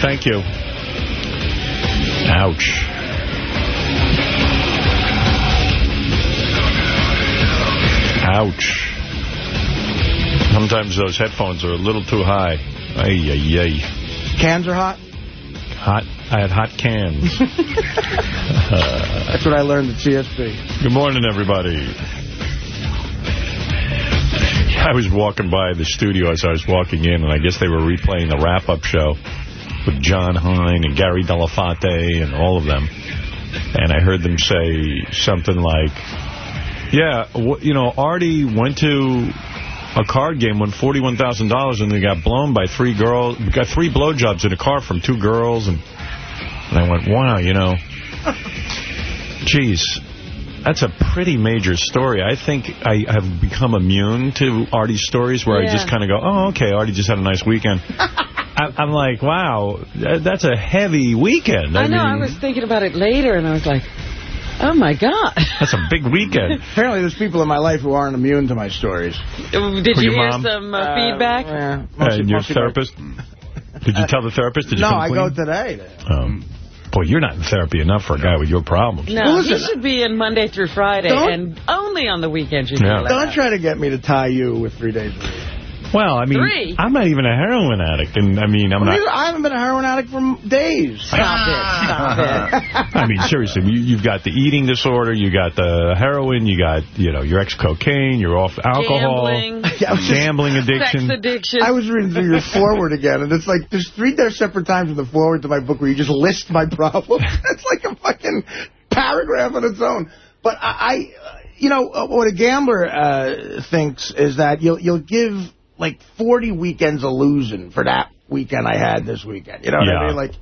Thank you. Ouch. Ouch. Sometimes those headphones are a little too high. Ay, ay, ay. Cans are hot? Hot. I had hot cans. That's what I learned at CSB. Good morning, everybody. I was walking by the studio as I was walking in, and I guess they were replaying the wrap-up show with John Hein and Gary Dell'Abate and all of them. And I heard them say something like, yeah, you know, Artie went to a card game, won $41,000, and they got blown by three girls, got three blowjobs in a car from two girls. And, and I went, wow, you know, geez, that's a pretty major story. I think I have become immune to Artie's stories where Yeah. I just kind of go, oh, okay, Artie just had a nice weekend. I, I'm like, wow, that's a heavy weekend. I know, I was thinking about it later, and I was like, oh, my God. That's a big weekend. Apparently there's people in my life who aren't immune to my stories. Did Who, you your hear mom? some uh, feedback? Yeah, Uh, mostly- and your therapist? Did you tell the therapist? Did you No, come I clean? go today. Um, boy, you're not in therapy enough for a guy with your problems. No, Well, he should be in Monday through Friday, and only on the weekends you Yeah. Don't try to get me to tie you with three days a week. Well, I mean, Three? I'm not even a heroin addict, and I mean, I'm not. I haven't been a heroin addict for days. Stop it. Stop it. I mean, seriously, you, you've got the eating disorder, you got the heroin, you got, you know, your ex-cocaine, you're off alcohol, Gambling, Yeah, I was just- gambling sex addiction. addiction. I was reading through your forward again, and it's like, there's three there separate times in the forward to my book where you just list my problems. it's like a fucking paragraph on its own. But I, I uh, you know, uh, what a gambler uh, thinks is that you'll you'll give like 40 weekends of losing for that weekend I had this weekend. You know what Yeah. I mean? Like,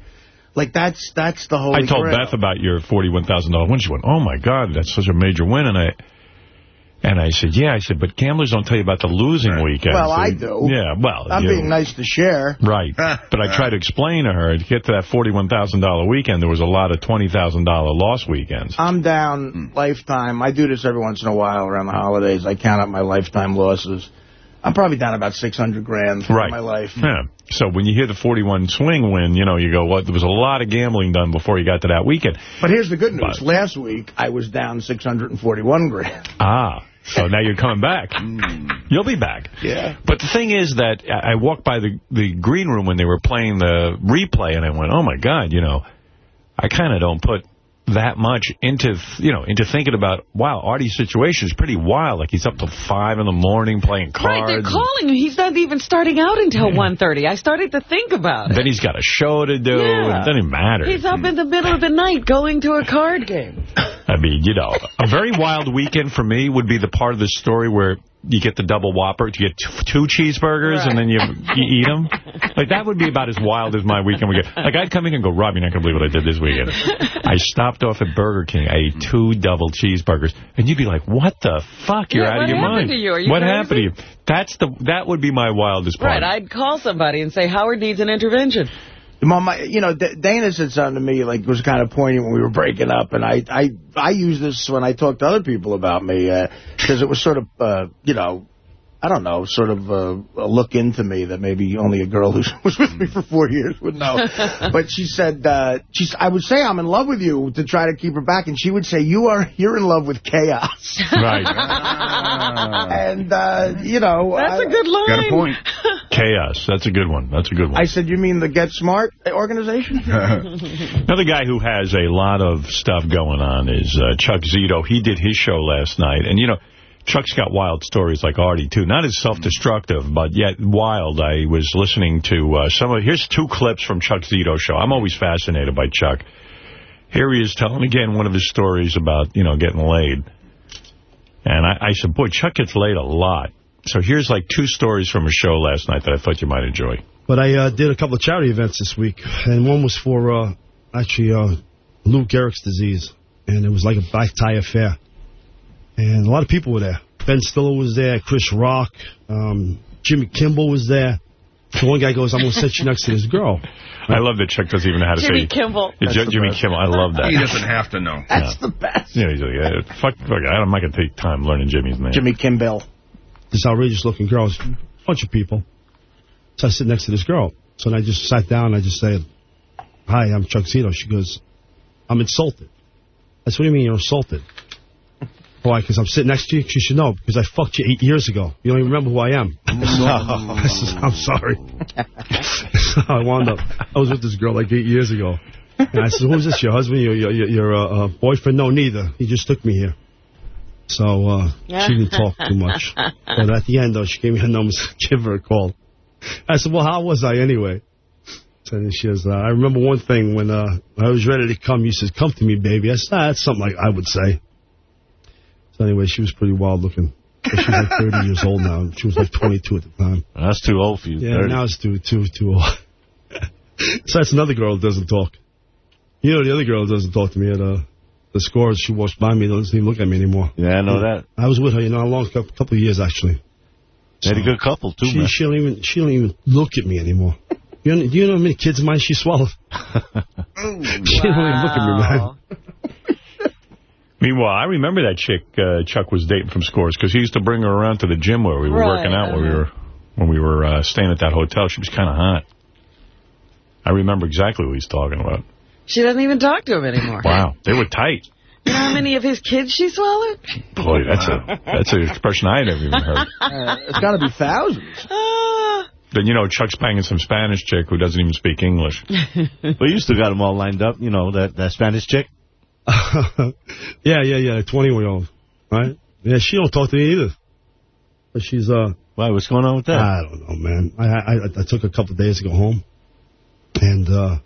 like that's that's the whole. I told Beth about your $41,000 win. She went, oh, my God, that's such a major win. And I and I said, yeah. I said, but gamblers don't tell you about the losing weekends. Well, I do. Yeah, well. I'm you- being nice to share. Right. But I tried to explain to her, to get to that $41,000 weekend, there was a lot of $20,000 loss weekends. I'm down lifetime. I do this every once in a while around the holidays. I count up my lifetime losses. I'm probably down about 600 grand for Right. my life. Yeah. So when you hear the 41 swing win, you know, you go, what? There was a lot of gambling done before you got to that weekend. But here's the good news. But- Last week, I was down 641 grand. Ah. So now you're coming back. You'll be back. Yeah. But the thing is that I I walked by the, the green room when they were playing the replay, and I went, oh, my God, you know, I kind of don't put that much into, you know, into thinking about, wow, Artie's situation is pretty wild. Like, he's up till 5 in the morning playing cards. Right, they're calling him. He's not even starting out until 1.30. I started to think about it. Then he's got a show to do, Yeah. it doesn't matter. He's up in the middle of the night going to a card game. I mean, you know, a very wild weekend for me would be the part of the story where you get the double whopper, you get two cheeseburgers, and then you you eat them. Like, that would be about as wild as my weekend would get. Like, I'd come in and go, Rob, you're not going to believe what I did this weekend. I stopped off at Burger King. I ate two double cheeseburgers. And you'd be like, what the fuck? You're Yeah, out of your mind. to you? Are you what crazy? happened to you? That's the That would be my wildest part. Right, I'd call somebody and say, Howard needs an intervention. My, you know, Dana said something to me like was kind of poignant when we were breaking up, and I I I use this when I talk to other people about me because it was sort of uh, you know. I don't know, sort of uh, a look into me that maybe only a girl who was with me for four years would know. but she said, uh, she's, I would say I'm in love with you to try to keep her back, and she would say, you are, you're in love with chaos. Right. and, uh, you know. That's I, a good line. Got a point. Chaos. That's a good one. That's a good one. I said, you mean the Get Smart organization? Another guy who has a lot of stuff going on is uh, Chuck Zito. He did his show last night. And, you know, Chuck's got wild stories like Artie, too. Not as self-destructive, but yet wild. I was listening to uh, some of... Here's two clips from Chuck Zito's show. I'm always fascinated by Chuck. Here he is telling, again, one of his stories about, you know, getting laid. And I, I said, boy, Chuck gets laid a lot. So here's like two stories from a show last night that I thought you might enjoy. But I uh, did a couple of charity events this week, and one was for uh, actually uh, Lou Gehrig's disease, and it was like a black tie affair. And a lot of people were there. Ben Stiller was there, Chris Rock, um, Jimmy Kimball was there. So one guy goes, I'm going to sit you next to this girl. I love that Chuck doesn't even know how to Jimmy say Kimball. Yeah, J- Jimmy Kimmel. I love that. He doesn't have to know. That's the best. Yeah, he's like, yeah, fuck, fuck, I'm not going to take time learning Jimmy's name. Jimmy Kimball. This outrageous looking girl, a bunch of people. So I sit next to this girl. So then I just sat down and I just said, hi, I'm Chuck Zito. She goes, I'm insulted. I said, what do you mean you're insulted? Why? Because I'm sitting next to you? She should know, because I fucked you eight years ago. You don't even remember who I am. I said, I'm sorry. I wound up, I was with this girl like eight years ago. And I said, who's this, your husband, your, your, your uh, uh, boyfriend? No, neither. He just took me here. So uh, she didn't talk too much. But at the end, though, she gave me her number, give her a call. I said, well, how was I anyway? And she says, uh, I remember one thing when uh, I was ready to come, you said, come to me, baby. I said, ah, that's something like I would say. So anyway, she was pretty wild looking. But she's like 30 years old now. She was like 22 at the time. That's too old for you. Yeah, 30. now it's too, too, too old. so that's another girl that doesn't talk. You know, the other girl doesn't talk to me at uh, the scores. She walks by me, doesn't even look at me anymore. Yeah, I know that. I was with her, you know, a long couple, couple of years, actually. They had a good couple, too, She, man. she don't even she don't even look at me anymore. You know, you know how many kids of mine she swallowed? she don't even look at me, man. Meanwhile, I remember that chick uh, Chuck was dating from Scores because he used to bring her around to the gym where we were Right, working out when we uh-huh. were when we were uh, staying at that hotel. She was kind of hot. I remember exactly what he's talking about. She doesn't even talk to him anymore. Wow, they were tight. You know how many of his kids she swallowed? Boy, that's a that's an expression I had never even heard. Uh, it's got to be thousands. Then you know Chuck's banging some Spanish chick who doesn't even speak English. But you still got them all lined up, you know, that, that Spanish chick. yeah, yeah, yeah, 21-year-old, right? Yeah, she don't talk to me either. But she's, uh... Why, what's going on with that? I don't know, man. I I, I took a couple of days to go home. And, uh,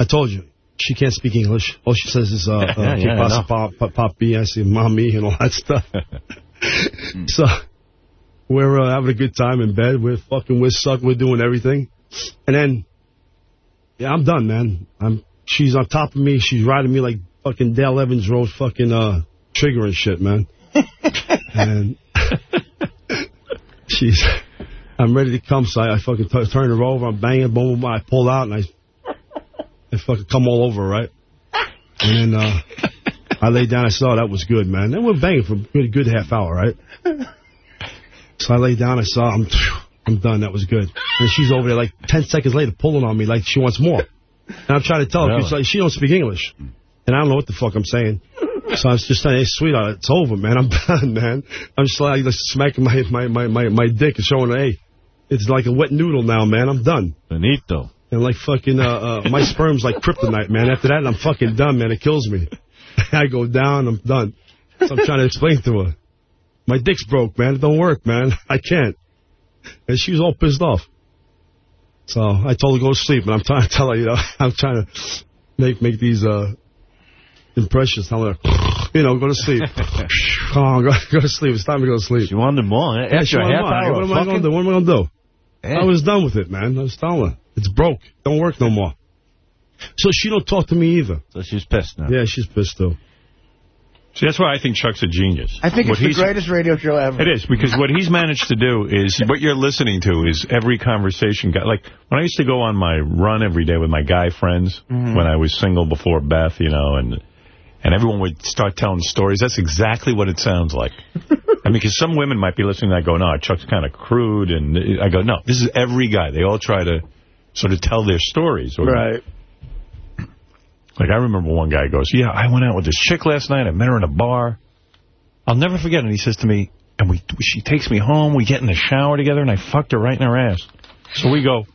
I told you, she can't speak English. All she says is, uh, uh Yeah, "Que yeah, I pasa, know. pa, pa, papi, I say, mommy, and all that stuff. so, we're uh, having a good time in bed. We're fucking, we're sucked. We're doing everything. And then, yeah, I'm done, man. I'm. She's on top of me. She's riding me like fucking Dale Evans rode fucking uh, Trigger and shit, man. and she's, I'm ready to come, so I, I fucking turn her over. I'm banging, boom, boom, boom. I pull out and I, I fucking come all over, right? And then uh, I lay down. I saw that was good, man. And we're banging for a good, good half hour, right? So I lay down. I saw I'm, I'm done. That was good. And she's over there like 10 seconds later pulling on me like she wants more. And I'm trying to tell her, Really? like, she don't speak English. And I don't know what the fuck I'm saying. So I was just saying, hey, sweetheart, it's over, man. I'm done, man. I'm just like, smacking my, my, my, my, my dick and showing her, hey, it's like a wet noodle now, man. I'm done. finito. And like fucking, uh, uh, my sperm's like kryptonite, man. After that, I'm fucking done, man. It kills me. I go down, I'm done. So I'm trying to explain to her. My dick's broke, man. It don't work, man. I can't. And she was all pissed off. So I told her to go to sleep, and I'm trying to tell her, you know, I'm trying to make make these uh impressions. Tell her, you know, go to sleep. Come on, go, go to sleep. It's time to go to sleep. She wanted more. Yeah, After she wanted half more. hour What am I going to fucking- do? What am I going to do? Yeah. I was done with it, man. I was telling her. It's broke. Don't work no more. So she don't talk to me either. So she's pissed now. Yeah, she's pissed too. See, that's why I think Chuck's a genius. I think What it's the greatest radio show ever. It is, because what he's managed to do is, what you're listening to is every conversation. guy- Like, when I used to go on my run every day with my guy friends, Mm-hmm. when I was single before Beth, you know, and and everyone would start telling stories, that's exactly what it sounds like. I mean, because some women might be listening and I go, no, Chuck's kind of crude, and I go, no, this is every guy. They all try to sort of tell their stories. Or, Right. Like, I remember one guy goes, yeah, I went out with this chick last night. I met her in a bar. I'll never forget. And he says to me, and we she takes me home. We get in the shower together, and I fucked her right in her ass. So we go,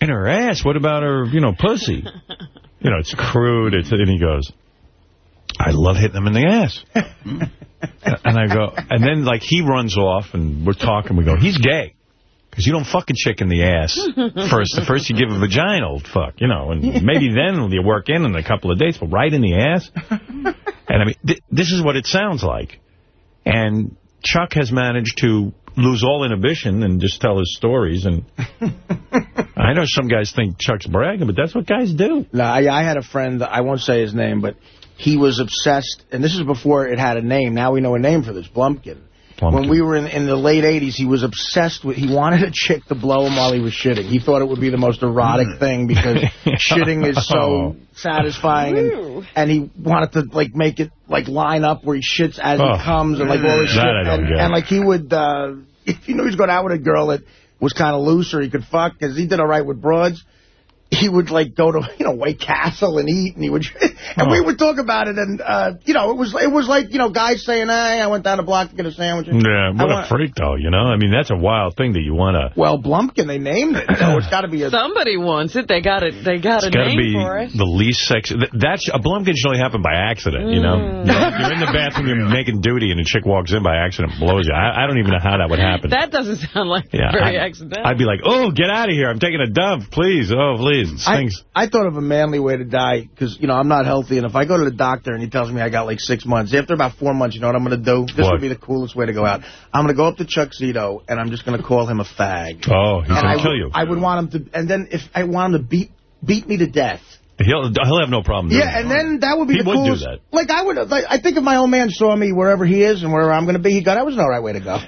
in her ass? What about her, you know, pussy? You know, it's crude. It's, and he goes, I love hitting them in the ass. and I go, and then, like, he runs off, and we're talking. We go, he's gay. Because you don't fuck a chick in the ass first. The First you give a vagina old fuck, you know, and maybe then you work in in a couple of days, but right in the ass? And I mean, th this is what it sounds like. And Chuck has managed to lose all inhibition and just tell his stories. And I know some guys think Chuck's bragging, but that's what guys do. No, I, I had a friend, I won't say his name, but he was obsessed, and this is before it had a name. Now we know a name for this, Blumpkin. Plumpkin. When we were in, in the late 80s, he was obsessed with, he wanted a chick to blow him while he was shitting. He thought it would be the most erotic thing because shitting is so satisfying. And, and he wanted to, like, make it, like, line up where he shits as Oh. he comes and, like, all this shit. And, and, like, he would, uh, if he knew he was going out with a girl that was kind of loose or he could fuck, because he did all right with broads, he would like go to you know White Castle and eat, and he would, and Oh. we would talk about it, and uh, you know it was it was like you know guys saying, "Hey, I went down the block to get a sandwich." Yeah, what I a want- freak, though, you know? I mean, that's a wild thing that you want to... Well, Blumpkin, they named it, so it's got to be a. Somebody wants it. They got it. They got It's a got to name be for it. the least sexy. That's a Blumpkin should only happen by accident, you know? Mm. You're, you're in the bathroom, you're making duty, and a chick walks in by accident and blows you. I, I don't even know how that would happen. That doesn't sound like yeah, very I, accidental. I'd be like, oh, get out of here. I'm taking a dump, please. Oh, please. It I, stinks. I thought of a manly way to die because, you know, I'm not healthy. And if I go to the doctor and he tells me I got like six months, after about four months, you know what I'm going to do? This What? would be the coolest way to go out. I'm going to go up to Chuck Zito and I'm just going to call him a fag. oh, he's going to kill you. I would want him to, and then if I want him to beat beat me to death. He'll, he'll have no problem doing Yeah, it. and then that would be He the would do that. Like I would, like, I think if my old man saw me wherever he is and wherever I'm going to be, he'd go, that was an all right way to go.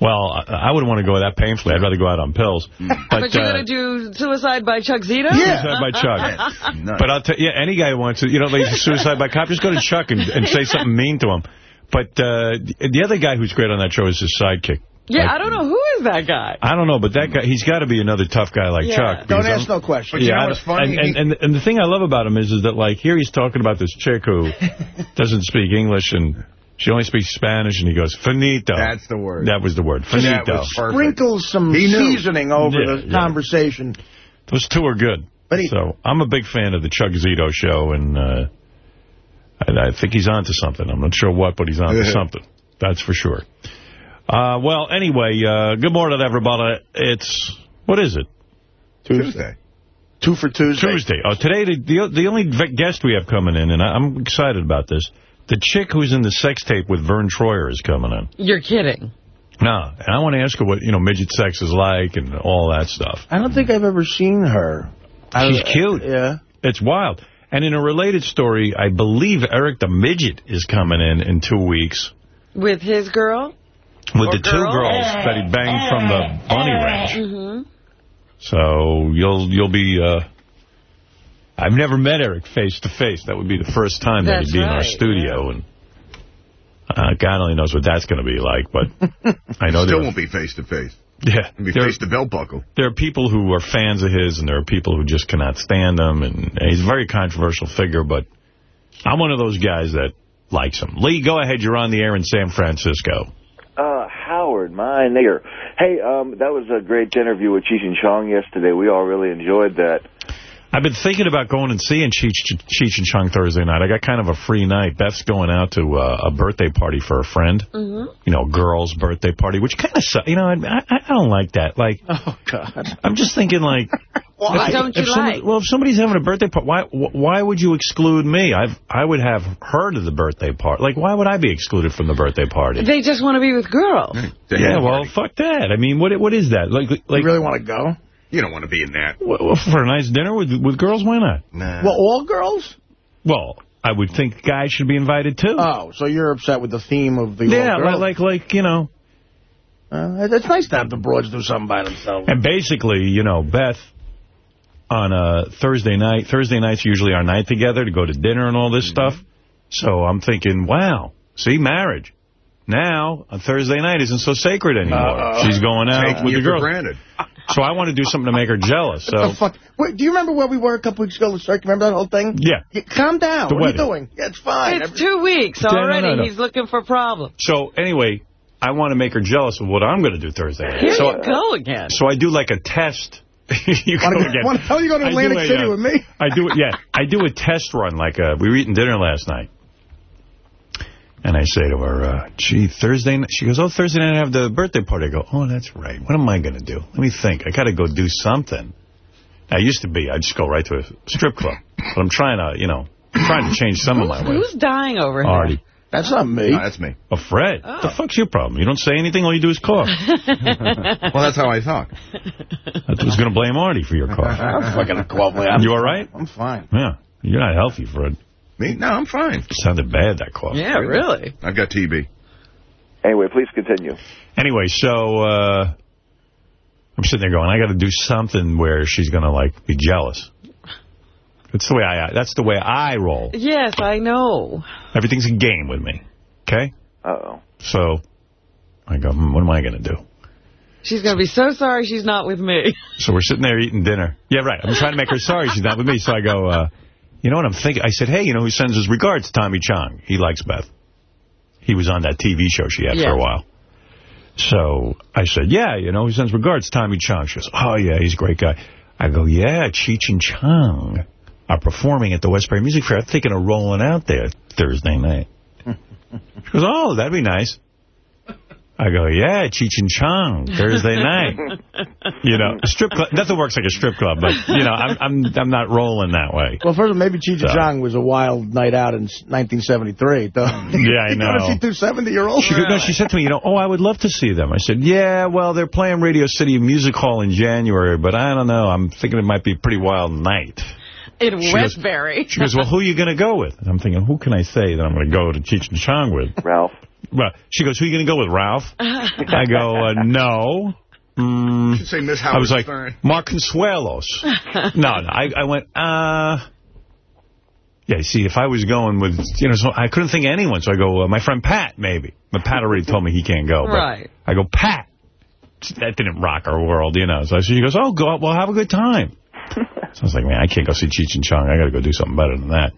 Well, I, I wouldn't want to go that painfully. I'd rather go out on pills. But, but you're uh, going to do Suicide by Chuck Zito? Yeah. Suicide by Chuck. Nuts. But I'll tell you, yeah, any guy who wants to, you know, like suicide by cop, just go to Chuck and, and say something mean to him. But uh, the other guy who's great on that show is his sidekick. Yeah, Like, I don't know. Who is that guy? I don't know, but that guy, he's got to be another tough guy like Yeah. Chuck. Don't ask I'm- no questions. But you know what's funny? And, and, and, and the thing I love about him is, is that, like, here he's talking about this chick who doesn't speak English and she only speaks Spanish, and he goes, finito. That's the word. That was the word, finito. Sprinkles some seasoning over Yeah, the yeah. conversation. Those two are good. But he- so I'm a big fan of the Chuck Zito show, and uh, I, I think he's onto something. I'm not sure what, but he's onto something. That's for sure. Uh, well, anyway, uh, good morning, everybody. It's, what is it? Tuesday. Two for Tuesday. Tuesday. Oh, today, the, the, the only guest we have coming in, and I, I'm excited about this, the chick who's in the sex tape with Verne Troyer is coming in. You're kidding. No, and I want to ask her what, you know, midget sex is like and all that stuff. I don't think I've ever seen her. She's don't- cute. Yeah. It's wild. And in a related story, I believe Eric the Midget is coming in in two weeks With his girl? With Or the two girl? girls that he banged from the bunny ranch. Mm-hmm. So you'll you'll be. Uh, I've never met Eric face to face. That would be the first time that he'd be in our right, studio, and uh, God only knows what that's going to be like. But I know Still won't be face to face. yeah, It'll be there, face to belt buckle. there are people who are fans of his, and there are people who just cannot stand him. And he's a very controversial figure, but I'm one of those guys that likes him. Lee, go ahead. You're on the air in San Francisco. Uh, Howard, my nigger. Hey, um, that was a great interview with Cheech and Chong yesterday. We all really enjoyed that. I've been thinking about going and seeing Cheech, Cheech and Chong Thursday night. I got kind of a free night. Beth's going out to uh, a birthday party for a friend. Mm-hmm. You know, girl's birthday party, which kind of, su- you know, I, I, I don't like that. Like, Oh, God. I'm just thinking, like, What if- don't you if somebody- like? Well, if somebody's having a birthday party, why why would you exclude me? I've I would have heard of the birthday party. Like, why would I be excluded from the birthday party? They just want to be with girls. yeah, well, fuck that. I mean, what what is that? Like, like you really want to go? You don't want to be in that. w- for a nice dinner with with girls? Why not? Nah. Well, all girls? Well, I would think guys should be invited too. Oh, so you're upset with the theme of the yeah, all like, like like you know. Uh, it's nice to have the broads do something by themselves. And basically, you know, Beth, on a Thursday night, Thursday night's usually our night together to go to dinner and all this Mm-hmm. stuff. So I'm thinking, wow, see, marriage. Now, a Thursday night isn't so sacred anymore. Uh-oh. She's going out Taking with you the for girls. granted. So I want to do something to make her jealous. So the fuck? Wait, do you remember where we were a couple weeks ago? Let's start. Remember that whole thing? Yeah. calm down. The what wedding. are you doing? Yeah, it's fine. It's two weeks No, no, already. no, no. He's looking for problems. So anyway, I want to make her jealous of what I'm going to do Thursday night. Here so, you go again. So I do like a test. you Wanna go go- again. wanna tell you go to I Atlantic a, City uh, with me? I do it. Yeah, I do a test run. Like uh, we were eating dinner last night, and I say to her, uh, "Gee, Thursday." night. She goes, "Oh, Thursday night I have the birthday party." I go, "Oh, that's right. What am I going to do? Let me think. I got to go do something." I used to be. I'd just go right to a strip club, but I'm trying to, you know, trying to change some of my ways. Who's dying over here? Artie. That's not me. No, that's me. Oh, Fred. Oh. The fuck's your problem? You don't say anything, all you do is cough. Well, that's how I talk. I was going to blame Artie for your cough. I'm fucking quaff. I'm, You all right? I'm fine. Yeah. You're not healthy, Fred. Me? No, I'm fine. It sounded bad, that cough. Yeah, really. I've got TB. Anyway, please continue. Anyway, so uh, I'm sitting there going, I got to do something where she's going to, like, be jealous. That's the way I that's the way I roll. Yes, I know. Everything's a game with me. Okay? Uh-oh. So I go, hmm, what am I going to do? She's going to be so sorry she's not with me. So we're sitting there eating dinner. Yeah, right. I'm trying to make her sorry she's not with me. So I go, uh, you know what I'm thinking? I said, hey, you know who sends his regards? To Tommy Chong. He likes Beth. He was on that TV show she had Yeah. for a while. So I said, yeah, you know, he sends regards, to Tommy Chong. She goes, oh, yeah, he's a great guy. I go, yeah, Cheech and Chong are performing at the Westbury Music Fair. I'm thinking of rolling out there Thursday night. She goes, oh, that'd be nice. I go, yeah, Cheech and Chong, Thursday night. You know, a strip club, nothing works like a strip club, but, you know, I'm I'm I'm not rolling that way. Well, first of all, maybe Cheech and Chong was a wild night out in 1973. Though. Yeah, I You know. want to see two 70-year-olds? She, goes, no, she said to me, you know, oh, I would love to see them. I said, yeah, well, they're playing Radio City Music Hall in January, but I don't know. I'm thinking it might be a pretty wild night. In She goes- Westbury. She goes, well, who are you going to go with? And I'm thinking, who can I say that I'm going to go to Cheech and Chong with? Ralph. Well, she goes, who are you going to go with, Ralph? I go, uh, no. Mm, Should say Miss I was like, Stern. Mark Consuelos. no, no, I, I went, uh... Yeah, see, if I was going with, you know, so I couldn't think of anyone, so I go, uh, my friend Pat, maybe. But Pat already told me he can't go. But Right. I go, Pat. That didn't rock our world, you know. So she goes, oh, go, well, have a good time. So I was like, man, I can't go see Cheech and Chong. I got to go do something better than that.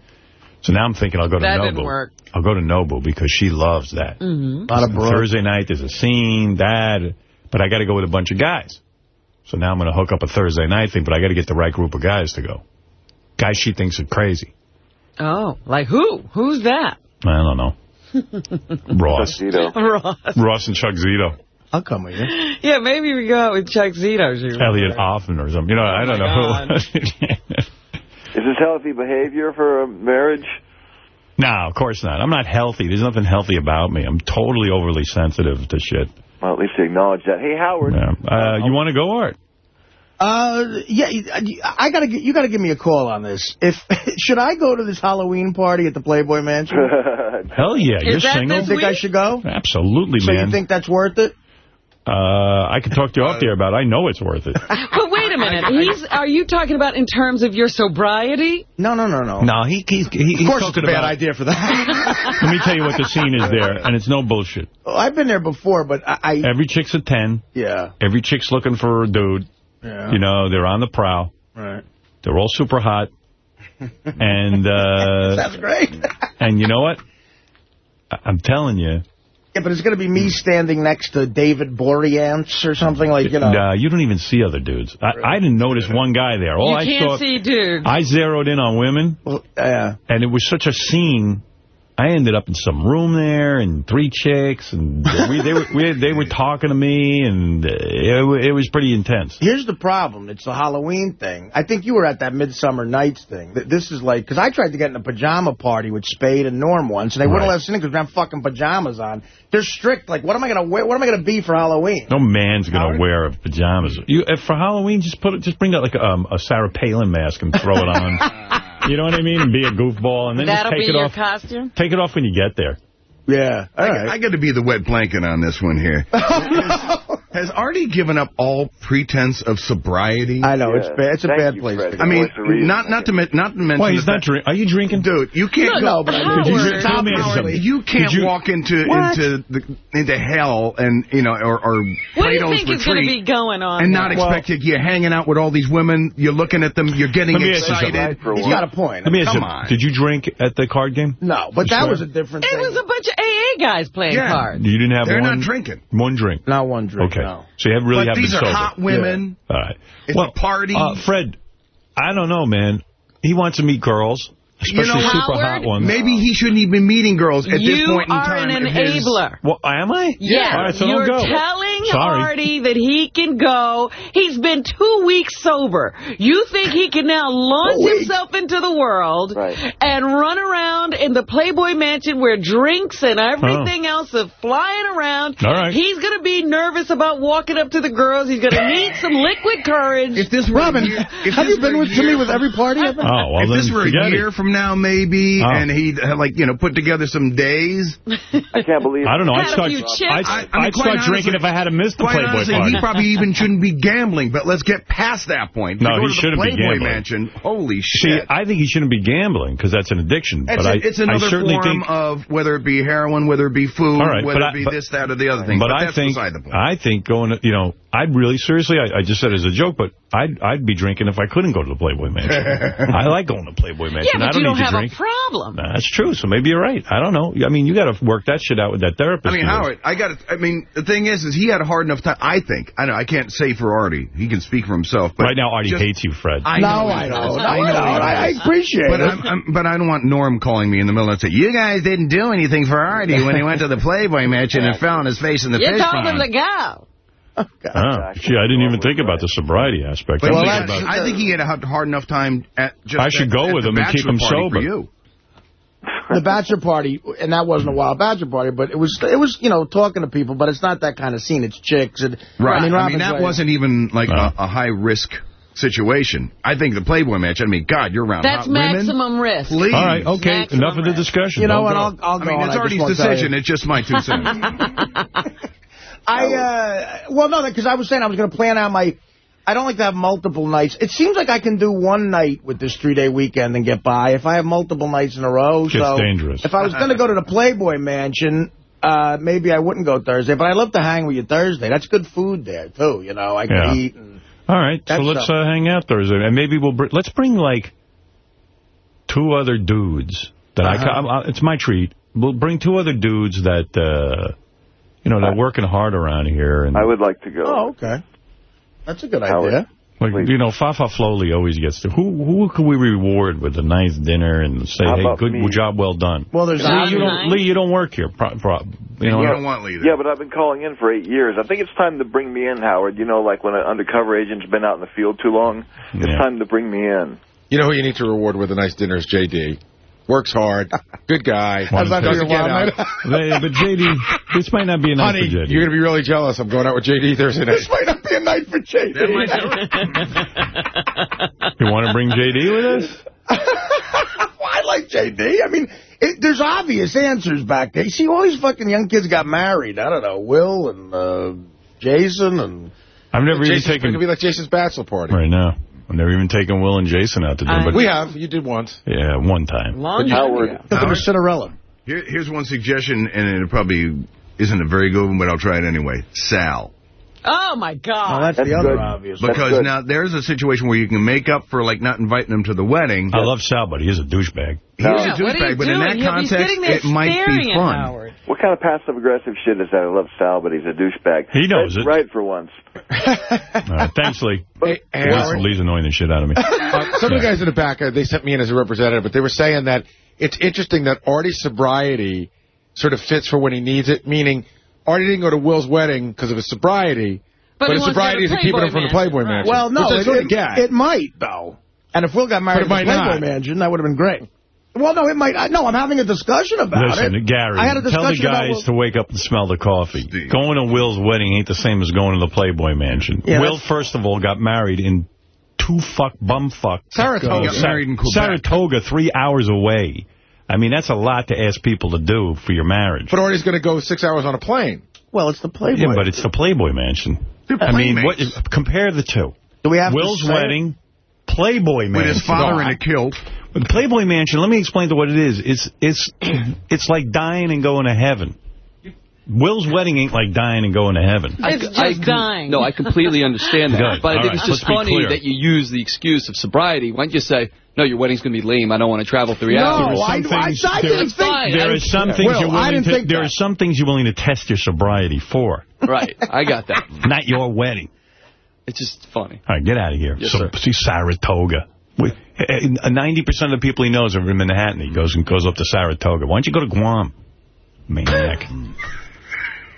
So now I'm thinking I'll go to That Nobu. didn't work. I'll go to Nobu because she loves that. Mm-hmm. A lot of broad. Thursday night, there's a scene, that, but I got to go with a bunch of guys. So now I'm going to hook up a Thursday night thing, but I got to get the right group of guys to go. Guys she thinks are crazy. Oh, like who? Who's that? I don't know. Ross. Tuxedo. Ross. Ross and Chuck Zito. I'll come with you. Yeah, maybe we go out with Chuck Zito. she remember. Elliot Hoffman or something. You know, I don't Oh know who. Is this healthy behavior for a marriage? no, of course not. I'm not healthy. There's nothing healthy about me. I'm totally overly sensitive to shit. Well, at least you acknowledge that. Hey, Howard. Yeah. Uh, you want to go, Art? Uh, yeah, I gotta, you gotta give me a call on this. If should I go to this Halloween party at the Playboy Mansion? Hell yeah. You're that single? You think I should go? Absolutely, So man. you think that's worth it? Uh, I can talk to you off there about it. I know it's worth it. But wait a minute. He's. Are you talking about in terms of your sobriety? No, no, no, no. No, he, he's, he, he's Of course, it's a talking bad about, idea for that. Let me tell you what the scene is there, and it's no bullshit. Oh, I've been there before, but I, I Every chick's a 10. yeah, Every chick's looking for a dude. yeah, You know, they're on the prowl. right. They're all super hot. And, uh, That's great. and you know what? I'm telling you, yeah, but it's gonna be me standing next to David Boreanaz or something like you know. uh, you don't even see other dudes. I, I didn't notice one guy there. All you I can't saw, see dudes. I zeroed in on women, Well, yeah. and it was such a scene. I ended up in some room there, and three chicks, and we, they were we, they were talking to me, and uh, it, it was pretty intense. Here's the problem. It's the Halloween thing. I think you were at that Midsummer Nights thing. This is like, because I tried to get in a pajama party with Spade and Norm once, and they wouldn't let us in because we have fucking pajamas on. They're strict. Like, what am I going to wear? What am I going to be for Halloween? No man's gonna wear pajamas. You if for Halloween, just put it, just bring out like um, a Sarah Palin mask and throw it on. you know what I mean? And be a goofball, and then That'll take be it your off. costume? Take it off when you get there. Yeah. All I, right. I got to be the wet blanket on this one here. Oh, has Artie given up all pretense of sobriety? I know. It's Yeah. bad. It's a bad you, place. Fred. I mean, Voice of reason, not not to not to mention. Why he's not fact- drink? Are you drinking? Dude, you can't No, go. no, but I Howard. mean, you- tell me. You can't you- walk into What? into the into hell and you know or, or What do you Plato's think is going to retreat be going on? and not there? expect it. You're hanging out with all these women. You're looking at them. You're getting Let me ask you excited. For He's what? got a point. Let me ask Come you, on. did you drink at the card game? No, but that was a different It thing. was a bunch of AA guys playing Yeah. cards. You didn't have They're one? not drinking. One drink. Not one drink, Okay. no. So you have really but have these been are sober. hot women. All right. It's a party. Uh, Fred, I don't know, man. He wants to meet girls, especially You know, super Howard, hot ones. Maybe he shouldn't even be meeting girls at this point in are time. an in his- enabler. Well, am I? Yes, All right, so you're don't go. telling Sorry. Artie that he can go. He's been two weeks sober. You think he can now launch Two himself into the world Right. and run around in the Playboy Mansion where drinks and everything oh. else are flying around? All right. He's going to be nervous about walking up to the girls. He's going to need some liquid courage. If this Robin, if have this you been with, to me with every party I've been? Oh, well if then this were a year it. from now, maybe, Oh. and he'd uh, like you know put together some days, I can't believe I don't know. I'd start, few chips. I'd, I- I mean, I'd quite start drinking if I had a have missed the Playboy honestly, party. he probably even shouldn't be gambling, but let's get past that point. No, he shouldn't be gambling. Mansion, holy See. I think he shouldn't be gambling because that's an addiction. It's, but a- I, it's I another certainly form think, of whether it be heroin, whether it be food, All right, whether it be I- but- this, that, or the other thing. But, But, I that's think beside the point. I think going, to, you know, I'd really seriously. I, I just said it as a joke, but I'd I'd be drinking if I couldn't go to the Playboy Mansion. I like going to Playboy Mansion. Yeah, I don't you don't need to have drink. a problem. That's true. So maybe you're right. I don't know. I mean, you got to work that shit out with that therapist. I mean. Howard, I got to, I mean, the thing is, is he had a hard enough time, I think. I know, I can't say for Artie. He can speak for himself. But right now, Artie just- hates you, Fred. I no, know he I don't. I I, know know. I, I appreciate But, it. I'm, I'm, but I don't want Norm calling me in the middle and say, you guys didn't do anything for Artie when he went to the Playboy Mansion and fell on his face in the You fish told him to go. Oh, ah, gee, I didn't even think about the sobriety aspect. But I'm he thinking had- about- I think he had a hard hard enough time at just I should at- go at with him and keep him sober. For you. the bachelor party, and that wasn't a wild bachelor party, but it was, it was, you know, talking to people, but it's not that kind of scene. It's chicks. And, Right. I mean, I mean, that right. wasn't even like No. a, a high risk situation. I think the Playboy Mansion. I mean, God, you're around That's hot women. maximum risk. Please. All right, okay, Maximum enough of the discussion. You know Don't what? go. I'll, I'll I go. mean, and it's I just Artie's won't tell you. decision. It's just my two cents. I, uh, well, no, because I was saying I was going to plan out my, I don't like to have multiple nights. It seems like I can do one night with this three-day weekend and get by. If I have multiple nights in a row, Gets so dangerous. if I was going to go to the Playboy Mansion, uh, maybe I wouldn't go Thursday, but I love to hang with you Thursday. That's good food there, too, you know. I can Yeah. eat. And, All right, so let's uh, hang out Thursday, and maybe we'll br let's bring like two other dudes that I, Uh-huh. ca- I. It's my treat. We'll bring two other dudes that uh, you know they're working hard around here, and I would like to go. oh, okay. That's a good Howard. idea. like please. you know, Fafa Flowley always gets to who who could we reward with a nice dinner and say, hey, good me? job, well done. Well, there's Lee, you don't Lee, you don't work here. Pro, pro, you know, you don't want Lee there. Yeah, but I've been calling in for eight years. I think it's time to bring me in, Howard. You know, like when an undercover agent's been out in the field too long, it's Yeah. time to bring me in. You know who you need to reward with a nice dinner is JD. Works hard. Good guy. How's that for Doesn't your wild out. night? But JD, this might not be a night Honey, for JD. you're going to be really jealous. I'm going out with JD Thursday night. This might not be a night for JD. You want to bring JD with us? well, I like JD. I mean, it, there's obvious answers back there. You see, all these fucking young kids got married. I don't know, Will and uh, Jason and... I've never even Jason's taken going to be like Jason's bachelor party. right now. I've never even taken Will and Jason out to dinner, but We have. You did once. yeah, one time. Long Howard, ago. Nothing but Cinderella. Here, here's one suggestion, and it probably isn't a very good one, but I'll try it anyway. Sal. Oh, my God. that's, That's the other good. obvious. Because now there's a situation where you can make up for like not inviting them to the wedding. I love Sal, but he is a douchebag. He's No. a Yeah, what are you douchebag, but in that? He'll context, it might be fun. Howard. What kind of passive-aggressive shit is that? I love Sal, but he's a douchebag. He knows That's it. right for once. All right, thanks, Lee. Hey, hey, Lee's, Howard. Lee's annoying the shit out of me. Uh, some of the guys in the back, uh, they sent me in as a representative, but they were saying that it's interesting that Artie's sobriety sort of fits for when he needs it, meaning Artie didn't go to Will's wedding because of his sobriety, But but, his sobriety isn't keeping him from the Playboy Playboy Mansion, Mansion. Well, no, it, sort it, it might, though. And if Will got married to it at the might Playboy not. Mansion, that would have been great. Well, no, it might. I- No, I'm having a discussion about Listen, it. Listen, Gary, I had a tell the discussion about guys Will- to wake up and smell the coffee. Steve. Going to Will's wedding ain't the same as going to the Playboy Mansion. Yeah, Will, first of all, got married in two fuck bum fuck. Saratoga. Got married in Quebec. Saratoga, three hours away. I mean, that's a lot to ask people to do for your marriage. But Artie's going to go six hours on a plane. Well, it's the Playboy. yeah, but it's the Playboy Mansion. The I mean, what, compare the two. Do we have Will's say it? wedding, Playboy Mansion. With his father No, in a kilt. The Playboy Mansion, let me explain to what it is. It's it's it's like dying and going to heaven. Will's wedding ain't like dying and going to heaven. It's just dying. No, I completely understand that. Good. But I think right, it's just let's funny that you use the excuse of sobriety. Why don't you say, no, your wedding's going to be lame. I don't want to travel three No, hours. There I, some I, things- I there- didn't think. There are some things Will, you're willing to. think There that. are some things you're willing to test your sobriety for, Right. I got that. not your wedding. It's just funny. All right, get out of here. Yes, so, sir. See Saratoga. We- eh, Ninety percent of the people he knows are in Manhattan. He goes and goes up to Saratoga. Why don't you go to Guam, maniac?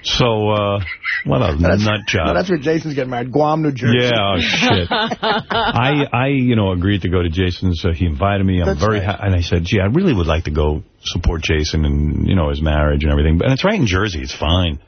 so, uh, what a nut job. No, that's where Jason's getting married. Guam, New Jersey. Yeah, oh, shit. I, I, you know, agreed to go to Jason's. Uh, he invited me. I'm That's very, nice. and I said, gee, I really would like to go support Jason and, you know, his marriage and everything. And it's right in Jersey. It's fine.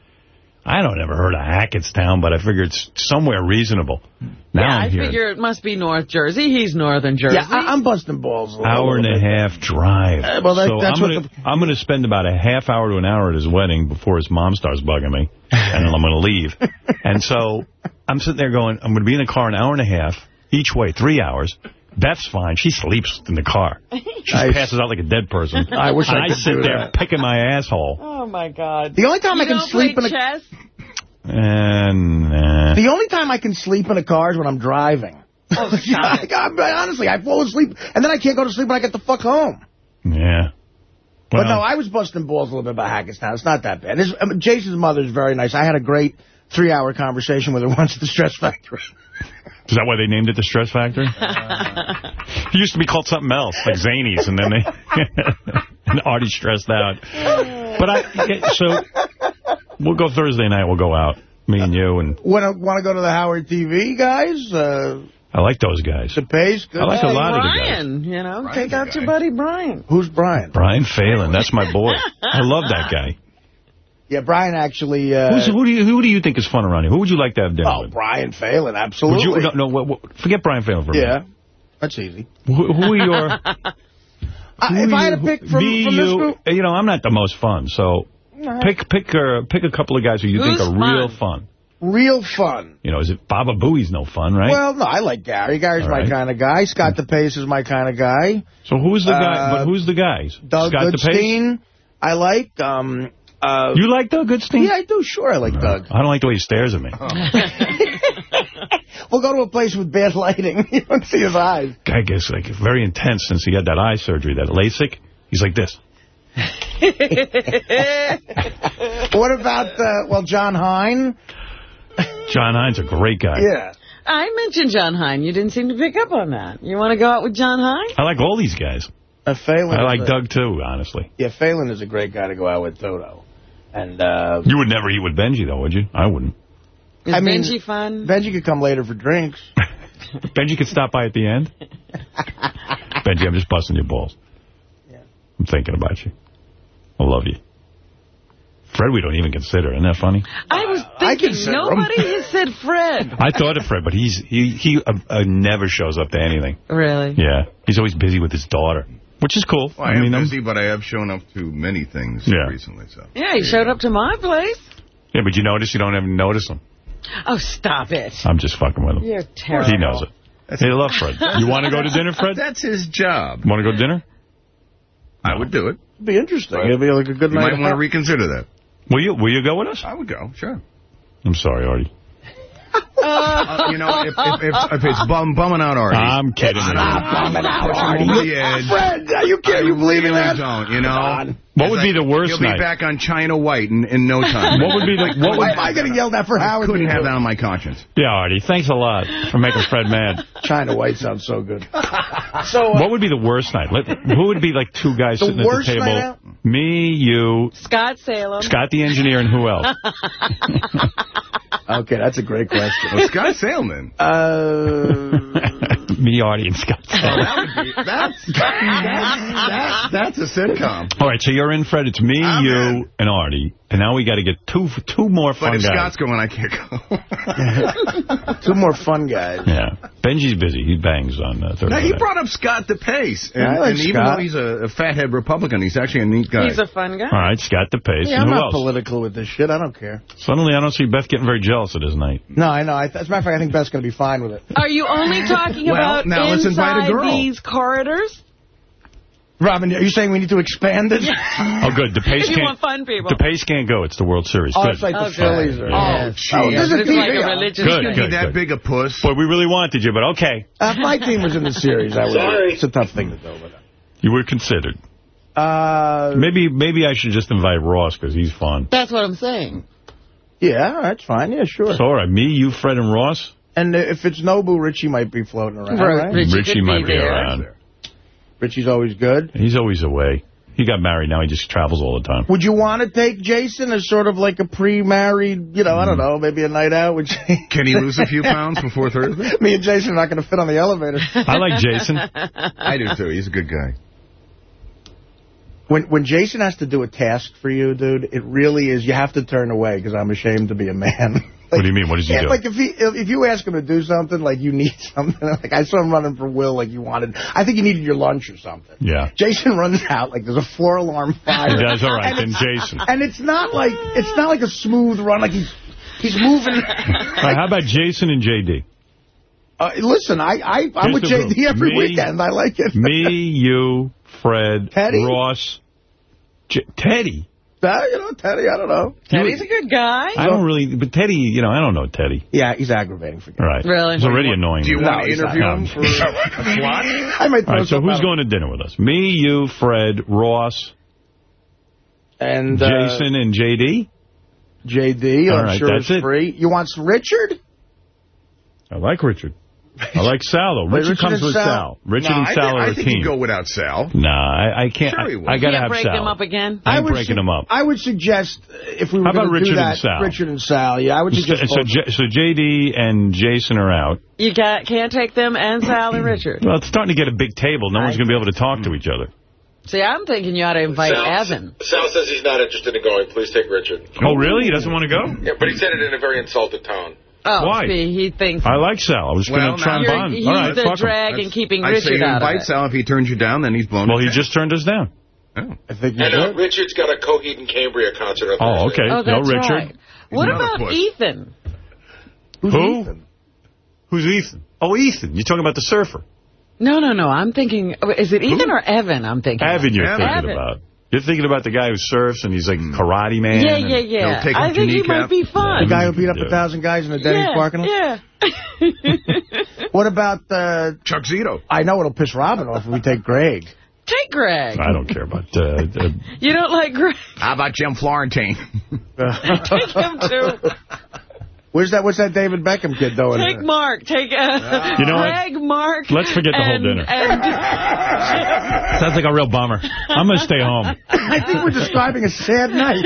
I don't ever heard of Hackettstown, but I figure it's somewhere reasonable. Now yeah, I'm I hearing figure it must be North Jersey. He's Northern Jersey. Yeah, I, am busting balls. A little hour and bit. a half drive. Uh, well, that- so that's I'm what gonna I'm gonna spend about a half hour to an hour at his wedding before his mom starts bugging me, and then I'm gonna leave. And so I'm sitting there going, I'm gonna be in the car an hour and a half each way, three hours. Beth's fine. She sleeps in the car. She just Nice. passes out like a dead person. I wish and I I could sit do there that. picking my asshole. Oh, my God. The only time you I can sleep play in a chess? And uh, the only time I can sleep in a car is when I'm driving. Oh, stop yeah. I, I, honestly, I fall asleep, and then I can't go to sleep when I get the fuck home. yeah. But no, I was busting balls a little bit about Hackettstown. It's not that bad. His, um, Jason's mother is very nice. I had a great three-hour conversation with her once at the Stress Factory. Is that why they named it the Stress Factory? it used to be called something else, like Zanies, and then they and Artie stressed out. But I so we'll go Thursday night. We'll go out, me and you, and Want to want to go to the Howard TV guys? Uh, I like those guys. the pace. Good. I like a lot of the guys. Brian, you know, Brian's take out guy. your buddy Brian. Who's Brian? Brian Phelan, that's my boy. I love that guy. Yeah, Brian actually. Uh, Who's, who do you who do you think is fun around here? Who would you like to have dinner oh, with? Brian Phelan, Would absolutely. you no, no what, what, forget Brian Phelan for a yeah, minute. that's easy. Who, who are your Uh, who if are I had to you- pick from, me, from this you, group, you know, I'm not the most fun, so pick pick uh, pick a couple of guys who you Who's think are real fun? fun. real fun. You know, is it Baba Booey's no fun, right? Well, no, I like Gary. Gary's All my right. kind of guy. Scott DePace is my kind of guy. so who's the guy? uh, But who's the guys? Doug Scott DePace? Goodstein, I like. Um, uh, You like Doug Goodstein? yeah, I do. Sure, I like Doug. I don't like the way he stares at me. We'll go to a place with bad lighting. you don't see his eyes. Guy gets like very intense since he had that eye surgery, that LASIK. He's like this. What about, uh, well, John Hein? John Hein's a great guy. Yeah. I mentioned John Hein. You didn't seem to pick up on that. You want to go out with John Hein? I like all these guys. Uh, Phelan I like a- Doug too, honestly. Yeah, Phelan is a great guy to go out with, Toto. And, uh, You would never eat with Benji though, would you? I wouldn't. Is I mean- Benji fun? Benji could come later for drinks. Benji could stop by at the end. Benji, I'm just busting your balls. Yeah. I'm thinking about you. I love you. Fred, we don't even consider. Isn't that funny? I was thinking, consider him. nobody has said Fred. I thought of Fred, but he's he he uh, uh, never shows up to anything. Really? Yeah, he's always busy with his daughter, which is cool. Well, I, am mean, I'm- busy, but I have shown up to many things Yeah. recently. So Yeah, he showed up to my place. yeah, but you notice you don't even notice him. Oh, stop it. I'm just fucking with him. You're terrible. He knows it. Hey, love Fred. You want to go to dinner, Fred? that's his job. Want to go to dinner? I would do it. It'd be interesting. It'd be like a good You night. might want to reconsider that. Will you Will you go with us? I would go, sure. I'm sorry, Artie. Uh, you know, if, if, if, if it's bum, bumming out Artie. I'm kidding. I don't bumming out, push him Artie. over the edge. Fred, are you I? You believe in really that? don't, you know. On. What would be the worst He'll be night? back on China White in, in no time. What would be the what Why would am I going to yell that for Howard? couldn't have that on my conscience. Yeah, Artie. Thanks a lot for making Fred mad. China White sounds so good. so, uh, What would be the worst night? Let, who would be like two guys The sitting at the table? out? Me, you, Scott Salem. Scott the engineer, and who else? okay, that's a great question. Well, Scott Salem. Uh, Me, audience and Scott. that would be, that's, that's, that's a sitcom. All right, so you're in, Fred. It's me, I'm you, in. and Artie. And now we got to get two two more fun But fun if guys. Scott's going, I can't go. two more fun guys. Yeah. Benji's busy. He bangs on uh, Thursday now, he brought up Scott DePace. And, Yeah, I like and even though he's a, a fathead Republican, he's actually a neat guy. He's a fun guy. All right, Scott DePace. Yeah, I'm not else? political with this shit. I don't care. Suddenly, I don't see Beth getting very jealous of this night. No, I know. I, as a matter of fact, I think Beth's going to be fine with it. Are you only talking Well, about now let's invite a girl. these corridors? Robin, are you saying we need to expand it? Oh, good. DePace If you can't. want fun people. DePace can't go. It's the World Series. Oh, good. it's like the Okay. Phillies. Are, Oh, yeah. jeez. Oh, there's a It's TV. like a religious Good, He's good. that big a puss. Boy, we really wanted you, but okay. Uh, if my team was in the series, I would. It's a tough thing to do. But, You were considered. uh, Maybe maybe I should just invite Ross because he's fun. That's what I'm saying. yeah, that's fine. Yeah, sure. So, all right, me, you, Fred, and Ross. And if it's Nobu, Richie might be floating around. Right. Right? Richie Richie might be be around. Richie's always good. He's always away. He got married. Now he just travels all the time. Would you want to take Jason as sort of like a pre-married, you know, I don't hmm. know, maybe a night out with Can he lose a few pounds before Thursday? Me and Jason are not going to fit on the elevator. I like Jason. I do, too. He's a good guy. When when Jason has to do a task for you, dude, it really is, you have to turn away because I'm ashamed to be a man. what do you mean? What does he Yeah, do? like if he if, if you ask him to do something, like you need something, like I saw him running for Will, like you wanted. I think you needed your lunch or something. yeah. Jason runs out like there's a four alarm fire. He does all right. And Then Jason. And it's not like it's not like a smooth run. Like he's he's moving. Right, how about Jason and J.D.? Uh, listen, I I I'm with JD every Me- weekend. I like it. Me, you, Fred, Teddy? Ross, J Teddy. Uh, you know, Teddy. I don't know. Teddy's a good guy. I don't really, but Teddy, you know, I don't know Teddy. Yeah, he's aggravating for you. Right. Really? He's already annoying. Do you No, want to he's not. interview him for a slot? I might All throw right, so who's out. going to dinner with us? Me, you, Fred, Ross, And uh, Jason, and J.D.? JD. I'm right, sure that's it's it. free. You want Richard? I like Richard. I like Sal, though. Richard, Richard comes with Sal? Sal. Richard no, and I Sal think, are I a think team. you go without Sal. Nah, I, I can't. Sure he I, will. I got to Can't have break Sal. them up again. I I'm would breaking su- them up. I would suggest if we were How about going to do Richard and that, Sal? Richard and Sal. Yeah, I would So, suggest so, both. J- so J.D. and Jason are out. You got, can't take them and Sal and Richard. Well, it's starting to get a big table. No one's going to be able to talk to each other. See, I'm thinking you ought to invite Sal, Evan. Sal says he's not interested in going. Please take Richard. Oh, really? He doesn't want to go? Yeah, but he said it in a very insulted tone. Oh, Why? see, he thinks I like Sal. I was going to try and you're, bond. he's All right, the fuck him. drag in keeping I say Richard you out of invite it. Sal. If he turns you down, then he's blown. Well, he just turned us down. I think you And uh. Richard's got a Coheed and Cambria concert on Oh, okay. Oh, no that's Richard. right. What about. Ethan? Who's Who? Ethan? Who's Ethan? Oh, Ethan. You're talking about the surfer. No, no, no. I'm thinking, is it Ethan or Evan I'm thinking? Evan you're Evan. thinking Evan. about. You're thinking about the guy who surfs and he's like karate man. Yeah, and- yeah, yeah. Take I off your think he might kneecap. be fun. The guy who beat up a thousand guys in the Denny's yeah, parking lot? Yeah. What about, uh, Chuck Zito. I know it'll piss Robin off if we take Greg. Take Greg. I don't care about uh, uh, You don't like Greg? How about Jim Florentine? Take him too. Where's that, what's that David Beckham kid doing? Take Mark. Take uh, You know what? Greg, Mark. Let's forget the whole dinner. And Sounds like a real bummer. I'm going to stay home. I think we're describing a sad night.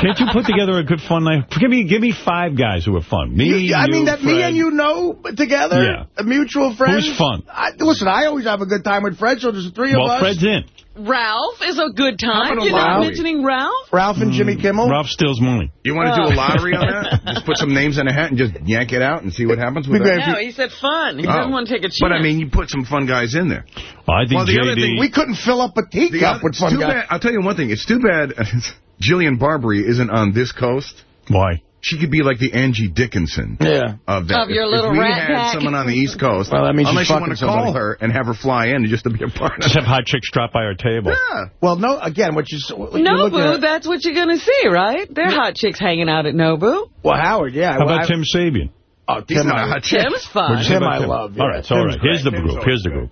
Can't you put together a good fun night? Give me, give me five guys who are fun. Me, You- I you, mean, that me and you know together? Yeah. A mutual friend? Who's fun? I, listen, I always have a good time with Fred, so there's the three of us. Well, us. Fred's in. Ralph is a good time. You're not lottery? mentioning Ralph? Ralph and Jimmy hmm. Kimmel. Ralph steals money. You want to do Oh. a lottery on that? Just put some names in a hat and just yank it out and see what happens with that. No, he said fun. He Oh. doesn't want to take a chance. But I mean, you put some fun guys in there. Well, I think Well, the other thing, We couldn't fill up a The teacup with it's fun guys. bad. I'll tell you one thing. It's too bad Jillian Barberie isn't on this coast. Why? She could be like the Angie Dickinson Yeah. of that. Of your if, little if we rat had pack. someone on the East Coast, Well, that means she's unless you want to call somebody. her and have her fly in just to be a part Just of have hot chicks drop by our table. Yeah. Well, no, again, what you what you're Nobu, at- that's what you're going to see, right? There are hot chicks hanging out at Nobu. Well, Howard, yeah. How well, about I- Tim Sabean? Oh, He's Tim, not a I- hot chick. Tim's fun. What'd you say Tim about I love, yeah. All right, so all Tim's right. Here's the great. group. Tim's Here's the group.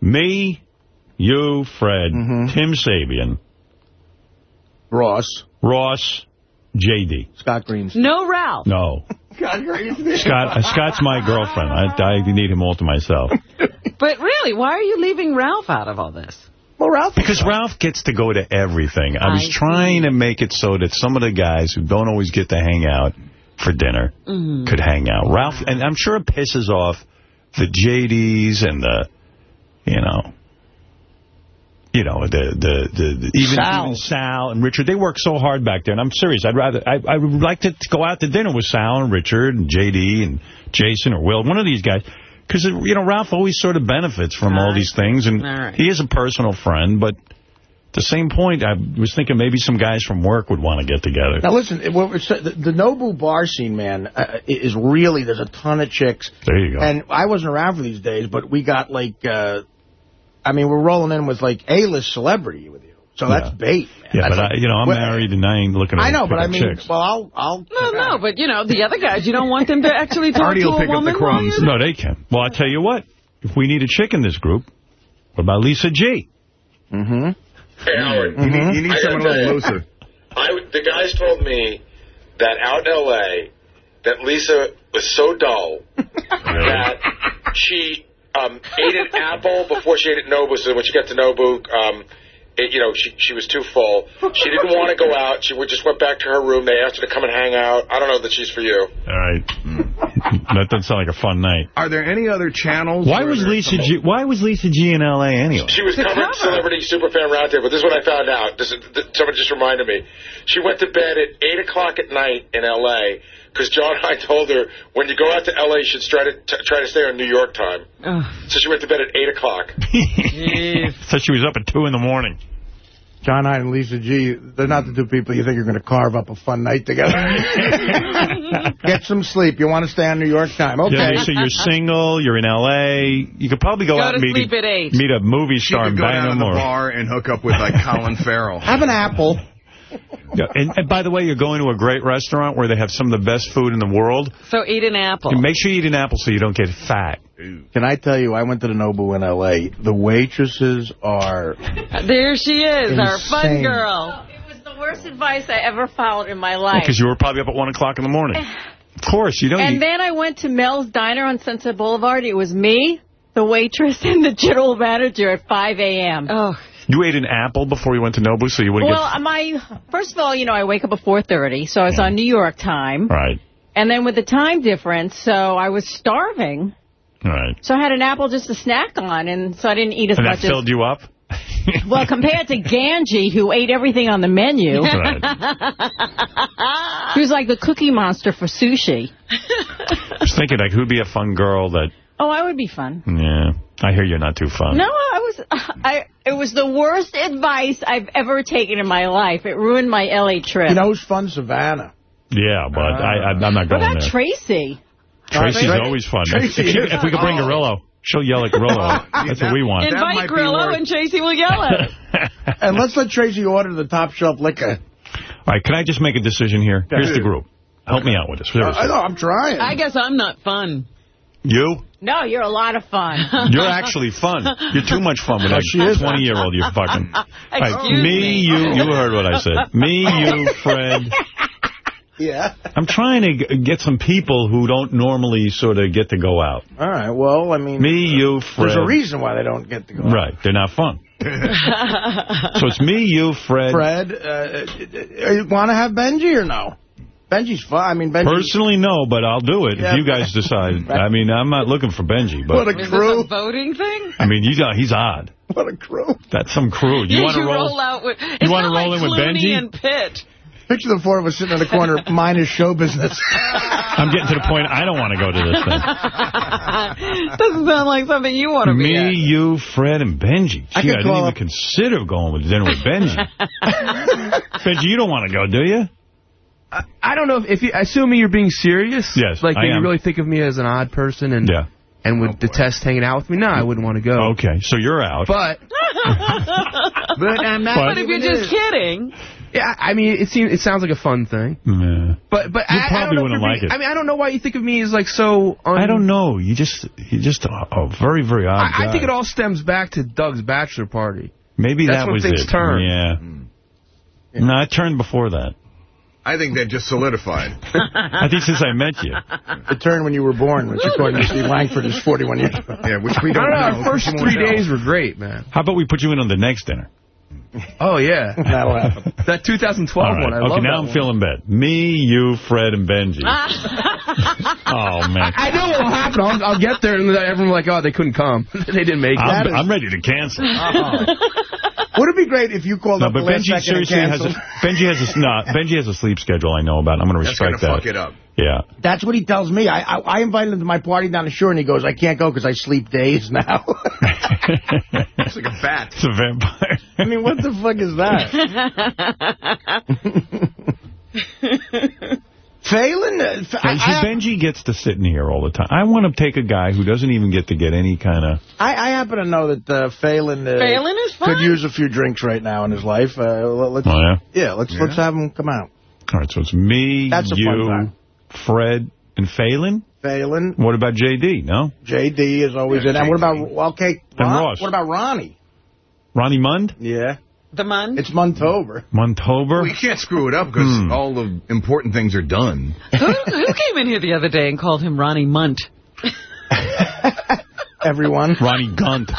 Me, you, Fred, mm-hmm. Tim Sabean, Ross, Ross, J.D. Scott Green's. No Ralph. No. Scott, uh, Scott's my girlfriend. I, I need him all to myself. But really, why are you leaving Ralph out of all this? Well, Ralph. Because Ralph gets to go to everything. I was I trying to make it so that some of the guys who don't always get to hang out for dinner Mm-hmm. could hang out. Ralph, and I'm sure it pisses off the JDs and the, you know, you know, the, the, the, the even, Sal. even Sal and Richard, they work so hard back there. And I'm serious. I'd rather, I, I would like to go out to dinner with Sal and Richard and JD and Jason or Will, one of these guys. Because, you know, Ralph always sort of benefits from all I these things. And All right. he is a personal friend, but at the same point, I was thinking maybe some guys from work would want to get together. Now, listen, it- what the, the Nobu bar scene, man, uh, is really, there's a ton of chicks. There you go. And I wasn't around for these days, but we got like, uh, I mean, we're rolling in with like A-list celebrity with you. So that's bait, man. yeah, That's but, like- I, you know, I'm well, married and I ain't looking at I know, but I mean, chicks. well, I'll, I'll. No, no, but, you know, the other guys, you don't want them to actually talk Artie to will a pick up the woman while crumbs. you're No, they can. Well, I'll tell you what. If we need a chick in this group, what about Lisa G? Mm-hmm. Hey, Howard. You need, you need someone a gotta little tell you, looser. I, the guys told me that out in L.A., that Lisa was so dull that she um, ate an apple before she ate at Nobu. So when she got to Nobu, um, it, you know, she she was too full. She didn't want to go out. She would just went back to her room. They asked her to come and hang out. I don't know that she's for you. All right. that doesn't sound like a fun night. Are there any other channels? Why was Lisa some- G? Why was Lisa G in L.A. anyway? She was covering Celebrity Superfan Roundtable. But this is what I found out. This is, th- someone just reminded me. She went to bed at 8 o'clock at night in L.A. because John I told her, when you go out to L.A., you should try to, t try to stay on New York time. So she went to bed at 8 o'clock. so she was up at 2 in the morning. John I and Lisa G, they're not the two people you think you're going to carve up a fun night together. Get some sleep. You want to stay on New York time. Okay. Yeah, Lisa, you're single, you're in L.A., you could probably go, Go out and meet, sleep at 8. meet a movie She star could and go bang down to the bar and hook up with, like, Colin Farrell. Have an apple. Yeah, and, and by the way, you're going to a great restaurant where they have some of the best food in the world. So eat an apple. And make sure you eat an apple so you don't get fat. Can I tell you, I went to the Nobu in L.A. The waitresses are... There she is, our fun Insane. girl. It was the worst advice I ever followed in my life. Because you were probably up at 1 o'clock in the morning. Of course, you don't... And You, then I went to Mel's Diner on Sunset Boulevard. It was me, the waitress, and the general manager at 5 a.m. Oh, you ate an apple before you went to Nobu so you wouldn't get. Well, uh, my first of all, you know, I wake up at 4.30, so I was on New York time. Right, And then with the time difference, so I was starving. right. So I had an apple just to snack on, and so I didn't eat as And that much as... filled you up? Well, compared to Ganji, who ate everything on the menu, Right. he was like the cookie monster for sushi. I was thinking, like, who'd be a fun girl that... Oh, I would be fun. Yeah, I hear you're not too fun. No, I was. I. It was the worst advice I've ever taken in my life. It ruined my L.A. trip. You know who's fun? Savannah. Yeah, but I, I, I'm not what going about there. Tracy? Tracy's Tracy- always fun. Tracy if, she- if we could bring oh. fun. Gorillo, she'll yell at Gorillo. Oh, That's what we want. Invite be Grillo and Tracy will yell at her. And let's let Tracy order the top shelf liquor. All right, can I just make a decision here? Here's the group. Help me out with this. Seriously. I know, I'm trying. I guess I'm not fun. You? No, you're a lot of fun. You're actually fun. You're too much fun with that she is. 20-year-old you fucking... All right, Excuse me, me. you, you heard what I said. Me, you, Fred. Yeah. I'm trying to g- get some people who don't normally sort of get to go out. All right. Well, I mean, Me, uh, you, Fred. there's a reason why they don't get to go. out. Right, they're not fun. so it's me, you, Fred. Fred, uh, uh, uh you want to have Benji or no? Benji's fun. I mean, Benji. Personally, no, but I'll do it Yeah. if you guys decide. I mean, I'm not looking for Benji, What but a Is crew. this a voting thing? I mean, he's, uh, he's odd. What a crew. That's some crew. You Yeah, want to you roll? out with. It's wanna roll like in with Clooney Benji? and Pitt. Picture the four of us sitting in the corner, minus show business. I'm getting to the point I don't want to go to this thing. Doesn't sound like something you want to be Me, you, Fred, and Benji. Gee, I I didn't even up- consider going with dinner with Benji. Benji, you don't want to go, do you? I don't know if, if you, assuming you're being serious. Yes, Like, I that you am. really think of me as an odd person and Yeah. and would detest hanging out with me. No, I wouldn't want to go. Okay, so you're out. But but I'm not. But if you're just kidding, Yeah, I mean, it seems it sounds like a fun thing. Yeah. But but You I, I probably don't know wouldn't like being- it. I mean, I don't know why you think of me as like so. Un- I don't know. You just, you're just a, a very, very odd I, I think it all stems back to Doug's bachelor party. Maybe That's that when was things it. turn. Yeah. Hmm. No, it turned before that. I think that just solidified. I think since I met you. The turn when you were born, which according to Steve Langford is 41 years ago. Yeah, which we don't don't know. know. Our first We won't three know. days were great, man. How about we put you in on the next dinner? Oh yeah, That'll happen. that 2012 All right. one. I okay, love now I'm one. feeling bad. Me, you, Fred, and Benji. oh, man. I know what will happen. I'll, I'll get there, and then everyone will be like, "Oh, they couldn't come. they didn't make it." I'm, is- I'm ready to cancel. Uh-huh. Would it be great if you called No, up but the last Benji seriously has a. Benji has a no, Benji has a sleep schedule I know about. I'm going to That's going respect to that. fuck it up. Yeah. That's what he tells me. I, I I invited him to my party down the shore, and he goes, I can't go because I sleep days now. It's like a bat. It's a vampire. I mean, what the fuck is that? Phelan? uh, F- I, Benji, I, Benji gets to sit in here all the time. I want to take a guy who doesn't even get to get any kind of... I, I happen to know that uh, Phelan, uh, Phelan is could use a few drinks right now in his life. Uh, let's, Oh, yeah? yeah, let's let's have him come out. All right, so it's me, That's a fun you. Fred, and Phelan? Phelan, What about J.D., no? J.D. is always Yeah, in. And what about, JD. well, okay, And Ross. what about Ronnie? Ronnie Mund? Yeah, the month? it's Montober. Montober? Well, you can't screw it up because Hmm. all the important things are done. who, who came in here the other day and called him Ronnie Munt? Everyone. Ronnie Gunt.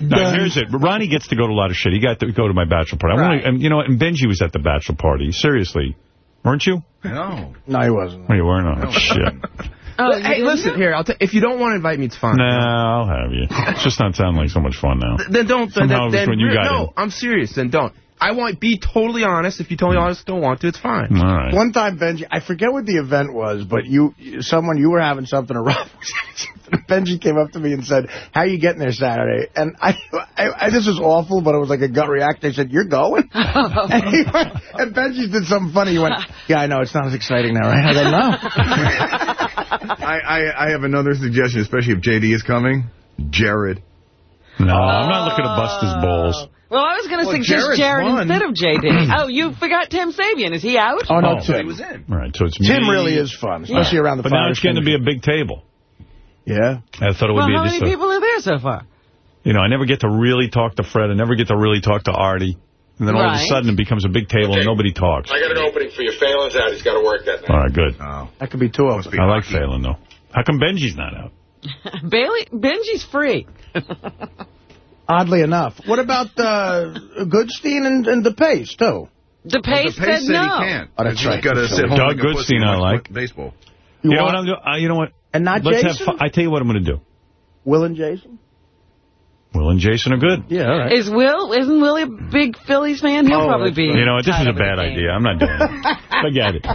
now, here's it. Ronnie gets to go to a lot of shit. He got to go to my bachelor party. I Right. wanna, and, you know, what? and Benji was at the bachelor party. Seriously. Weren't you? No. No, he wasn't. Oh, you weren't? Oh, No. shit. Oh, hey, listen know? here. I'll if you don't want to invite me, it's fine. No, I'll have you. It's just not sounding like so much fun now. Then don't. Then, Somehow then, when you got no, in. I'm serious. Then don't. I want to be totally honest. If you totally honest, don't want to, it's fine. All right. One time, Benji, I forget what the event was, but you, someone, you were having something to Rob. Benji came up to me and said, how are you getting there Saturday? And I, I, I this was awful, but it was like a gut reaction. I said, you're going? Oh. and, he went, and Benji did something funny. He went, yeah, I know, it's not as exciting now, right? I go, no. I, I, I have another suggestion, especially if JD is coming. Jared. No, I'm not looking to bust his balls. Oh. Well, I was going to Well, suggest Jared's Jared won. instead of J.D. oh, you forgot Tim Sabean. Is he out? Oh, no, Oh. Tim. He was in. All right, so it's Tim me. really is fun, especially around the But now it's going to be a big table. Yeah. I thought it would Well, be how many a, people are there so far? you know, I never get to really talk to Fred. I never get to really talk to Artie. And then all of a sudden it becomes a big table and nobody talks. I got an opening for you. Phelan's out. He's got to work that night. All right, good. Oh. That could be two of them. I like Phelan, though. How come Benji's not out? Bailey, Benji's free. Oddly enough. What about uh, Goodstein and, and DePace, too? DePace Well, said no. he can't. Oh, that's right. got to sit home Doug a Goodstein I like. Baseball. You, know what I'm doing? Uh, you know what? And not Let's Jason? have. I tell you what I'm going to do. Will and Jason? Will and Jason are good. Yeah, all right. Is Will, isn't Willie a big Phillies fan? He'll Oh, probably be. You know what? This is a bad idea. I'm not doing it. Forget it.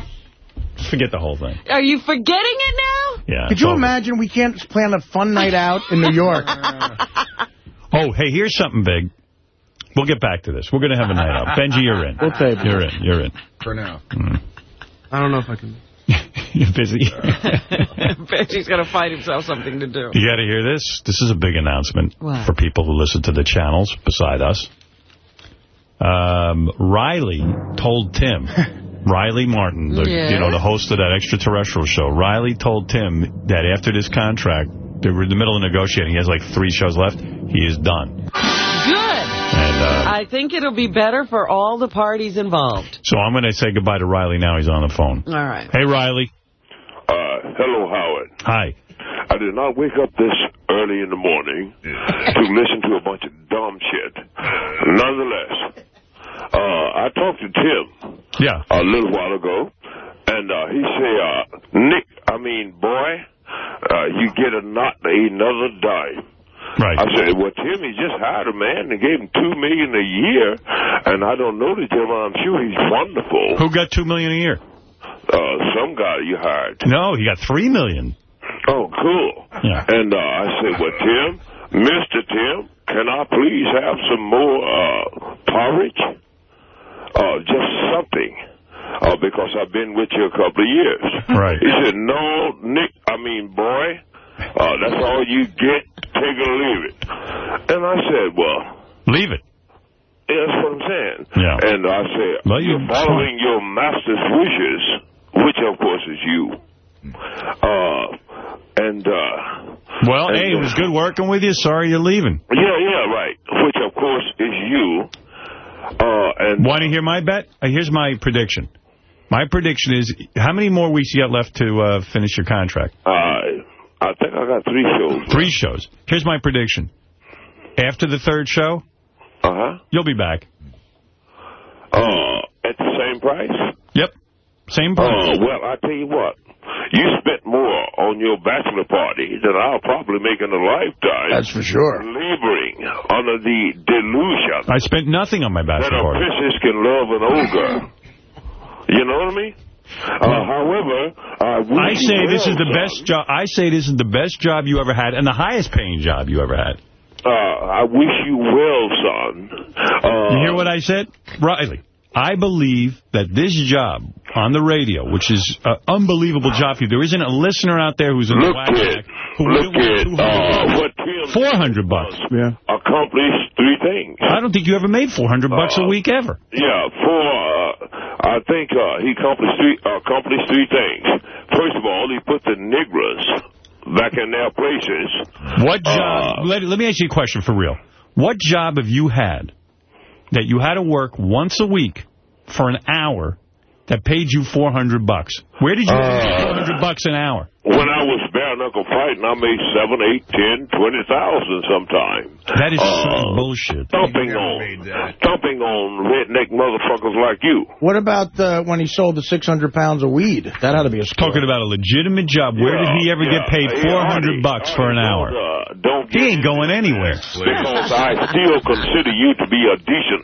Forget the whole thing. Are you forgetting it now? Yeah. Could you over. imagine we can't plan a fun night out in New York? Oh, hey, here's something big. We'll get back to this. We're going to have a night out. Benji, you're in. We'll tape it. You're in. You're in. For now. I don't know if I can. You're busy. Benji's going to find himself something to do. You got to hear this. This is a big announcement What? for people who listen to the channels beside us. Um, Riley told Tim, Riley Martin, the, Yes? you know, the host of that extraterrestrial show, Riley told Tim that after this contract, they were in the middle of negotiating. He has like three shows left. He is done. Good. And uh, I think it'll be better for all the parties involved. so I'm going to say goodbye to Riley now. He's on the phone. All right. Hey, Riley. Uh, hello, Howard. Hi. I did not wake up this early in the morning to listen to a bunch of dumb shit. Nonetheless, uh, I talked to Tim Yeah. a little while ago, and uh, he said, uh, Nick, I mean, boy, uh, you get a eat another dime. Right. I said, well, Tim, he just hired a man and gave him two million a year, and I don't know the gentleman. I'm sure he's wonderful. Who got 2 million a year? Uh, some guy you hired. No, he got 3 million. Oh, cool. Yeah. And uh, I said, well, Tim, Mr. Tim, can I please have some more uh, porridge? Uh, just something. Uh, because I've been with you a couple of years. Right. He said, no, Nick, I mean, boy, uh, that's all you get. Take it or leave it. And I said, well, Leave it. yeah, that's what I'm saying. Yeah. And I said, Well, you- you're following your master's wishes, which of course is you. Uh, and, uh, Well, And, hey, it was uh, good working with you. Sorry you're leaving. yeah, yeah, right. Which of course is you. Uh, and Want to hear my bet? Uh, here's my prediction. My prediction is, how many more weeks you got left to uh, finish your contract? uh, I think I got three shows. Three shows. Here's my prediction. After the third show, Uh huh. you'll be back. Uh, at the same price. Yep. Same Oh, price. well, I tell you what. You spent more on your bachelor party than I'll probably make in a lifetime. That's for sure. Laboring under the delusion I spent nothing on my bachelor. that bachelor a party. princess can love an ogre. you know what I mean? Uh, however, I, wish I say this is the son. best job. I say this is the best job you ever had and the highest paying job you ever had. Uh, I wish you well, son. Uh, You hear what I said? Riley, I believe that this job on the radio, which is an unbelievable job for you, there isn't a listener out there who's in the Look whack at, pack who look wouldn't at want uh, what 400 bucks. Yeah. accomplished three things. I don't think you ever made 400 bucks a Uh, week ever. Yeah, four. Uh, I think uh, he accomplished three, accomplished three things. First of all, he put the Negroes back in their places. What job, Uh, let, let me ask you a question for real. What job have you had that you had to work once a week for an hour that paid you 400 bucks? Where did you Uh, get 400 bucks an hour? When I was bare knuckle fighting, I made seven, eight, ten, twenty thousand sometimes. That is Uh, bullshit. Thumping on, thumping on redneck motherfuckers like you. What about uh, when he sold the 600 pounds of weed? That had to be a score. Talking about a legitimate job. Where did he ever get paid Yeah, 400 bucks for an hour? Uh, don't He ain't going anywhere. because I still consider you to be a decent,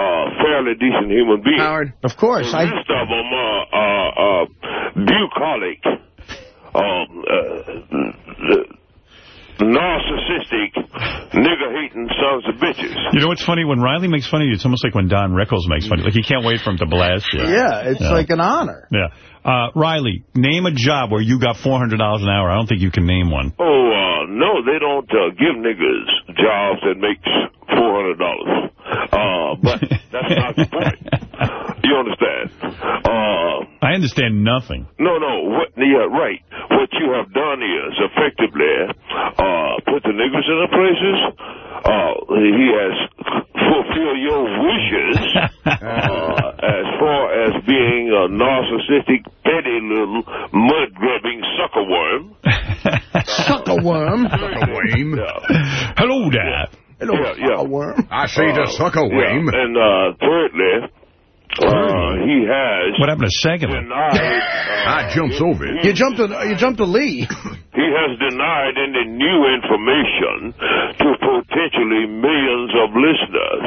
uh, fairly decent human being. Howard. Of course. The I, of them are uh, uh, bucolic, um, uh, narcissistic, nigger-hating sons of bitches. You know what's funny? When Riley makes fun of you, it's almost like when Don Rickles makes fun of you. Like, you can't wait for him to blast you. yeah, it's Yeah. like an honor. Yeah. Uh, Riley, name a job where you got $400 an hour. I don't think you can name one. Oh, uh, no, they don't uh, give niggas jobs that makes $400. Uh, but that's not the point. You understand? Uh, I understand nothing. No, no. What? Yeah, right. What you have done is effectively uh, put the niggers in the places. Uh, he has fulfilled your wishes uh, as far as being a narcissistic, petty little mud-grubbing sucker worm. Sucker worm. Sucker Yeah. Hello there. Hello, Yeah, yeah. sucker worm. I say the sucker worm. Yeah. And uh, thirdly, uh, he has What happened to secondly? denied. Uh, I jumps over it. You jumped to you jumped to Lee. He has denied any new information to potentially millions of listeners.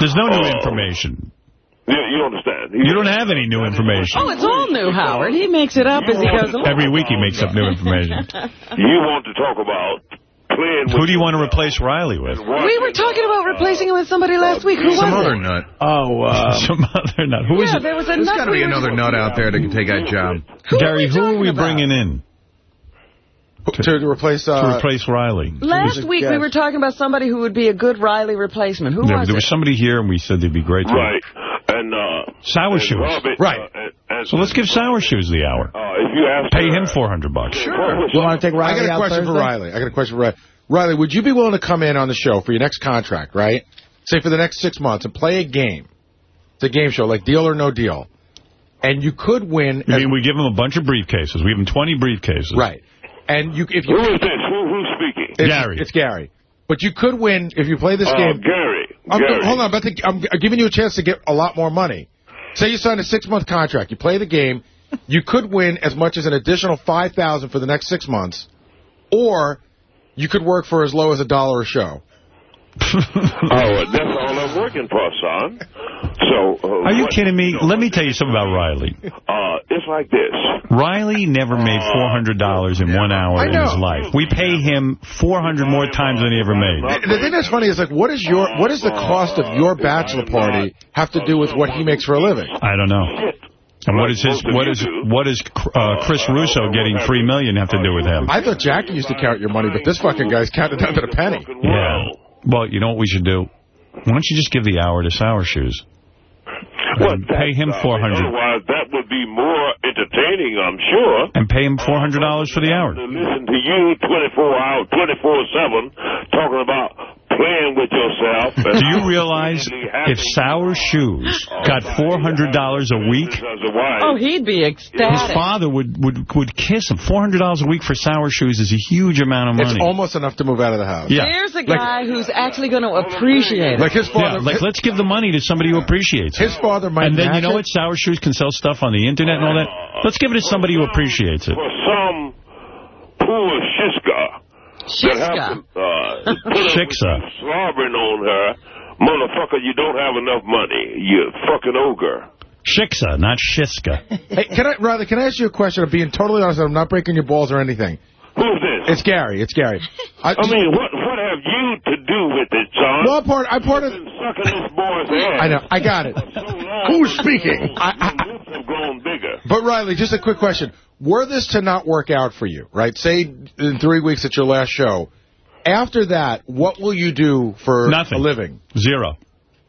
There's no new Oh. information. You, you understand? He- You don't have any new information. Oh, it's all new, Howard. He makes it up as he goes along. Every week he makes up new information. You want to talk about Who do you want to replace Riley with? We were talking about uh, replacing him with somebody uh, last week. Who Some was other it? nut. Oh, uh, Some other nut. Who is Yeah, it? there was a There's nut got to be another nut out there that can take that job. Who Gary, are who are we about? bringing in To replace... to Uh, replace Riley? Last week we were talking about somebody who would be a good Riley replacement. Who There, was there it? was somebody here, and we said they'd be great. To Right. And, uh, Sour and Shoes. Robert, Right. uh, and, and, So let's give Sour Shoes the hour. uh, if you ask Pay her- him 400 bucks. Sure. you want to take Riley? I got a out question for Riley. I got a question for Riley. Riley, would you be willing to come in on the show for your next contract, right? Say for the next six months and play a game. It's a game show, like Deal or No Deal. And you could win. I mean, we give him a bunch of briefcases. We give him 20 briefcases. right. And you, if Who you, is this? Who, who's speaking? it's, Gary. it's Gary. But you could win if you play this Uh, game. Gary. I'm, Gary. hold on, I'm, to, I'm giving you a chance to get a lot more money. Say you sign a six-month contract. You play the game. You could win as much as an additional 5000 for the next six months. Or you could work for as low as a dollar a show. Oh, that's all I'm working for, son. So, uh, Are you what- kidding me? Let me tell you something about Riley. Uh, it's like this. Riley never made $400 in one hour in his life. We pay him 400 more times than he ever made. The thing that's funny is like, what is your what does the cost of your bachelor party have to do with what he makes for a living? I don't know. And what is his what is what is uh, Chris Russo getting three million have to do with him? I thought Jackie used to count your money, but this fucking guy's counted down to the penny. Yeah. Well, you know what we should do? Why don't you just give the hour to Sour Shoes? Well, pay him that's, uh, 400 Otherwise, that would be more entertaining, I'm sure. and pay him $400 for the hour. To listen to you 24 hours, 24-7, talking about playing with yourself. Do you realize if Sour Shoes got $400 a week, as a wife, Oh, he'd be ecstatic. his father would, would, would kiss him. $400 a week for Sour Shoes is a huge amount of money. It's almost enough to move out of the house. Yeah. There's a guy who's actually going to appreciate it. Like his Yeah, father, like let's give the money to somebody who appreciates it. his father might And then you know it. what? Sour Shoes can sell stuff on the internet and all that. Let's give it to somebody who appreciates it. for some poor shishka that have uh, put Shiksa. with slobbering on her, motherfucker, you don't have enough money, you fucking ogre. Shiksa, not Shiska. Hey, can I, Riley, can I ask you a question? I'm being totally honest. I'm not breaking your balls or anything. Who's this? It's Gary. It's Gary. I, I mean, what what have you to do with it, John? well, I'm part, I'm part of. Been sucking this boy's ass. I know. I got it. So. Who's speaking? I, I, Your have grown bigger. But Riley, just a quick question: Were this to not work out for you, right? Say in three weeks at your last show. After that, what will you do for Nothing. a living? Zero.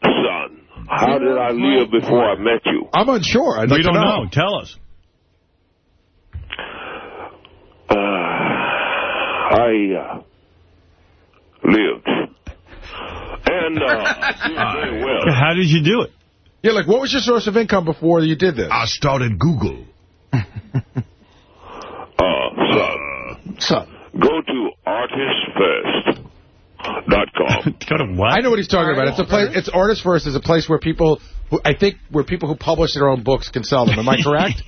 Son, how did I live before I met you? I'm unsure. I'd we to don't know. Tell us. Uh, I uh, lived. And uh, did very well. How did you do it? Yeah, like what was your source of income before you did this? I started Google. Uh, Son. Go to artistfirst.com. Go to what? I know what he's talking about. It's a place. It's Artist First is a place where people, who, I think, where people who publish their own books can sell them. Am I correct?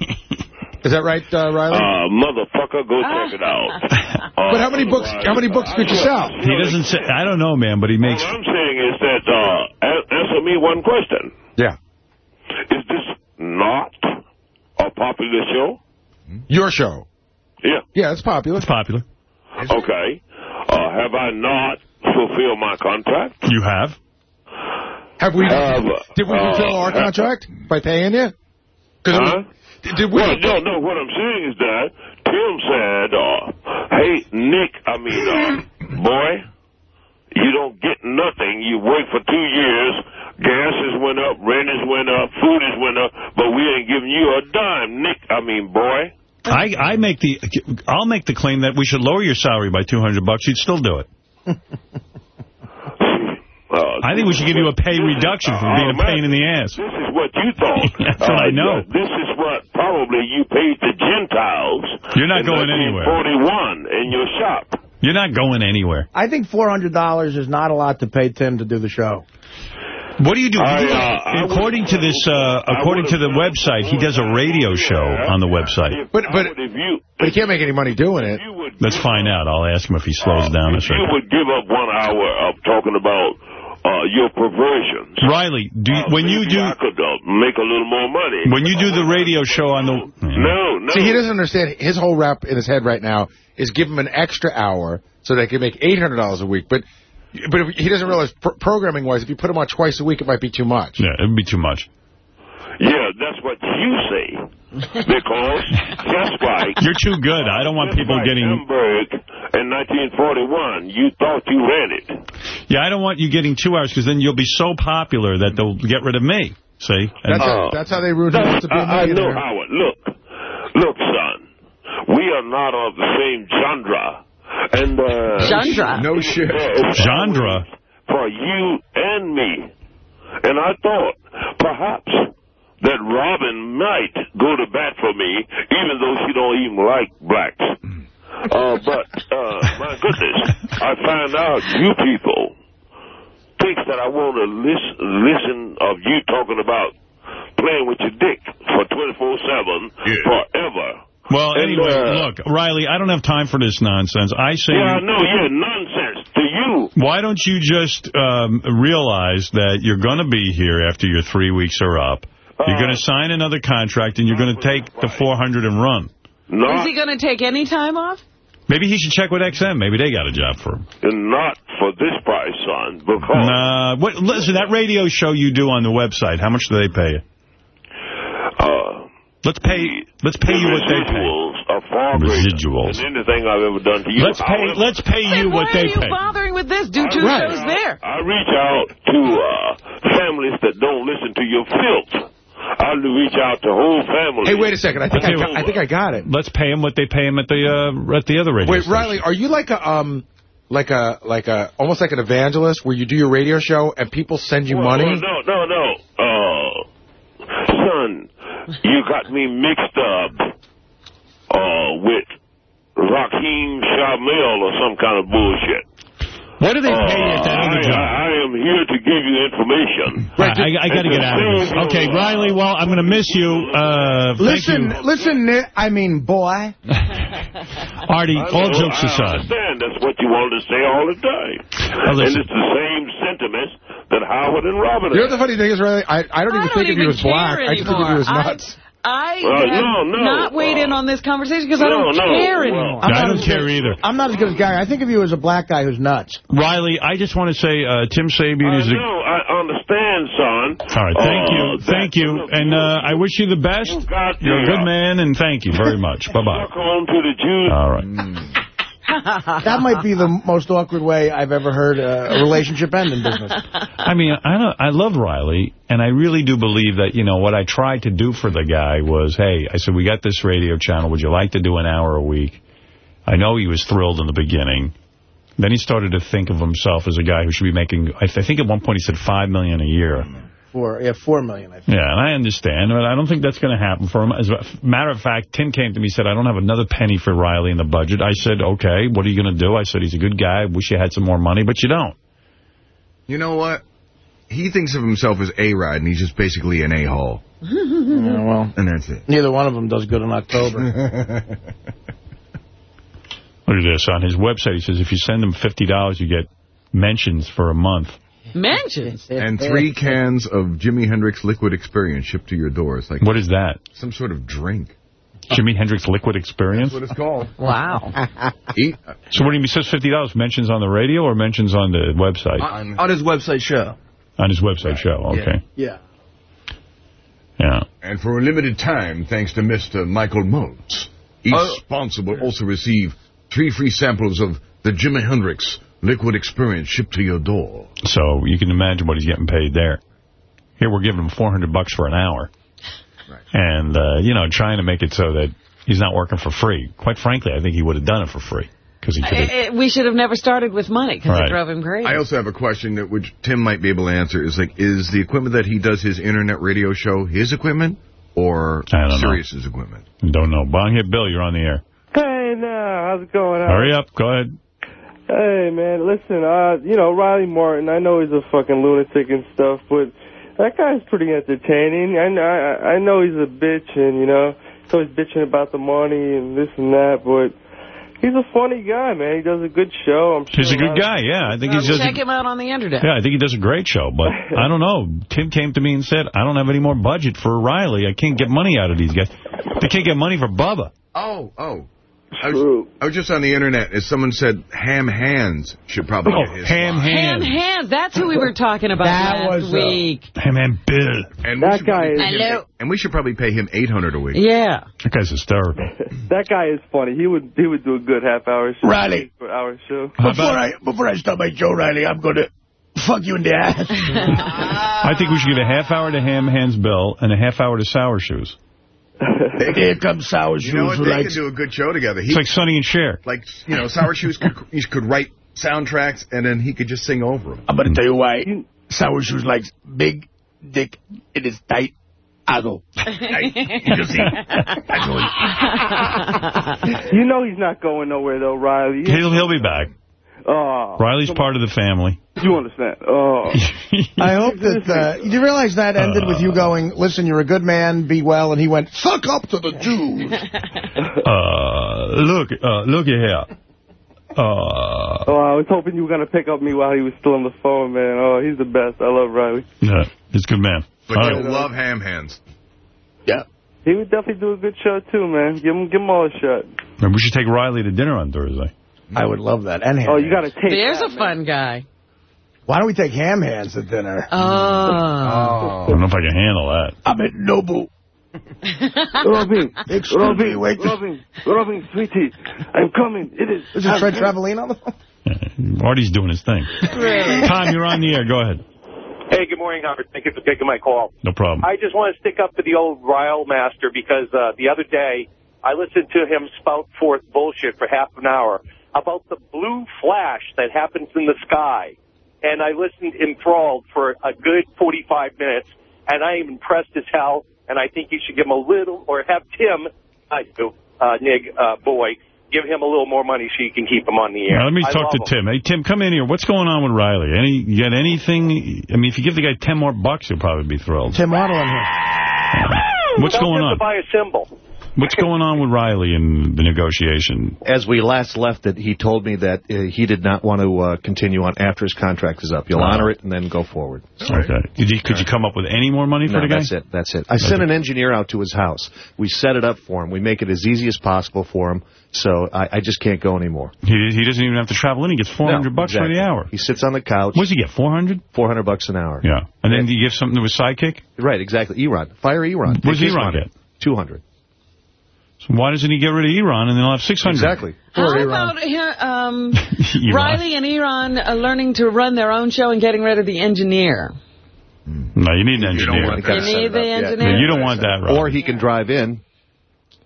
Is that right, uh, Riley? Uh, motherfucker, go check it out. but how many books? How many books could you sell? He doesn't say. I don't know, man, but he makes. All I'm saying is that, uh, a- answer me one question. Yeah. Is this not a popular show? Your show. Yeah. Yeah, it's popular. It's popular. Okay. Uh, have I not fulfilled my contract? You have. Have we? Have, did we uh, fulfill our have- contract by paying you? 'Cause it Huh? Was- did we? Well, no, no. What I'm saying is that Tim said, uh, "Hey, Nick, I mean, uh, boy, you don't get nothing. You work for two years. Gas has went up, rent has went up, food has went up, but we ain't giving you a dime, Nick. I mean, boy." I, I make the, I'll make the claim that we should lower your salary by 200 bucks. You'd still do it. I think we should give you a pay reduction for being a pain in the ass. This is what you thought. That's what I know. yeah, This is what probably you paid the Gentiles. You're not in going anywhere. 41 in your shop. You're not going anywhere. I think $400 is not a lot to pay Tim to do the show. What do you do? I, uh, according to this, uh, according to the website, he does a radio show on the website. But but but he can't make any money doing it. Let's find out. I'll ask him if he slows down If you would give up one hour of talking about uh, your perversions, Riley, do you, when you do I could uh, make a little more money. when you do the radio show on the No, no. See, he doesn't understand. His whole rap in his head right now is give him an extra hour so they can make $800 a week. But but if, he doesn't realize, pr programming-wise, if you put him on twice a week, it might be too much. Yeah, it would be too much. Yeah, that's what you say. Because just like You're too good. I don't want people like getting. Hamburg in 1941, you thought you ran it. Yeah, I don't want you getting two hours because then you'll be so popular that they'll get rid of me. See? And- That's, how, that's how they ruined him That's- to be a I, I know, millionaire. Howard. Look, look, son. We are not of the same genre. And, uh... Genre. No shit. Genre? For you and me. And I thought, perhaps, that Robin might go to bat for me, even though she don't even like blacks. Uh, but, uh, my goodness, I find out you people thinks that I want to listen, listen of you talking about playing with your dick for 24-7 forever. Well, And, anyway, uh, look, Riley, I don't have time for this nonsense. I say, Yeah, know, yeah, nonsense to you. why don't you just um, realize that you're going to be here after your three weeks are up. You're going to sign another contract, and you're going to take the 400 and run. No. Is he going to take any time off? Maybe he should check with XM. Maybe they got a job for him. And not for this price, son, because... Nah, what, listen, that radio show you do on the website, how much do they pay you? Uh, let's pay. Let's pay you what they pay. Residuals are far greater Residuals. than anything I've ever done to you. Let's pay. However, Let's pay you what they pay. Why they are you pay. bothering with this? Do two Right. shows there. I reach out to uh, families that don't listen to your filth. I reach out to whole family. Hey, wait a second. I think I, got, I think I got it. Let's pay him what they pay him at the uh, at the other radio. Wait, station. Riley, are you like a um, like a like a almost like an evangelist where you do your radio show and people send you Well, money? well, no, no, no. Uh, son, you got me mixed up uh, with Raheem Shamel or some kind of bullshit. What do they pay you at that other I, job? I am here to give you information. Right, I, I got to get out of this. Okay, Riley, well, I'm going to miss you. Uh, thank Listen, you. listen, I mean, boy. Artie, I all know, jokes I aside. understand. That's what you wanted to say all the time. and it's the same sentiments that Howard and Robin You know the funny thing is, Riley? I, I don't I even don't think of you as black. care I just think of you as anymore. nuts. I Well, have no, no, not weighed in on this conversation because I don't no, care anymore. I'm I don't care good- either. I'm not as good as Gary. I think of you as a black guy who's nuts. Riley, I just want to say uh, Tim Sabean I is a... know, I understand, son. All right, thank Uh, you, thank you, and uh, I wish you the best. You got You're a good man, and thank you very much. Bye-bye. Suck on to the Jews. All right. That might be the most awkward way I've ever heard a relationship end in business. I mean, I I love Riley, and I really do believe that, you know, what I tried to do for the guy was, hey, I said, we got this radio channel. Would you like to do an hour a week? I know he was thrilled in the beginning. Then he started to think of himself as a guy who should be making, I think at one point he said 5 million a year. Four, yeah, four million, I think. Yeah, and I understand, but I don't think that's going to happen for him. As a matter of fact, Tim came to me and said, I don't have another penny for Riley in the budget. I said, okay, what are you going to do? I said, he's a good guy. I wish you had some more money, but you don't. You know what? He thinks of himself as A-Rod, and he's just basically an a-hole. yeah, well, And that's it. neither one of them does good in October. Look at this. On his website, he says, if you send him $50, you get mentions for a month. Mentions. and three cans of Jimi Hendrix Liquid Experience shipped to your door. It's like What is that? some sort of drink. Jimi Hendrix Liquid Experience? That's what it's called. Wow. Eat So what do you mean? He says $50 mentions on the radio or mentions on the website? on, On his website show. on his website show. Okay. yeah. Yeah. and for a limited time, thanks to Mr. Michael Modes, each Oh. sponsor will also receive three free samples of the Jimi Hendrix Liquid Experience shipped to your door. So you can imagine what he's getting paid there. Here we're giving him 400 bucks for an hour. And, uh, you know, trying to make it so that he's not working for free. Quite frankly, I think he would have done it for free. Because he could have... We should have never started with money because Right. it drove him crazy. I also have a question that which Tim might be able to answer. Is like, is the equipment that he does his internet radio show his equipment or I know. Sirius's equipment? Don't know. Bong hit Bill, you're on the air. Hey, now, how's it going? Hurry up. Go ahead. Hey, man, listen, uh, you know, Riley Martin, I know he's a fucking lunatic and stuff, but that guy's pretty entertaining. I, I, I know he's a bitch and, you know, he's always bitching about the money and this and that, but he's a funny guy, man. He does a good show. I'm sure He's a good lot of- guy, yeah. I think he's just... Check him out on the internet. Yeah, I think he does a great show, but I don't know. Tim came to me and said, I don't have any more budget for Riley. I can't get money out of these guys. They can't get money for Bubba. Oh, oh. I was, I was just on the internet, as someone said, Ham Hands should probably Oh, get his Ham slot. Ham Hands. That's who we were talking about That last was, uh, week. Ham and Bill. And we That should guy probably is- pay him- And we should probably pay him 800 a week. Yeah. That guy's hysterical. That guy is funny. He would he would do a good half hour show. Riley. Hour show. How Before I before I start my Joe Riley, I'm going to fuck you in the ass. I think we should give a half hour to Ham Hands Bill and a half hour to Sour Shoes. Here comes Sour Shoes. You know what? They likes- could do a good show together. He, It's like Sonny and Cher. like, you know, Sour Shoes could, he could write soundtracks, and then he could just sing over them. I'm going to tell you why. Sour Shoes likes big dick in his tight addle. you see? You know he's not going nowhere though, Riley. He'll, he'll be back. Oh, Riley's part of the family. you understand? Oh. I hope that, uh, you realize that ended with you going, listen, you're a good man, be well, and he went, suck up to the Jews. Uh, look, uh, look here. Uh, Oh, I was hoping you were going to pick up me while he was still on the phone, man. Oh, he's the best. I love Riley. yeah, he's a good man. But All you'll right. love Ham Hands. Yeah. He would definitely do a good show, too, man. Give him, give him all a shot. Maybe we should take Riley to dinner on Thursday. I would love that. And ham Oh, you got to hands. take There's that, a fun guy. Why don't we take ham hands at dinner? Oh. I don't know if I can handle that. I'm at Nobu. Robin, Excuse me, Robin, wait. Robin, Robin, sweetie, I'm coming. It is. Is it Fred Travalena on the phone? Artie's doing his thing. Tom, you're on the air. Go ahead. Hey, good morning, Howard. Thank you for taking my call. No problem. I just want to stick up for the old Ryle Master because uh, the other day I listened to him spout forth bullshit for half an hour about the blue flash that happens in the sky. And I listened enthralled for a good 45 minutes, and I am impressed as hell, and I think you should give him a little, or have Tim, I do, uh, Nig, uh, boy, give him a little more money so you can keep him on the air. Now, let me I talk to him. Tim. Hey, Tim, come in here. What's going on with Riley? Any, you got anything? I mean, if you give the guy 10 more bucks, he'll probably be thrilled. Tim Waddle in here. What's Tell going him on? to buy a symbol. What's going on with Riley and the negotiation? As we last left it, he told me that uh, he did not want to uh, continue on after his contract is up. You'll Oh. honor it and then go forward. Okay. Did you, could you come up with any more money for No, the guy? that's it. That's it. I sent an engineer out to his house. We set it up for him. We make it as easy as possible for him. So I, I just can't go anymore. He, he doesn't even have to travel in. He gets 400 No, bucks for the hour. He sits on the couch. What does he get, 400? 400 bucks an hour. Yeah. And then you give something to his sidekick? Right, exactly. Eron. Fire Eron. What does Eron get? 200. So why doesn't he get rid of Eron and then he'll have 600? Exactly. How about um, Riley and Eron uh, learning to run their own show and getting rid of the engineer? No, you need an You don't engineer. want that. You need the Yeah, engineer? you don't want that, Rob. Or he can drive in.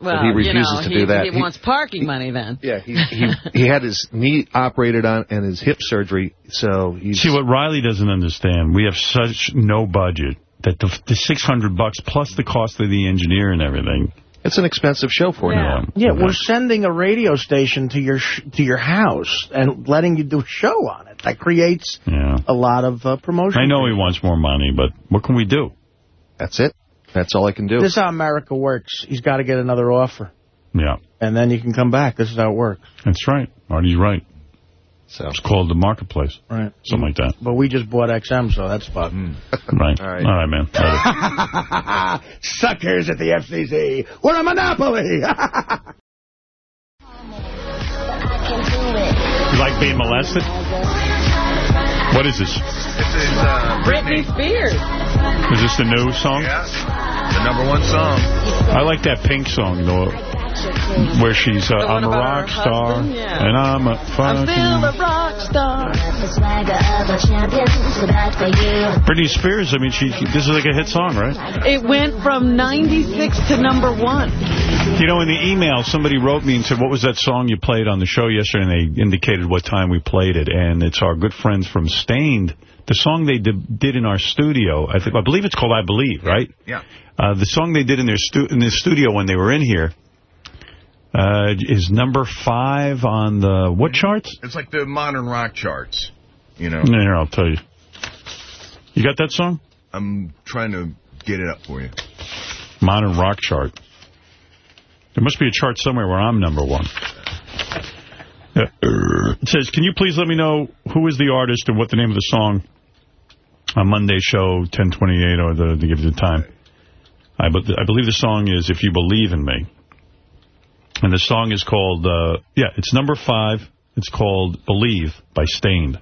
Well, he you refuses know, to he, do that. he, He- wants parking money then. Yeah, he, he, he had his knee operated on and his hip surgery, so he's... See, what Riley doesn't understand, we have such no budget that the, the 600 bucks plus the cost of the engineer and everything. It's an expensive show for you. Yeah, we're sending a radio station to your sh to your house and letting you do a show on it. That creates Yeah. a lot of uh, promotion. I know he wants more money, but what can we do? That's it. That's all I can do. This is how America works. He's got to get another offer, Yeah, and then you can come back. This is how it works. that's right. Artie's right. So It's called the marketplace. Right. Something like that. But we just bought XM, so that's fun. Right. All right. All right, man. Later. Suckers at the FCC. We're a monopoly. You like being molested? What is this? This is uh, Britney Spears. Is this the new song? Yes. The number one song. I like that Pink song, though, where she's, uh, I'm a rock star, husband? Yeah. and I'm a I'm fucking... still a rock star. Britney Spears, I mean, she, this is like a hit song, right? It went from 96 to number one. You know, in the email, somebody wrote me and said, what was that song you played on the show yesterday? And they indicated what time we played it. And it's our good friends from Staind. The song they did, did in our studio, I think, I believe it's called I Believe, right? Yeah. Uh, the song they did in their stu in the studio when they were in here uh, is number five on the, what charts? It's like the modern rock charts, you know. Here, I'll tell you. You got that song? I'm trying to get it up for you. Modern rock chart. There must be a chart somewhere where I'm number one. Uh, It says, can you please let me know who is the artist and what the name of the song on Monday show 1028 or the, to give you the time. I, but I believe the song is If You Believe in Me. And the song is called, uh, yeah, it's number five. It's called Believe by Staind.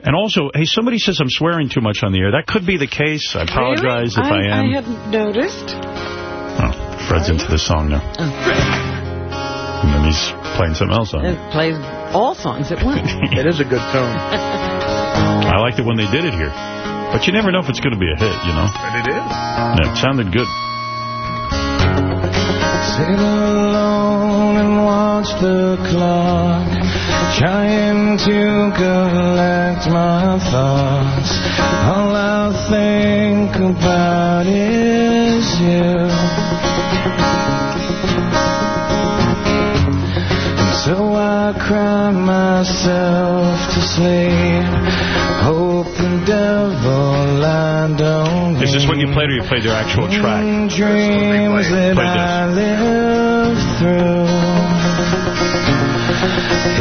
And also, hey, somebody says I'm swearing too much on the air. That could be the case. I apologize Really? if I, am. I hadn't noticed. Oh, Fred's into this song now. And then he's playing something else on it. It plays all songs at once. it is a good tune. I liked it when they did it here. But you never know if it's going to be a hit, you know? But it is. Yeah, it sounded good. Sit alone and watch the clock, trying to collect my thoughts. All I think about is you. And so I cry myself to sleep. Hope the devil I don't Is this what you played or you played their actual track? dreams that Play this. I live through.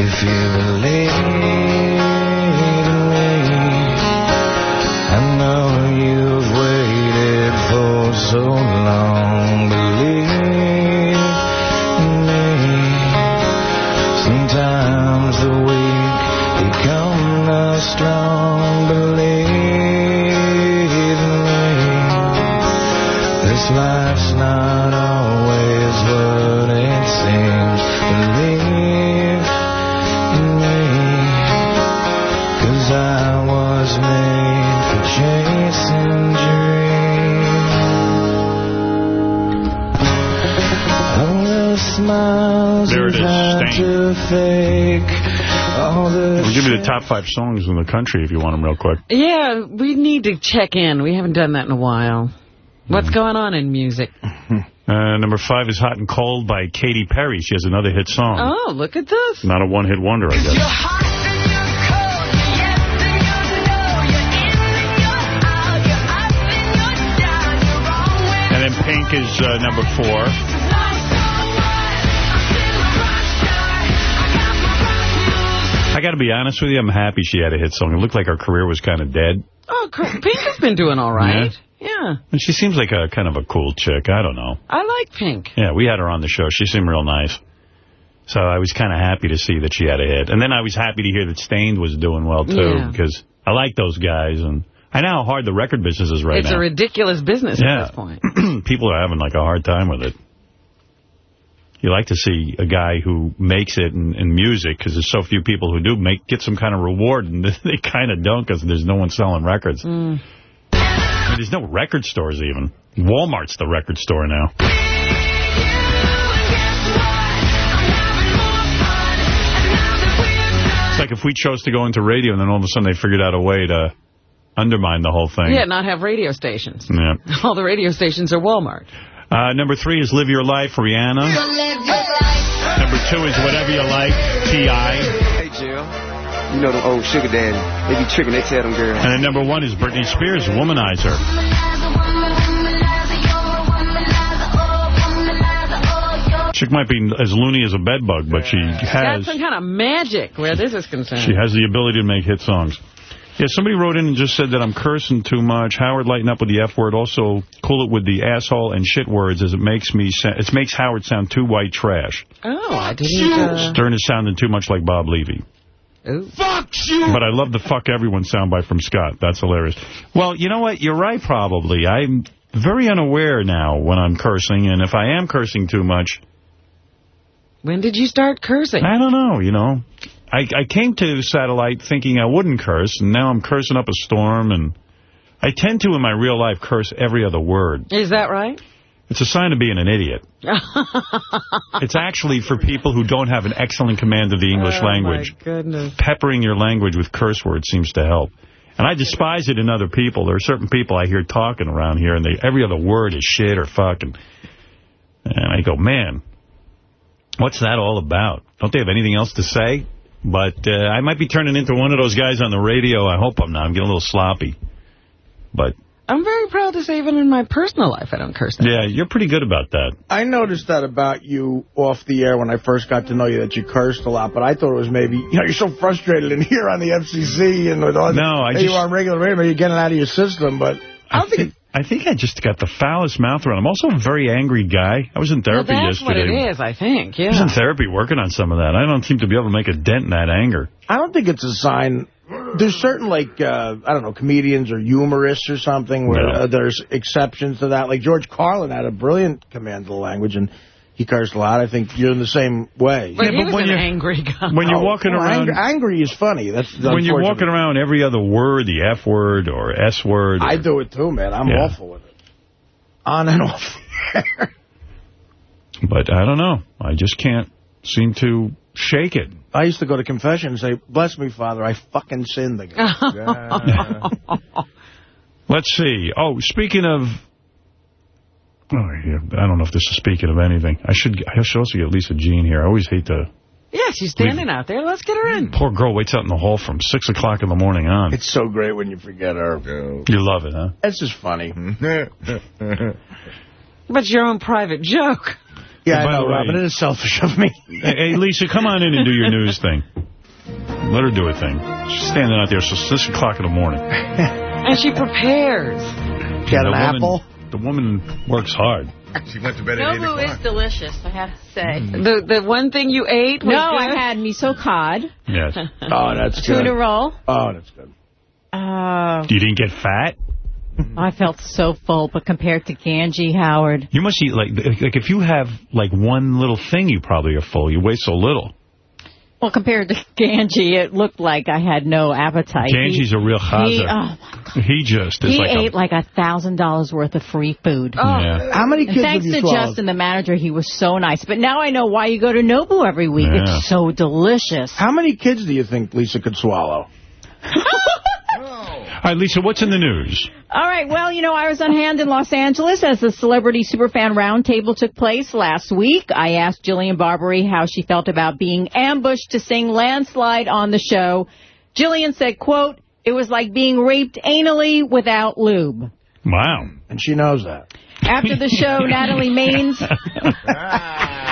If you believe me, I know you've waited for so long. Strong. Believe me. This life's not always what it seems. Believe in me. Cause I was made for chasing dreams. All the smiles There it is, Staind. to fake. All We'll give you the top five songs in the country if you want them real quick. Yeah, we need to check in. We haven't done that in a while. What's Mm. going on in music? Uh, number five is Hot and Cold by Katy Perry. She has another hit song. Oh, look at this. Not a one-hit wonder, I guess. And then Pink is uh, number four. I got to be honest with you, I'm happy she had a hit song. It looked like her career was kind of dead. Oh, Pink has been doing all right. Yeah. And she seems like a kind of a cool chick. I don't know. I like Pink. Yeah, we had her on the show. She seemed real nice. So I was kind of happy to see that she had a hit. And then I was happy to hear that Staind was doing well, too, Yeah. because I like those guys. And I know how hard the record business is right it's now. It's a ridiculous business Yeah. at this point. People are having, like, a hard time with it. You like to see a guy who makes it in, in music, because there's so few people who do make get some kind of reward, and they kind of don't, because there's no one selling records. Mm. I mean, there's no record stores, even. Walmart's the record store now. It's like if we chose to go into radio and then all of a sudden they figured out a way to undermine the whole thing. Yeah, not have radio stations. Yeah. All the radio stations are Walmart. Uh, number three is Live Your Life, Rihanna. Number two is Whatever You Like, T.I. Hey, Jill. You know them old sugar daddy. They be tricking, they tell them girls. And then number one is Britney Spears, Womanizer. Chick might be as loony as a bedbug, but she Got has some kind of magic where this is concerned. she has the ability to make hit songs. Yeah, somebody wrote in and just said that I'm cursing too much. Howard, lighten up with the F word. Also, cool it with the asshole and shit words, as it makes me it makes Howard sound too white trash. Oh, I didn't... Uh... Stern is sounding too much like Bob Levy. Fuck you! But I love the fuck everyone soundbite from Scott. That's hilarious. Well, you know what? You're right, probably. I'm very unaware now when I'm cursing, and if I am cursing too much... When did you start cursing? I don't know, you know. I, I came to Satellite thinking I wouldn't curse, and now I'm cursing up a storm, and I tend to, in my real life, curse every other word. Is that right? It's a sign of being an idiot. It's actually for people who don't have an excellent command of the English oh language. my goodness. Peppering your language with curse words seems to help. And I despise it in other people. There are certain people I hear talking around here, and they, every other word is shit or fucking. And I go, man, what's that all about? Don't they have anything else to say? But uh, I might be turning into one of those guys on the radio. I hope I'm not. I'm getting a little sloppy. But, I'm very proud to say even in my personal life I don't curse. yeah, you're pretty good about that. I noticed that about you off the air when I first got to know you, that you cursed a lot, but I thought it was maybe, you know, you're so frustrated in here on the FCC and with all No, I you just- on regular radio, you're getting it out of your system, but I don't think I think I just got the foulest mouth around. I'm also a very angry guy. I was in Well, therapy that's what it is, I think, yeah. I was in therapy working on some of that. I don't seem to be able to make a dent in that anger. I don't think it's a sign. There's certain, like, uh, I don't know, comedians or humorists or something where No. uh, there's exceptions to that. Like George Carlin had a brilliant command of the language, and he cursed a lot. I think you're in the same way. But he was an angry guy. When you're Oh, walking well, around... Angry, angry is funny. That's When you're walking around every other word, the F word or S word. I do it too, man. I'm Yeah. awful with it. On and off. But I don't know. I just can't seem to shake it. I used to go to confession and say, bless me, Father, I fucking sinned again. Let's see. Oh, speaking of... Oh, yeah, I don't know if this is speaking of anything. I should I should also get Lisa Jean here. I always hate to... Yeah, she's standing out there. Let's get her in. Poor girl waits out in the hall from 6 o'clock in the morning on. It's so great when you forget her. You love it, huh? It's just funny. But your own private joke. Yeah, By I know, way- Robin. It is selfish of me. Hey, hey, Lisa, come on in and do your news thing. Let her do her thing. She's standing out there till 6 o'clock in the morning. And she prepares. Get the an woman, apple? The woman works hard. She went to bed at 8 Nobu o'clock. is delicious, I have to say. The the one thing you ate was No, good? I had miso cod, Yes. Oh, that's good. tuna roll. Oh, that's good. Uh, You didn't get fat? I felt so full, but compared to Ganji, Howard, You must eat, like, like if you have, like, one little thing, you probably are full. You weigh so little. Well, compared to Ganji, it looked like I had no appetite. Ganji's He- a real He, chazer. oh, He just is he like ate a... like a thousand dollars worth of free food. Oh. Yeah. How many And kids thanks have you to swallowed? Justin, the manager, he was so nice. But now I know why you go to Nobu every week. Yeah. It's so delicious. How many kids do you think Lisa could swallow? All right, Lisa, what's in the news? All right, well, you know, I was on hand in Los Angeles as the Celebrity Superfan Roundtable took place last week. I asked Jillian Barberie how she felt about being ambushed to sing Landslide on the show. Jillian said, quote, it was like being raped anally without lube. Wow. And she knows that. After the show, Natalie Maines...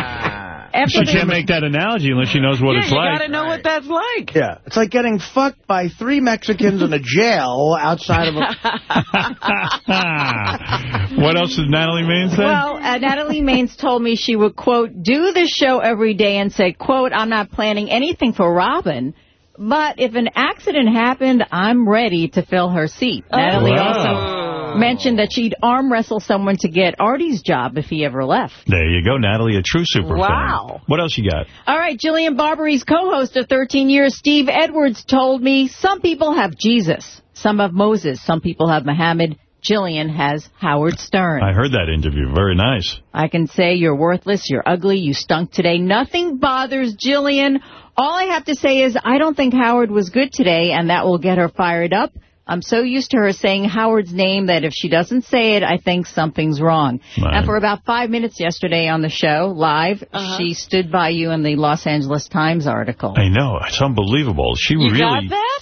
After She can't make that analogy unless she knows what yeah, it's you like. got to know what that's like. Yeah. It's like getting fucked by three Mexicans in a jail outside of a... what else did Natalie Maines say? Well, uh, Natalie Maines told me she would, quote, do the show every day and say, quote, I'm not planning anything for Robin, but if an accident happened, I'm ready to fill her seat. Natalie Wow. also mentioned that she'd arm wrestle someone to get Artie's job if he ever left. There you go, Natalie, a true super Wow. fan. What else you got? All right, Jillian Barberie's co-host of 13 Years, Steve Edwards, told me some people have Jesus, some have Moses, some people have Muhammad. Jillian has Howard Stern. I heard that interview. Very nice. I can say you're worthless, you're ugly, you stunk today. Nothing bothers Jillian. All I have to say is I don't think Howard was good today, and that will get her fired up. I'm so used to her saying Howard's name that if she doesn't say it, I think something's wrong. Right. And for about five minutes yesterday on the show, live, Uh-huh. she stood by you in the Los Angeles Times article. I know. It's unbelievable. She You really... got that?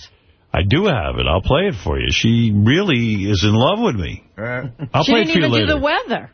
I do have it. I'll play it for you. She really is in love with me. I'll she play it for you. She didn't for you even do the weather.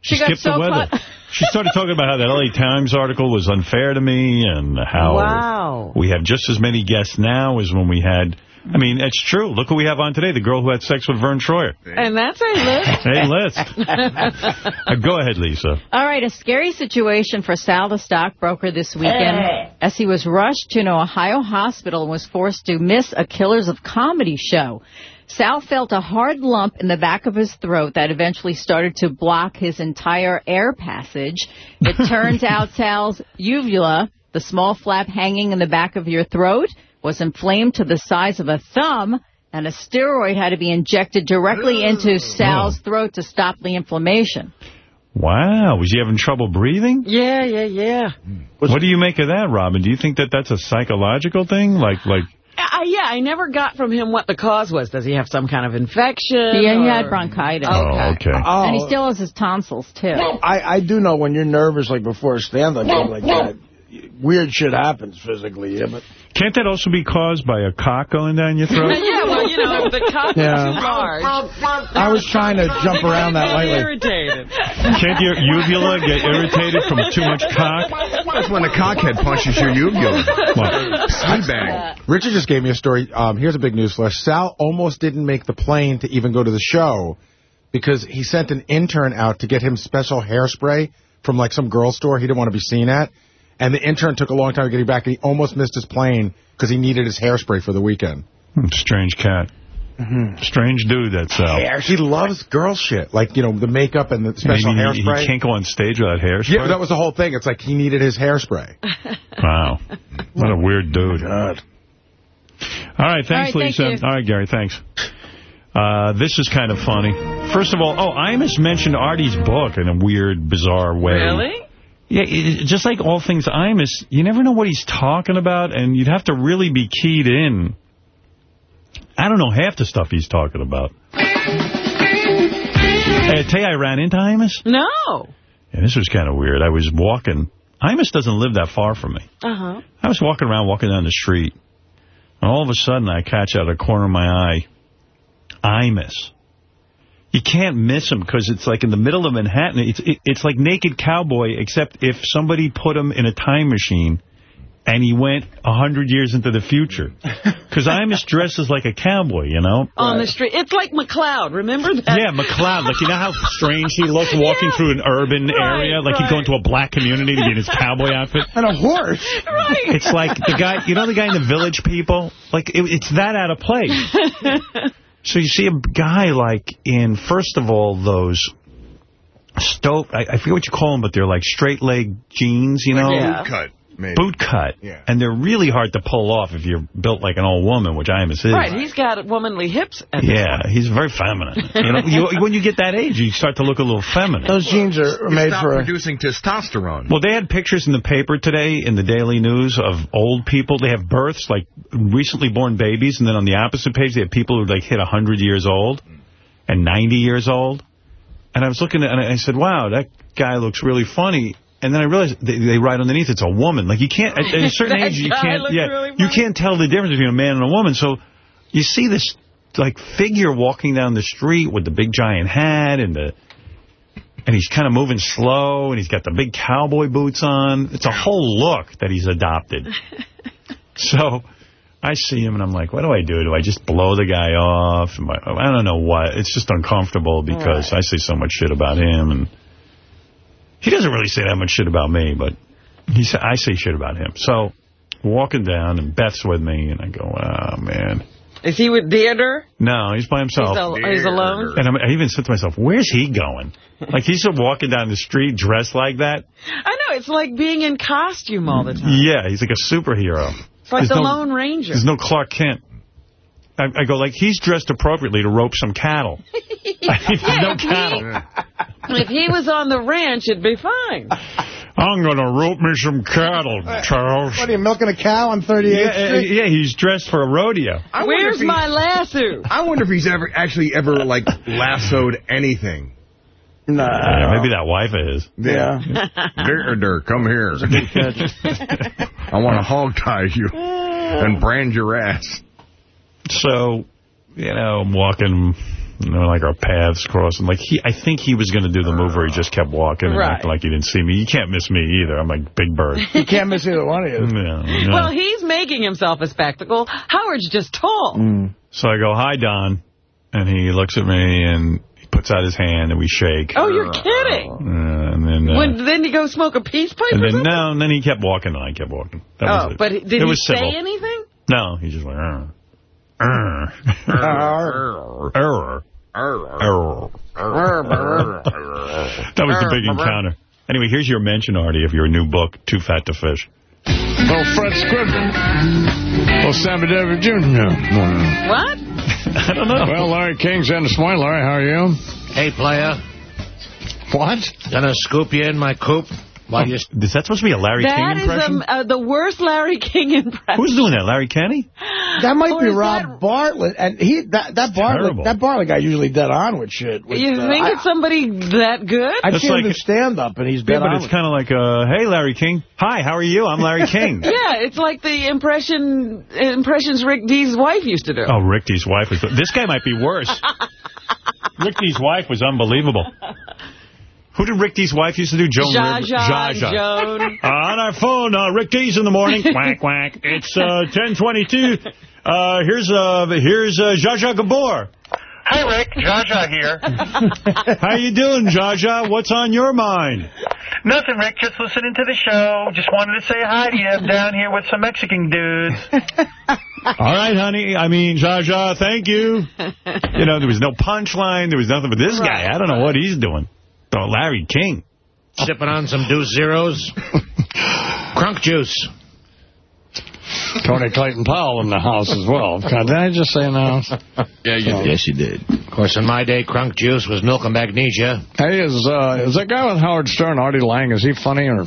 She, got skipped so the weather. she started talking about how that L.A. Times article was unfair to me and how Wow. we have just as many guests now as when we had... I mean, it's true. Look who we have on today, the girl who had sex with Verne Troyer. And that's a list. Hey, list. Uh, go ahead, Lisa. All right, a scary situation for Sal, the stockbroker, this weekend, as he was rushed to an Ohio hospital and was forced to miss a Killers of Comedy show. Sal felt a hard lump in the back of his throat that eventually started to block his entire air passage. It turns out Sal's uvula, the small flap hanging in the back of your throat, was inflamed to the size of a thumb, and a steroid had to be injected directly into Sal's throat to stop the inflammation. Wow. Was he having trouble breathing? Yeah, yeah, yeah. What do you make of that, Robin? Do you think that that's a psychological thing? Like, like, Uh, yeah, I never got from him what the cause was. Does he have some kind of infection? Yeah, he had bronchitis. Oh, okay. Oh. And he still has his tonsils, too. I, I do know when you're nervous, like before a stand-up gig like that, weird shit happens physically. Yeah, but can't that also be caused by a cock going down your throat? yeah, well, you know, if the cock Yeah. is too large. I was trying to jump around that Really lately. irritated. Can't your uvula get irritated from too much cock? That's when the cockhead punches your uvula. Sweet bang. Richard just gave me a story. Um, here's a big news flash. Sal almost didn't make the plane to even go to the show because he sent an intern out to get him special hairspray from like some girl store he didn't want to be seen at. And the intern took a long time getting back, and he almost missed his plane because he needed his hairspray for the weekend. Hmm, Strange cat. Strange dude, that Sal. Hair. He loves girl shit, like you know the makeup and the special Maybe he- hairspray. He can't go on stage without hairspray? yeah, that was the whole thing. It's like he needed his hairspray. Wow. What a weird dude. God. All right, thanks, All right, Lisa. you. All right, Gary, thanks. Uh, this is kind of funny. First of all, oh, Imus mentioned Artie's book in a weird, bizarre way. Really? Yeah, it, just like all things Imus, you never know what he's talking about, and you'd have to really be keyed in. I don't know half the stuff he's talking about. Hey, I tell you, I ran into Imus. No. And this was kind of weird. I was walking. Imus doesn't live that far from me. Uh-huh. I was walking around, walking down the street, and all of a sudden I catch out of the corner of my eye, Imus. You can't miss him because it's like in the middle of Manhattan. It's it, it's like Naked Cowboy, except if somebody put him in a time machine and he went a hundred years into the future. Because Imus dresses like a cowboy, you know? On the street. It's like McCloud. Remember that? Yeah, McCloud. Like, you know how strange he looked walking through an urban Right, area? Like he'd go into a black community to get his cowboy outfit. And a horse. Right. It's like the guy, you know the guy in the Village People? Like, it, it's that out of place. so you see a guy, like, in, first of all, those stope, I, I forget what you call them, but they're like straight leg jeans, you know? Yeah. Boot cut, maybe. Boot cut. Yeah. And they're really hard to pull off if you're built like an old woman, which I am is. Right, he's got womanly hips. At Yeah, he's very feminine. You know, you, when you get that age, you start to look a little feminine. Those jeans are You made stop for producing testosterone. Well, they had pictures in the paper today, in the Daily News, of old people. They have births, like recently born babies, and then on the opposite page, they have people who like hit 100 years old and 90 years old. And I was looking at, and I said, wow, that guy looks really funny. And then I realized they, they write underneath it's a woman. Like you can't at, at a certain age you can't yeah really you can't tell the difference between a man and a woman. So you see this like figure walking down the street with the big giant hat and the and he's kind of moving slow and he's got the big cowboy boots on. It's a whole look that he's adopted. so I see him and I'm like, what do I do? Do I just blow the guy off? I, I don't know what. It's just uncomfortable because I say so much shit about him and he doesn't really say that much shit about me, but he sa I say shit about him. So walking down and Beth's with me and I go, oh man. Is he with Deirdre? No, he's by himself. He's, al he's alone? And I'm, I even said to myself, where's he going? Like, he's just walking down the street dressed like that? I know, it's like being in costume all the time. Yeah, he's like a superhero. It's like the no- Lone Ranger. There's no Clark Kent. I, I go, like, he's dressed appropriately to rope some cattle. I mean, there's no cattle. if he was on the ranch, it'd be fine. I'm going to rope me some cattle, Charles. What are you, milking a cow on 38th Yeah, uh, Street? yeah, he's dressed for a rodeo. I Where's my lasso? I wonder if he's ever actually ever like lassoed anything. Nah. Yeah, maybe that wife of his. Yeah. Dur, dur, come here. I want to hog tie you and brand your ass. So, you know, I'm walking, you know, like our paths crossing. Like, he, I think he was going to do the move where he just kept walking and Right. acting like he didn't see me. You can't miss me either. I'm like Big Bird. You can't miss either one of you. Yeah, yeah. Well, he's making himself a spectacle. Howard's just tall. Mm. So I go, hi, Don. And he looks at me and he puts out his hand and we shake. Oh, you're kidding. Uh, and then, uh, When then you go smoke a peace pipe and then no, and then he kept walking and I kept walking. That oh, was it. but did it he was say civil. anything? No, he just went. Arr. That was the big encounter. Anyway, here's your mention, Artie, of your new book, Too Fat to Fish. Little Fred Scribner. Little Sammy David Jr. What? I don't know. Well, Larry King's in this morning. Larry, how are you? Hey, player. What? Gonna scoop you in my coop while you... Is that supposed to be a Larry That King is impression? um, uh, the worst Larry King impression. Who's doing that, Larry Kenney? That might Or be is Rob Bartlett, and he that that Bartlett terrible. that Bartlett guy usually dead on with shit. With, You uh, think I, it's somebody that good? I've That's seen like- him stand up, and he's Yeah, dead but it's kind of like, uh, hey, Larry King. Hi, how are you? I'm Larry King. yeah, it's like the impression impressions Rick Dees' wife used to do. Oh, Rick Dees' wife was... This guy might be worse. Rick Dees' wife was unbelievable. Who did Rick Dees' wife used to do? Joan Zsa Rivers? Zsa, Zsa Zsa. Joan. Uh, on our phone, uh, Rick Dees in the morning. quack, quack. It's uh, 1022. Uh, here's uh, here's uh, Zsa Zsa Gabor. Hi, Rick. Zsa Zsa here. How you doing, Zsa Zsa? What's on your mind? Nothing, Rick. Just listening to the show. Just wanted to say hi to you. I'm down here with some Mexican dudes. All right, honey. I mean, Zsa Zsa, thank you. You know, there was no punchline. There was nothing. But this guy, I don't know what he's doing. Oh, Larry King. Sipping on some deuce zeros. Crunk juice. Tony Clayton Powell in the house as well. Did I just say in the house? Yeah, you did. Yes, you did. Of course, in my day, crunk juice was milk and magnesia. Hey, is uh, is that guy with Howard Stern, Artie Lange, is he funny or...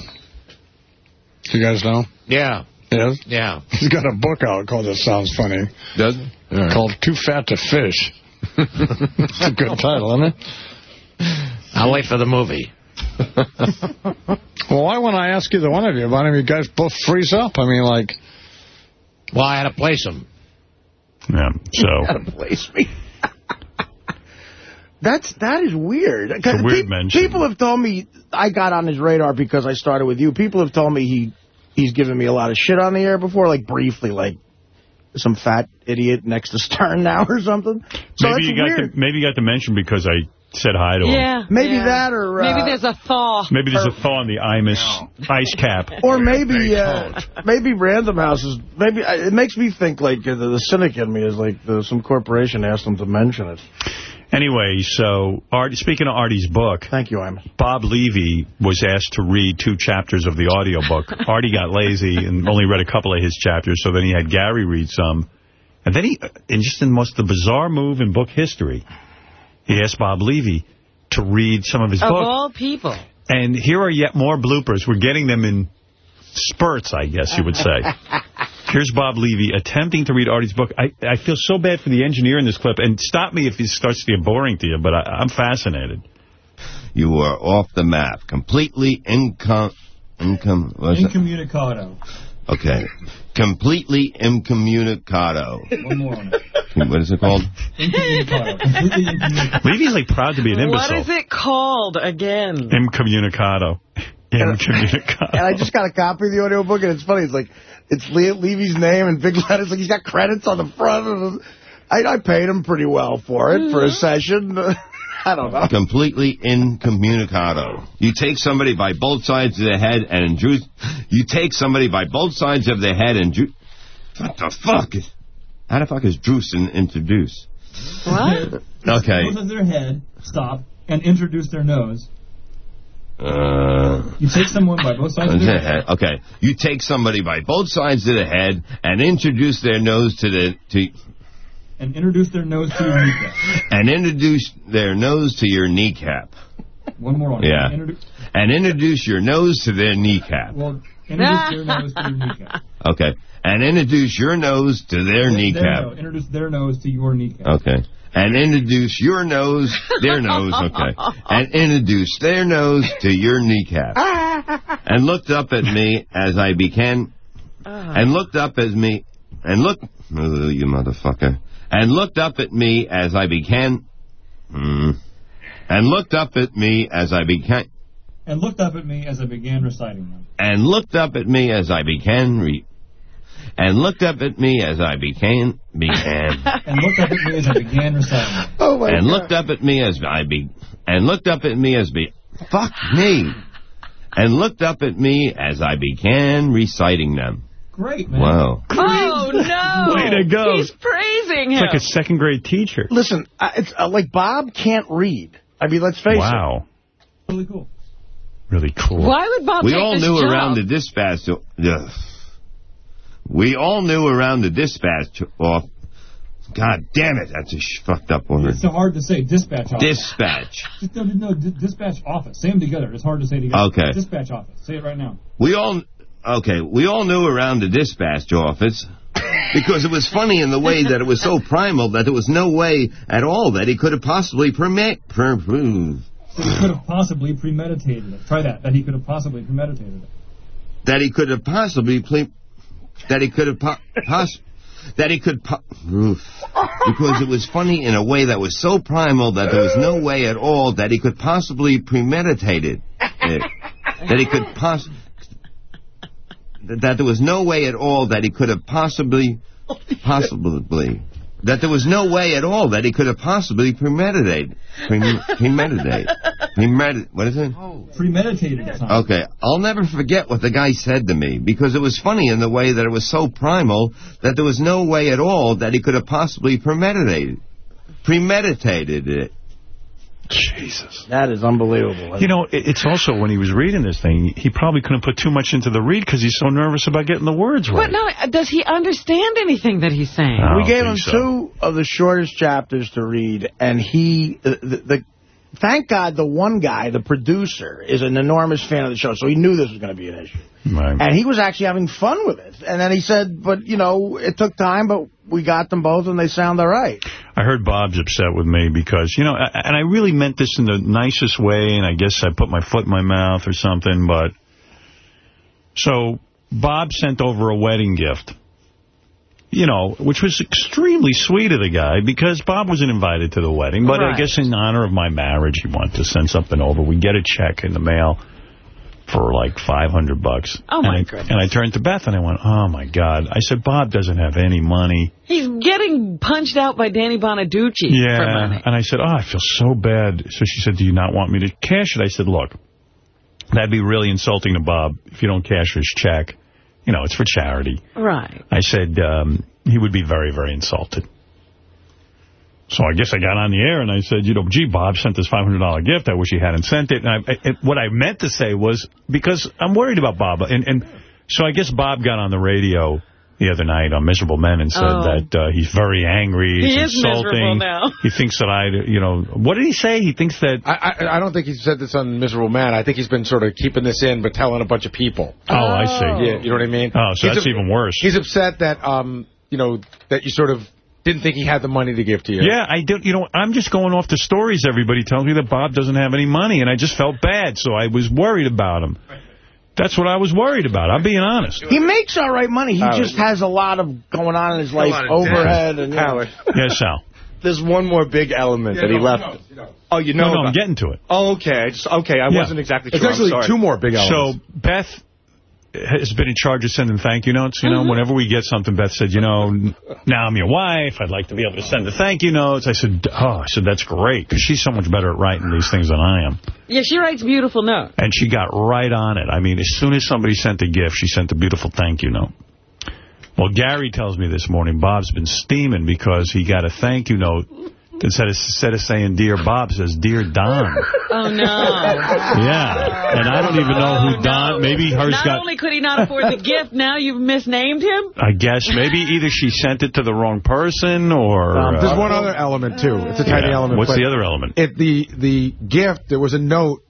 You guys know? Yeah. Yes? Yeah. He's got a book out called It Sounds Funny. Does Called Too Fat to Fish. It's a good title, isn't it? I'll wait for the movie. Well, why wouldn't I ask either one of you? Why don't you guys both freeze up? I mean, like... Well, I had to place him. Yeah, so... gotta place me. That's that is weird. 'Cause It's a weird pe- mention. People have told me I got on his radar because I started with you. People have told me he he's given me a lot of shit on the air before, like briefly, like some fat idiot next to Stern now or something. So maybe you got weird. to maybe you got to mention because I said hi to him. Yeah. Maybe yeah. that or, uh, Maybe there's a thaw. Maybe there's a thaw in the Imus ice cap. Or maybe, uh, maybe Random House is, maybe, uh, it makes me think like uh, the, the cynic in me is like the, some corporation asked them to mention it. Anyway, so Art, speaking of Artie's book, thank you, Imus. Bob Levy was asked to read two chapters of the audiobook. Artie got lazy and only read a couple of his chapters, so then he had Gary read some. And then he, and just in the most the bizarre move in book history, he asked Bob Levy to read some of his Of book. all people. And here are yet more bloopers. We're getting them in spurts, I guess you would say. Here's Bob Levy attempting to read Artie's book. I, I feel so bad for the engineer in this clip. And stop me if it starts to get boring to you, but I, I'm fascinated. You are off the map. Completely incom... Income... what's that? Incommunicado. Okay. Completely incommunicado. One more on it. What is it called? Incommunicado. Completely incommunicado. Levy's like proud to be an What imbecile. is it called again? Incommunicado. Uh, incommunicado. And I just got a copy of the audiobook, and it's funny. It's like, it's Le Levy's name in big letters. Like, he's got credits on the front. Of the, I, I paid him pretty well for it, for a mm-hmm. session. I don't know. Completely incommunicado. You take somebody by both sides of the head and introduce... You take somebody by both sides of the head and... Ju- what the fuck? How the fuck is Druce in, introduce? What? Okay. Both of their head, stop, and introduce their nose. Uh... You take someone by both sides of their head. Okay. You take somebody by both sides of the head and introduce their nose to the... to and introduce their nose to your kneecap. and introduce their nose to your kneecap. One more on Yeah. Introdu- And introduce your nose to their kneecap. well, introduce their nose to your kneecap. Okay. And introduce your nose to their Their kneecap. nose. Introduce their nose to your kneecap. Okay. And introduce your nose, their nose, okay. And introduce their nose to your kneecap. And looked up at me as I began, uh. and looked up at me, and looked, oh, you motherfucker. And looked up at me as I began, hmm. And looked up at me as I began, And looked up at me as I began reciting them. and looked up at me as I began re, and looked up at me as I began, began. And looked up at me as I began reciting them. Oh, and looked up at me as I be, and looked up at me as be, fuck me, and looked up at me as I began reciting them. Great, man. Wow. Oh, no. Way to go. He's praising him. It's like a second grade teacher. Listen, uh, it's uh, like Bob can't read. I mean, let's face it. Wow. Really cool. Really cool. Why would Bob we take all this knew job? around the dispatch. Ugh. We all knew around the dispatch off. God damn it, that's a sh- fucked up word. It's so hard to say. Dispatch office. Dispatch. Just, no, no, dispatch office. Say them together. It's hard to say together. Okay. Dispatch office. Say it right now. We all, okay, we all knew around the dispatch office because it was funny in the way that it was so primal that there was no way at all that he could have possibly permit, per, he could have possibly premeditated it. Try that. That he could have possibly premeditated it. that he could have possibly, ple- that he could have po- poss- that he could, po- oof, because it was funny in a way that was so primal that there was no way at all that he could possibly premeditate it. Eh, that he could poss- that there was no way at all that he could have possibly, possibly, that there was no way at all that he could have possibly premeditate, Prem- premeditate, premeditate, what is it? Oh. Premeditated. Okay, I'll never forget what the guy said to me because it was funny in the way that it was so primal that there was no way at all that he could have possibly premeditated, premeditated it. Jesus. That is unbelievable. You know, it- it's also when he was reading this thing, he probably couldn't put too much into the read because he's so nervous about getting the words right. But no, does he understand anything that he's saying? We gave him so. two of the shortest chapters to read, and he, the, the, the, thank God, the one guy, the producer, is an enormous fan of the show, so he knew this was going to be an issue. Right. And he was actually having fun with it. And then he said, but, you know, it took time, but we got them both, and they sound all right. I heard Bob's upset with me because, you know, and I really meant this in the nicest way, and I guess I put my foot in my mouth or something, but... So, Bob sent over a wedding gift, you know, which was extremely sweet of the guy because Bob wasn't invited to the wedding, but I guess in honor of my marriage, he wanted to send something over. We get a check in the mail for like 500 bucks. Oh, my and I, goodness. And I turned to Beth and I went, oh, my God. I said, Bob doesn't have any money. He's getting punched out by Danny Bonaduce for Yeah, and I said, oh, I feel so bad. So she said, do you not want me to cash it? I said, look, that'd be really insulting to Bob if you don't cash his check. You know, it's for charity. Right. I said, um, he would be very, very insulted. So I guess I got on the air and I said, you know, gee, Bob sent this $500 gift. I wish he hadn't sent it. And I, it- what I meant to say was, because I'm worried about Bob. And, and so I guess Bob got on the radio the other night on Miserable Men and said Oh. that uh, he's very angry. He he's is miserable insulting. now. He thinks that I, you know, what did he say? He thinks that... I, I I don't think he said this on Miserable Man. I think he's been sort of keeping this in, but telling a bunch of people. Oh, I see. Yeah, you know what I mean? Oh, so He's that's even worse. He's upset that, um, you know, that you sort of didn't think he had the money to give to you. Yeah, I don't. You know, I'm just going off the stories everybody tells me that Bob doesn't have any money, and I just felt bad, so I was worried about him. That's what I was worried about. I'm being honest. He makes all right money. He Howard. just has a lot of going on in his life, overhead. debt. and you know. Howard. Yes, Sal. There's one more big element that he left. Oh, you know No, no, I'm getting to it. Oh, okay. I just, okay, I Yeah. wasn't exactly It's sure. I'm actually sorry. two more big elements. So Beth has been in charge of sending thank you notes. You know, mm-hmm. whenever we get something, Beth said, you know, now I'm your wife. I'd like to be able to send the thank you notes. I said, oh, I said, that's great, because she's so much better at writing these things than I am. Yeah, she writes beautiful notes. And she got right on it. I mean, as soon as somebody sent a gift, she sent a beautiful thank you note. Well, Gary tells me this morning Bob's been steaming because he got a thank you note Instead of, instead of saying Dear Bob, says Dear Don. Oh, no. Yeah. And I don't even know who Don, maybe hers Not got... only could he not afford the gift, now you've misnamed him? I guess maybe either she sent it to the wrong person or... Um, there's uh, one other element, too. It's a tiny Yeah. element. What's the other element? It, the, the gift, there was a note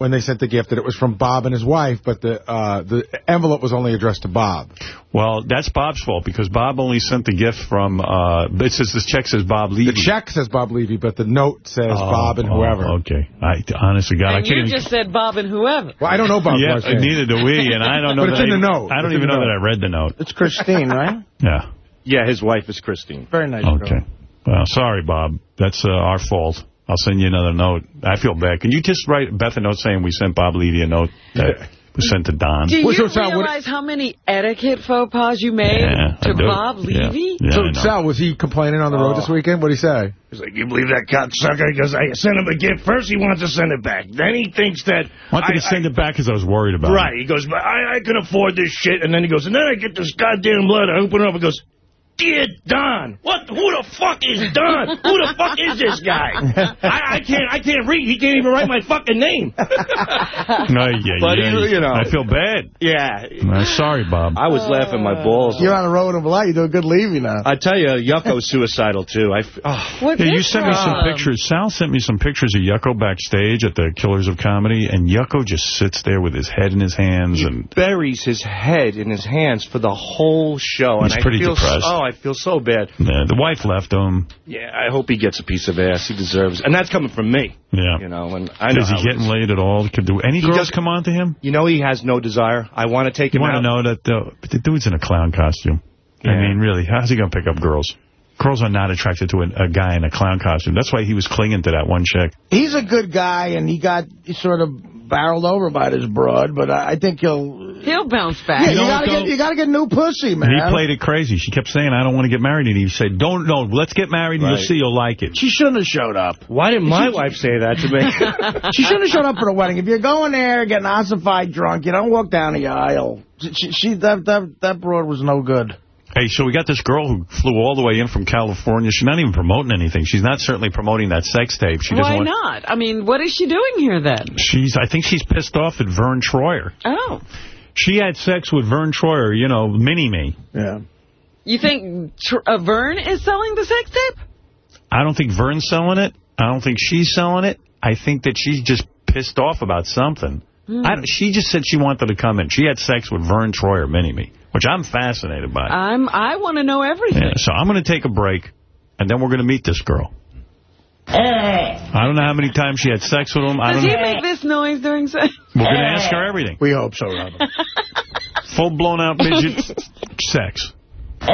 when they sent the gift that it was from Bob and his wife, but the uh, the envelope was only addressed to Bob. Well, that's Bob's fault because Bob only sent the gift from, uh, it says this check says Bob Levy. The check says Bob Levy, but the note says Oh, Bob and oh, whoever. okay. I, honestly, God, I can't you even... just said Bob and whoever. Well, I don't know Bob. yeah, neither do we, and I don't know But it's in I, the note. I don't It's even know note. that I read the note. It's Christine, right? Yeah. Yeah, his wife is Christine. Very nice Okay. Well, sorry, Bob. That's uh, our fault. I'll send you another note. I feel bad. Can you just write Beth a note saying we sent Bob Levy a note that was sent to Don? Do you realize how many etiquette faux pas you made Yeah, to. Bob Levy? Yeah, so, Sal, was he complaining on the road Oh. this weekend? What did he say? He's like, you believe that cocksucker? Because I sent him a gift. First, he wants to send it back. Then he thinks that... I wanted to send it back because I was worried about Right. He goes, but I, I can afford this shit. And then he goes, and then I get this goddamn letter. I open it up and goes, Dear Don, what? Who the fuck is Don? Who the fuck is this guy? I, I can't. I can't read. He can't even write my fucking name. No, yeah, But yeah, you- you know. I feel bad. Yeah. Uh, sorry, Bob. I was laughing my balls You're off. on a road of a lot. You do a good Levy now. I tell you, Yucko's suicidal, too. I f- oh. Yeah, you sent me some pictures. Sal sent me some pictures of Yucko backstage at the Killers of Comedy, and Yucko just sits there with his head in his hands. and buries his head in his hands for the whole show. He's and pretty I feel depressed. So, oh, I feel so bad. yeah, The wife left him. Yeah, I hope he gets a piece of ass. He deserves And that's coming from me. Yeah. You know, and I know Is he getting is. laid at all? Could do any He girls does- come on to him? You know he has no desire. I want to take You him want to know that the, the dude's in a clown costume. I mean, really, how's he going to pick up girls? Girls are not attracted to a, a guy in a clown costume. That's why he was clinging to that one chick. He's a good guy, and he got sort of barreled over by this broad, but I I think he'll... He'll bounce back. Yeah, you, gotta get, you gotta get new pussy, man. He played it crazy. She kept saying, I don't want to get married. And he said, don't, no, let's get married and Right. you'll see you'll like it. She shouldn't have showed up. Why didn't my wife say that to me? she shouldn't have showed up for the wedding. If you're going there getting ossified drunk, you don't walk down the aisle. She, she that, that, that broad was no good. Hey, so we got this girl who flew all the way in from California. She's not even promoting anything. She's not certainly promoting that sex tape. She doesn't Why want, not? I mean, what is she doing here then? She's, I think she's pissed off at Verne Troyer. Oh. She had sex with Verne Troyer, you know, mini-me. Yeah. You think Tr uh, Verne is selling the sex tape? I don't think Verne's selling it. I don't think she's selling it. I think that she's just pissed off about something. Hmm. I she just said she wanted to come in. She had sex with Verne Troyer, mini-me, which I'm fascinated by. I'm. I want to know everything. Yeah, so I'm going to take a break, and then we're going to meet this girl. Eh. I don't know how many times she had sex with him. I Does don't he know. make this noise during sex? We're going to eh. ask her everything. We hope so, Robin. Full-blown out midget sex. Eh,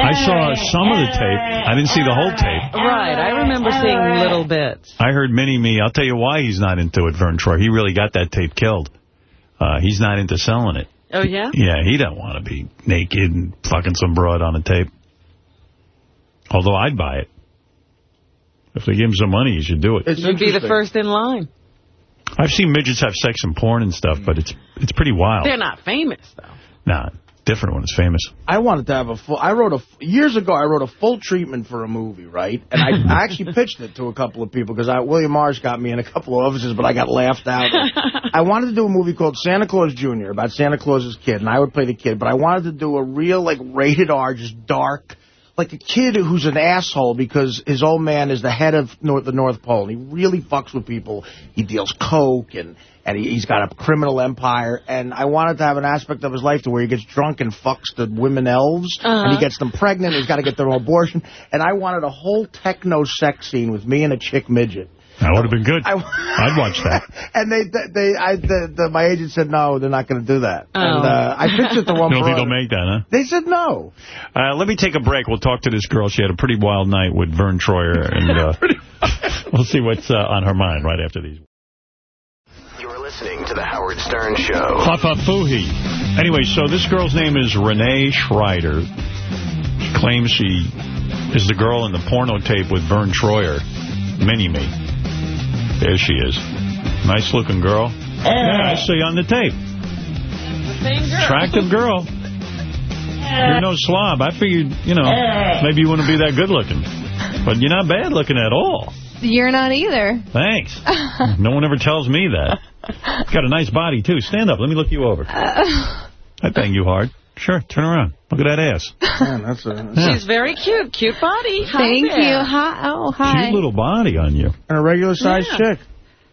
I saw some of the tape. I didn't see the whole tape. Right. I remember seeing little bits. I heard Mini-Me. I'll tell you why he's not into it, Verne Troy. He really got that tape killed. Uh, he's not into selling it. Oh, yeah? Yeah, he don't want to be naked and fucking some broad on a tape. Although I'd buy it. If they give him some money, he should do it. You'd be the first in line. I've seen midgets have sex in porn and stuff, but it's it's pretty wild. They're not famous, though. Nah, different when it's famous. I wanted to have a full. I wrote a years ago. I wrote a full treatment for a movie, right? And I, I actually pitched it to a couple of people because William Marsh got me in a couple of offices, but I got laughed out. I wanted to do a movie called Santa Claus Jr. about Santa Claus's kid, and I would play the kid. But I wanted to do a real like rated R, just dark, like a kid who's an asshole because his old man is the head of North, the North Pole, and he really fucks with people. He deals coke and. And he, he's got a criminal empire, and I wanted to have an aspect of his life to where he gets drunk and fucks the women elves, and he Uh-huh. gets them pregnant, he's got to get their abortion, and I wanted a whole techno sex scene with me and a chick midget. That would have been good. I, would watch that. And they, they, I, the, the, my agent said no, they're not going to do that. Oh. And uh, I pitched it to one You don't think they'll make that, huh? They said no. Uh, let me take a break. We'll talk to this girl. She had a pretty wild night with Verne Troyer, and uh, we'll see what's uh, on her mind right after these. You're listening to The Howard Stern Show. Fafafuhi. Anyway, so this girl's name is Renee Schreider. She claims she is the girl in the porno tape with Verne Troyer. Mini-Me. There she is. Nice-looking girl. Yeah, I see on the tape. Same girl. Attractive girl. You're no slob. I figured, you know, maybe you wouldn't be that good looking. But you're not bad looking at all. You're not either. Thanks. no one ever tells me that. Got a nice body, too. Stand up. Let me look you over. Uh, I bang you hard. Sure, turn around. Look at that ass. Man, that's a, She's very cute. Cute body. Hi Thank there. you. Hi. Oh, hi. Cute little body on you. And a regular-sized chick.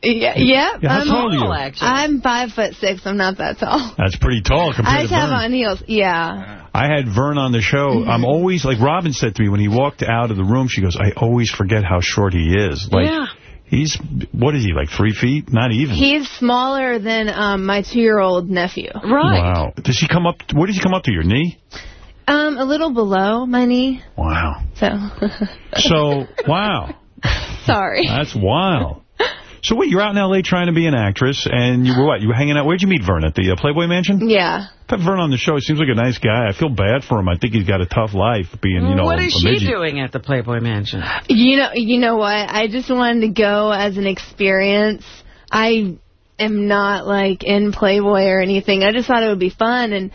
Yeah, yeah. Yeah, how I'm, tall are you? I'm five foot six. I'm not that tall. That's pretty tall compared I compared just to have Verne. on heels. Yeah. I had Verne on the show. I'm always, like Robin said to me when he walked out of the room, she goes, I always forget how short he is. Like, Yeah. He's, what is he, like three feet? Not even. He's smaller than um, my two-year-old nephew. Right. Wow. Does he come up, where does he come up to, your knee? Um, a little below my knee. Wow. So. So, wow. Sorry. That's wild. So wait, you're out in L.A. trying to be an actress, and you were what? You were hanging out, where'd you meet Verne? At the uh, Playboy Mansion? Yeah. Put Verne on the show. He seems like a nice guy. I feel bad for him. I think he's got a tough life being, you know, what a, is a she midget. doing at the Playboy Mansion? You know, you know what? I just wanted to go as an experience. I am not like in Playboy or anything. I just thought it would be fun, and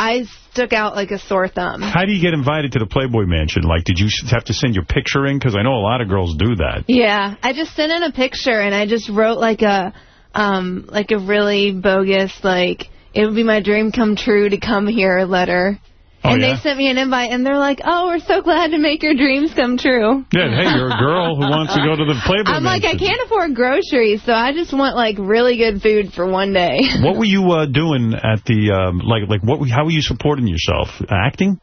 I stuck out like a sore thumb. How do you get invited to the Playboy Mansion? Like, did you have to send your picture in? Because I know a lot of girls do that. Yeah, I just sent in a picture, and I just wrote like a, um, like a really bogus like it would be my dream come true to come here letter. Oh, and yeah? they sent me an invite, and they're like, "Oh, we're so glad to make your dreams come true." Yeah, hey, you're a girl who wants to go to the Playboy I'm like, I can't afford groceries, so I just want like really good food for one day. What were you uh, doing at the, um, like, like what? How were you supporting yourself? Acting?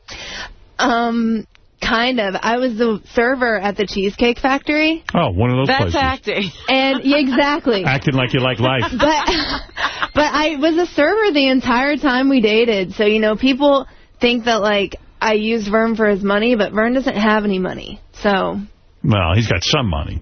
Um, kind of. I was the server at the Cheesecake Factory. Oh, one of those That's places. acting. And yeah, exactly. Acting like you like life. But but I was a server the entire time we dated. So, you know, people think that, like, I used Verne for his money, but Verne doesn't have any money. So, Well, he's got some money.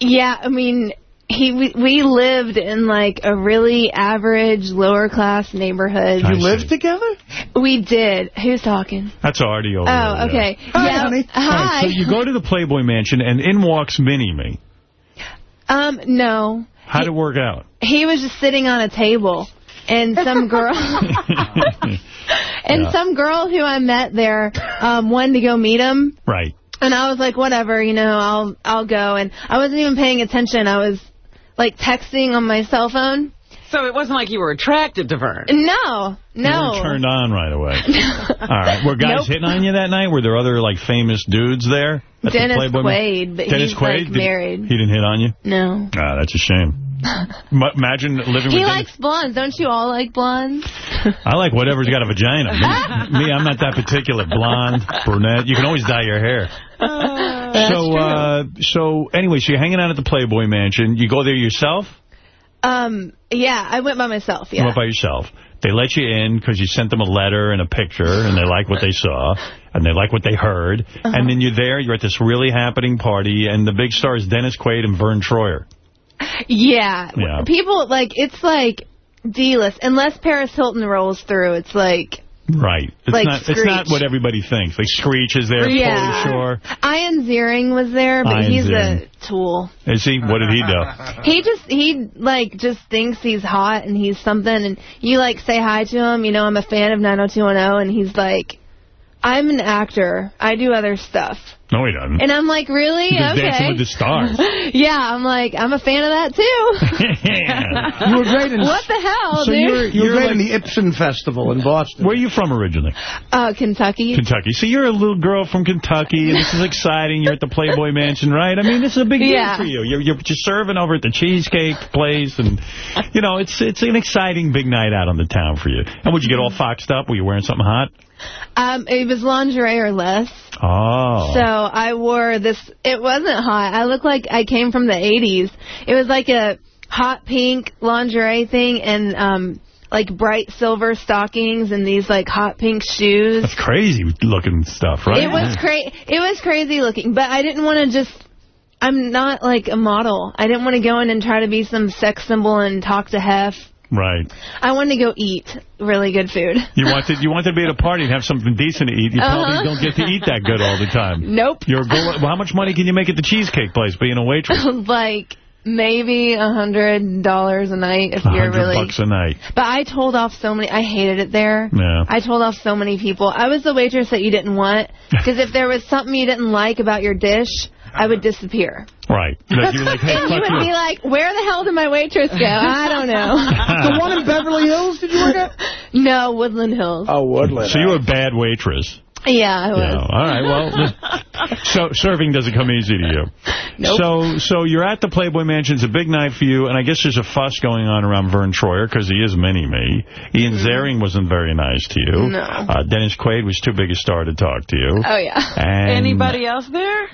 yeah, I mean, he we, we lived in, like, a really average, lower-class neighborhood. You lived together? We did. Who's talking? That's Artie over Oh, there. okay. Hi, Yeah, honey. Hi. All right, so you go to the Playboy Mansion, and in walks Mini-Me. Um, no. How'd it work out? He was just sitting on a table, and some girl... And Yeah. some girl who I met there um, wanted to go meet him. Right. And I was like, whatever, you know, I'll I'll go. And I wasn't even paying attention. I was, like, texting on my cell phone. So it wasn't like you were attracted to Verne. No, no. weren't turned on right away. All right. Were guys Nope. hitting on you that night? Were there other, like, famous dudes there? at the Dennis Quaid, but Dennis he's, Quaid? like, Did- married. He didn't hit on you? No. Ah, that's a shame. Imagine living He with likes blondes. Don't you all like blondes? I like whatever's got a vagina. Me, me, I'm not that particular. Blonde, brunette. You can always dye your hair. so, uh, so anyway, so you're hanging out at the Playboy Mansion. You go there yourself? Um, yeah, I went by myself, You went by yourself. They let you in because you sent them a letter and a picture, and they like what they saw, and they like what they heard. Uh-huh. And then you're there, you're at this really happening party, and the big stars Dennis Quaid and Verne Troyer. Yeah. Yeah. People, like, it's like D-list. Unless Paris Hilton rolls through, it's like... Right. It's Like not It's not what everybody thinks. Like Screech is there, Yeah. Pauly Shore. Ian Ziering was there, but Ian he's Ziering. a tool. Is he? What did he do? He just, he, like, just thinks he's hot and he's something, and you, like, say hi to him, you know, I'm a fan of 90210, and he's like, I'm an actor. I do other stuff. No, he doesn't. And I'm like, really? He's okay. Dancing with the Stars. yeah, I'm like, I'm a fan of that, too. You were great in... what the hell, So dude? you were, you were great in the Ibsen Festival in Boston. Where are you from originally? Uh, Kentucky. Kentucky. So you're a little girl from Kentucky, and this is exciting. You're at the Playboy Mansion, right? I mean, this is a big deal for you. You're, you're just serving over at the cheesecake place, and, you know, it's it's an exciting big night out on the town for you. And would you get all foxed up? Were you wearing something hot? Um, it was lingerie or less. Oh. So I wore this, it wasn't hot. I looked like I came from the 80s. It was like a hot pink lingerie thing and um like bright silver stockings and these like hot pink shoes. That's crazy looking stuff, right? It was cra It was crazy looking, but I didn't want to just. I'm not like a model. I didn't want to go in and try to be some sex symbol and talk to Hef. Right. I wanted to go eat really good food. You wanted you wanted to be at a party and have something decent to eat. You Uh-huh. probably don't get to eat that good all the time. Nope. You're well, how much money can you make at the cheesecake place being a waitress? like maybe a hundred dollars a night if A you're hundred really. bucks a night. But I told off so many. I hated it there. Yeah. I told off so many people. I was the waitress that you didn't want because if there was something you didn't like about your dish, I would disappear. Right. Like, you're like, hey, and you would you. be like, "Where the hell did my waitress go? I don't know." the one in Beverly Hills? Did you work at? No, Woodland Hills. Oh, Woodland. So you were a bad waitress. Yeah, I was. Yeah. All right. Well, so serving doesn't come easy to you. Nope. So so you're at the Playboy Mansion. It's a big night for you, and I guess there's a fuss going on around Verne Troyer because he is mini-me. Ian Ziering wasn't very nice to you. No. Uh, Dennis Quaid was too big a star to talk to you. Oh yeah. And Anybody else there?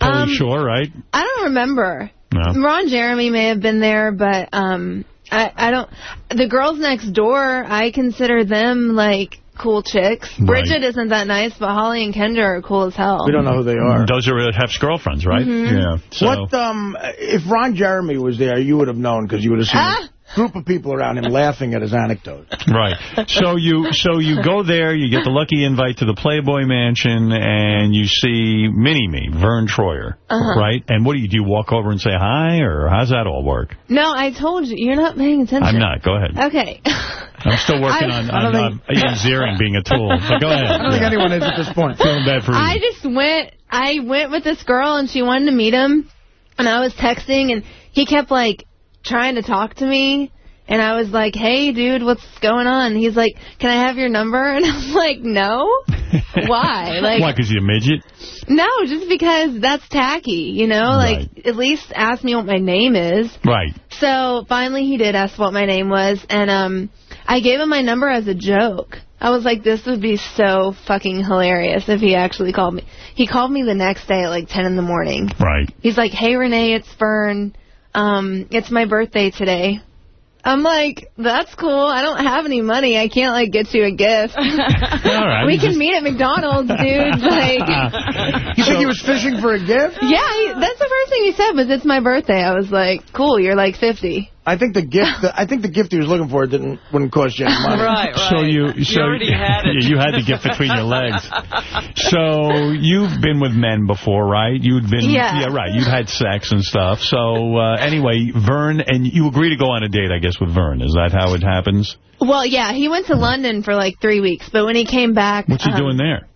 Pauly Um, Shore, right? I don't remember. No. Ron Jeremy may have been there, but um, I I don't. The girls next door, I consider them like cool chicks. Bridget isn't that nice, but Holly and Kendra are cool as hell. We don't know who they are. Those are Hef's girlfriends, right? Mhm. Yeah. So, What, um, if Ron Jeremy was there, you would have known because you would have seen Ah. A group of people around him laughing at his anecdote. Right. So you so you go there, you get the lucky invite to the Playboy Mansion, and you see Mini-Me, Verne Troyer, Uh-huh. right? And what do you do? You walk over and say hi, or how's that all work? No, I told you. You're not paying attention. I'm not. Go ahead. Okay. I'm still working I- on, I on don't uh, Ian Ziering being a tool. But go ahead. I don't think anyone is at this point. Feeling bad for you. I just went, I went with this girl and she wanted to meet him. And I was texting and he kept like trying to talk to me. And I was like, hey, dude, what's going on? He's like, can I have your number? And I'm like, no. Why? Like, Why, because you're a midget? no, just because that's tacky, you know? Like, at least ask me what my name is. Right. So finally he did ask what my name was, and um, I gave him my number as a joke. I was like, this would be so fucking hilarious if he actually called me. He called me the next day at like 10 in the morning. Right. He's like, hey, Ranae, it's Verne. Um, it's my birthday today. I'm like, that's cool. I don't have any money. I can't, like, get you a gift. All right. we can just- meet at McDonald's, dude. Like, You think he was fishing for a gift? yeah, he, that's the first thing he said was, it's my birthday. I was like, cool, you're like 50. I think the gift. I think the gift he was looking for didn't wouldn't cost you any money. Right, right. So you, so already had it. Yeah, you had the gift between your legs. So you've been with men before, right? You'd been, Yeah. right. You've had sex and stuff. So uh, anyway, Verne, and you agree to go on a date, I guess, with Verne. Is that how it happens? Well, yeah, he went to London for like three weeks, but when he came back, What's he um, doing there?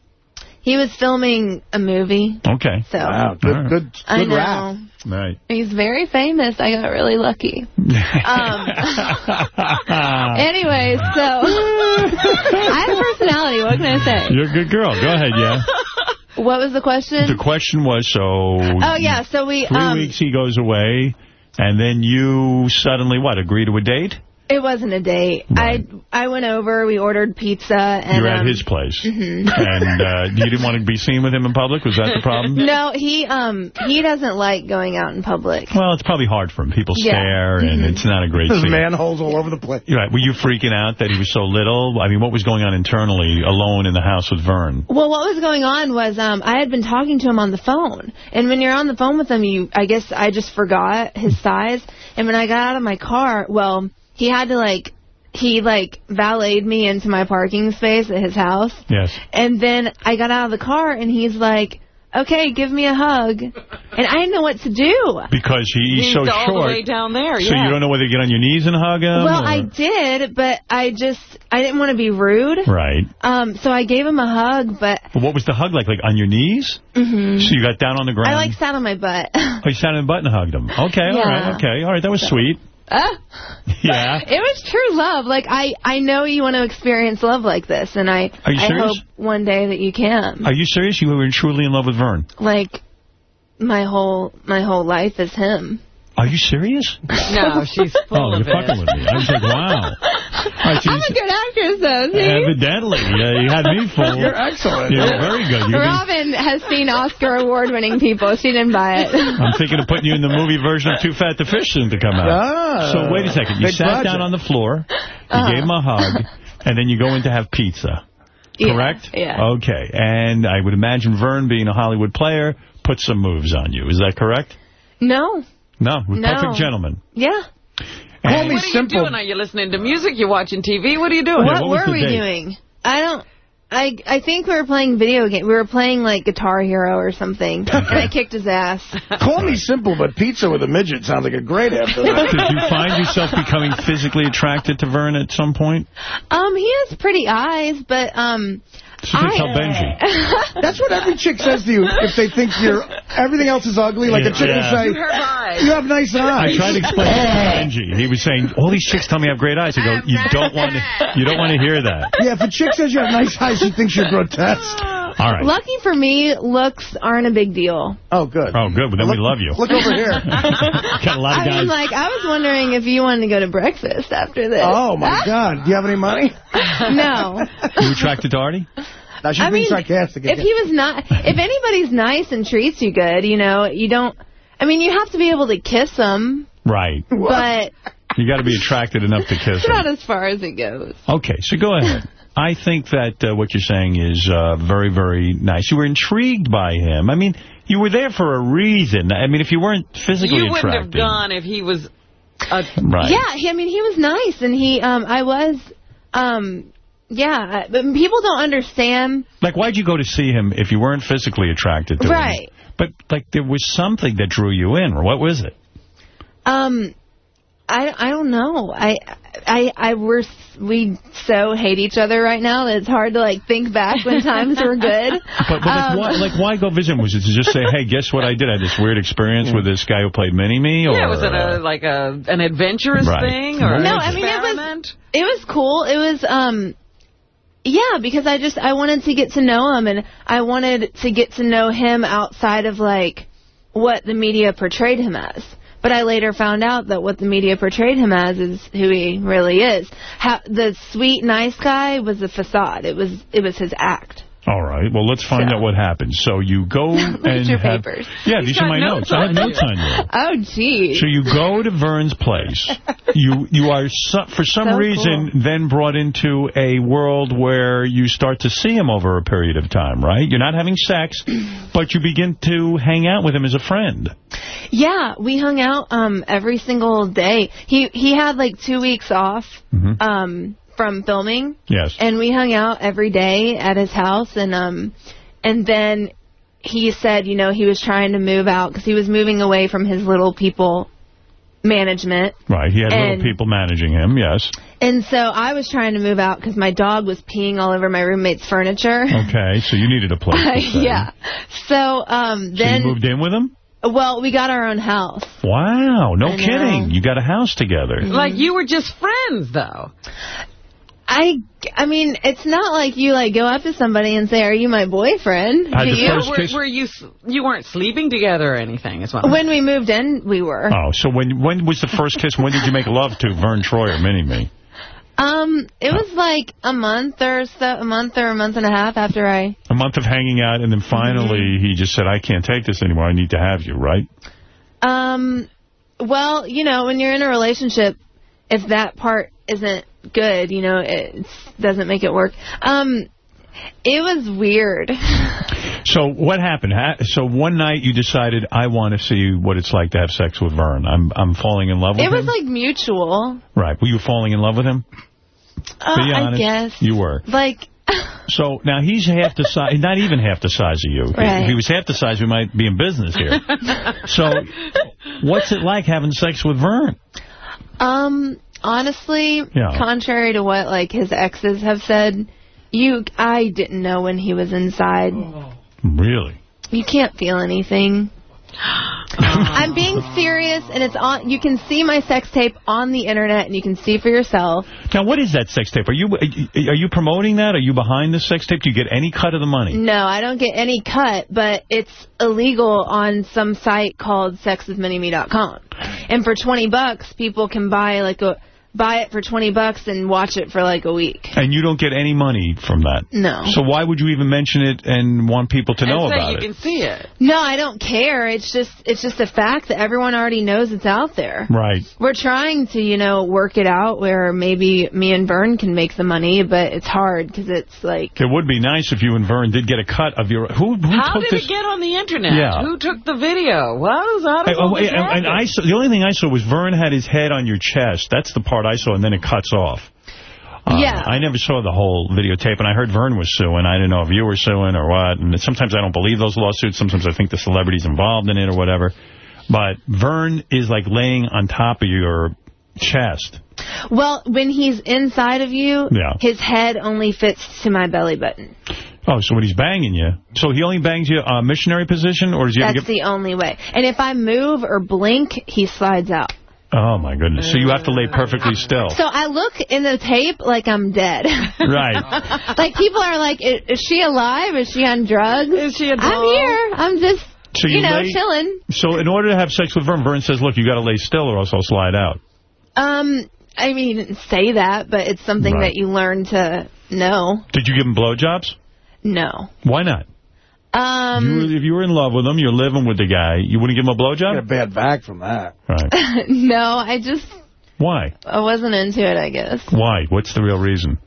He was filming a movie. Okay. So Wow, good, All right. good, I good know rap. Right. he's very famous. I got really lucky. Um, anyway, so I have a personality. What can I say? You're a good girl. Go ahead, yeah. What was the question? The question was, so... Oh yeah, so we Three um, weeks he goes away, and then you suddenly, what, agree to a date? It wasn't a date. I I went over. We ordered pizza and you were at um, his place. mhm. And uh, you didn't want to be seen with him in public? Was that the problem? No, he um he doesn't like going out in public. Well, it's probably hard for him. People Yeah. stare, and Mhm. it's not a great There's scene. manholes all over the place. Right. Were you freaking out that he was so little? I mean, what was going on internally alone in the house with Verne? Well, what was going on was um, I had been talking to him on the phone, and when you're on the phone with him, you I guess I just forgot his size. And when I got out of my car, well, he had to like he like valeted me into my parking space at his house, Yes. and then I got out of the car, and he's like, "Okay, give me a hug," and I didn't know what to do. Because he, he's so all short. the way down there, So yeah. you don't know whether to get on your knees and hug him? Well, or- I did, but I just I didn't want to be rude. Right. Um, so I gave him a hug, but But what was the hug like? Like on your knees? Mm -hmm. So you got down on the ground? I like sat on my butt. Oh, you sat on the butt and hugged him. Okay, Yeah. right, okay. All right, that was sweet. Ah. Yeah. It was true love. Like I, I know you want to experience love like this, and I, Are you I serious? hope one day that you can. Are you serious? You were truly in love with Verne? Like my whole, my whole life is him. Are you serious? No, she's full oh, of you're fucking with me. I was like, wow. All right, so I'm a good actress, though. See? Evidently. Yeah, you had me fooled. You're excellent. You're very good. You're Robin has seen Oscar award-winning people. She didn't buy it. I'm thinking of putting you in the movie version of Too Fat to Fish soon to come out. Ah, so wait a second. You sat project. down on the floor, you Uh-huh. gave him a hug, and then you go in to have pizza. Yeah, Correct? yeah. Okay. And I would imagine Verne, being a Hollywood player, put some moves on you. Is that correct? No. No. No. Perfect gentleman. Yeah. Call me What are you simple. doing? Are you listening to music? You watching TV? What are you doing? Yeah, what what were we date? doing? I don't. I I think we were playing video game. We were playing like Guitar Hero or something, and I kicked his ass. Call me simple, but pizza with a midget sounds like a great after that. Did you find yourself becoming physically attracted to Verne at some point? Um, he has pretty eyes, but um, So you tell Benjy. That's what every chick says to you if they think you're everything else is ugly. Like a chick Yeah. will say, You have you have nice eyes. I tried to explain it to Benjy. He was saying, all these chicks tell me I have great eyes. I go, you don't want to, you don't want to hear that. Yeah, if a chick says you have nice eyes, she thinks you're grotesque. All right. lucky for me, looks aren't a big deal. Oh, good. Oh, good. But then we love you. Look over here. Got a lot of I guys. mean, like, I was wondering if you wanted to go to breakfast after this. Oh, my God. Do you have any money? No. you attracted to Artie? Now, she's I being mean, sarcastic. if he was not, if anybody's nice and treats you good, you know, you don't. I mean, you have to be able to kiss them, Right. but You got to be attracted enough to kiss it's not as far as it goes. Okay, so go ahead. I think that uh, what you're saying is uh, very, very nice. You were intrigued by him. I mean, you were there for a reason. I mean, if you weren't physically You wouldn't have gone if he was a... Right. Yeah, he, I mean, he was nice, and he, um, I was, um, yeah, but people don't understand. Like, why'd you go to see him if you weren't physically attracted to him? Right. But, like, there was something that drew you in. What was it? Um, I I don't know. I I I we're we so hate each other right now that it's hard to like think back when times were good. But, but like, Um, why, like, why go visit him? Was it to just say, hey, guess what I did? I had this weird experience with this guy who played Mini-Me? Or, Yeah, was it a like a an adventurous Right. thing or No, an I mean, it was- experiment? It was cool. It was um yeah, because I just I wanted to get to know him and I wanted to get to know him outside of like what the media portrayed him as. But I later found out that what the media portrayed him as is who he really is. How, the sweet, nice guy was a facade. It was it was his act. All right. Well, let's find out what happened. So you go and your have... papers. Yeah, He's these are my notes notes. I have notes on you. Oh, geez. So you go to Verne's place. You you are, so, for some So reason, then brought into a world where you start to see him over a period of time, right? You're not having sex, but you begin to hang out with him as a friend. Yeah, we hung out um every single day. He he had like two weeks off Mhm. um from filming, Yes. and we hung out every day at his house. And um and then he said, you know, he was trying to move out because he was moving away from his little people management. Right. He had And- little people managing him, yes. And so I was trying to move out because my dog was peeing all over my roommate's furniture. Okay, so you needed a place to stay. yeah. So um So then you moved in with him? well, we got our own house. Wow, no I know. kidding. You got a house together. Like you were just friends, though. I, I mean, it's not like you like go up to somebody and say, "Are you my boyfriend?" Had Do you? Were, were, you you weren't sleeping together or anything? Is what I'm When we moved in, we were. Oh, so when when was the first kiss? When did you make love to Verne Troyer Mini-Me? Um, it was like a month or so, a month or a month and a half after I. A month of hanging out, and then finally Mm-hmm. he just said, I can't take this anymore. I need to have you, right? Um, well, you know, when you're in a relationship, if that part isn't good, you know, it doesn't make it work. Um, it was weird. So what happened? So one night you decided, I want to see what it's like to have sex with Verne. I'm I'm falling in love with It was like mutual. right. Were you falling in love with him? Uh, Be I honest. guess. You were. Like, So now he's half the size, not even half the size of you. Right. If he was half the size, we might be in business here. so what's it like having sex with Verne? Um, honestly, Yeah. contrary to what like his exes have said, you I didn't know when he was inside. Really? You can't feel anything. I'm being serious, and it's on. You can see my sex tape on the internet, and you can see for yourself. Now, what is that sex tape? Are you are you promoting that? Are you behind the sex tape? Do you get any cut of the money? No, I don't get any cut, but it's illegal on some site called sexwithminime.com. And for 20 bucks, people can buy like a buy it for 20 bucks and watch it for like a week. And you don't get any money from that? No. So why would you even mention it and want people to know and say about you it? can see it. No, I don't care. It's just it's just a fact that everyone already knows it's out there. Right. We're trying to, you know, work it out where maybe me and Verne can make the money, but it's hard because it's like It would be nice if you and Verne did get a cut of your... Who, who How took did this? it get on the internet? Yeah. Who took the video? What was how Hey, does oh, and, and? I saw, the only thing I saw was Verne had his head on your chest. That's the part I saw, and then it cuts off. Uh, Yeah. I never saw the whole videotape, and I heard Verne was suing. I didn't know if you were suing or what. And sometimes I don't believe those lawsuits. Sometimes I think the celebrity's involved in it or whatever. But Verne is like laying on top of your chest. Well, when he's inside of you, Yeah. his head only fits to my belly button. Oh, so when he's banging you, so he only bangs you a missionary position, or does he That's get... the only way. And if I move or blink, he slides out. Oh, my goodness. So you have to lay perfectly still. So I look in the tape like I'm dead. Right. like people are like, is, is she alive? Is she on drugs? Is she a dog? I'm here. I'm just, So you, you know, lay- chilling. So in order to have sex with Verne, Verne says, look, you got to lay still or else I'll slide out. Um, I mean, he didn't say that, but it's something Right. that you learn to know. Did you give him blowjobs? No. Why not? Um, you were, if you were in love with him, you're living with the guy, you wouldn't give him a blowjob? Get a bad back from that. Right. no, I just, Why? I wasn't into it, I guess. Why? What's the real reason?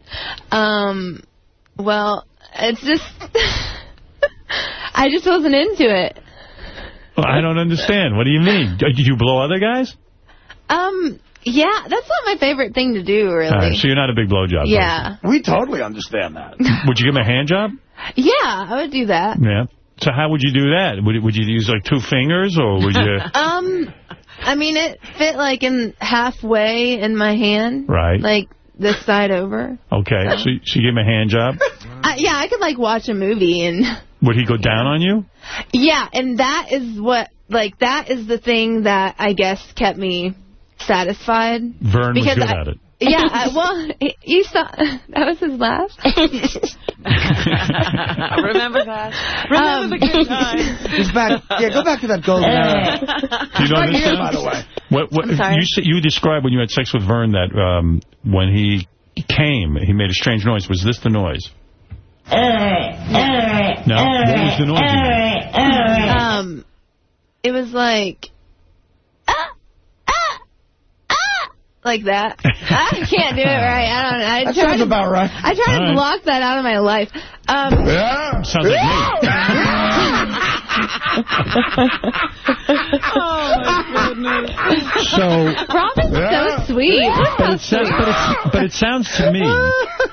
Um, well, it's just, I just wasn't into it. Well, I don't understand. What do you mean? Did you blow other guys? Um, yeah, that's not my favorite thing to do, really. All right, so you're not a big blowjob yeah. We totally understand that. Would you give him a hand job? Yeah, I would do that. Yeah. So how would you do that? Would, would you use like two fingers or would you... Um, I mean, it fit like in halfway in my hand. Right. Like this side over. Okay, so, so you give him a hand job? I, yeah, I could like watch a movie and Would he go down on you? yeah, and that is what like that is the thing that I guess kept me satisfied. Verne was Because good I- at it. Yeah, I, well, you saw that was his laugh. Remember that? Remember the good times. Back. Yeah, go back to that golden era. Do you know Right this? here, by the way. What, what, I'm sorry? you, s- you described when you had sex with Verne that um, when he came, he made a strange noise. Was this the noise? No? What was the noise? Um, it was like, ah, like that. I can't do it right. I don't know. I That try sounds to, about right. I try All to right. block that out of my life. Um, Yeah. Sounds like Oh, my goodness. me. So, Robin's Yeah. so sweet. but it, sounds, but, it's, but it sounds to me,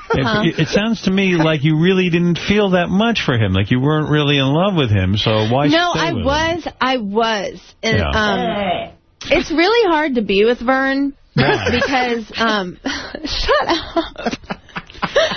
Huh? it, it sounds to me like you really didn't feel that much for him. Like you weren't really in love with him. So why No, stay I with him? was. I was. And Yeah. um, it's really hard to be with Verne Why? because, um, shut up.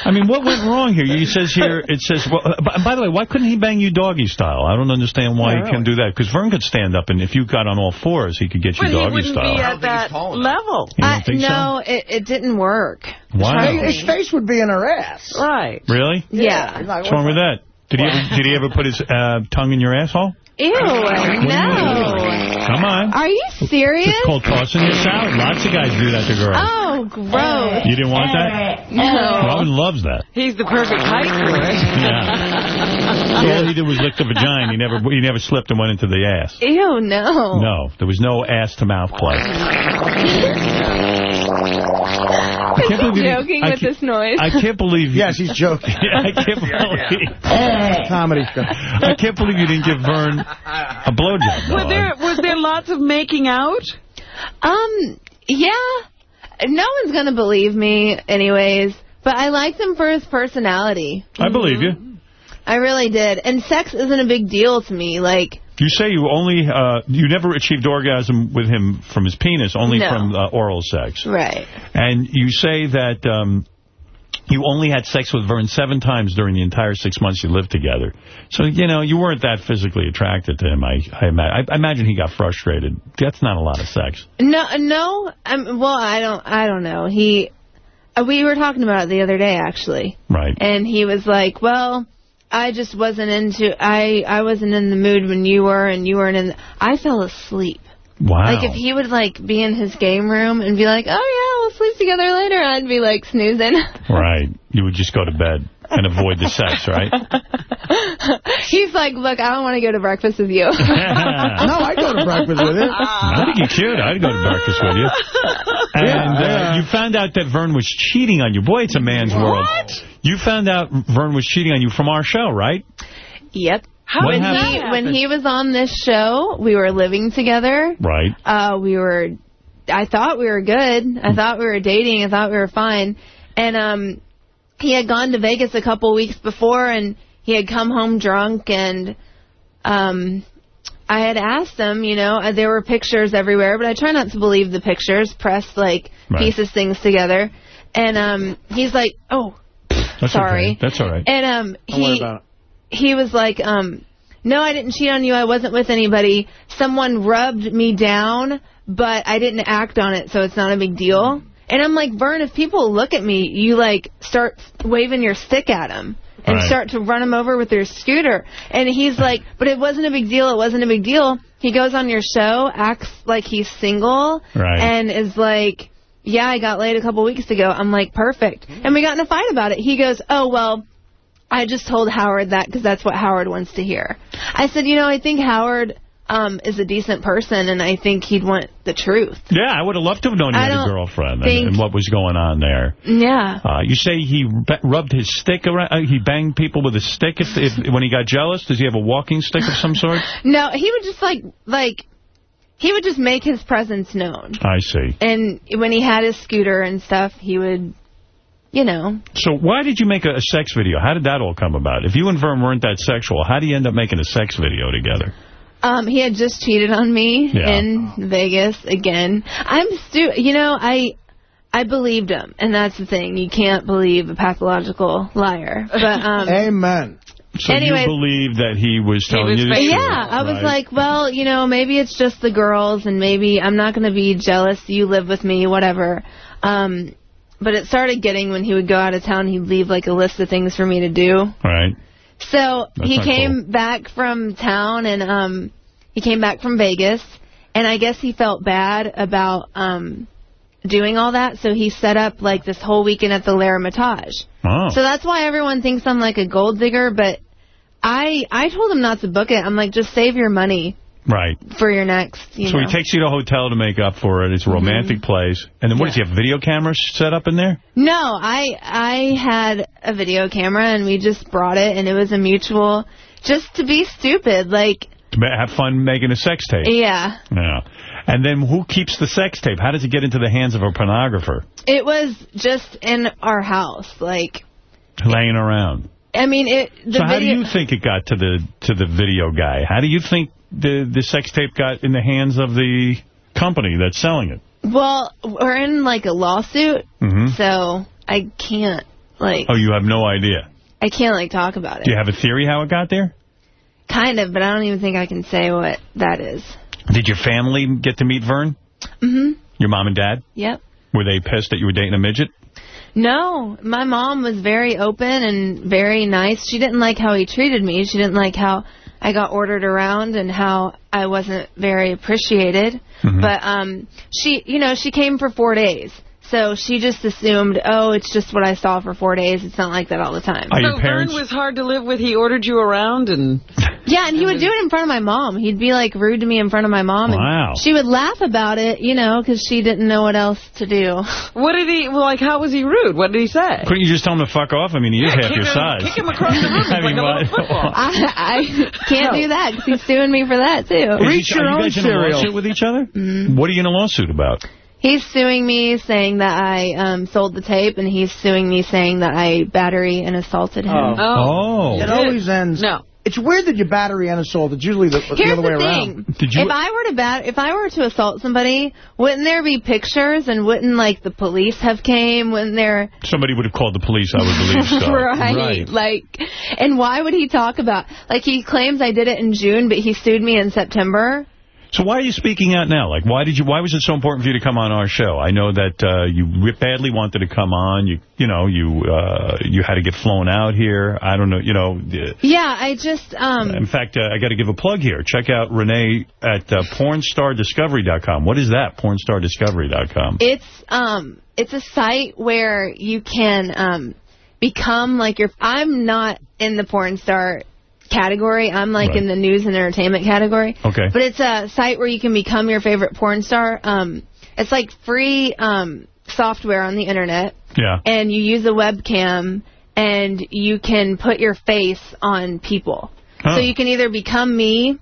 I mean, what went wrong here? He says here, it says, well, uh, by, by the way, why couldn't he bang you doggy style? I don't understand why Yeah, he can do that. Because Verne could stand up, and if you got on all fours, he could get you But he doggy wouldn't style. be at that level. You don't I, think no, it, it didn't work. Wow. His face would be in her ass. Right. Really? Yeah. What's wrong with that? Did he ever, did he ever put his uh, tongue in your asshole? Ew, no. Come on. Are you serious? It's called tossing your salad. Lots of guys do that to girls. Oh, gross. You didn't want that? No. Robin loves that. He's the perfect height for it. Yeah. So all he did was lick the vagina. He never he never slipped and went into the ass. Ew, no. No, there was no ass to mouth play. I can't believe you didn't- joking I with can't- this noise. I can't believe. Yes, he's joking. I can't believe. Comedy. I can't believe you didn't give Verne a blowjob. Was though. there, was there lots of making out? Um, yeah. No one's going to believe me anyways, but I liked him for his personality. I believe you. I really did. And sex isn't a big deal to me. Like, You say you only uh, you never achieved orgasm with him from his penis, only No. from uh, oral sex. right. And you say that um, you only had sex with Verne seven times during the entire six months you lived together. So, you know, you weren't that physically attracted to him. I I, ima- I imagine he got frustrated. That's not a lot of sex. No, no. Um, well, I don't. I don't know. He. Uh, we were talking about it the other day, actually. Right. And he was like, "Well, I just wasn't into. I I wasn't in the mood when you were, and you weren't in. The, I fell asleep. Wow. Like if he would like be in his game room and be like, "Oh yeah, we'll sleep together later," I'd be like snoozing. Right. You would just go to bed and avoid the sex, right? He's like, "Look, I don't want to go to breakfast with you." no, I go to breakfast with him. I think you're cute. I'd go to breakfast with you. And uh, you found out that Verne was cheating on you. Boy, it's a man's world. You found out Verne was cheating on you from our show, right? Yep. How when did that he happen? when he was on this show, we were living together. Right. Uh, we were. I thought we were good. I thought we were dating. I thought we were fine. And um, he had gone to Vegas a couple weeks before, and he had come home drunk, and um, I had asked him, you know, uh, there were pictures everywhere, but I try not to believe the pictures. Press, like, Right. pieces things together. And um, he's like, oh, That's sorry. okay. That's all right. And um, he he was like, um, no, I didn't cheat on you. I wasn't with anybody. Someone rubbed me down, but I didn't act on it, so it's not a big deal. And I'm like, Verne, if people look at me, you like start waving your stick at them and Right. start to run them over with your scooter. And he's like, but it wasn't a big deal. It wasn't a big deal. He goes on your show, acts like he's single, Right. and is like, yeah, I got laid a couple weeks ago. I'm like, perfect. And we got in a fight about it. He goes, oh, well, I just told Howard that because that's what Howard wants to hear. I said, you know, I think Howard um, is a decent person, and I think he'd want the truth. Yeah, I would have loved to have known you I had a girlfriend and, and what was going on there. Yeah. Uh, you say he rubbed his stick around, uh, he banged people with a stick if, if, when he got jealous? Does he have a walking stick of some sort? No, he would just like like he would just make his presence known. I see. And when he had his scooter and stuff, he would, you know, So why did you make a, a sex video? How did that all come about? If you and Verne weren't that sexual, how do you end up making a sex video together? Um, he had just cheated on me Yeah. in Vegas again. I'm stu. You know, I I believed him, and that's the thing. You can't believe a pathological liar. But um, Amen. So Anyways- you believe that he was telling you the truth? yeah, I was like, well, you know, maybe it's just the girls, and maybe I'm not going to be jealous. You live with me, whatever. Um, but it started getting when he would go out of town, he'd leave like a list of things for me to do. Right. So That's he came back from town and um he came back from Vegas and I guess he felt bad about um doing all that so he set up like this whole weekend at the L'Ermitage. Oh. So that's why everyone thinks I'm like a gold digger but I I told him not to book it. I'm like just save your money Right. for your next, you so know. he takes you to a hotel to make up for it. It's a mm-hmm. romantic place. And then what does he have, video cameras set up in there? No, I I had a video camera and we just brought it and it was a mutual just to be stupid like To have fun making a sex tape. yeah. Yeah. And then who keeps the sex tape? How does it get into the hands of a pornographer? It was just in our house. Like, Laying around. I mean, it. The so how do you think it got to the to the video guy? How do you think the the sex tape got in the hands of the company that's selling it? Well, we're in like a lawsuit, hmm so I can't like Oh, you have no idea. I can't like talk about it. Do you have a theory how it got there? Kind of, but I don't even think I can say what that is. Did your family get to meet Verne? Mhm. Your mom and dad? Yep. Were they pissed that you were dating a midget? No, my mom was very open and very nice. She didn't like how he treated me. She didn't like how I got ordered around and how I wasn't very appreciated. Mhm. But um she, you know, she came for 4 days. So she just assumed, oh, it's just what I saw for 4 days. It's not like that all the time. Are so Verne was hard to live with. He ordered you around and... Yeah, and he would do it in front of my mom. He'd be like rude to me in front of my mom. and Wow. She would laugh about it, you know, because she didn't know what else to do. What did he, well, like, how was he rude? What did he say? Couldn't you just tell him to fuck off? I mean, he is Yeah, half your him- size. kick him across the room I mean, like a football. I, I can't do that because he's suing me for that, too. Is he- are you guys in a lawsuit with each other? Mm-hmm. What are you in a lawsuit about? He's suing me saying that I um, sold the tape, and he's suing me saying that I battery and assaulted him. Oh. It always ends. No. It's weird that you battery and assault. It's usually the, the Here's other way the around. thing. if I were to bat, if I were to assault somebody, wouldn't there be pictures and wouldn't like the police have came? Wouldn't there? Somebody would have called the police, I would believe so. right. Like, and why would he talk about? Like he claims I did it in June, but he sued me in September. So why are you speaking out now? Like, why did you? Why was it so important for you to come on our show? I know that uh, you badly wanted to come on. You, you know, you uh, you had to get flown out here. I don't know. You know. uh, Yeah, I just um. In fact, uh, I got to give a plug here. Check out Ranae at uh, PornStarDiscovery.com. What is that? PornStarDiscovery.com. It's um it's a site where you can um become like your I'm not in the porn star category. I'm like Right. in the news and entertainment category. Okay. But it's a site where you can become your favorite porn star. Um it's like free um software on the internet Yeah. and you use a webcam and you can put your face on people. Oh. So you can either become me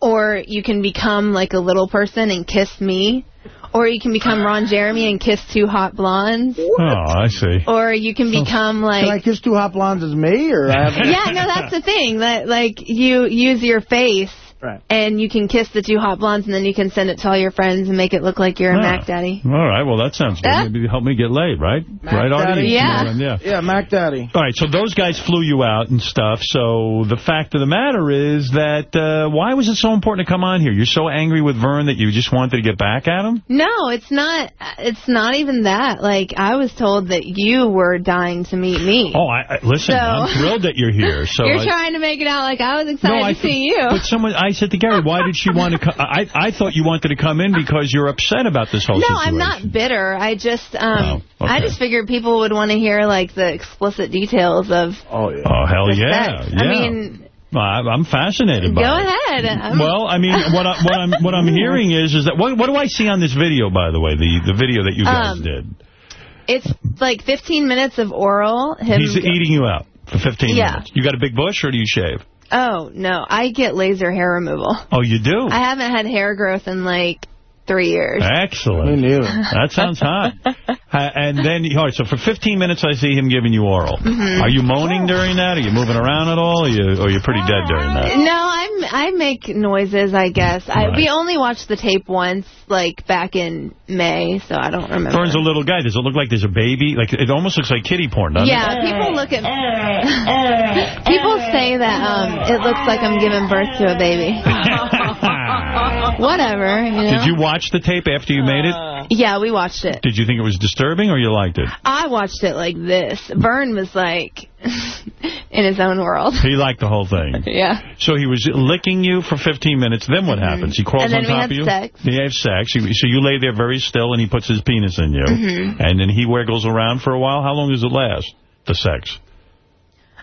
or you can become like a little person and kiss me. Or you can become Ron Jeremy and kiss two hot blondes. Oh, I see. Or you can become like... Can I kiss two hot blondes as me? or I yeah, no, that's the thing. That Like, you use your face, Right. and you can kiss the two hot blondes, and then you can send it to all your friends and make it look like you're a Ah. Mac Daddy. All right, well, that sounds good. Yeah. Maybe help me get laid, right? right, Artie? Yeah. Yeah. Yeah, Mac Daddy. All right, so those guys flew you out and stuff. So the fact of the matter is that uh, why was it so important to come on here? You're so angry with Verne that you just wanted to get back at him? No, it's not. It's not even that. Like I was told that you were dying to meet me. Oh, I, I listen. So- I'm thrilled that you're here. So You're I, trying to make it out like I was excited no, I to see you. But someone, I said to Gary, why did she want to come? I, I thought you wanted to come in because you're upset about this whole no, situation. I'm not bitter. I just, um, Oh, okay. I just figured people would want to hear like the explicit details of. Oh yeah. Oh hell yeah, yeah. I mean, I, I'm fascinated by it. go it. ahead. I'm- Well, I mean, what, I, what I'm what I'm hearing is is that what, what do I see on this video? By the way, the the video that you guys Um, did. it's like 15 minutes of oral. Him. He's eating you out for 15 Yeah. minutes. You got a big bush or do you shave? Oh no, I get laser hair removal. Oh, you do? I haven't had hair growth in like three years. Excellent. Me neither. That sounds hot. Uh, and then, all right, so for 15 minutes I see him giving you oral. Mhm. Are you moaning during that? Are you moving around at all? Or you, or you're pretty dead during that? No, I'm I make noises. I guess I we only watched the tape once, like back in May, so I don't remember. Verne's a little guy. Does it look like there's a baby? Like It almost looks like kitty porn, doesn't yeah, it? people look at people say that um it looks like I'm giving birth to a baby. Whatever, you know. Did you watch the tape after you made it? Yeah, we watched it. Did you think it was disturbing or you liked it? I watched it like this. Verne was like in his own world. He liked the whole thing. Yeah. So he was licking you for 15 minutes. Then what happens? He crawls on top of you? sex. They have sex. So you lay there very still and he puts his penis in you. Mhm. And then he wiggles around for a while. How long does it last, the sex?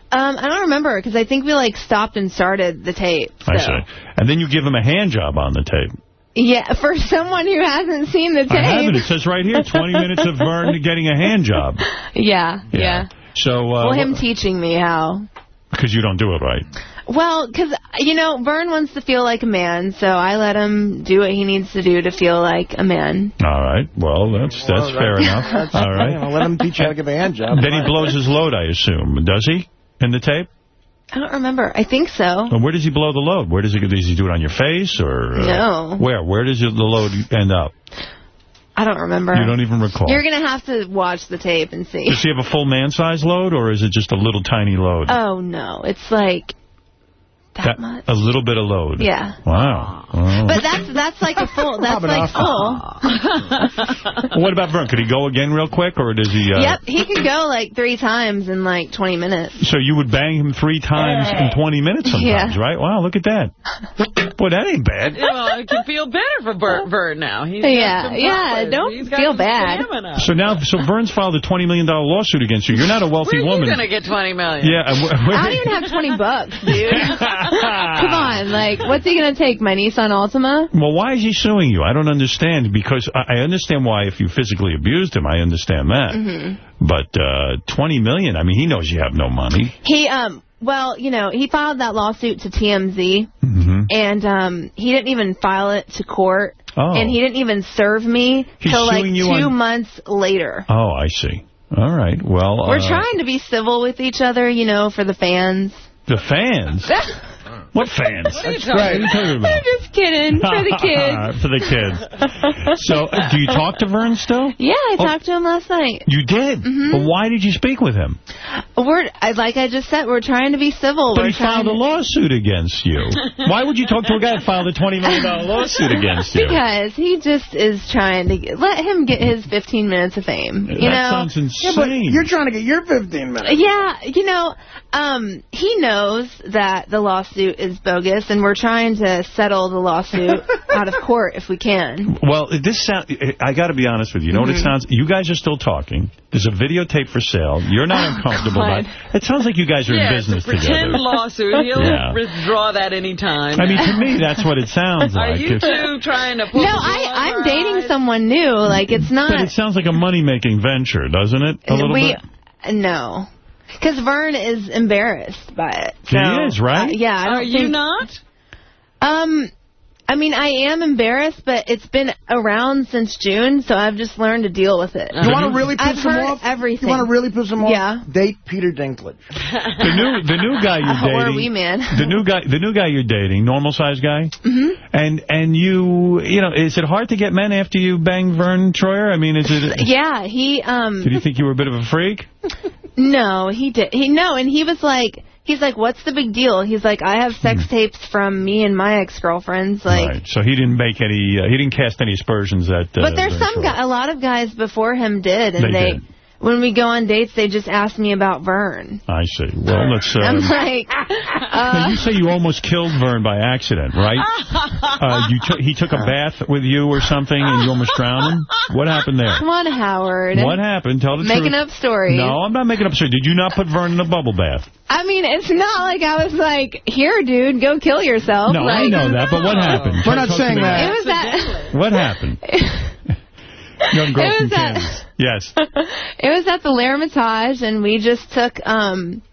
Um, I don't remember because I think we like stopped and started the tape. I so. see. And then you give him a hand job on the tape. Yeah, for someone who hasn't seen the tape. I have it. It says right here, 20 minutes of Verne getting a hand job. Yeah, yeah. So, uh, well, him teaching me how. because you don't do it right. Well, because, you know, Verne wants to feel like a man, so I let him do what he needs to do to feel like a man. All right. Well, that's that's Well, fair that- enough. that's- All right. you know, let him teach you how to give a hand job. Then he blows his load, I assume. Does he? In the tape? I don't remember. I think so. And where does he blow the load? Where does he does he do it on your face or uh, No. Where? Where does the load end up? I don't remember. You don't even recall. You're going to have to watch the tape and see. Does he have a full man-size load or is it just a little tiny load? Oh, no. It's like that, much. A little bit of load. Yeah. Wow. Oh. But that's that's like a full. That's like full. what about Vern? Could he go again real quick or does he... Uh, Yep, he could go like three times in like 20 minutes. So you would bang him three times in 20 minutes sometimes, Yeah. right? Wow, look at that. Boy, that ain't bad. well, I can feel better for Bert, Vern now. He's Yeah, yeah, don't He's feel bad. stamina. So now, so Vern's filed a $20 million lawsuit against you. You're not a wealthy Where are woman. You're going to get 20 million? Yeah. and where- I don't even have 20 bucks, dude. Come on, like, what's he going to take? My Nissan Altima? Well, why is he suing you? I don't understand. Because I I understand why if you physically abused him, I understand that. hmm But uh, 20 million, I mean, he knows you have no money. He, um, well, you know, he filed that lawsuit to TMZ, Mm-hmm. and um, he didn't even file it to court, Oh. and he didn't even serve me He's till like two on- months later. Oh, I see. All right. Well, We're uh, trying to be civil with each other, you know, for the fans. The fans? what fans? What are you That's talking What are you talking about? I'm just kidding, for the kids. For the kids. So, uh, do you talk to Vern still? Yeah, I Oh. talked to him last night. You did? Mhm. Well, why did you speak with him? We're I, like I just said, we're trying to be civil. But we're he trying filed a lawsuit against you. Why would you talk to a guy that filed a $20 million lawsuit against you? Because he just is trying to get, let him get his 15 minutes of fame. You that know? sounds insane. Yeah, but you're trying to get your 15 minutes. Yeah, you know, um, he knows that the lawsuit is bogus, and we're trying to settle the lawsuit out of court if we can. Well, this sound. I got to be honest with you. You know what it Mhm. sounds? You guys are still talking. There's a videotape for sale. You're not uncomfortable God. about it. It sounds like you guys are yeah, in business it's a pretend together. lawsuit. He'll Yeah. withdraw that any time. I mean, to me, that's what it sounds like. Are you If- two trying to pull No, the wool I, I'm dating eyes? someone new. Like, it's but not... it sounds like a money-making venture, doesn't it? A little we, bit. No. Because Verne is embarrassed by it. He So, is, right? uh, yeah. I don't Are you not? Um, I mean, I am embarrassed, but it's been around since June, so I've just learned to deal with it. You want to really piss I've him off? everything. You want to really piss him off? Yeah. Date Peter Dinklage. The new the new guy you're dating. or we, man. The new guy the new guy you're dating, normal size guy. hmm And and you you know, is it hard to get men after you bang Verne Troyer? I mean, is it? Yeah, he, um... Did he think you were a bit of a freak? No, he did. He no, and he was like, he's like, what's the big deal? He's like, I have sex Hmm. tapes from me and my ex-girlfriends. Like, right. So he didn't make any. Uh, he didn't cast any aspersions at. Uh, but there's some guy, a lot of guys before him did, and They they. When we go on dates, they just ask me about Verne. I see. Well, let's. Uh, I'm like, uh, you say you almost killed Verne by accident, right? Uh, you took he took a bath with you or something, and you almost drowned him. What happened there? come on, Howard. What happened? Tell the Making truth. up stories. No, I'm not making up stories. Did you not put Verne in a bubble bath? I mean, it's not like I was like, here, dude, go kill yourself. No, like, I know that, but what happened? We're not saying that. It was that. What happened? Young girl It was that- Kansas. Yes. it was at the L'Ermitage, and we just took um,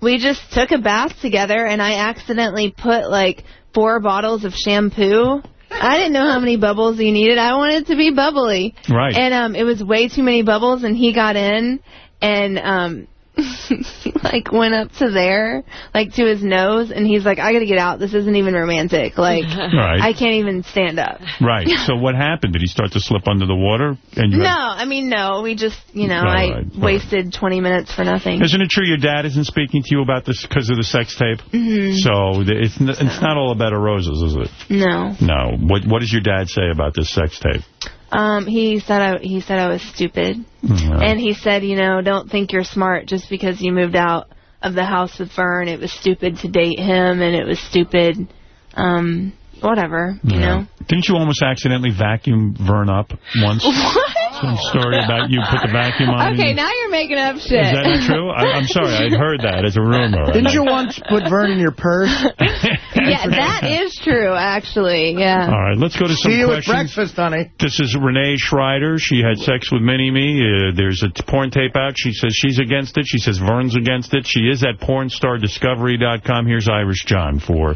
we just took a bath together, and I accidentally put like four bottles of shampoo. I didn't know how many bubbles he needed. I wanted it to be bubbly. Right. And um, it was way too many bubbles, and he got in, and um, he like went up to there, like to his nose, and he's like, "I gotta get out. This isn't even romantic. Like, Right. I can't even stand up." Right. So what happened? Did he start to slip under the water? And you No, I mean no. We just, you know, All I right, right. wasted 20 minutes for nothing. Isn't it true your dad isn't speaking to you about this because of the sex tape? Mhm. So it's n- it's not all about roses, is it? No. No. What What does your dad say about this sex tape? Um, he said I he said I was stupid, Mhm. and he said, you know, don't think you're smart just because you moved out of the house with Verne. It was stupid to date him, and it was stupid, um, whatever, you know. Didn't you almost accidentally vacuum Verne up once? Some story about you put the vacuum on. Okay, now you're making up shit. Is that true? I, I'm sorry, I'd heard that as a rumor. Didn't you once put Verne in your purse? yeah, that is true, actually. Yeah. All right, let's go to some See you at questions. breakfast, honey. This is Ranae Shrider. She had sex with Mini-Me. Uh, there's a porn tape out. She says she's against it. She says Verne's against it. She is at pornstardiscovery.com. Here's Irish John for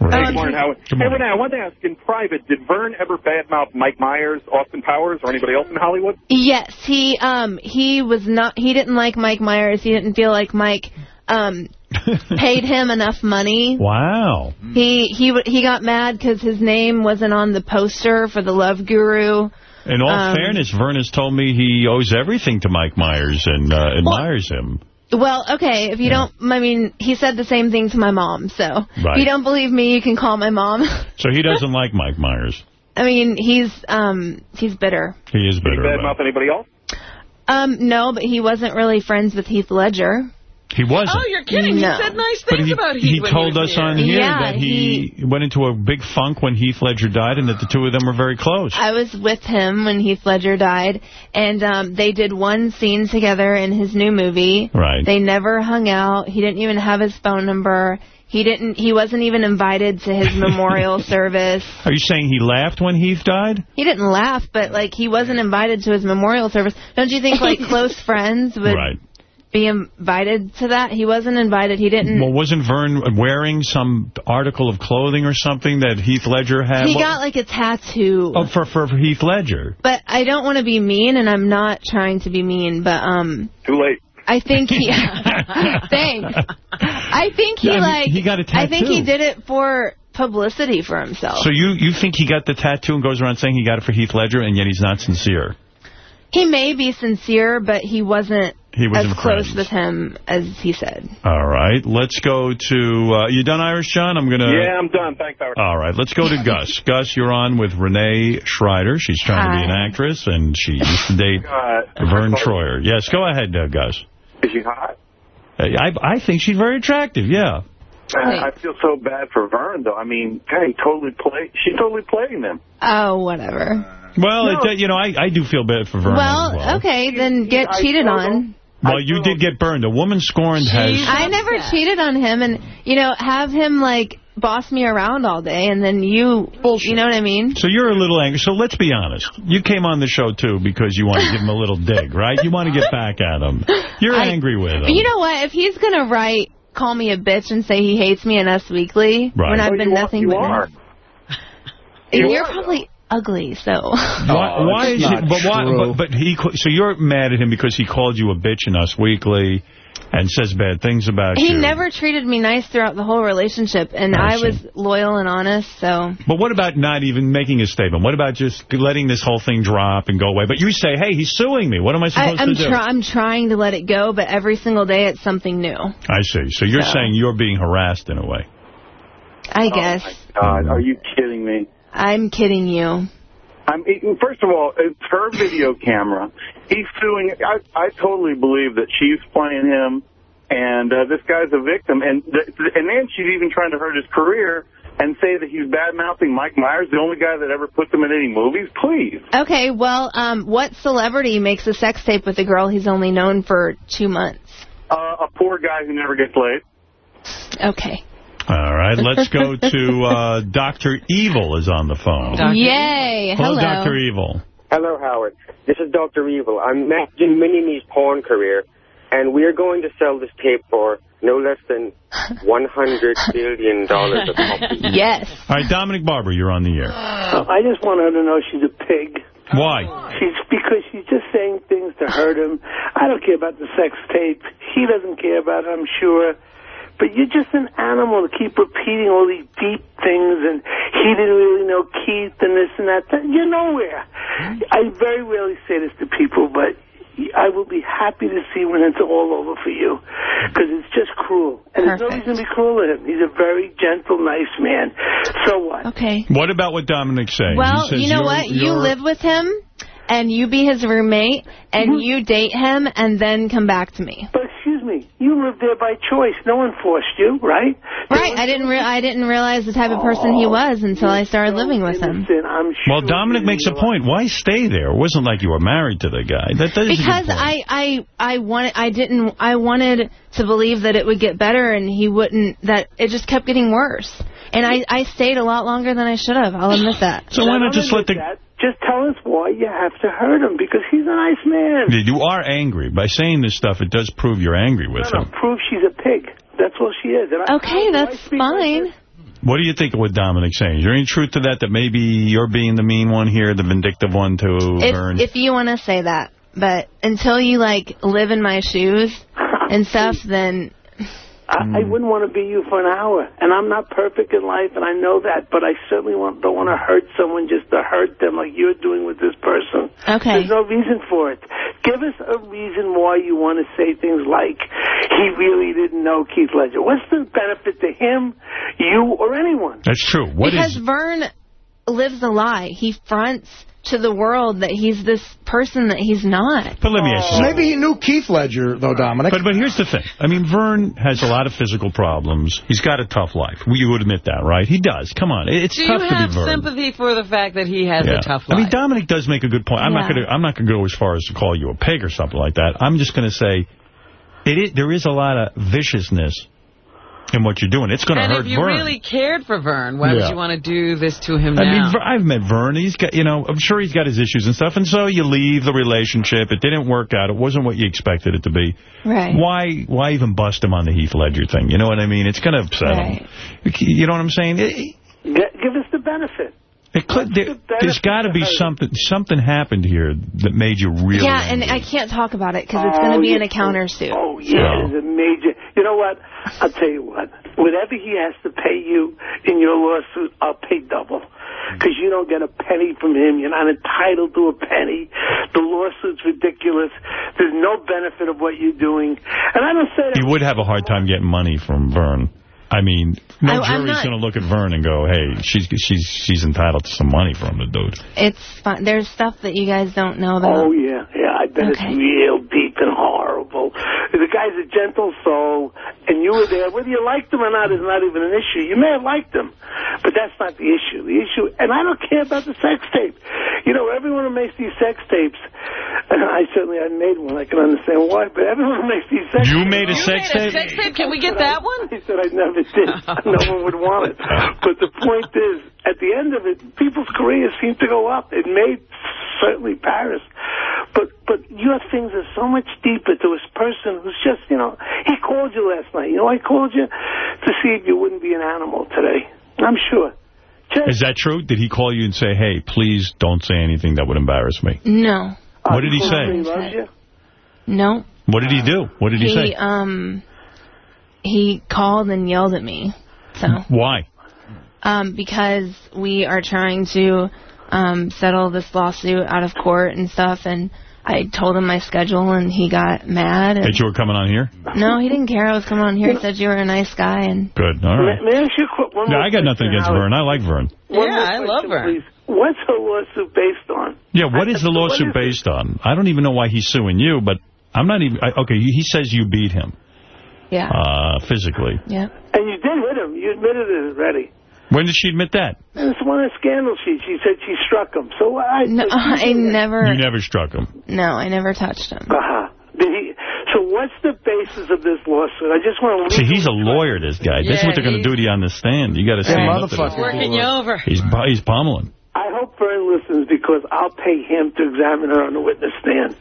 Ranae. Hey, morning, Howard. Good Hey, morning. Ranae, I wanted to ask in private, did Verne ever badmouth Mike Myers, Austin Powers, or anybody else in Hollywood? Yes, he um he was not he didn't like Mike Myers. He didn't feel like Mike um paid him enough money. Wow. He he w- he got mad because his name wasn't on the poster for the Love Guru. In all Um, fairness, Verne has told me he owes everything to Mike Myers and uh, admires him. Well, okay, if you don't, I mean, he said the same thing to my mom. So Right. if you don't believe me, you can call my mom. So he doesn't like Mike Myers. I mean, he's um he's bitter. He is Did he bitter about badmouth anybody else? Um, no, but he wasn't really friends with Heath Ledger. He wasn't. Oh, you're kidding. No. He said nice things he, about Heath he when told he was us here. on here Yeah, that he, went into a big funk when Heath Ledger died and that the two of them were very close. I was with him when Heath Ledger died, and um, they did one scene together in his new movie. Right. They never hung out. He didn't even have his phone number. He didn't. He wasn't even invited to his memorial service. Are you saying he laughed when Heath died? He didn't laugh, but like he wasn't invited to his memorial service. Don't you think like close friends would Right. Be invited to that? He wasn't invited. He didn't. Well, wasn't Verne wearing some article of clothing or something that Heath Ledger had? he got like a tattoo. Oh, for, for, for Heath Ledger. But I don't want to be mean, and I'm not trying to be mean, but um. Too late. I think he. thanks. I think he Yeah, I mean, like. he got a I think he did it for publicity for himself. So you, you think he got the tattoo and goes around saying he got it for Heath Ledger and yet he's not sincere? he may be sincere, but he wasn't, He wasn't as close friends. with him as he said. All right, let's go to, uh, you done Irish John? I'm going to... Yeah, I'm done. Thanks, Howard. All right, let's go to Gus. Gus, you're on with Ranae Shrider. She's trying to be an actress, and she used to date Uh, Verne Troyer. Yes, go ahead, uh, Gus. Is she hot? I, I think she's very attractive, yeah. I feel so bad for Verne, though. I mean, God, he totally play. She's totally playing them. Oh, whatever. Well, No. it, you know, I, I do feel bad for Verne well, well. okay, then get I cheated don't on. Well, you did get burned. A woman scorned has... I never cheated on him, and you know, have him like boss me around all day, and then you, you know what I mean? So you're a little angry. So let's be honest. You came on the show, too, because you want to give him a little dig, right? You want to get back at him. You're I- angry with him. But you know what? If he's gonna write, call me a bitch and say he hates me in Us Weekly, Right. when I've been you are- nothing you but are. nice. And you're probably ugly, so. Why, why is he, not but why, but, but he, so you're mad at him because he called you a bitch in Us Weekly and says bad things about He you. He never treated me nice throughout the whole relationship, and I I, was loyal and honest, so. But what about not even making a statement? What about just letting this whole thing drop and go away? But you say, hey, he's suing me. What am I I, supposed I'm, to do? try I'm trying to let it go, but every single day it's something new. I see. So you're So. saying you're being harassed in a way. I guess. Oh, God, are you kidding me? I'm kidding you. I'm, first of all, it's her video camera. He's suing. I, I totally believe that she's playing him, and uh, this guy's a victim. And th and then she's even trying to hurt his career and say that he's bad-mouthing Mike Myers, the only guy that ever put them in any movies. Please. Okay, well, um, what celebrity makes a sex tape with a girl he's only known for two months? Uh, a poor guy who never gets laid. Okay. All right, let's go to uh, Dr. Evil is on the phone. Yay. Hello, Hello. Dr. Evil. Hello, Howard. This is Dr. Evil. I'm managing Mini-Me's porn career, and we are going to sell this tape for no less than $100 billion a copy. Yes. All right, Dominic Barber, you're on the air. I just want her to know she's a pig. Why? She's because she's just saying things to hurt him. I don't care about the sex tape. He doesn't care about it, I'm sure. But you're just an animal to keep repeating all these deep things, and he didn't really know Keith and this and that. That- You're nowhere. Hmm. I very rarely say this to people, but I will be happy to see when it's all over for you, because it's just cruel. And there's no reason to be cruel to him. He's a very gentle, nice man. So what? Okay. What about what Dominic saying? Well, says you know you're- what? You you're- live with him, and you be his roommate, and mm-hmm. you date him, and then come back to me. But excuse me, you lived there by choice. No one forced you, right? Right. I didn't. Re I didn't realize the type of person he was until I started living with him. I'm Well, Dominic makes a point. Why stay there? It wasn't like you were married to the guy. That, that is a Because. I, I, I wanted, I didn't, I wanted to believe that it would get better, and he wouldn't. That it just kept getting worse, and I, I stayed a lot longer than I should have. I'll admit that. So why not just let the... Just tell us why you have to hurt him, because he's a nice man. You are angry. By saying this stuff, it does prove you're angry with No, him. no, prove she's a pig. That's all she is. And I, Okay, that's fine. What do you think of what Dominic's saying? Is there any truth to that, that maybe you're being the mean one here, the vindictive one to Verne? If, if you want to say that, but until you like live in my shoes and stuff, then I, I Hmm. wouldn't want to be you for an hour. And I'm not perfect in life, and I know that, but I certainly want, don't want to hurt someone just to hurt them like you're doing with this person. Okay. There's no reason for it. Give us a reason why you want to say things like, he really didn't know Keith Ledger. What's the benefit to him, you, or anyone? That's true. What because is? Verne lives a lie. He fronts to the world that he's this person that he's not. But let me ask you something. Maybe he knew Keith Ledger, though, Dominic. But but here's the thing. I mean, Verne has a lot of physical problems. He's got a tough life. You would admit that, right? He does. Come on. It's Do tough you to have be Verne. you have sympathy for the fact that he has Yeah. a tough life? I mean, Dominic does make a good point. I'm not going to. I'm not going to go as far as to call you a pig or something like that. I'm just going to say, it is, there is a lot of viciousness in what you're doing. It's going to and hurt if you Verne. really cared for Verne, why Yeah. would you want to do this to him I now? mean, I've met Verne. He's got, you know, I'm sure he's got his issues and stuff. And so you leave the relationship. It didn't work out. It wasn't what you expected it to be. Right. Why why even bust him on the Heath Ledger thing? You know what I mean? It's going to upset Right. him. You know what I'm saying? It, give us the benefit. It could, there, has got to be something something happened here that made you really yeah, and. I can't talk about it because it's going to Oh, be in you- a countersuit. Oh, yeah, it's a major... You know what? I'll tell you what. Whatever he has to pay you in your lawsuit, I'll pay double. Because you don't get a penny from him. You're not entitled to a penny. The lawsuit's ridiculous. There's no benefit of what you're doing. And I don't say that... He would have a hard time getting money from Verne. I mean, no I- jury's going to look at Verne and go, hey, she's she's she's entitled to some money from the dude. It's fun. There's stuff that you guys don't know about. Oh, yeah. Yeah, I bet it's real deep and horrible. The guy's a gentle soul, and you were there. Whether you liked him or not is not even an issue. You may have liked him, but that's not the issue. The issue, and I don't care about the sex tape. You know, everyone who makes these sex tapes, and I certainly I made one. I can understand why, but everyone who makes these sex You tapes... made a sex Made a sex tape? Can we get that one? He said I never did. no one would want it. But the point is, at the end of it, people's careers seem to go up. It made certainly Paris. But but your things are so much deeper to this person who's just, you know, he called you last night. You know, I called you to see if you wouldn't be an animal today. I'm sure. Is that true? Did he call you and say, hey, please don't say anything that would embarrass me? No. What did he He say? loves you? No. What did he do? What did he, He, say? um, he called and yelled at me. So, Why? um, because we are trying to, um, settle this lawsuit out of court and stuff, and I told him my schedule, and he got mad. And, That you were coming on here? no, he didn't care I was coming on here. He said you were a nice guy, and Good. All right. May, may I ask you a quick- one No, I got nothing against Howard? Verne. I like Verne. One Yeah, more I love question, her. Please. What's the lawsuit based on? Yeah, what is the lawsuit is it? based on? I don't even know why he's suing you, but I'm not even... I, okay, he says you beat him yeah, uh, physically. yeah. And you did hit him. You admitted it already. When did she admit that? And it's one of the scandal sheets. She said she struck him. So I... No, I never, You never struck him. no, I never touched him. Uh-huh. Did he, so what's the basis of this lawsuit? I just want to... See, he's a lawyer, this guy. this is what they're going to do to you on the stand. You got to stand up to. Working you over. He's, he's pummeling. I hope Verne listens because I'll pay him to examine her on the witness stand.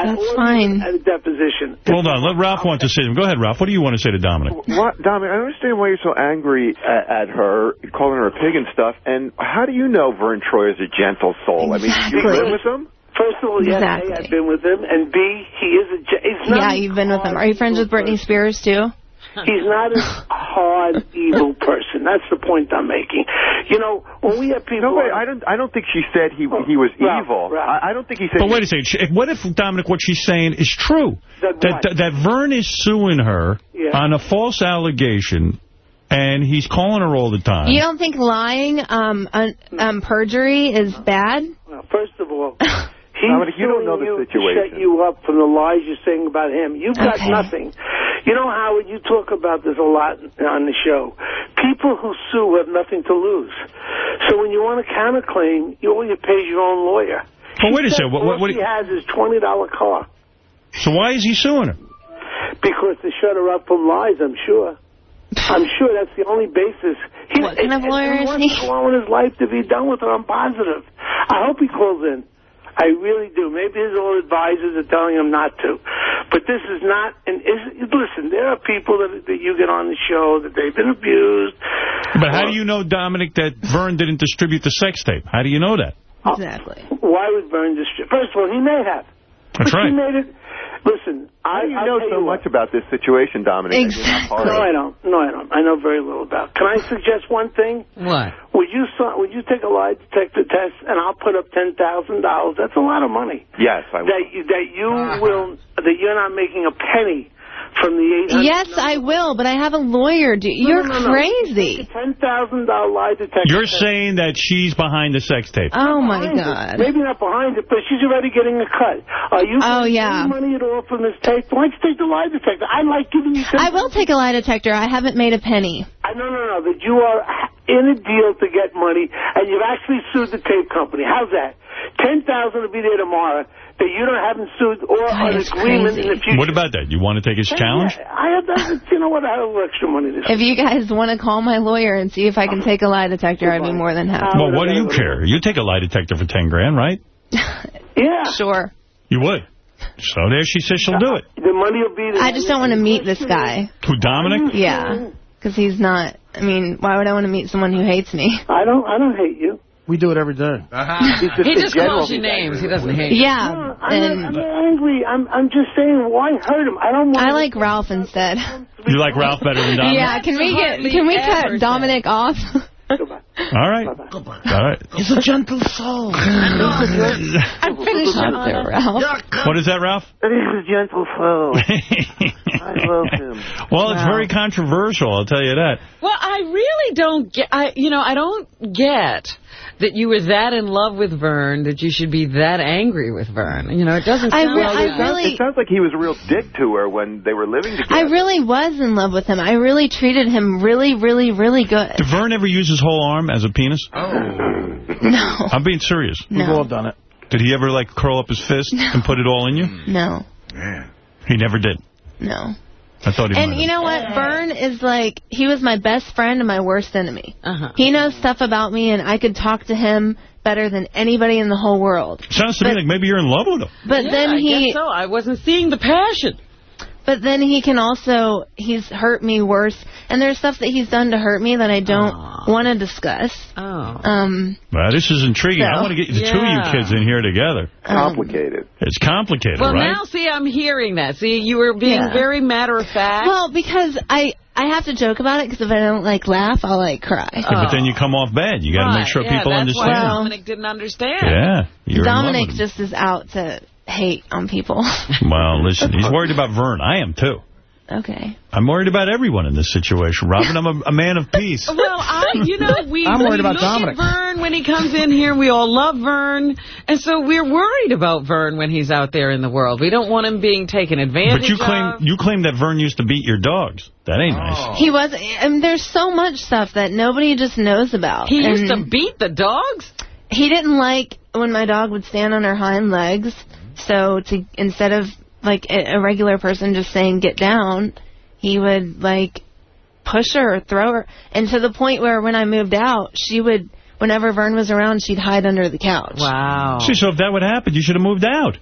I That's fine. At a deposition. Hold on. Let Ralph want to say something. Go ahead, Ralph. What do you want to say to Dominic? What, Dominic, I understand why you're so angry at, at her, calling her a pig and stuff. And how do you know Verne Troy is a gentle soul? I mean, you Exactly. live with him? First of all, yes, Exactly. A, I've been with him, and B, he is a... ge- He's not Yeah, you've been with him. Are you friends with Britney Spears, too? He's not a hard, evil person. That's the point I'm making. You know, when we have people... No, wait, I don't, I don't think she said he, he was Ralph, evil. Ralph. I, I don't think he said... But wait a second. She- What if, Dominic, what she's saying is true? That That, that, that Verne is suing her Yeah. on a false allegation, and he's calling her all the time. You don't think lying, um, un, um, perjury is bad? Well, first of all, he's Dominic, you don't know suing the you to situation. set you up from the lies you're saying about him. You've got Okay. nothing. You know, Howard, you talk about this a lot on the show. People who sue have nothing to lose. So when you want a counterclaim, you all you pay is your own lawyer. But wait a second, said what- what- all what- she has is $20 car. So why is he suing her? Because to shut her up from lies, I'm sure. I'm sure that's the only basis. He, What kind of lawyer and is wants he? to go on with his life to be done with her. I'm positive. I hope he calls in. I really do. Maybe his old advisors are telling him not to. But this is not, and is, listen, there are people that, that you get on the show that they've been abused. But how do uh, you know, Dominic, that Verne didn't distribute the sex tape? How do you know that? Uh, exactly. Why would Verne distribute? First of all, he may have. That's but right. He made it. Listen, I do you know so you what. much about this situation, Dominic? and you're not part No. I don't. No, I don't. I know very little about. it. Can I suggest one thing? What? Would you si- would you take a lie detector test and I'll put up ten thousand dollars? That's a lot of money. Yes, I will. That you, that you will that you're not making a penny from the eight hundred. Yes, I will, but I have a lawyer. Dude. You're no, no, no. crazy. Ten thousand dollar lie detector. You're test. saying that she's behind the sex tape. Oh, my Behind it. God. Maybe not behind it, but she's already getting a cut. Are you Oh, getting yeah. any money at all from this tape? Why don't you take the lie detector? I like giving you. I will take a lie detector. I haven't made a penny. I, no, no, no. That you are in a deal to get money, and you've actually sued the tape company. How's that? Ten thousand will be there tomorrow. That you don't haven't sued or God, an agreement crazy. in the future. What about that? You want to take his challenge? Yeah, I have that. You know what? I have a little extra money this If you guys want to call my lawyer and see if I can take a lie detector, I'd be more than happy. Uh, well, what do you care? You take a lie detector for 10 grand, right? Yeah. Sure. You would. So there she says she'll do it. Uh, the money will be there. I just don't want to meet this guy. Who, Dominic? Yeah. Because he's not. I mean, why would I want to meet someone who hates me? I don't. I don't hate you. We do it every day. Uh-huh. He just calls you names. He doesn't hate you. Yeah. No, I'm, And not, I'm not angry. I'm. I'm just saying. Why hurt him? I don't want. I like Ralph instead. You like Ralph better than Dominic? Yeah, can we get can we cut say. Dominic off? All right. All right. He's a gentle soul. I'm finished up there, Ralph. What is that, Ralph? He's a gentle soul. I love him. Well, it's very controversial, I'll tell you that. Well, I really don't get, I, you know, I don't get that you were that in love with Verne that you should be that angry with Verne. You know, it doesn't I sound re- like I really- It sounds like he was a real dick to her when they were living together. I really was in love with him. I really treated him really, really, really good. Did Verne ever use his whole arm as a penis? Oh. No, I'm being serious. We've No. all done it. Did he ever, like, curl up his fist and put it all in you? no, He never did. no. I thought he And you know what? Verne is like, he was my best friend and my worst enemy. Uh-huh. He knows stuff about me, and I could talk to him better than anybody in the whole world. Sounds to me like maybe you're in love with him. But Yeah, then I he, guess so. I wasn't seeing the passion. But then he can also, he's hurt me worse. and there's stuff that he's done to hurt me that I don't want to discuss. Oh. Um, Well, this is intriguing. I want to get the two of you kids in here together. Complicated. It's complicated, Well, right? now, see, I'm hearing that. See, you were being Yeah. very matter of fact. well, because I I have to joke about it because if I don't like laugh, I'll like cry. Yeah, But then you come off bad. You got to Right, make sure yeah, people that's understand. Why Dominic didn't understand. yeah. You're Dominic just is out to hate on people. Well, listen, he's worried about Verne. I am, too. okay. I'm worried about everyone in this situation. Robin, I'm a, a man of peace. Well, I, you know, we, I'm worried we about look Dominic. at Verne when he comes in here. We all love Verne. And so we're worried about Verne when he's out there in the world. We don't want him being taken advantage of. But you claim you claim that Verne used to beat your dogs. That ain't oh. nice. He was. I mean, there's so much stuff that nobody just knows about. He used to beat the dogs? He didn't like when my dog would stand on her hind legs. So to instead of like a, a regular person just saying get down, he would like push her or throw her, and to the point where when I moved out, she would. Whenever Verne was around, she'd hide under the couch. Wow. See, so if that would happen, you should have moved out.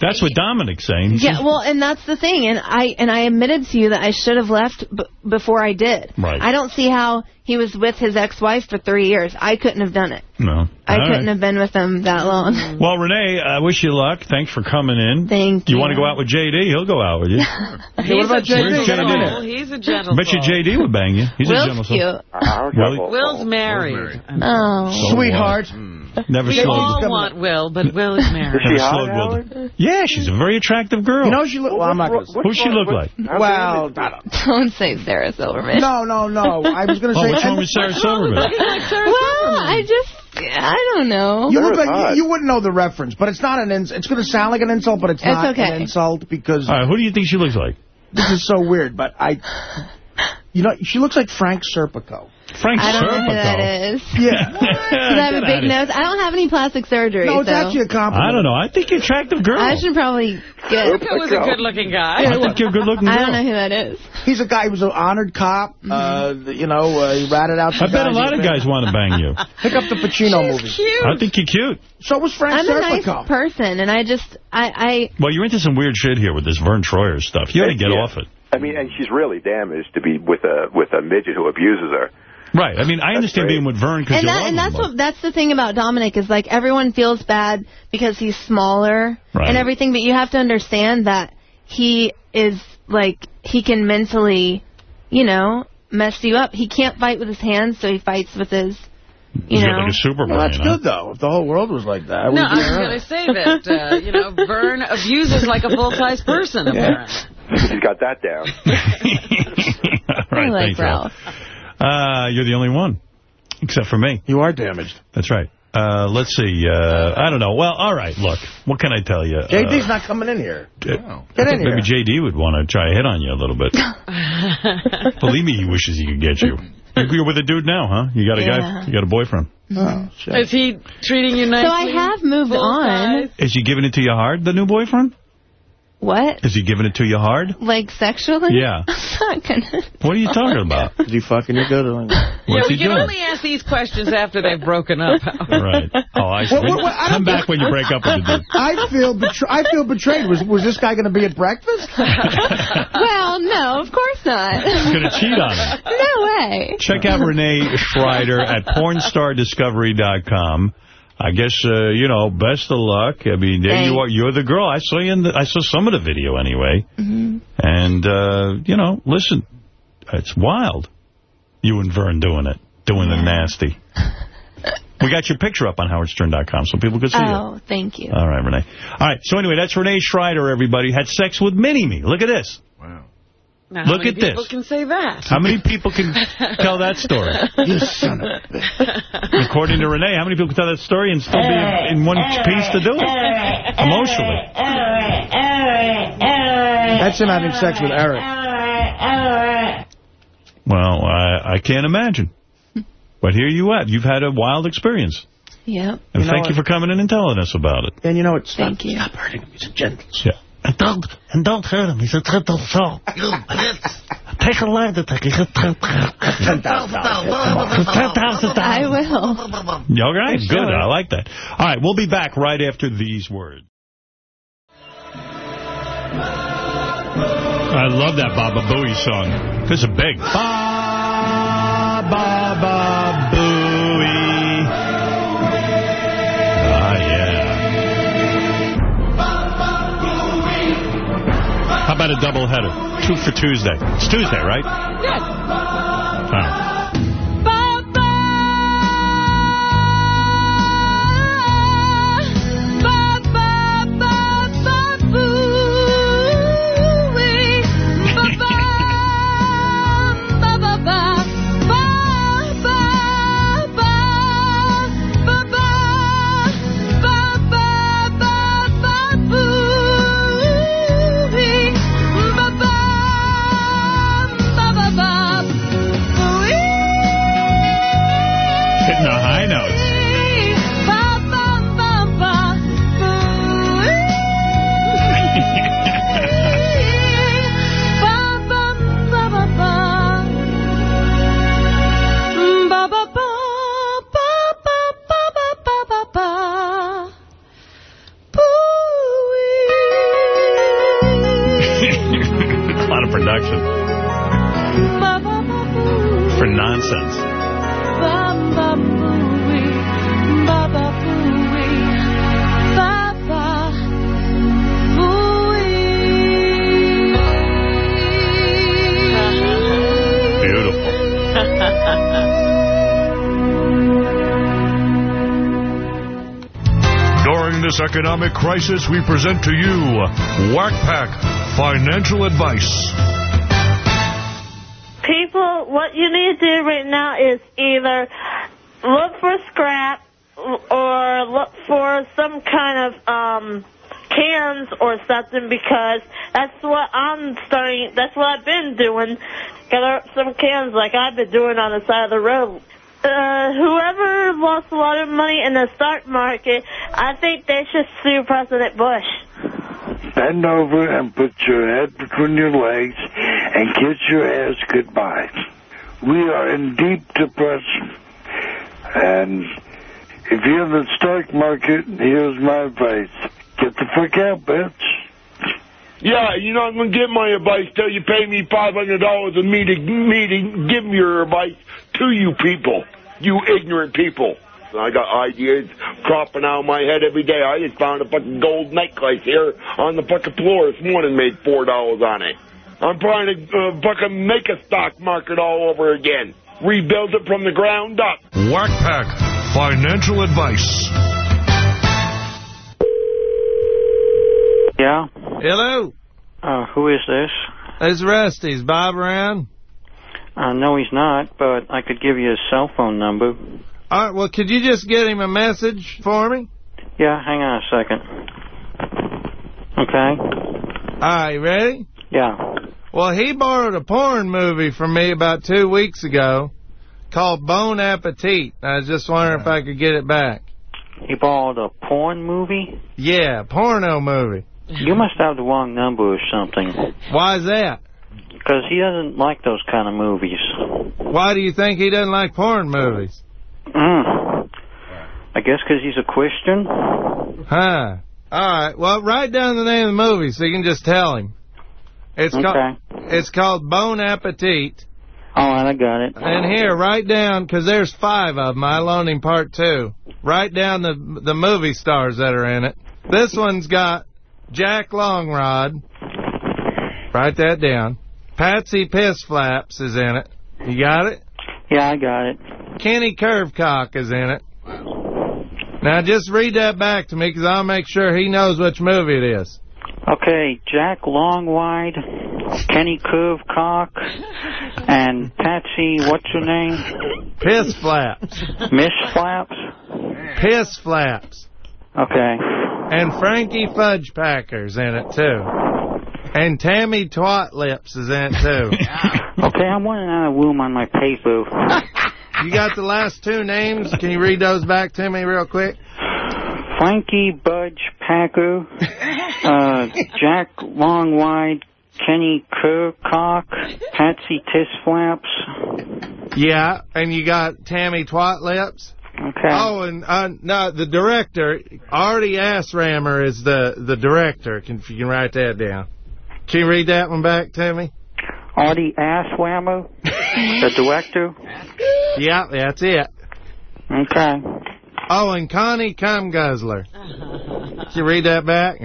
That's what Dominic's saying. Yeah, well, and that's the thing, and I and I admitted to you that I should have left b before I did. Right. I don't see how he was with his ex-wife for three years. I couldn't have done it. no. I All couldn't right. have been with him that long. Well, Ranae, I wish you luck. Thanks for coming in. Thank You you. want to go out with JD? He'll go out with you. He's about a gentle JD? Get him in soul. He's a gentle Bet you. JD would bang you. He's a Will's gentle soul. cute. Really? Will's married. Oh. Sweetheart. Never We all want Will, but Will is married. Never slowed Will. Yeah, she's a very attractive girl. You know she look. Well, I'm not going to say. Who's she look like? Well, don't- Don't say Sarah Silverman. no, no, no. I was going to say. Oh, say. what's wrong with Sarah Silverman? Well, I just, I don't know. You look like you, you wouldn't know the reference, but it's not an. Ins- it's going to sound like an insult, but it's, It's not okay. an insult because All right, who do you think she looks like? this is so weird. But I, you know, she looks like Frank Serpico. Frank I don't know who that is. Yeah. Does it have a big nose? I don't have any plastic surgery, no, it's so actually a compliment. I don't know. I think you're an attractive girl. I should probably get. That was a good-looking guy. I think you're a good-looking girl. I don't know who that is. He's a guy who was an honored cop. Uh, you know, uh, he ratted out. I some bet a lot of guys want to bang you. Pick up the Pacino movie. Cute. I think you're cute. So was Frank I'm a nice person, and I just, I, I... Well, you're into some weird shit here with this Verne Troyer stuff. You got to get Yeah. off it. I mean, and she's really damaged to be with a with a midget who abuses her. Right. I mean, I understand great. being with Verne because and you that, love and that's but- what that's the thing about Dominic is like everyone feels bad because he's smaller Right. and everything, but you have to understand that he is like he can mentally, you know, mess you up. He can't fight with his hands, so he fights with his, you He's know. like a super Well, that's huh? good though. If the whole world was like that, No, I be was going to say that, uh, you know, Verne abuses like a full-size person, apparently. She's got that down. All right, I like thanks, Ralph. Uh, you're the only one, except for me. You are damaged. That's right. Uh, let's see. Uh, I don't know. Well, all right. Look, what can I tell you? JD's Uh, not coming in here. Get Get in here. Maybe JD would want to try to hit on you a little bit. Believe me, he wishes he could get you. You're with a dude now, huh? You got a Yeah. guy. You got a boyfriend. Oh, shit. Is he treating you nicely? So I have moved on. Full-size? Is he giving it to you hard? The new boyfriend? What? Is he giving it to you hard? Like sexually? Yeah. I'm not gonna. What are you talking about? Is he fucking you good? Or... Yeah, What's we he can doing? only ask these questions after they've broken up. Right. Oh, I see. What- what- what- I Come back when you break up with the dude. I feel betr- I feel betrayed. Was was this guy going to be at breakfast? well, no, of course not. He's going to cheat on him. no way. Check out Ranae Shrider at pornstardiscovery.com. I guess, uh, you know, best of luck. I mean, there you are. You're the girl. I saw you in the, I saw some of the video anyway. Mm-hmm. And, uh, you know, listen, it's wild. You and Verne doing it, doing the nasty. We got your picture up on howardstern.com so people can see it. Oh, thank you. All right, Ranae. All right, so anyway, that's Ranae Shrider, everybody. Had sex with Mini-Me. Look at this. Now, Look at this. people can say that? How many people can tell that story? you son of a bitch. According to Ranae, how many people can tell that story and still be in, in one piece to do it? Emotionally. That's him having sex with Eric. Well, I, I can't imagine. But here you are. You've had a wild experience. Yep. And You know thank what? you for coming in and telling us about it. And you know what? Stop, Thank you. Stop hurting him. He's a gentle. Yeah. And don't, and don't hurt him. He's a gentle soul. Take a lie detector. Ten thousand dollars. Ten thousand I will. All right, Thanks, good. Joey. I like that. All right, we'll be back right after these words. I love that Baba Booey song. This is big. Baba about a double header? Two for Tuesday. It's Tuesday, right? Yes. Oh. Nonsense. Beautiful. During this economic crisis, we present to you Whack Pack Financial Advice. What you need to do right now is either look for scrap or look for some kind of um cans or something because that's what I'm starting, that's what I've been doing. Gather up some cans like I've been doing on the side of the road. Uh, whoever lost a lot of money in the stock market, I think they should sue President Bush. Bend over and put your head between your legs and kiss your ass goodbye. We are in deep depression. And if you're in the stock market, here's my advice. Get the fuck out, bitch. Yeah, you're not going to get my advice till you pay me $500 a meeting, meeting, give me your advice to you people, you ignorant people. I got ideas cropping out of my head every day. I just found a fucking gold necklace here on the fucking floor this morning, made $4 on it. I'm trying to uh, fucking make a stock market all over again. Rebuild it from the ground up. Whack Pack Financial Advice. Yeah? Hello. Uh, who is this? It's Rusty. Is Bob around? Uh, no, he's not, but I could give you his cell phone number. All right, well, could you just get him a message for me? Yeah, hang on a second. Okay? All right, ready? Yeah. Well, he borrowed a porn movie from me about two weeks ago called Bone Appetit. I was just wondering if I could get it back. He borrowed a porn movie? Yeah, porno movie. You must have the wrong number or something. Why is that? Because he doesn't like those kind of movies. Why do you think he doesn't like porn movies? Mm. I guess because he's a Christian? Huh. All right. Well, write down the name of the movie so you can just tell him. It's Okay. called It's called Bon Appetit. All right, I got it. And here, write down because there's five of them. I loaned him part two. Write down the the movie stars that are in it. This one's got Jack Longrod. Write that down. Patsy Piss Flaps is in it. You got it? Yeah, I got it. Kenny Curvecock is in it. Now just read that back to me because I'll make sure he knows which movie it is. Okay, Jack Longwide, Kenny Curvecock, and Patsy, what's her name? Piss Flaps. Miss Flaps? Piss Flaps. Okay. And Frankie Fudge Packer's in it too. And Tammy Twat Lips is in it too. Okay, I'm running out of room on my paper. You got the last two names? Can you read those back to me real quick? Frankie Budge Packer, uh, Jack Longwide, Kenny Curcock, Patsy Tisflaps. Yeah, and you got Tammy Twat Lips? Okay. Oh, and uh, no, the director, Artie Assrammer is the, the director. Can, if you can write that down. Can you read that one back Tammy? me? Artie Asswhammer, the director. Yeah, that's it. Okay. Oh, and Connie Cum Guzzler. Can you read that back?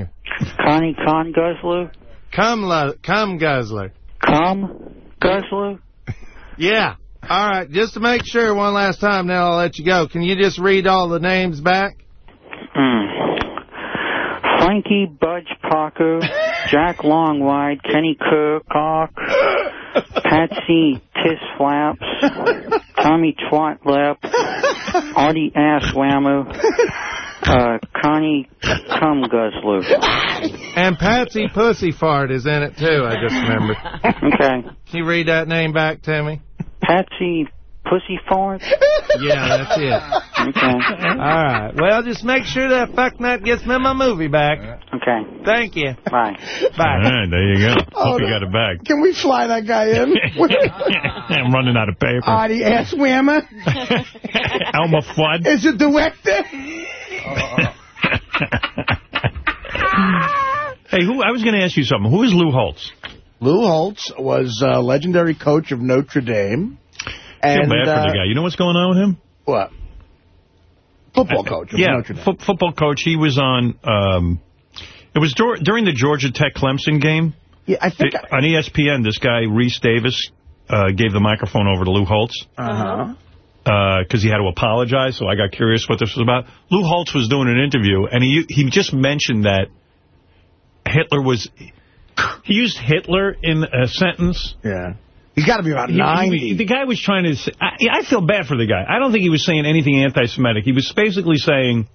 Connie Con Guzzler. Cum, cum guzzler. Cum guzzler? Yeah. All right, just to make sure one last time, now I'll let you go. Can you just read all the names back? Hmm. Frankie Budge Parker, Jack Longwide, Kenny Cook, Patsy Tiss Flaps, Tommy Twatlep, Artie Asswhammer, uh, Connie Cum Guzzler. And Patsy Pussy Fart is in it, too, I just remembered. Okay. Can you read that name back to me? Patsy Pussy Fart? Yeah, that's it. Okay. All right. Well, just make sure that fuck fucknut gets me my movie back. Okay. Thank you. Bye. Bye. right, there you go. Oh, Hope you got it back. Can we fly that guy in? I'm running out of paper. Artie Asswhammer Elmer Fudd. is a director. Hey, who? I was going to ask you something. Who is Lou Holtz? Lou Holtz was a legendary coach of Notre Dame. I feel And, bad for uh, the guy. You know what's going on with him? What? Football coach of yeah, fo- football coach. He was on. Um, it was dur during the Georgia Tech Clemson game. Yeah, I think. The- on E ESPN, this guy Rece Davis uh, gave the microphone over to Lou Holtz Uh-huh. because he had to apologize. So I got curious what this was about. Lou Holtz was doing an interview, and he he just mentioned that Hitler was. He used Hitler in a sentence. Yeah. He's got to be about He- he- 90. the guy was trying to say, I, I feel bad for the guy. I don't think he was saying anything anti-Semitic. He was basically saying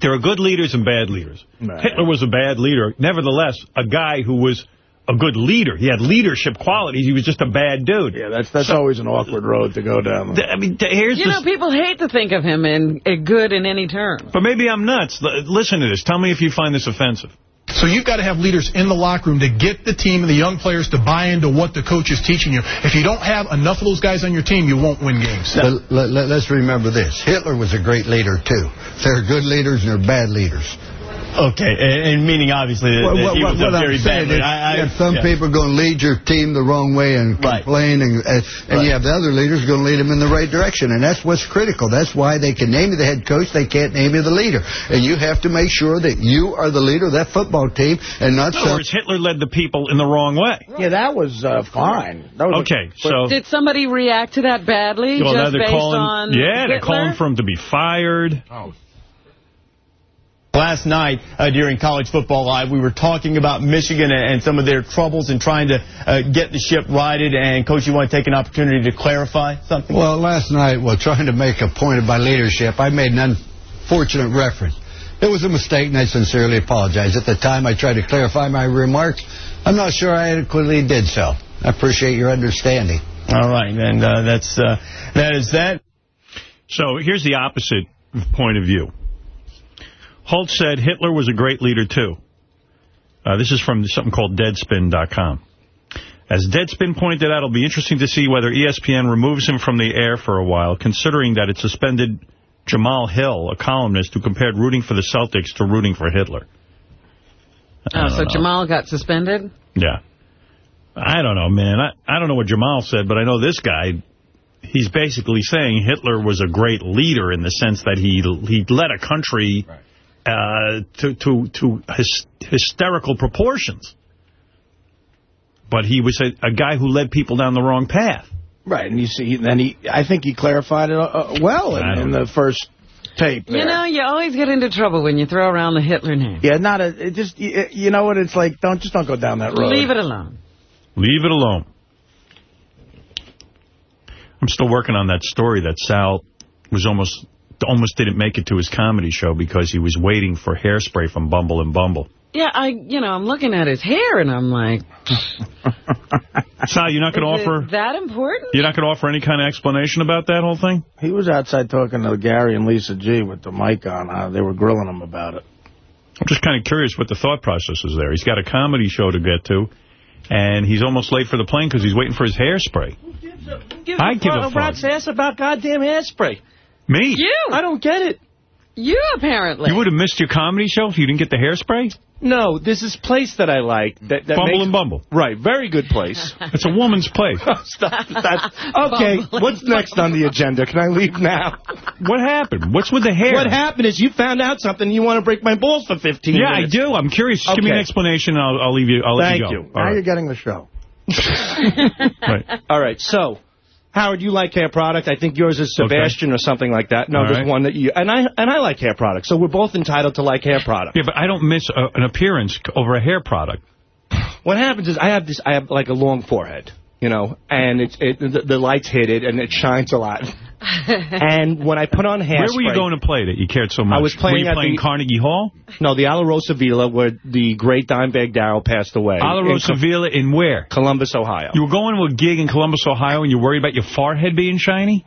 there are good leaders and bad leaders. Right. Hitler was a bad leader. Nevertheless, a guy who was a good leader. He had leadership qualities. He was just a bad dude. Yeah, that's that's always an awkward road to go down. I mean, here's You the... know, people hate to think of him in uh, good in any term. But maybe I'm nuts. L- Listen to this. Tell me if you find this offensive. So you've got to have leaders in the locker room to get the team and the young players to buy into what the coach is teaching you. If you don't have enough of those guys on your team, you won't win games. But let, let, us remember this. Hitler was a great leader, too. There are good leaders and there are bad leaders. Okay, and, and meaning obviously that, What, that what, he was what a I'm very saying bad is. I, I, you have some yeah. people going to lead your team the wrong way and complain, and, and, and you have the other leaders going to lead them in the right direction, and that's what's critical. That's why they can name you the head coach, they can't name you the leader. And you have to make sure that you are the leader of that football team and not In some... other words, Hitler led the people in the wrong way. Yeah, that was uh, fine. That was Okay, so... Did somebody react to that badly Well, now just they're based calling, on Yeah, they're calling for him to be fired. Last night uh, during College Football Live, we were talking about Michigan and, and some of their troubles in trying to uh, get the ship righted. And, Coach, you want to take an opportunity to clarify something? Well, last night, while trying to make a point about leadership, I made an unfortunate reference. It was a mistake, and I sincerely apologize. At the time, I tried to clarify my remarks. I'm not sure I adequately did so. I appreciate your understanding. All right, and uh, that's uh, that is that. So here's the opposite point of view. Holtz said Hitler was a great leader, too. Uh, this is from something called Deadspin.com. As Deadspin pointed out, it'll be interesting to see whether E ESPN removes him from the air for a while, considering that it suspended Jemele Hill, a columnist who compared rooting for the Celtics to rooting for Hitler. Oh, so know. Jemele got suspended? Yeah. I don't know, man. I, I don't know what Jemele said, but I know this guy, he's basically saying Hitler was a great leader in the sense that he he led a country uh, to to to hys hysterical proportions. But he was a, a guy who led people down the wrong path. Right, and you see, then he, I think he clarified it uh, well in, in the first tape. You know, you always get into trouble when you throw around the Hitler name. Yeah, not a, it just, you, you know what, it's like, don't, just don't go down that road. Leave it alone. Leave it alone. I'm still working on that story that Sal was almost almost didn't make it to his comedy show because he was waiting for hairspray from Bumble and Bumble. Yeah, I, you know, I'm looking at his hair and I'm like, Sal, you're not going to offer that important? you're not going to offer any kind of explanation about that whole thing? He was outside talking to Gary and Lisa G with the mic on. Uh, they were grilling him about it. I'm just kind of curious what the thought process is there. He's got a comedy show to get to, and he's almost late for the plane because he's waiting for his hairspray. I give a fuck. rat's ass about goddamn hairspray. Me? You. I don't get it. You, apparently. You would have missed your comedy show if you didn't get the hairspray? No, this is place that I like. That, that Bumble makes, and Bumble. Right, very good place. It's a woman's place. Stop that. Okay, what's next on the agenda? Can I leave now? What happened? What's with the hair? What happened is you found out something and you want to break my balls for 15 Yeah, minutes. I do. I'm curious. Just Give me an explanation, and I'll, I'll leave you. I'll let you go. you. Now right. you're getting the show. right. All right, so, Howard, you like hair product. I think yours is Sebastian or something like that. No, All there's right. one that you... And I and I like hair products, so we're both entitled to like hair product. Yeah, but I don't miss a, an appearance over a hair product. What happens is I have this. I have like a long forehead, you know, and it's it, the, the lights hit it and it shines a lot. and when I put on hairspray... Where were you going to play that you cared so much? I was playing were you at playing the- Carnegie Hall? No, the Alrosa Villa, where the great Dimebag Darrell passed away. Alrosa In Villa in where? Columbus, Ohio. You were going to a gig in Columbus, Ohio, and you're worried about your forehead being shiny?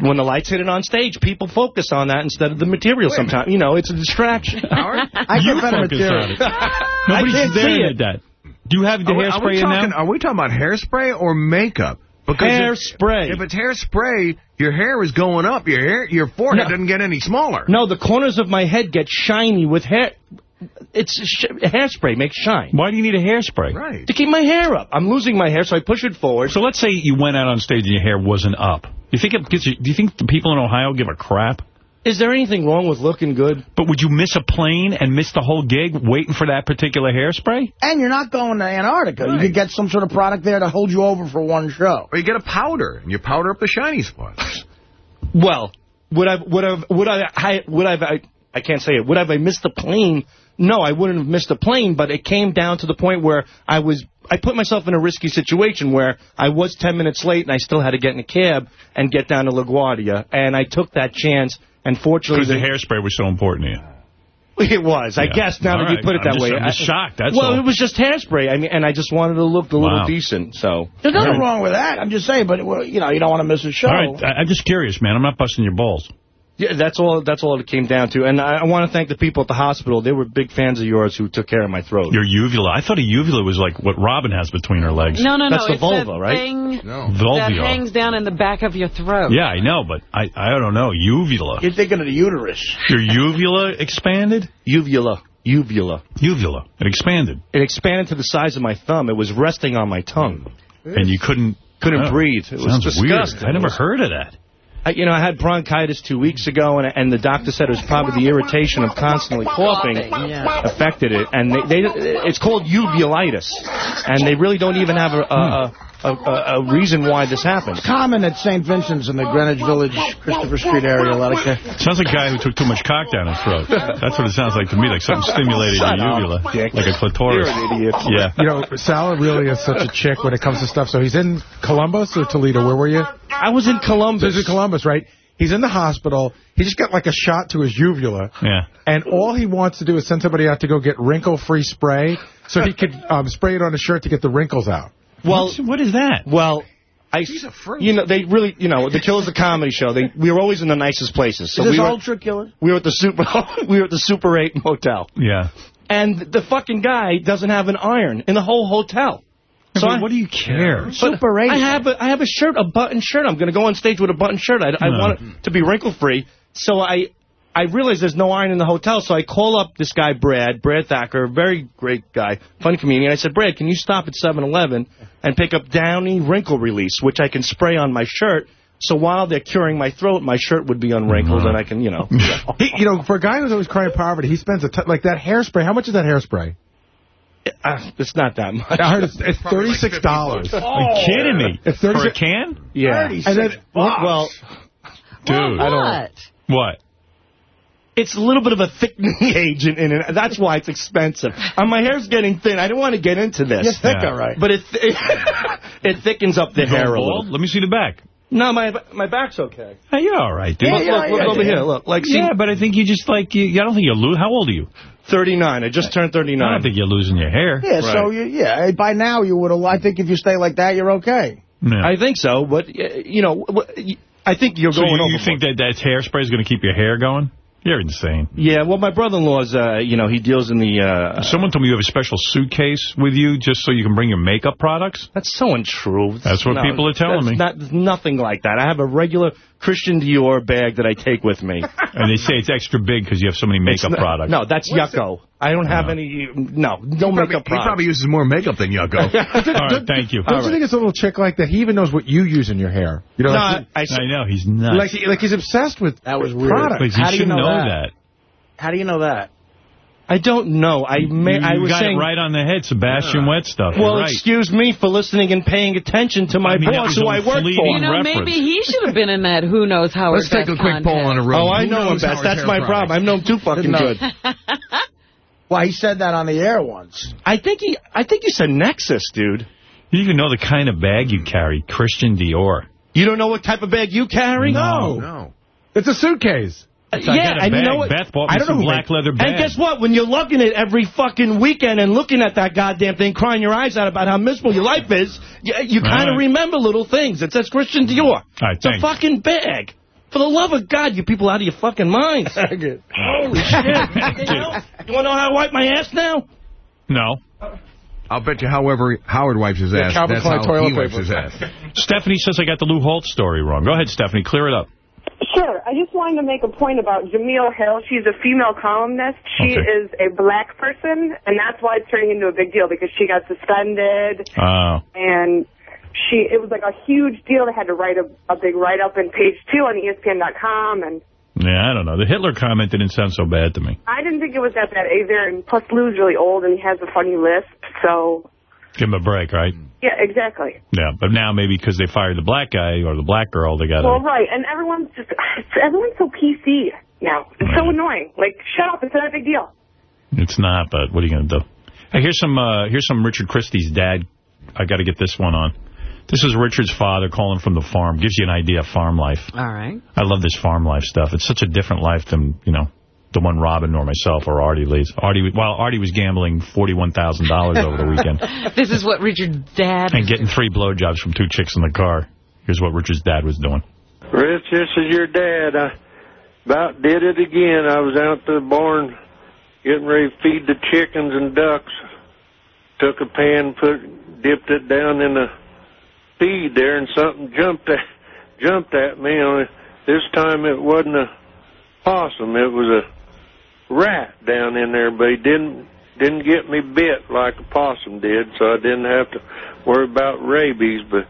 When the lights hit it on stage, people focus on that instead of the material sometimes. You know, it's a distraction. I you get focus material. on it. Nobody's there see at that. Do you have the Are we, are hairspray we in now? Are we talking about hairspray or makeup? If- Hairspray. If it's hairspray, your hair is going up. Your hair, your forehead No. doesn't get any smaller. No, the corners of my head get shiny with hair. It's sh hairspray makes shine. Why do you need a hairspray? Right. To keep my hair up. I'm losing my hair, so I push it forward. So let's say you went out on stage and your hair wasn't up. You think it gets you, do you think the people in Ohio give a crap? Is there anything wrong with looking good? But would you miss a plane and miss the whole gig waiting for that particular hairspray? And you're not going to Antarctica. You could get some sort of product there to hold you over for one show. Or you get a powder, and you powder up the shiny spots. Well, would I would I would I, I would I, I I can't say it. Would I have I missed the plane? No, I wouldn't have missed the plane, but it came down to the point where I was I put myself in a risky situation where I was 10 minutes late and I still had to get in a cab and get down to LaGuardia, and I took that chance. And fortunately, Because the hairspray was so important to you. It was, I guess, now All that you put it I'm that just- way. I'm just I- shocked, that's well, all. it was just hairspray, I mean, and I just wanted to look a little Wow. decent, so... There's nothing wrong with that. I'm just saying, but, well, you know, you don't want to miss a show. All right, I- I'm just curious, man. I'm not busting your balls. Yeah, that's all. That's all it came down to. And I, I want to thank the people at the hospital. They were big fans of yours who took care of my throat. Your uvula. I thought a uvula was like what Robin has between her legs. No, no, That's no. the it's vulva, that right? thing that hangs down in the back of your throat. Yeah, I know, but I, I don't know. Uvula. You're thinking of the uterus. Your uvula expanded? Uvula. Uvula. Uvula. It expanded. It expanded to the size of my thumb. It was resting on my tongue. And you couldn't... Couldn't Oh, breathe. It was sounds disgusting. weird. I never heard of that. I, you know, I had bronchitis two weeks ago, and, and the doctor said it was probably the irritation of constantly coughing Yeah. affected it. And they, they, it's called uvulitis, and they really don't even have a, a, a, a, a reason why this happened. It's Common at St. Vincent's in the Greenwich Village, Christopher Street area. A lot of ca- Sounds like a guy who took too much cock down his throat. That's what it sounds like to me, like something stimulated Shut your uvula, Dick. like a clitoris. You're an idiot. Yeah. You know, Sal really is such a chick when it comes to stuff. So he's in Columbus or Toledo. Where were you? I was in Columbus. He's in Columbus, right? He's in the hospital. He just got like a shot to his uvula. Yeah. And all he wants to do is send somebody out to go get wrinkle-free spray so he could um, spray it on his shirt to get the wrinkles out. Well, What's- what is that? Well, I, you know, they really, you know, the Killer's a comedy show. They, we were always in the nicest places. So Is this we were, Ultra Killer? we were at the super, we were at the Super 8 motel. Yeah. And the fucking guy doesn't have an iron in the whole hotel. So But I, what do you care? Super 8. I have a, I have a shirt, a button shirt. I'm going to go on stage with a button shirt. I, I want it to be wrinkle free. So I I realize there's no iron in the hotel. So I call up this guy Brad, Brad Thacker, very great guy, fun comedian. I said, Brad, can you stop at 7-Eleven and pick up Downy Wrinkle Release, which I can spray on my shirt. So while they're curing my throat, my shirt would be unwrinkled, and I can, you know. He, you know, for a guy who's always crying poverty, he spends a ton, like that hairspray. How much is that hairspray? Uh, it's not that much. I heard it's, it's thirty-six dollars. Are you kidding me? It's For a 36 can? Yeah. And then, Well, Dude. I don't. What? What? It's a little bit of a thickening agent in it. That's why it's expensive. And my hair's getting thin. I don't want to get into this. You're thick, Yeah. all right. But it it thickens up the You hair a little. Let me see the back. No, my my back's okay. Hey, you're all right, dude. Yeah, look, yeah, look, look yeah, over yeah. here. Look, like, see, yeah, but I think you just like, you, I don't think you're losing. How old are you? 39. I just turned 39. I 39. don't think you're losing your hair. Yeah, so, you, yeah, by now you would have, I think if you stay like that, you're okay. Yeah. I think so, but, uh, you know, I think you're so going you, you think that that hairspray is going to keep your hair going? You're insane. Yeah, well, my brother-in-law's, uh, you know, he deals in the... Uh, Someone told me you have a special suitcase with you just so you can bring your makeup products. That's so untrue. That's what No, people are telling that's me. Not, nothing like that. I have a regular Christian Dior bag that I take with me. And they say it's extra big because you have so many makeup not- products. No, that's Yucko. I don't have uh-huh. any, no, no He probably- makeup He probably uses more makeup than Yucko. All right, thank you. Don't you think it's a little chick like that? He even knows what you use in your hair. You know, No, like, I, I know, he's nuts. like, like he's obsessed with That was weird. products. Please, you How do you know know that? that. How do you know that? I don't know. I may, You I was got saying, it right on the head, Sebastian Wet stuff. well, right. excuse me for listening and paying attention to my I mean, boss who a I work for. You know, reference. maybe he should have been in that Who Knows Howard Let's take a quick poll on a contest. room. Oh, I Who know him best. Howard's That's my products? problem. I know him too fucking good. Well, he said that on the air once. I think he, I think you said Nexxus, dude. You even know the kind of bag you carry, Christian Dior. You don't know what type of bag you carry? No. No. It's a suitcase. I yeah, got and you know what? Beth bought me I don't some know who black made- leather bag. And guess what? When you're lugging it every fucking weekend and looking at that goddamn thing, crying your eyes out about how miserable your life is, you, you kind of right. remember little things. It says Christian Dior. All right, it's a fucking bag. For the love of God, you people out of your fucking minds. Holy shit. man. You know- you want to know how I wipe my ass now? No. I'll bet you however Howard wipes his Yeah, ass, Calvin that's Klein how toilet he wipes paper. his ass. Stephanie says I got the Lou Holtz story wrong. Go ahead, Stephanie. Clear it up. Sure. I just wanted to make a point about Jemele Hill. She's a female columnist. She Okay. is a black person, and that's why it's turning into a big deal because she got suspended Oh. and she it was like a huge deal. They had to write a, a big write-up in page two on ESPN.com, and Yeah, I don't know. The Hitler comment didn't sound so bad to me. I didn't think it was that bad either. And plus, Lou's really old and he has a funny lisp, so Give him a break, right? Yeah, exactly. Yeah, but now maybe because they fired the black guy or the black girl, they got to... Well, right, and everyone's just everyone's so PC now. It's so annoying. Like, shut up! It's not a big deal. It's not, but what are you going to do? Hey, here's some uh, here's some Richard Christie's dad. I got to get this one on. This is Richard's father calling from the farm. Gives you an idea of farm life. All right. I love this farm life stuff. It's such a different life than, you know, the one Robin or myself or Artie leads. Artie, while Artie was gambling $41,000 over the weekend This is what Richard's dad... and getting three blowjobs from two chicks in the car. Here's what Richard's dad was doing. Rich, this is your dad. I about did it again. I was out to the barn getting ready to feed the chickens and ducks. Took a pan, put dipped it down in the feed there, and something jumped at jumped at me. Only this time it wasn't a possum. It was a rat down in there, but he didn't didn't get me bit like a possum did, so I didn't have to worry about rabies. But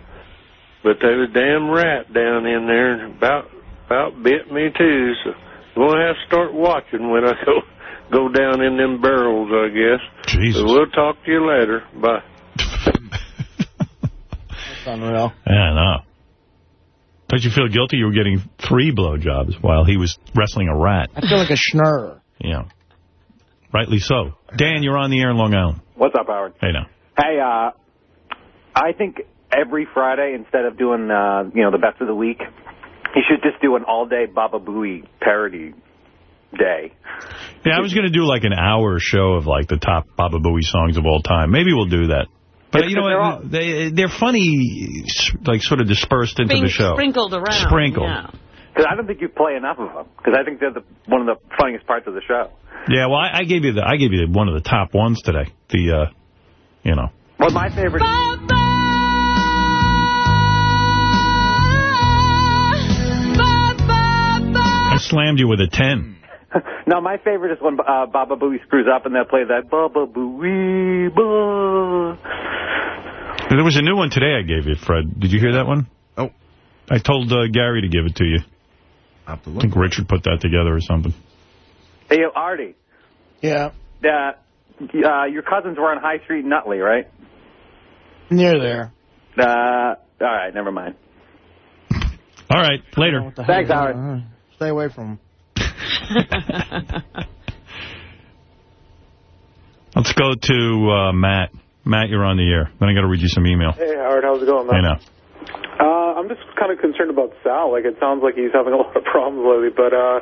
but there was a damn rat down in there and about about bit me too. So I'm gonna have to start watching when I go go down in them barrels, I guess. Jesus. So we'll talk to you later. Bye. That's unreal. Yeah, I know. Don't you feel guilty you were getting three blowjobs while he was wrestling a rat? I feel like a schnurr. Yeah. Rightly so. Dan, you're on the air in Long Island. What's up, Howard? Hey, now. Hey, uh, I think every Friday, instead of doing, uh, you know, the best of the week, you should just do an all-day Baba Booey parody day. Yeah, I was going to do like an hour show of like the top Baba Booey songs of all time. Maybe we'll do that. But It's you know they're what? They, they're funny, like sort of dispersed into the show. Sprinkled around. Sprinkled. Yeah. Because I don't think you play enough of them. Because I think they're the, one of the funniest parts of the show. Yeah, well, I, I gave you the I gave you one of the top ones today. The, uh, you know. Well, my favorite... I slammed you with a 10. no, my favorite is when uh, Baba Booey screws up and they play that Baba Booey ba. There was a new one today I gave you, Fred. Did you hear that one? Oh. I told uh, Gary to give it to you. I I think Richard put that together or something. Hey, yo, Artie. Yeah. Uh, uh, your cousins were on High Street in Nutley, right? Near there. Uh, all right, never mind. All right, later. Thanks, hell? Howard. Uh, Stay away from him. Let's go to uh, Matt. Matt, you're on the air. Then I got to read you some email. Hey, Howard, how's it going, I man? know. Uh, I'm just kind of concerned about Sal. Like, it sounds like he's having a lot of problems lately. But uh,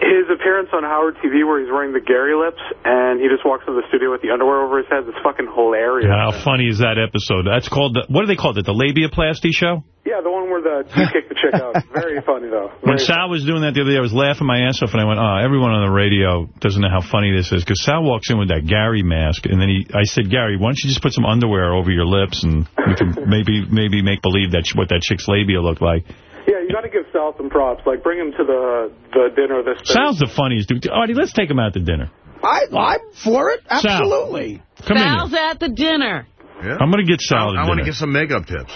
his appearance on Howard TV where he's wearing the Gary lips and he just walks into the studio with the underwear over his head it's fucking hilarious. How funny is that episode? That's called, the, what do they call it, the labiaplasty show? Yeah, the one where the you kick the chick out. Very funny, though. When Very Sal was doing that the other day, I was laughing my ass off, and I went, oh, everyone on the radio doesn't know how funny this is, because Sal walks in with that Gary mask, and then he, I said, Gary, why don't you just put some underwear over your lips, and we can maybe maybe make believe that's what that chick's labia looked like. Yeah, you got to give Sal some props. Like, bring him to the the dinner this. Sal's the funniest dude. Artie, let's take him out to dinner. I, I'm for it. Sal. Absolutely. Come in Sal's at the dinner. Yeah. I'm going to get Sal I, to want to dinner. get some makeup tips.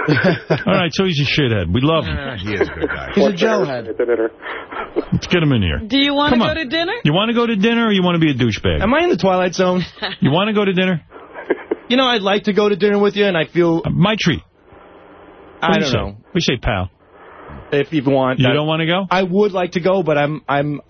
All right, so he's a shithead. We love him. Yeah, he is a good guy. He's a gelhead. Let's get him in here. Do you want to go on. to dinner? You want to go to dinner or you want to be a douchebag? Am I in the Twilight Zone? You want to go to dinner? You know, I'd like to go to dinner with you, and I feel... Uh, my treat. What I do don't you know. We say pal. If you want. You that- don't want to go? I would like to go, but I'm... I'm.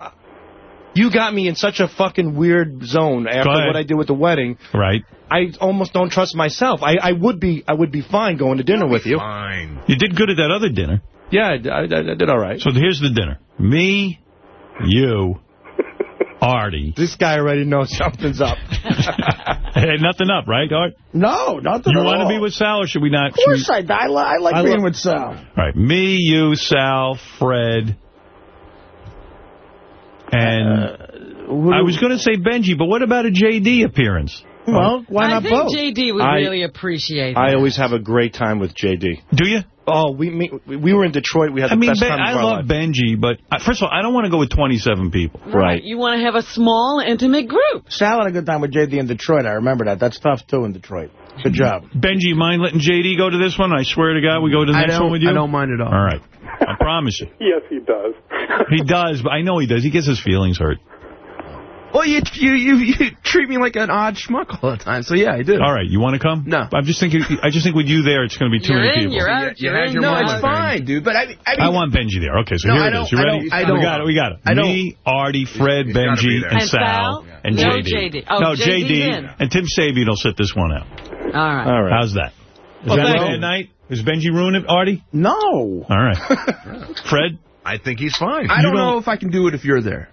You got me in such a fucking weird zone after what I did with the wedding. Right. I almost don't trust myself. I, I would be I would be fine going to dinner with you. Fine. You did good at that other dinner. Yeah, I, I, I did all right. So here's the dinner. Me, you, Artie. This guy already knows something's up. Hey, nothing up, right, Art? No, nothing You want to be with Sal or should we not? Of course I, I, li- I like I being with Sal. All right, me, you, Sal, Fred, and I was going to say Benji, but what about a JD appearance? Well, why I not think both? JD would I- really appreciate I that. always have a great time with JD. Do you? Oh, we me, we were in Detroit. We had the I mean, best Ben, time I of our love lives. Benji, but uh, first of all, I don't want to go with 27 people. Right. You want to have a small, intimate group. Sal had a good time with JD in Detroit. I remember that. That's tough, too, in Detroit. Good job. Benji, you mind letting JD go to this one? I swear to God, we go to the I next one with you? I don't mind at all. All right. I promise you. Yes, he does. He does, but I know he does. He gets his feelings hurt. Well, you, you you you treat me like an odd schmuck all the time, so yeah, I do. All right, you want to come? No. I'm just thinking. I just think with you there, it's going to be too You're many in, people. you're out, You you're had in. your no, moment. it's It's fine, dude. But I, I mean, I want Benji there. Okay, so No, here I it don't- You I ready? don't- I don't- we got it. We got it. I don't- Me, Artie, Fred, He's gotta be Benji, and, And Sal, Sal? and No JD. JD. Oh, no, JD. in. And Tim Sabean will sit this one out. All right. All right. How's that? Is Well, that thank a you. bad night? Is Benji ruining Artie? No. All right. Fred? I think he's fine. I don't don't- know if I can do it if you're there.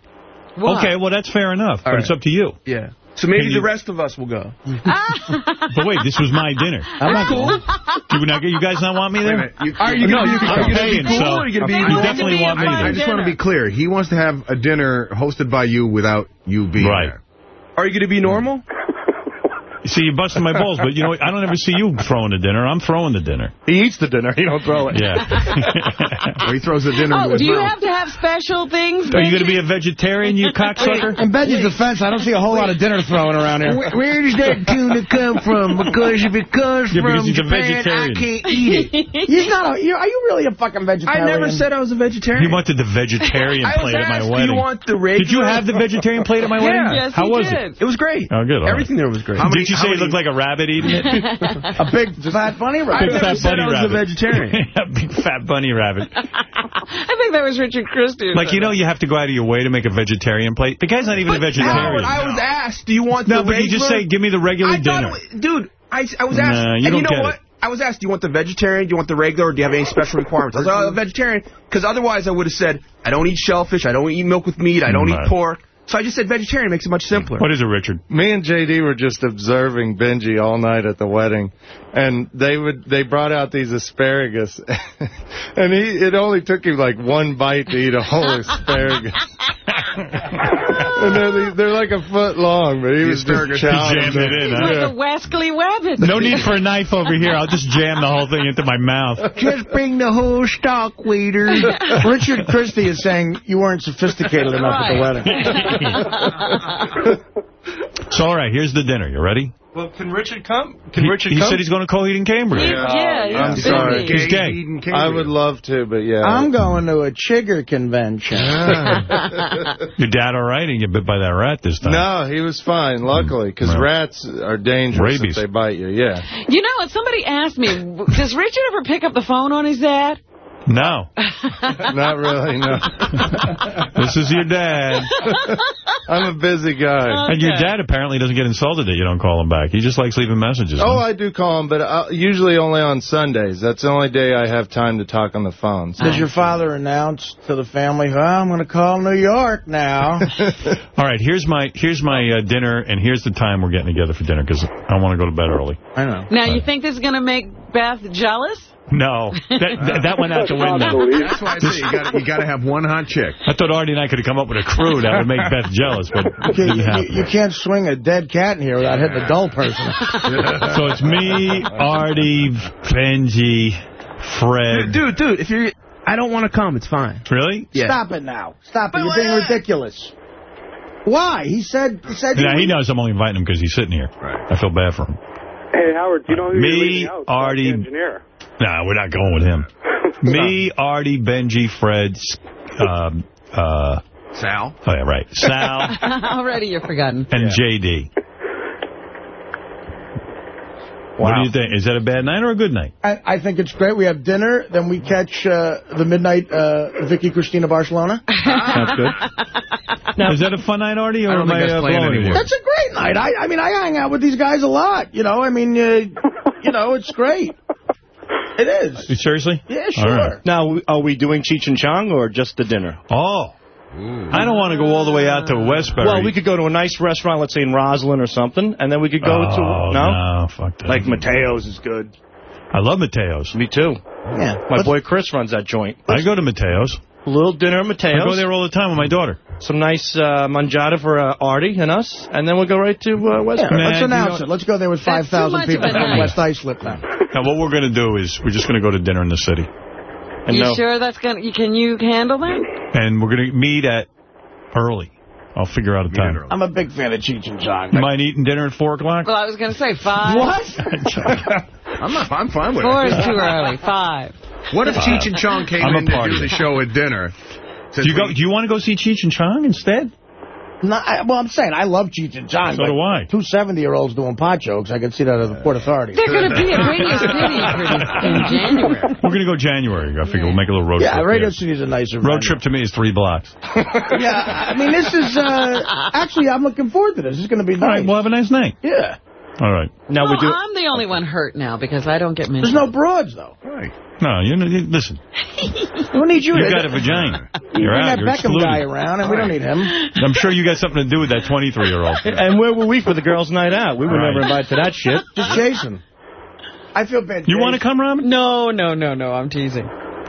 Why? Okay, well, that's fair enough, but All it's up to you. Yeah. So maybe Can the rest of us will go. But wait, this was my dinner. I'm not cool. Do you, not, you guys not want me there? You, are you No, gonna, you- be, I'm paying, cool? so you be you want cool? it to definitely want me there. I just want to be clear. He wants to have a dinner hosted by you without you being Right. there. Are you going to be normal? See, you're busting my balls, but you know? I don't ever see you throwing the dinner. I'm throwing the dinner. He eats the dinner. He don't throw it. Yeah. or he throws the dinner Oh, do you mouth. have to have special things? Are you going to be a vegetarian, you cocksucker? In Benji's defense, I don't see a whole lot of dinner throwing around here. Where, where does that tuna come from? Because if it comes Yeah, from he's a Japan, I can't eat it. He's not a, you are you really a fucking vegetarian? I never said I was a vegetarian. He wanted the vegetarian I was plate at my asked, do wedding. you want the regular? Did you have the vegetarian plate at my wedding? Yeah. Yes, How he was did. it? It was great. Oh, good. all right. Everything there was great. Did you say it looked like a rabbit eating it? a big fat bunny I rabbit. Big never fat said bunny I was rabbit. a vegetarian. a big fat bunny rabbit. I think that was Richard Christie. Like, you know, you have to go out of your way to make a vegetarian plate. The guy's not even a vegetarian. Howard, vegetarian. I was asked, do you want no, the but you just regular- say, give me the regular I thought dinner. it was, dude, I, I was Nah, asked, you and don't you know get what? it. I was asked, do you want the vegetarian, do you want the regular, or do you have any special requirements? I was like, oh, vegetarian, because otherwise I would have said, I don't eat shellfish, I don't eat milk with meat, I don't Right. eat pork. So I just said vegetarian makes it much simpler. What is it, Richard? Me and JD were just observing Benji all night at the wedding, and they would they brought out these asparagus, and he it only took him like one bite to eat a whole asparagus. and they're, they're like a foot long, but he The was asparagus just is jamming jamming it in. He's huh? like a wascally wabbit. No need for a knife over here. I'll just jam the whole thing into my mouth. Just bring the whole stock, waiter. Richard Christie is saying you weren't sophisticated enough at the wedding. So, all right, here's the dinner. You ready? Well, can Richard come? Can he, Richard he come? said he's going to Coheed and Cambria. He- yeah, I'm sorry. busy. He's gay. I would love to, but yeah. I'm going to a chigger convention. Your dad all right? He get bit by that rat this time. No, he was fine, luckily, mm. because Right. rats are dangerous Rabies. if they bite you, yeah. You know, what? somebody asked me, does Richard ever pick up the phone on his dad? No. Not really, no. This is your dad. I'm a busy guy. And your dad apparently doesn't get insulted that you don't call him back. He just likes leaving messages. Oh, huh? I do call him, but uh, usually only on Sundays. That's the only day I have time to talk on the phone. So. Does your father announce to the family, well, I'm going to call New York now? All right, here's my here's my uh, dinner, and here's the time we're getting together for dinner because I want to go to bed early. I know. Now, you think this is going to make Beth jealous? No, that, that, that went out the window. That's why I say you got you got to have one hot chick. I thought Artie and I could have come up with a crew that would make Beth jealous, but You, you, you can't swing a dead cat in here without hitting a dull person. So it's me, Artie, Benji, Fred. Dude, dude, if you're, I don't want to come. It's fine. Really? Yeah. Stop it now. Stop it. You're being ridiculous. Why? He said... He said Yeah, he knows I'm only inviting him because he's sitting here. Right. I feel bad for him. Hey, Howard, do you know who Me, you're leaving out? Artie- engineer. Nah, we're not going with him. Me, Artie, Benji, Fred, um, uh, Sal. Oh, yeah, right. Sal Already you're forgotten. and JD. What do you think? Is that a bad night or a good night? I, I think it's great. We have dinner, then we catch uh, the midnight uh, Vicky Cristina Barcelona. That's good. Is that a fun night, Artie, or I am think I that's uh, playing blowing anymore. That's a great night. I, I mean, I hang out with these guys a lot. You know, I mean, uh, you know, it's great. It is. Seriously? Yeah, sure. Now, are we doing Cheech and Chong or just the dinner? Oh. I don't want to go all the way out to Westbury. Well, we could go to a nice restaurant, let's say in Roslyn or something, and then we could go Oh, to... No? no, fuck that. Like Mateo's is good. I love Mateo's. Me too. Yeah. My boy Chris runs that joint. I go to Mateo's. A little dinner at Mateo's. I go there all the time with my daughter. Some nice uh, manjada for uh, Artie and us, and then we'll go right to uh, Yeah, Westbury. let's announce it. Let's go there with That's too 5,000 much people of a from night. West Islip now. Now, what we're going to do is we're just going to go to dinner in the city. You sure that's gonna? Can you handle that? And we're going to meet at early. I'll figure out a time. I'm a big fan of Cheech and Chong. You mind eating dinner at 4 o'clock? Well, I was going to say five. I'm not. I'm fine with Four is too early. Five. What if Cheech and Chong came I'm a in to do the show at dinner? Do you, go, do you want to go see Cheech and Chong instead? No, I, well, I'm saying I love Cheech and Chong. So do I. Two 70-year-olds doing pot jokes. I can see that at the Port Authority. They're going to be at Radio City in January. We're going to go January. I figure we'll make a little road trip. Yeah. Radio there. City's a nicer Road trip to me is three blocks. yeah, I mean, this is, uh, actually, I'm looking forward to this. It's going to be nice. All right, we'll have a nice night. Yeah. All right. Now we do. I'm the only one hurt now because I don't get mentioned. There's no broads, though. Right. No, you, you listen. Who needs you? You got a vagina. You You're bring out. that You're Beckham excluded. guy around, and we don't need him. I'm sure you got something to do with that 23-year-old. And where were we for the girls' night out? We were Right. never invited to that shit. Just Jason. I feel bad. You want to come, Robin? No, no, no, no. I'm teasing.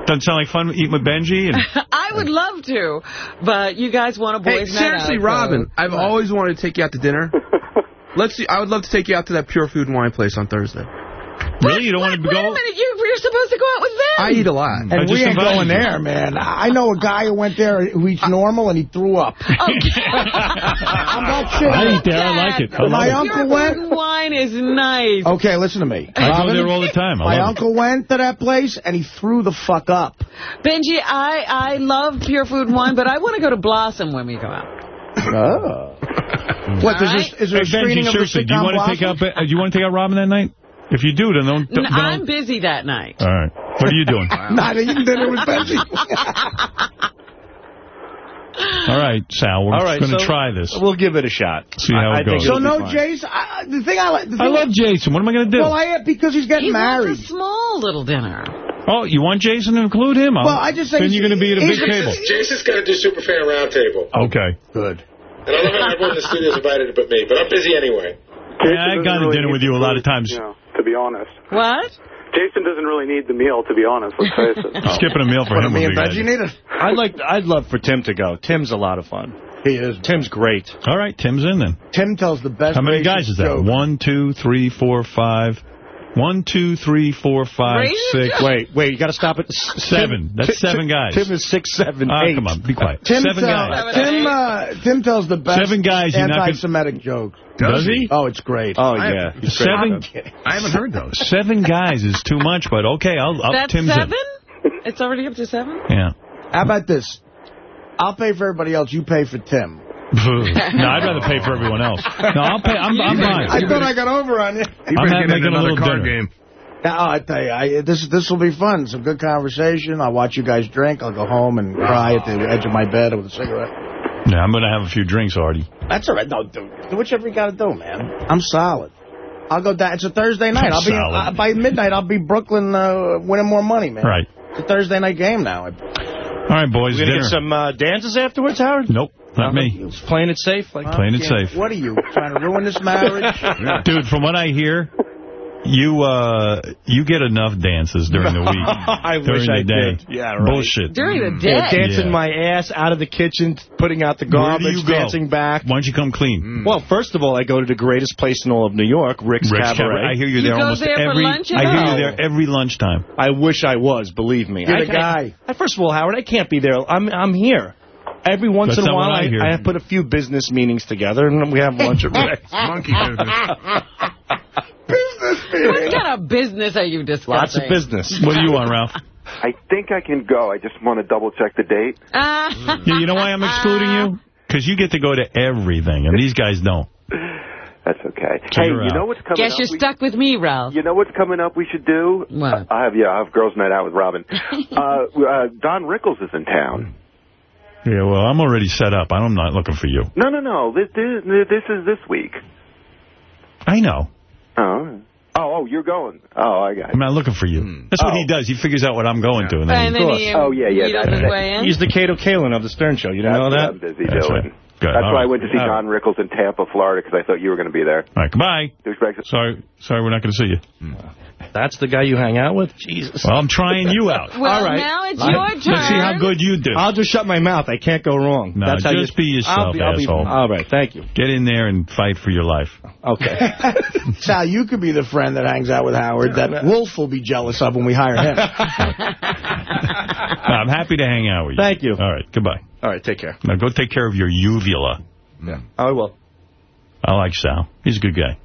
Doesn't sound like fun eating with Benji. And I would love to, but you guys want a Hey, boys' night seriously, out, so- Robin, I've always wanted to take you out to dinner. Let's see. I would love to take you out to that Pure Food and Wine place on Thursday. really, you don't want to go? Wait a minute, you, we're supposed to go out with them. I eat a lot. And I we ain't going you. there, man. I know a guy who went there who eats uh, normal and he threw up. I'm not kidding. I eat there. I like it. I love My it. uncle Your went. food wine is nice. Okay, listen to me. I go uh, Robin, there all the time. I My love it. uncle went to that place and he threw the fuck up. Benji, I, I love pure food and wine, but I want to go to Blossom when we go out. Oh. What, is, this? Is there a Hey, screening Benji, of the seriously, do you want to take out? Uh, Do you want to take out Robin that night? If you do, then don't. N- don't I'm busy that night. all right. What are you doing? Not eating dinner with Benji. All right, Sal. We're All right, going to so try this. We'll give it a shot. See how I- I it think goes. so no fine. Jason. I, the thing I like. The I thing love Jason. What am I going to do? Well, I because he's getting He married. wants a small little dinner. oh, you want Jason to include him? I'll- Well, I just say then you're going to be at a he's- big table. Jason's going to do Superfan Roundtable. Okay. Good. And I don't know how everyone in the studio's invited but me, but I'm busy anyway. Yeah, I've gone to dinner with you a lot of times. You know, to be honest. What? Jason doesn't really need the meal, to be honest. Let's face it. Skipping a meal for What, him me would and be Benji good. need it? I'd like. I'd love for Tim to go. Tim's a lot of fun. He is. Tim's great. All right, Tim's in then. Tim tells the best. How many guys is that? joke. One, two, three, four, five. One, two, three, four, five, Racist six. Wait, wait. You got to stop at s- seven. That's seven guys. Tim is six, seven, Ah, eight. come on, be quiet. Tim, seven tell- guys. Tim, uh, Tim tells the best Seven guys, you're not gonna- anti-Semitic jokes. Does he? Oh, it's great. Oh yeah. He's great. Seven. I haven't heard those. Seven guys is too much, but okay, I'll up That's Tim's in. seven? It's already up to seven? Yeah. How about this? I'll pay for everybody else. You pay for Tim. No, I'd rather pay for everyone else. No, I'll pay. I'm, I'm I thought I got over on you. You I'm better having get in making a another little card dinner. game. Yeah, oh, I tell you, I, this this will be fun. Some good conversation. I'll watch you guys drink. I'll go home and cry at the edge of my bed with a cigarette. Yeah, I'm going to have a few drinks, Artie. That's all right. No, do, do whatever you got to do, man. I'm solid. I'll go down. It's a Thursday night. I'll be Solid. uh, by midnight. I'll be Brooklyn uh, winning more money, man. Right. It's a Thursday night game now. All right, boys, We're gonna get some uh, dances afterwards, Howard. Nope, not uh-huh. me. Just playing it safe. Like Playing it safe. What are you trying to ruin this marriage? Dude, from what I hear, you uh you get enough dances during the week. I during wish the I day. did. Yeah, right. Bullshit. During the mm. day? Yeah, dancing Yeah. my ass out of the kitchen, putting out the Where do garbage, you go? dancing back. Why don't you come clean? Mm. Well, first of all, I go to the greatest place in all of New York, Rick's, Rick's Cabaret. Cabaret. I hear you You there go almost there every. lunch I hear you there every lunchtime. I wish I was, believe me. You're I, the guy. I, I- first of all, Howard, I can't be there. I'm I'm here. Every once That's in a while, what I I, hear. I put a few business meetings together, and we have lunch at Ray's. Monkey business. What kind of business are you discussing? Lots of business. What do you want, Ralph? I think I can go. I just want to double check the date. Ah. Yeah, you know why I'm excluding you? Because you get to go to everything, and these guys don't. That's okay. So hey, you're you out. know what's coming Guess up? you're We- stuck with me, Ralph. You know what's coming up we should do? What? I have, yeah, I have girls' night out with Robin. uh, uh, Don Rickles is in town. Yeah, well, I'm already set up. I'm not looking for you. No, no, no. This, this, this is this week. I know. Oh. Oh, oh, you're going. Oh, I got it. I'm not looking for you. Hmm. That's what Oh. he does. He figures out what I'm going to. And then, And he, then he, Oh, yeah, yeah, he that- doesn't that- He's the Kato Kaelin of the Stern Show. You didn't That's know what that? I'm busy That's doing. right. Good. That's All why I went to see All Don Rickles in Tampa, Florida, because I thought you were going to be there. All right, goodbye. Sorry, sorry, we're not going to see you. Hmm. That's the guy you hang out with? Jesus. Well, I'm trying you out. Well, All right. now it's I- your Let's see how good you do. I'll just shut my mouth. I can't go wrong. No, That's how just you, be yourself, I'll be, I'll be- asshole. all right, thank you. Get in there and fight for your life. Okay. Sal, you could be the friend that hangs out with Howard that Wolf will be jealous of when we hire him. No, I'm happy to hang out with you. Thank you. All right, goodbye. All right, take care. Now go take care of your uvula. Yeah. Oh, I will. I like Sal. He's a good guy.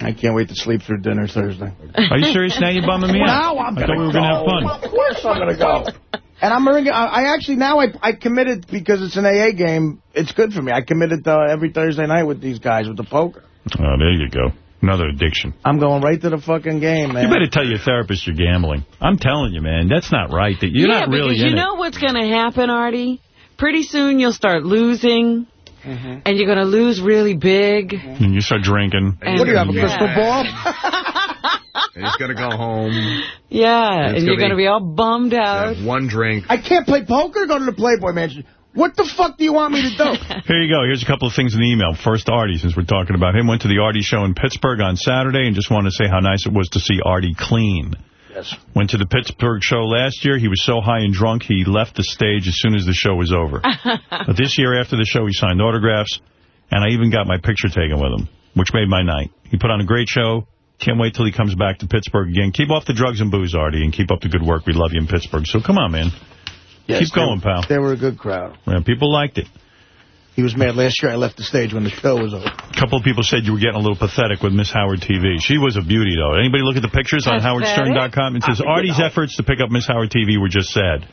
I can't wait to sleep through dinner Thursday. Are you serious? Now you're bumming me out. Now I'm I thought gonna we were going to have go. fun. Of course I'm going to go. And I'm bringing, I I actually, now I, I committed, because it's an AA game, it's good for me. I committed uh, every Thursday night with these guys with the poker. Oh, there you go. Another addiction. I'm going right to the fucking game, man. You better tell your therapist you're gambling. I'm telling you, man, that's not right. That You're yeah, not really because in you it. know what's going to happen, Artie? Pretty soon you'll start losing, Mm-hmm. and you're going to lose really big. And you start drinking. And- What do you have, a Yeah. crystal ball? And he's going to go home, Yeah, It's and you're gonna be- be all bummed out. one drink. I can't play poker, go to the Playboy Mansion. What the fuck do you want me to do? Here you go. Here's a couple of things in the email. First, Artie, since we're talking about him, went to the Artie show in Pittsburgh on Saturday and just wanted to say how nice it was to see Artie clean. Yes. Went to the Pittsburgh show last year. He was so high and drunk, he left the stage as soon as the show was over. but this year, after the show, he signed autographs, and I even got my picture taken with him, which made my night. He put on a great show. Can't wait till he comes back to Pittsburgh again. Keep off the drugs and booze, Artie, and keep up the good work. We love you in Pittsburgh. So come on, man. Yes, keep going, they, pal. They were a good crowd. Yeah, people liked it. He was mad last year I left the stage when the show was over. A couple of people said you were getting a little pathetic with Miss Howard TV. She was a beauty, though. Anybody look at the pictures on Pathetic? howardstern.com? It says, Artie's efforts to pick up Miss Howard TV were just sad.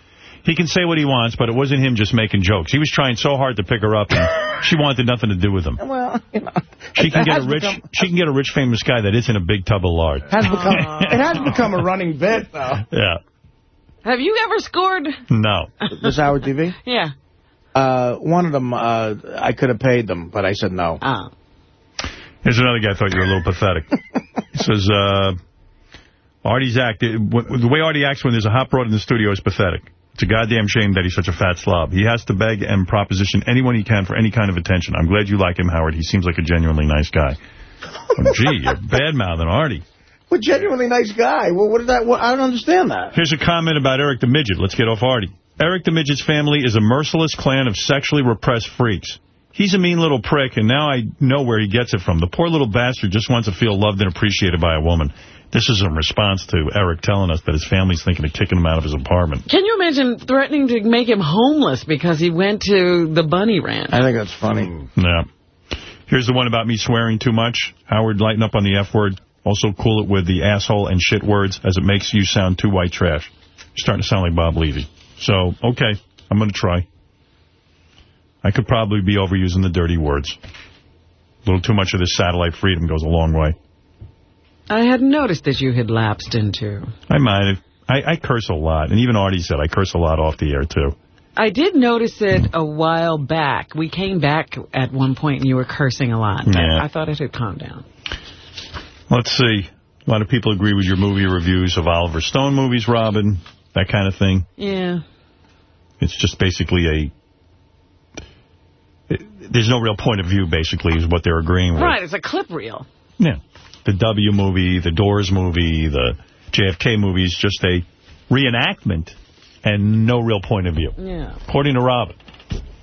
He can say what he wants, but it wasn't him just making jokes. He was trying so hard to pick her up, and she wanted nothing to do with him. Well, you know. She can get a rich, become- she can get a rich, famous guy that isn't a big tub of lard. Has become, it has become a running bit, though. Yeah. Have you ever scored? No. This Howard TV? Yeah. Uh, one of them, uh, I could have paid them, but I said no. Oh. Here's another guy thought you were a little pathetic. He says, uh, Artie's act, the way Artie acts when there's a hot broad in the studio is pathetic. It's a goddamn shame that he's such a fat slob. He has to beg and proposition anyone he can for any kind of attention. I'm glad you like him, Howard. He seems like a genuinely nice guy. Oh, gee, you're bad-mouthing Artie. Well, genuinely nice guy. Well, what is that? What, I don't understand that. Here's a comment about Eric the Midget. Let's get off Artie. Eric the Midget's family is a merciless clan of sexually repressed freaks. He's a mean little prick, and now I know where he gets it from. The poor little bastard just wants to feel loved and appreciated by a woman. This is in response to Eric telling us that his family's thinking of kicking him out of his apartment. Can you imagine threatening to make him homeless because he went to the bunny ranch? I think that's funny. Hmm. Yeah. Here's the one about me swearing too much. Howard, lighten up on the F word. Also cool it with the asshole and shit words as it makes you sound too white trash. You're starting to sound like Bob Levy. So, okay, I'm going to try. I could probably be overusing the dirty words. A little too much of this satellite freedom goes a long way. I hadn't noticed that you had lapsed into. I might have. I, I curse a lot. And even Artie said I curse a lot off the air, too. I did notice it a while back. We came back at one point and you were cursing a lot. Yeah. I thought it had calmed down. Let's see. A lot of people agree with your movie reviews of Oliver Stone movies, Robin, that kind of thing. Yeah. It's just basically a... it- there's no real point of view, basically, is what they're agreeing with. Right, it's a clip reel. Yeah. The W movie, the Doors movie, the JFK movie is just a reenactment and no real point of view, Yeah. according to Robin.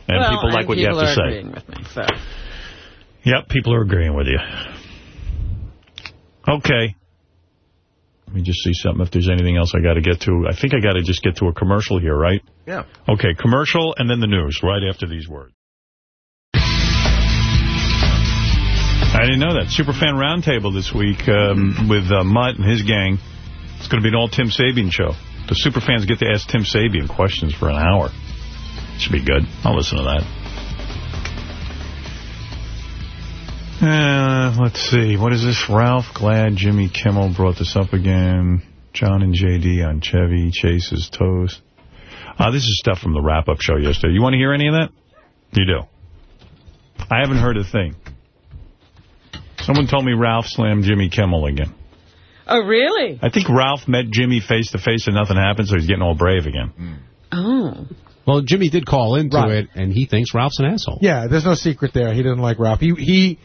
And well, people like what you have people to are say. agreeing with me, so. Yep, people are agreeing with you. Okay. Let me just see something if there's anything else I got to get to. I think I got to just get to a commercial here, right? Yeah. Okay, commercial and then the news right after these words. I didn't know that. Superfan Roundtable this week um, with uh, Mutt and his gang. It's going to be an all Tim Sabean show. The superfans get to ask Tim Sabean questions for an hour. Should be good. I'll listen to that. Uh, let's see. What is this? Ralph Glad, Jimmy Kimmel brought this up again. John and J.D. on Chevy Chase's toast. Uh, this is stuff from the wrap-up show yesterday. You want to hear any of that? You do. I haven't heard a thing. Someone told me Ralph slammed Jimmy Kimmel again. Oh, really? I think Ralph met Jimmy face-to-face and nothing happened, so he's getting all brave again. Oh. Well, Jimmy did call into Right. it, and he thinks Ralph's an asshole. Yeah, there's no secret there. He didn't like Ralph. He he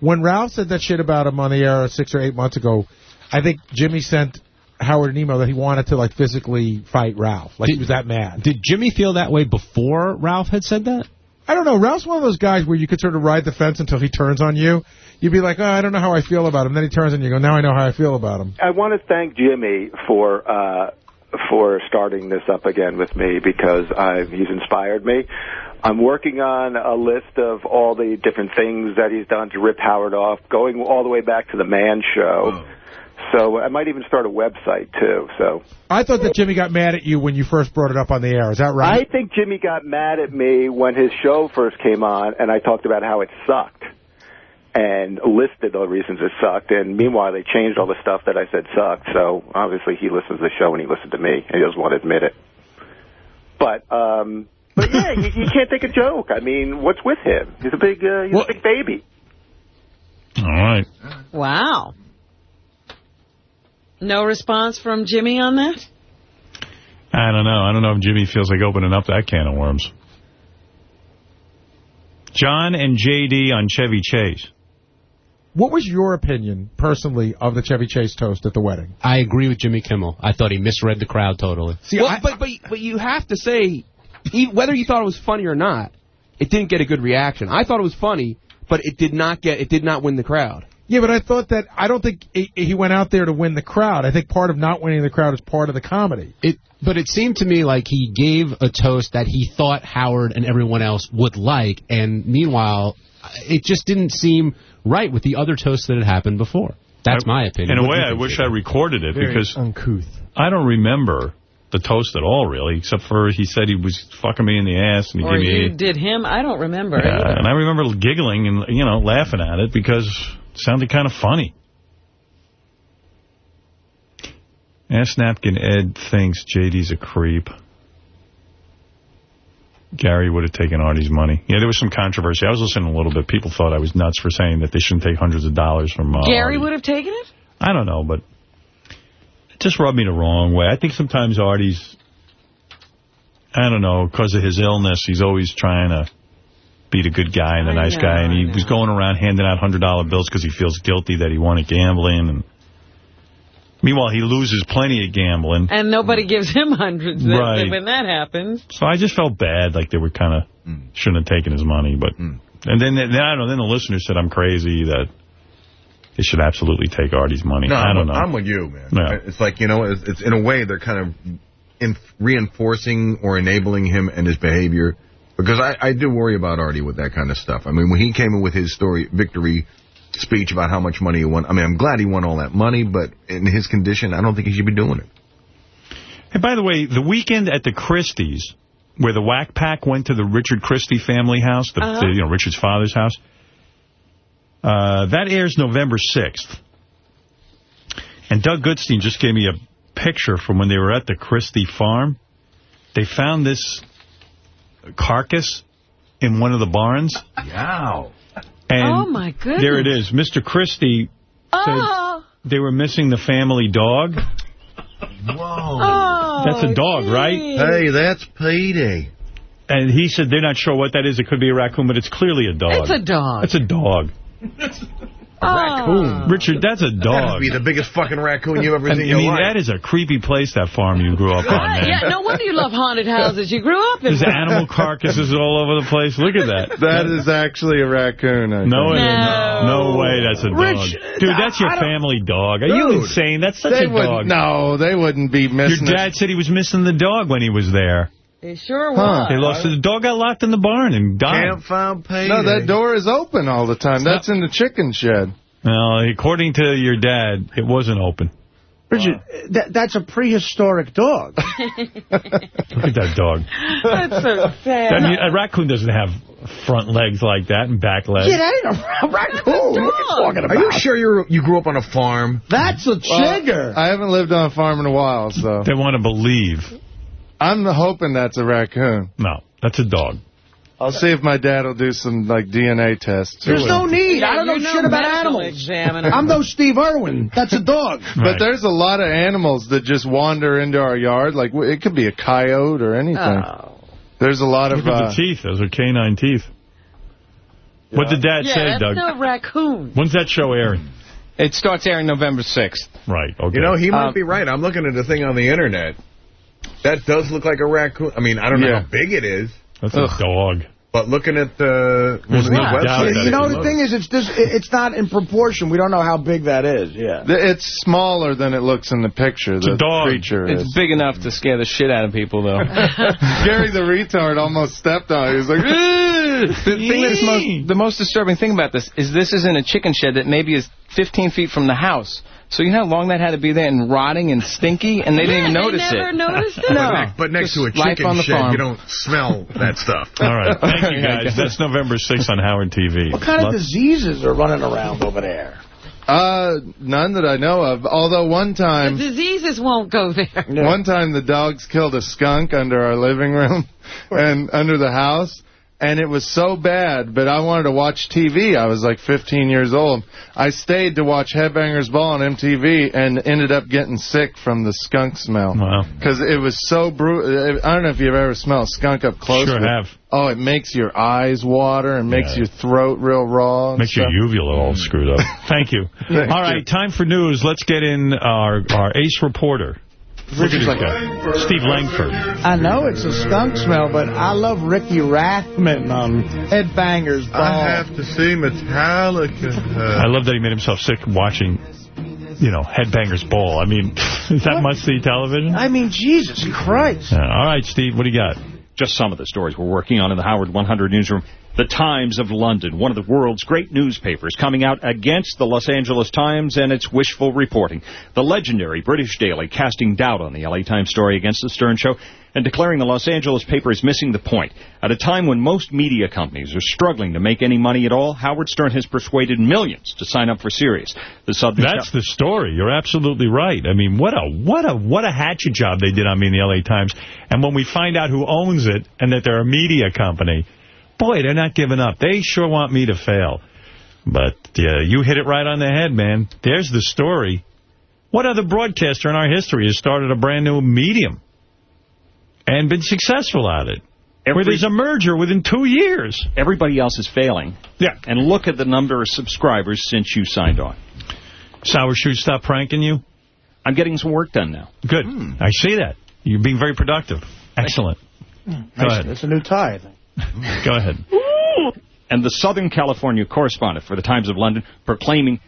when Ralph said that shit about him on the air six or eight months ago, I think Jimmy sent Howard an email that he wanted to like physically fight Ralph. Like he was that mad. Did Jimmy feel that way before Ralph had said that? I don't know. Ralph's one of those guys where you could sort of ride the fence until he turns on you. You'd be like, oh, I don't know how I feel about him. Then he turns on you. and You go, now I know how I feel about him. I want to thank Jimmy for uh, for starting this up again with me because I, he's inspired me. I'm working on a list of all the different things that he's done to rip Howard off, going all the way back to the Man Show. So I might even start a website too. So I thought that Jimmy got mad at you when you first brought it up on the air. Is that right? I think Jimmy got mad at me when his show first came on, and I talked about how it sucked and listed the reasons it sucked. And meanwhile, they changed all the stuff that I said sucked. So obviously, he listens to the show and he listened to me, he doesn't want to admit it. But um, but yeah, you, you can't take a joke. I mean, what's with him? He's a big uh, he's a big baby. All right. Wow. No response from Jimmy on that? I don't know. I don't know if Jimmy feels like opening up that can of worms. John and J.D. on Chevy Chase. What was your opinion, personally, of the Chevy Chase toast at the wedding? I agree with Jimmy Kimmel. I thought he misread the crowd totally. well, but, but but you have to say, whether you thought it was funny or not, it didn't get a good reaction. I thought it was funny, but it did not get it did not win the crowd. Yeah, but I thought that I don't think he, he went out there to win the crowd. I think part of not winning the crowd is part of the comedy. It, but it seemed to me like he gave a toast that he thought Howard and everyone else would like, and meanwhile, it just didn't seem right with the other toasts that had happened before. That's my opinion. In a What way, I wish Jay? I recorded it Very because uncouth. I don't remember the toast at all, really, except for he said he was fucking me in the ass and he Or gave you me. did him? I don't remember. Yeah, either. and I remember giggling and you know laughing at it because it sounded kind of funny. Ass Napkin Ed thinks JD's a creep. Gary would have taken Artie's money. Yeah, there was some controversy. I was listening a little bit. People thought I was nuts for saying that they shouldn't take hundreds of dollars from uh, Gary Artie. would have taken it? I don't know, but just rubbed me the wrong way. I think sometimes Artie's, I don't know, because of his illness, he's always trying to be the good guy and the I nice know, guy. And I he was going around handing out $100 bills because he feels guilty that he won at gambling. And Meanwhile, he loses plenty of gambling. And nobody gives him hundreds then- Right. when that happens. So I just felt bad, like they were kind of mm. shouldn't have taken his money. But mm. and then, then I don't know. Then the listener said I'm crazy that they should absolutely take Artie's money. No, I I'm, don't know. I'm with you, man. Yeah. It's like, you know, it's, it's in a way they're kind of in, reinforcing or enabling him and his behavior. Because I, I do worry about Artie with that kind of stuff. I mean, when he came in with his story, victory speech about how much money he won, I mean, I'm glad he won all that money, but in his condition, I don't think he should be doing it. Hey, by the way, the weekend at the Christie's, where the Whack Pack went to the Richard Christie family house, the, Uh-huh. the, you know Richard's father's house, uh, that airs November 6th. And Doug Goodstein just gave me a picture from when they were at the Christie farm. They found this carcass in one of the barns. Wow. And Oh, my goodness. There it is. Mr. Christie said Oh, they were missing the family dog. oh, That's a dog, right? Hey, that's payday. And he said they're not sure what that is. It could be a raccoon, but it's clearly a dog. It's a dog. It's a dog. Oh. Raccoon. Richard, that's a That dog. would be the biggest fucking raccoon you've ever I seen in mean, your life. that is a creepy place, that farm you grew up on, man. Yeah, no wonder you love haunted houses. You grew up in There's animal carcasses all over the place. Look at that. That is actually a raccoon. I No, think. it isn't. No way that's a dog. Dude, that's your family dog. Are you insane? That's such a dog. No, they wouldn't be missing Your missing dad said he was missing the dog when he was there. They sure Huh. was. They lost the dog got locked in the barn and died. Can't find payday. No, that door is open all the time. That's in the chicken shed. Well, according to your dad, it wasn't open. Richard, uh, that, that's a prehistoric dog. Look at that dog. That's so sad. I mean, a raccoon doesn't have front legs like that and back legs. Yeah, that ain't a raccoon. What are you talking about? Are you sure you you grew up on a farm? That's a Well, chigger. I haven't lived on a farm in a while, so. They want to believe. I'm hoping that's a raccoon. No, that's a dog. I'll see if my dad will do some like DNA tests. There's no need. Yeah, I don't know you're no shit about animals. examiner. I'm no Steve Irwin. That's a dog. But there's a lot of animals that just wander into our yard. Like it could be a coyote or anything. Oh. There's a lot Look of. at Uh, the teeth. Those are canine teeth. What did Dad Yeah, say, that's Doug? no raccoon. When's that show airing? It starts airing November 6th. Right, okay. You know, he might Um, be right. I'm looking at the thing on the internet. That does look like a raccoon. I mean, I don't know how big it is, That's a dog. but looking at the There's no doubt websites, you know, the looks- thing is, it's just, it's not in proportion. We don't know how big that is. Yeah. it's smaller than it looks in the picture. a the dog. creature It's is. big enough to scare the shit out of people, though. Gary the retard almost stepped on it. He was like, The thing that's most, the most disturbing thing about this is this is in a chicken shed that maybe is 15 feet from the house. So you know how long that had to be there and rotting and stinky, and they didn't even Yeah, notice they never it. noticed it. But, No. next, but next to a chicken on the shed, farm. you don't smell that stuff. All right. Thank you, guys. That's November 6th on Howard TV. What kind of diseases are running around over there? Uh, none that I know of. Although one time... The time, diseases won't go there. one time the dogs killed a skunk under our living room and under the house. And it was so bad, but I wanted to watch TV. I was like 15 years old. I stayed to watch Headbangers Ball on MTV and ended up getting sick from the skunk smell. Wow. Because it was so brutal. I don't know if you've ever smelled skunk up close. Sure have. Oh, it makes your eyes water and makes Yeah. your throat real raw. Makes your uvula all screwed up. Thank you. Thank All right, time for news. Let's get in our, our ace reporter. Look like a guy. Steve Langford. I know it's a skunk smell, but I love Riki Rachtman on Headbangers Ball. I have to see Metallica. I love that he made himself sick watching, you know, Headbangers Ball. I mean, is that must-see television? I mean, Jesus Christ. Yeah. All right, Steve, what do you got? Just some of the stories we're working on in the Howard 100 newsroom. The Times of London, one of the world's great newspapers, coming out against the Los Angeles Times and its wishful reporting. The legendary British Daily casting doubt on the LA Times story against the Stern Show and declaring the Los Angeles paper is missing the point. At a time when most media companies are struggling to make any money at all, Howard Stern has persuaded millions to sign up for Sirius. The That's the story. You're absolutely right. I mean, what a what a what a hatchet job they did on me in the L.A. Times. And when we find out who owns it and that they're a media company, boy, they're not giving up. They sure want me to fail. But yeah, you hit it right on the head, man. There's the story. What other broadcaster in our history has started a brand new medium and been successful at it? Where there's a merger within two years. Everybody else is failing. Yeah. And look at the number of subscribers since you signed on. Sour Shoes stop pranking you? I'm getting some work done now. Good. Hmm. I see that. You're being very productive. Excellent. Hmm. Go ahead. It's a new tie, I think. Go ahead. And the Southern California correspondent for the Times of London proclaiming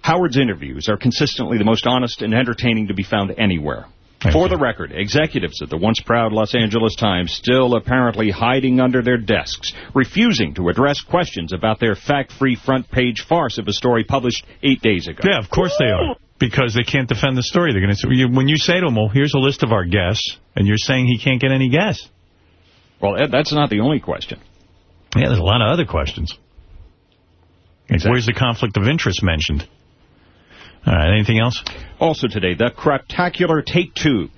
Howard's interviews are consistently the most honest and entertaining to be found anywhere. For the record, executives at the once proud Los Angeles Times still apparently hiding under their desks, refusing to address questions about their fact-free front page farce of a story published eight days ago. Yeah, of course they are. Because they can't defend the story. They're going to say, when you say to them, well, here's a list of our guests, and you're saying he can't get any guests. Well, Ed, that's not the only question. Yeah, there's a lot of other questions. Like, Where's the conflict of interest mentioned? All right, anything else? Also today, the craptacular Take-Two.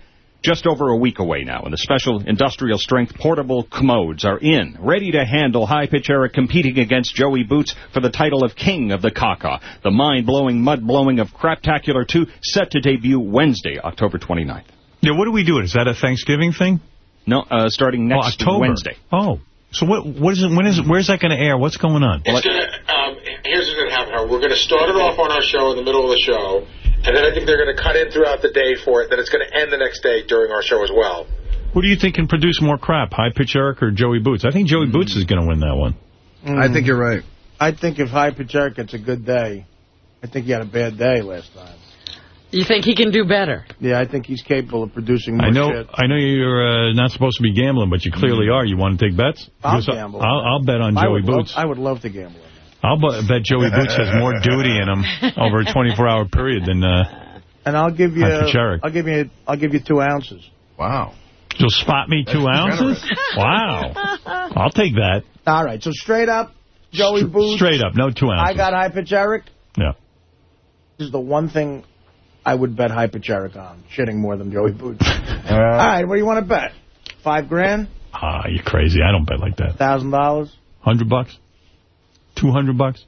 Just over a week away now, and the special industrial strength portable commodes are in, ready to handle high-pitch Eric competing against Joey Boots for the title of King of the Kaka. The mind-blowing, mud-blowing of Craptacular 2 set to debut Wednesday, October 29th. Yeah, what do we do? Is that a Thanksgiving thing? No, uh, starting Oh, next October. Wednesday. Oh, so what? What is it? When is it? Where's that going to air? What's going on? It's gonna. Um, here's what's gonna happen. how we're going to start it off on our show in the middle of the show, and then I think they're going to cut in throughout the day for it. Then it's going to end the next day during our show as well. Who do you think can produce more crap, High Pitch Eric or Joey Boots? I think Joey Boots is going to win that one. I think you're right. I think if High Pitch Eric gets a good day, I think he had a bad day last time. You think he can do better? Yeah, I think he's capable of producing more I know shit. I know you're uh, not supposed to be gambling, but you clearly are. You want to take bets? I'll Because gamble. I'll, I'll bet on I Joey love- Boots. I would love to gamble. I'll bu- bet Joey Boots has more duty in him over a 24-hour period than uh, And I'll give you, High Pitch I'll give you, I'll give you two ounces. Wow. You'll spot me two ounces? Wow. I'll take that. All right, so straight up, Joey Boots. Straight up, no two ounces. I got High Pitch Eric. Yeah. This is the one thing I would bet High on, shitting more than Joey Boots. All right, what do you want to bet? Five grand? Ah, you're crazy. I don't bet like that. Thousand dollars? Hundred bucks? Two hundred bucks?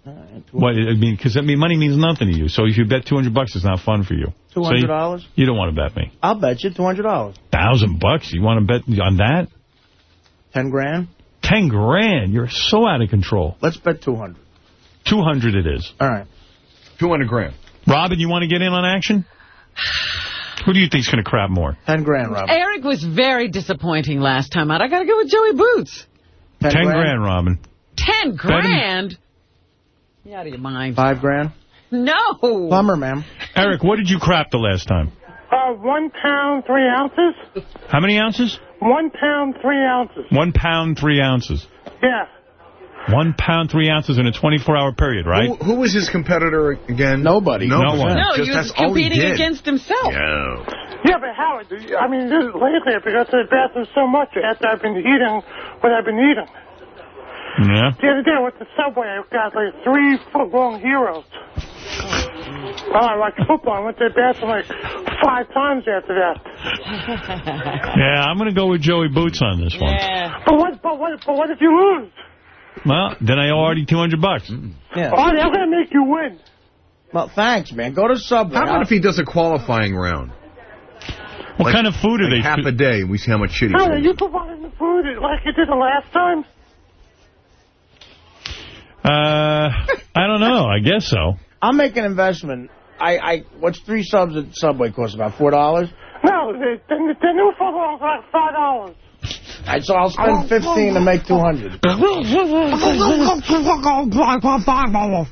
What? I mean, because I mean, money means nothing to you. So if you bet two hundred bucks, it's not fun for you. Two So you- dollars? You don't want to bet me. I'll bet you two hundred dollars. Thousand bucks? You want to bet on that? Ten grand? Ten grand? You're so out of control. Let's bet two hundred. Two hundred it is. All right. Two hundred grand. Robin, you want to get in on action? Who do you think's going to crap more? Ten grand, Robin. Eric was very disappointing last time out. I got to go with Joey Boots. Ten, Ten grand, Robin. Ten him. grand? You out of your mind. Five grand? No. Bummer, ma'am. Eric, what did you crap the last time? Uh, one pound, three ounces. How many ounces? One pound, three ounces. One pound, three ounces. Yeah. One pound, three ounces in a 24-hour period, right? Who, who was his competitor again? Nobody. No one. No, Just he was that's all he competing against himself. No. Yeah, but Howard, I mean, this, lately I've been going to the bathroom so much after I've been eating what I've been eating. Yeah. The other day I went to Subway, I got like three foot-long heroes. Oh, I like football. I went to the bathroom like five times after that. Yeah, I'm going to go with Joey Boots on this one. Yeah. But what, but what, but what if you lose? Well, then I owe Artie 200 bucks. Yeah. Oh, they're going to make you win. Well, thanks, man. Go to Subway. How about if he does a qualifying round? What kind of food are Like they? half a day, we see how much shit he Howard, eats. you providing the food like you did the last time? Uh, I don't know. I guess so. I'll make an investment. I, I, what's three subs at Subway cost? About four dollars. No, the, the, the new football's like five dollars. All right, so I'll spend fifteen to make two hundred.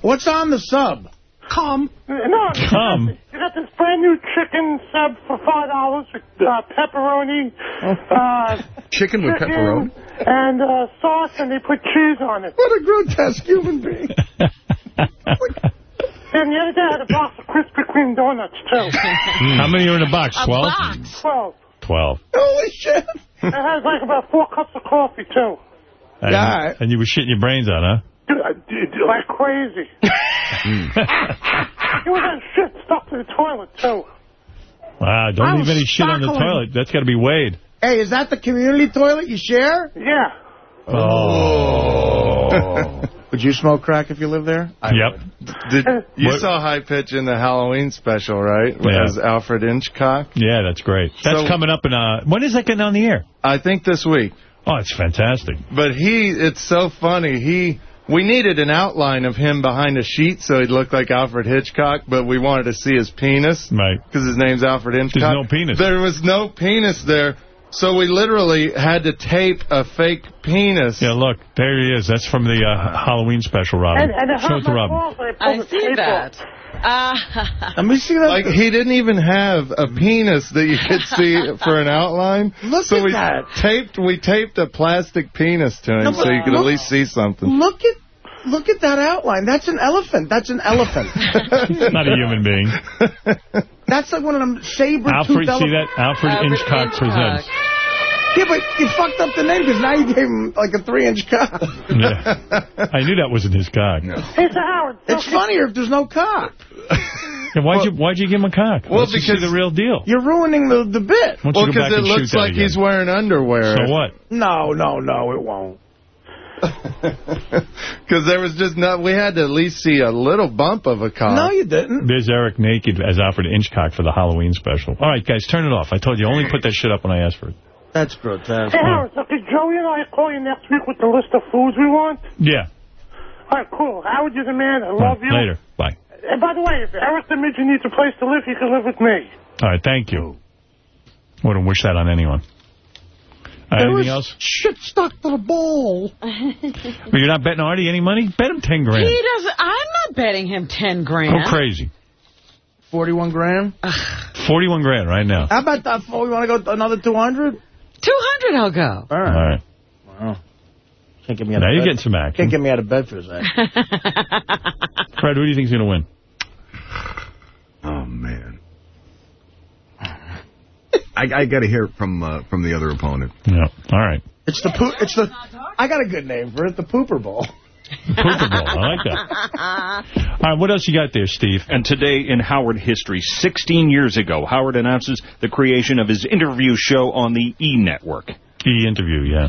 What's on the sub? Come. No, Come. You got this brand new chicken sub for five dollars, uh, pepperoni, uh, Chicken with pepperoni? and uh, sauce, and they put cheese on it. What a grotesque human being. And the other day I had a box of Krispy Kreme donuts too. How many are in a box? 12? Twelve. 12. Holy shit. It has like about four cups of coffee too. And, Yeah. and you were shitting your brains out, huh? Dude, I- dude, like crazy. It was that shit stuck to the toilet too. Wow, don't leave any shit on the toilet. That's got to be weighed. Hey, is that the community toilet you share? Yeah. Oh. Would you smoke crack if you lived there? yep. Did, you What- saw High Pitch in the Halloween special, right? Yeah. As Alfred Inchcock. Yeah, that's great. That's So- coming up in, uh, when is that getting on the air? I think this week. Oh, it's fantastic. But he, it's so funny. He, we needed an outline of him behind a sheet so he'd look like Alfred Hitchcock, but we wanted to see his penis. Right. Because his name's Alfred Hitchcock. There's no penis. There was no penis there. So we literally had to tape a fake penis. Yeah, look, there he is. That's from the uh, Halloween special, Robin. And, and Show it to Robin. I I see tape that. off. Ah. Let me see that. Like, he didn't even have a penis that you could see for an outline. Look so at we that. taped we taped a plastic penis to him No, so you could at least see something. Look at look at that outline. That's an elephant. That's an elephant. Not a human being. That's like one of them saber Alfred, see that? Alfred, Alfred Inchcock Inchcock. presents. Yeah, but you fucked up the name because now you gave him like a three-inch cock. Yeah. I knew that wasn't his cock. Hey, so Howard. It's funnier if there's no cock. Yeah, why'd, you, why'd you give him a cock? Well, Let's because- the real deal. You're ruining the the bit. Well, because it looks like again? he's wearing underwear. So what? No, no, no, it won't. Because there was just not. We had to at least see a little bump of a cock. No, you didn't. There's Eric naked as Alfred Inchcock for the Halloween special. All right, guys, turn it off. I told you, only put that shit up when I asked for it. That's grotesque. Hey, Howard, so could Joey and I call you next week with the list of foods we want? Yeah. All right, cool. Howard, you're the man. I love you. Later. Bye. And by the way, if Eric the Midget needs a place to live, he can live with me. All right, thank you. Wouldn't wish that on anyone. Uh, anything was else? Shit stuck to the ball. But you're not betting Artie any money? Bet him 10 grand. He doesn't. I'm not betting him ten grand. Go crazy. 41 grand? 41 grand right now. How about that? Oh, we want to go another 200? Two hundred, I'll go. All All right. right. Wow. Can't get me out Now of you're getting some action. Can't get me out of bed for that. Fred, who do you think's going to win? Oh, man. I, I got to hear it from uh, from the other opponent. Yeah. All right. It's the poo. It's the. I got a good name for it. The pooper ball. Pooper ball. I like that. All right, what else you got there, Steve? And today in Howard history, 16 years ago, Howard announces the creation of his interview show on the E! Network. E-interview, yeah.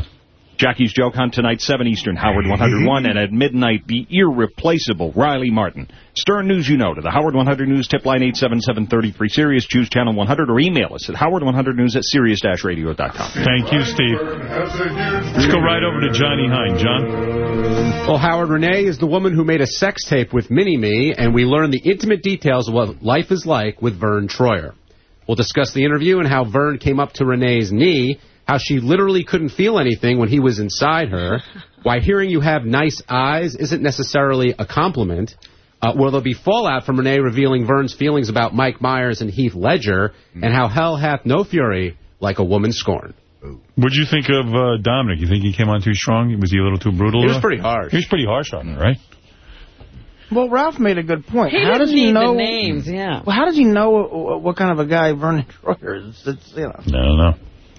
Jackie's Joke Hunt tonight, 7 Eastern, Howard 101, and at midnight, the irreplaceable Riley Martin. Stern News You Know to the Howard 100 News tip line 877-33 Sirius. Choose channel 100 or email us at howard100news at sirius-radio.com. Thank you, Steve. Let's go right over to Johnny Hein. John? Well, Howard Ranae is the woman who made a sex tape with Mini-Me, and we learn the intimate details of what life is like with Verne Troyer. We'll discuss the interview and how Verne came up to Ranae's knee, how she literally couldn't feel anything when he was inside her, why hearing you have nice eyes isn't necessarily a compliment, uh, will there be fallout from Ranae revealing Verne's feelings about Mike Myers and Heath Ledger, and how hell hath no fury like a woman scorned. What'd you think of uh, Dominic? You think he came on too strong? Was he a little too brutal? He was though? pretty harsh. He was pretty harsh on her, right? Well, Ralph made a good point. He how didn't does he need the know names, yeah. Well, how does he know what, what kind of a guy Vernon Troyer is? It's, you know. I don't know.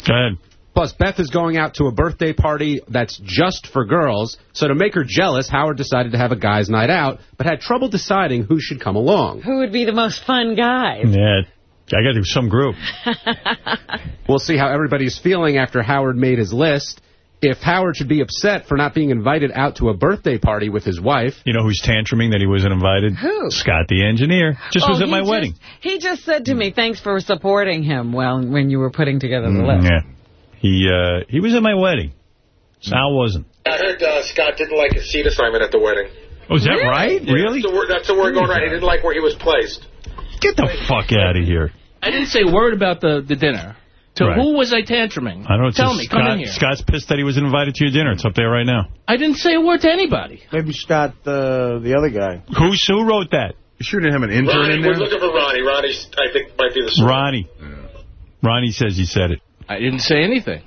Go ahead. Plus, Beth is going out to a birthday party that's just for girls. So to make her jealous, Howard decided to have a guy's night out, but had trouble deciding who should come along. Who would be the most fun guy? Yeah, I got to do some group. We'll see how everybody's feeling after Howard made his list. If Howard should be upset for not being invited out to a birthday party with his wife. You know who's tantruming that he wasn't invited? Who? Scott the engineer. Just Oh, was at he my just- wedding. He just said to me, thanks for supporting him well when you were putting together the Mm, list. yeah. He uh, he was at my wedding. Sal wasn't. I heard uh, Scott didn't like his seat assignment at the wedding. Oh, is that right? Yeah, Really? That's the, word, that's the word going around. He didn't like where he was placed. Get the fuck out of here. I didn't say a word about the, the dinner. To Right. who was I tantruming? I don't know. Tell me, Scott, come in here. Scott's pissed that he wasn't invited to your dinner. It's up there right now. I didn't say a word to anybody. Maybe Scott, uh, the other guy. Who, who wrote that? You sure didn't have an intern Ronnie, in we're looking for Ronnie. Ronnie, I think, might be the source. Ronnie. Ronnie says he said it. I didn't say anything.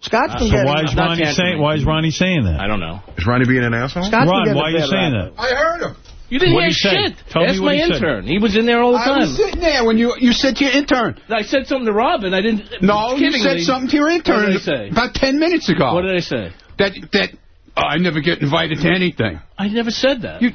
Scott's been uh, So getting... why is Ronnie saying why is Ronnie saying that? I don't know. Is Ronnie being an asshole? Scott's Ron, why a are you saying that? I heard him. You didn't What'd hear he say? shit. Tell me Ask what my he said. intern. He was in there all the time. I time. was sitting there when you you said to your intern. I said something to Robin. I didn't. No, you said something to your intern What did I say? about ten minutes ago. What did I say? That that oh, I never get invited to anything. I never said that. You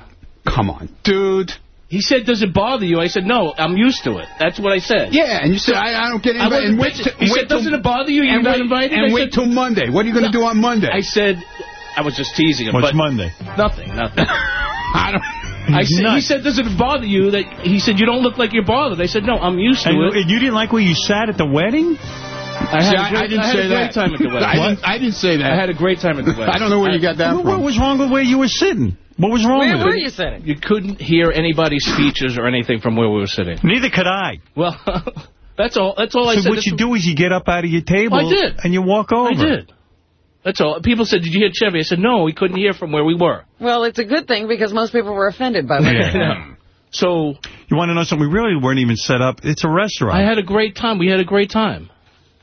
come on, dude. He said, "Does it bother you?" I said, "No, I'm used to it." That's what I said. Yeah, and you said I, I don't get I invited. And wait, bitching. till- He wait said, "Doesn't it bother you? You're not wait, invited?" And I wait said- till Monday. What are you going to do on Monday? I said, I was just teasing him. What's Monday? Nothing, nothing. I don't. I said, he said, does it bother you that, he said, you don't look like you're bothered. I said, no, I'm used to And it. you didn't like where you sat at the wedding? I had, See, a I- great, I didn't had say a great that. time at the wedding. I didn't, I didn't say that. I had a great time at the wedding. I don't know where you got that What, from. what was wrong with where you were sitting? What was wrong Where with it? Where were you sitting? You couldn't hear anybody's speeches or anything from where we were sitting. Neither could I. Well, that's all. That's all I said. So what That's you do is you get up out of your table I did. and you walk over. I did. That's all. People said, did you hear Chevy? I said, no, we couldn't hear from where we were. Well, it's a good thing because most people were offended by what Yeah. So You want to know something? We really weren't even set up. It's a restaurant. I had a great time. We had a great time.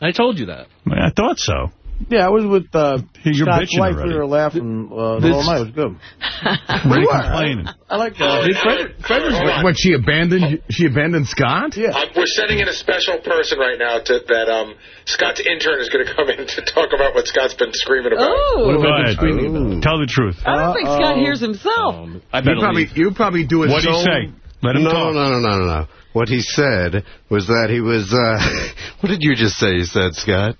I told you that. I thought so. Yeah, I was with uh, You're Scott's bitching wife. already. We were laughing uh, the whole night. It was good. We were. complaining. I like that. Hey, Fred, Fred was What, what, she abandoned she abandoned Scott? Yeah. Um, we're sending in a special person right now to that um, Scott's intern is going to come in to talk about what Scott's been screaming about. Oh, Go ahead. Tell the truth. I don't think Scott hears himself. Um, I You probably leave. you probably do it What'd he say? Let him no, talk. no, no, no, no, no. What he said was that he was, uh, what did you just say you said, Scott?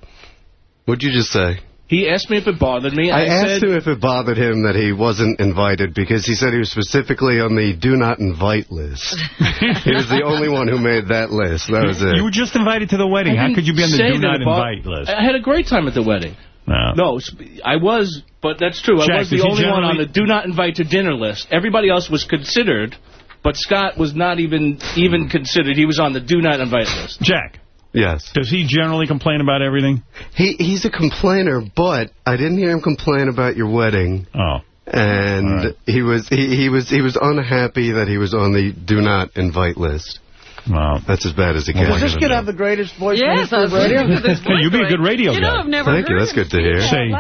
What'd you just say? He asked me if it bothered me. I, I, asked said, him if it bothered him that he wasn't invited because he said he was specifically on the do not invite list. he was the only one who made that list. That was it. You were just invited to the wedding. I How could you be on the do not invite list? I had a great time at the wedding. No. No, I was, but that's true. Jack, I was the only one on the do not invite to dinner list. Everybody else was considered, but Scott was not even even hmm. considered. He was on the do not invite list. Jack. Yes. Does he generally complain about everything? He he's a complainer, but I didn't hear him complain about your wedding. Oh. And he was he, he was he was unhappy that he was on the do not invite list. Wow. That's as bad as it gets. Does gets. this kid have the greatest voice in Yes, history I was radio? listening Hey, you'd be a good radio You know, guy. I've never Thank you. heard That's good to hear. Say.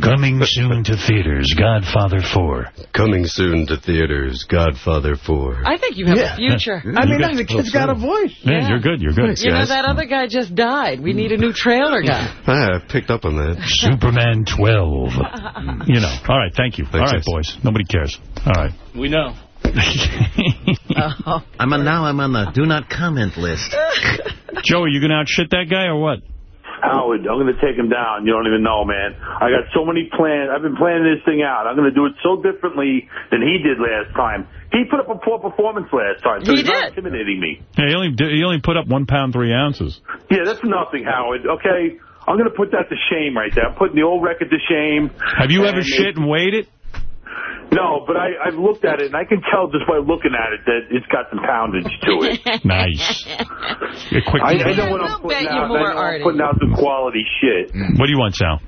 Coming soon to theaters, Godfather 4. Coming soon to theaters, Godfather 4. I think you have Yeah. a future. I mean, the kid's got a voice. Yeah, you're good. You're good. You know, that other guy just died. We need a new trailer guy. Ah, I picked up on that. Superman 12. You know. All right. Thank you. All Thanks, right, guys. boys. Nobody cares. All right. We know. I'm on, now I'm on the do not comment list. Joe, are you going to outshit that guy or what? Howard, I'm going to take him down. You don't even know, man. I got so many plans. I've been planning this thing out. I'm going to do it so differently than he did last time. He put up a poor performance last time, so He he's not did. intimidating me. Yeah, he only he only put up one pound three ounces. Yeah, that's nothing, Howard. Okay, I'm going to put that to shame right there. I'm putting the old record to shame. Have you ever shit and weighed it? No, but I, I've looked at it, and I can tell just by looking at it that it's got some poundage to it. Nice. A quick. I, I know what We'll I'm putting out. more, I know I'm putting out some quality shit. What do you want, Sal?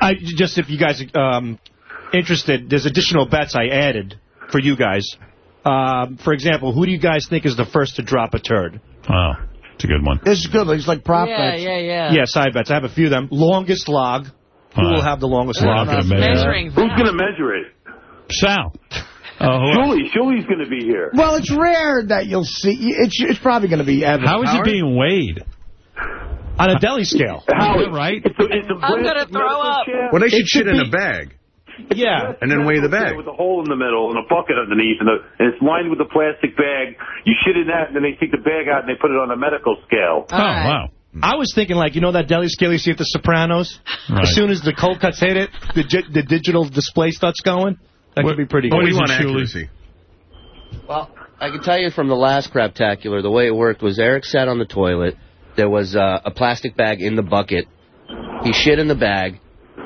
I just if you guys are um, interested, there's additional bets I added for you guys. Um, for example, who do you guys think is the first to drop a turd? Oh, it's a good one. This is good. It's like prop Yeah, bets. yeah, yeah. Yeah, Yeah, side bets. I have a few of them. Longest log. Who Uh, will have the longest log? not gonna measure. Measuring Who's going to measure it? Sal. Oh, who- Julie. Julie's going to be here. Well, it's rare that you'll see. It's it's probably going to be Evan. How is Howard? it being weighed? On a deli scale. Howard, right? It's a, it's a I'm gonna throw up. chair. Well, they should It shit should in be- a bag Yeah. and then weigh the bag. With a hole in the middle and a bucket underneath, and, the, and it's lined with a plastic bag. You shit in that, and then they take the bag out and they put it on a medical scale. Oh, wow. I was thinking, like, you know that deli scale you see at The Sopranos? Right. As soon as the cold cuts hit it, the, the digital display starts going? That What- could be pretty what good. do you want, Shuli? Shuli? Well, I can tell you from the last craptacular, the way it worked was Eric sat on the toilet. There was uh, a plastic bag in the bucket. He shit in the bag.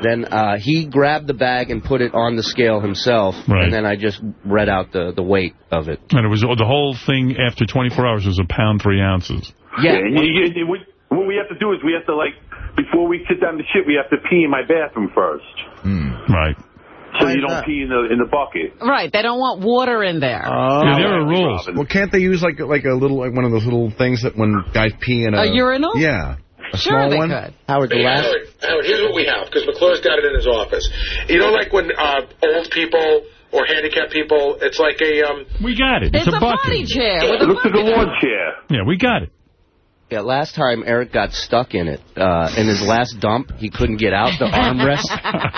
Then uh, he grabbed the bag and put it on the scale himself. Right. And then I just read out the, the weight of it. And it was the whole thing after 24 hours was a pound three ounces. Yeah. we- what we have to do is we have to, like, before we sit down to shit, we have to pee in my bathroom first. Right. So you don't pee in the in the bucket. Right, they don't want water in there. Yeah, there are rules. Well, can't they use like like a little like one of those little things that when guys pee in a, A urinal? Yeah, a Sure small they one. could. Howard, the Hey, last... Howard, Howard, here's what we have, because McClure's got it in his office. You know, like when uh, old people or handicapped people, it's like a... Um, We got it. It's, It's, a, bucket. potty chair with It a looks like a lawn chair. Yeah, we got it. Yeah, last time Eric got stuck in it. Uh, in his last dump, he couldn't get out. The armrest,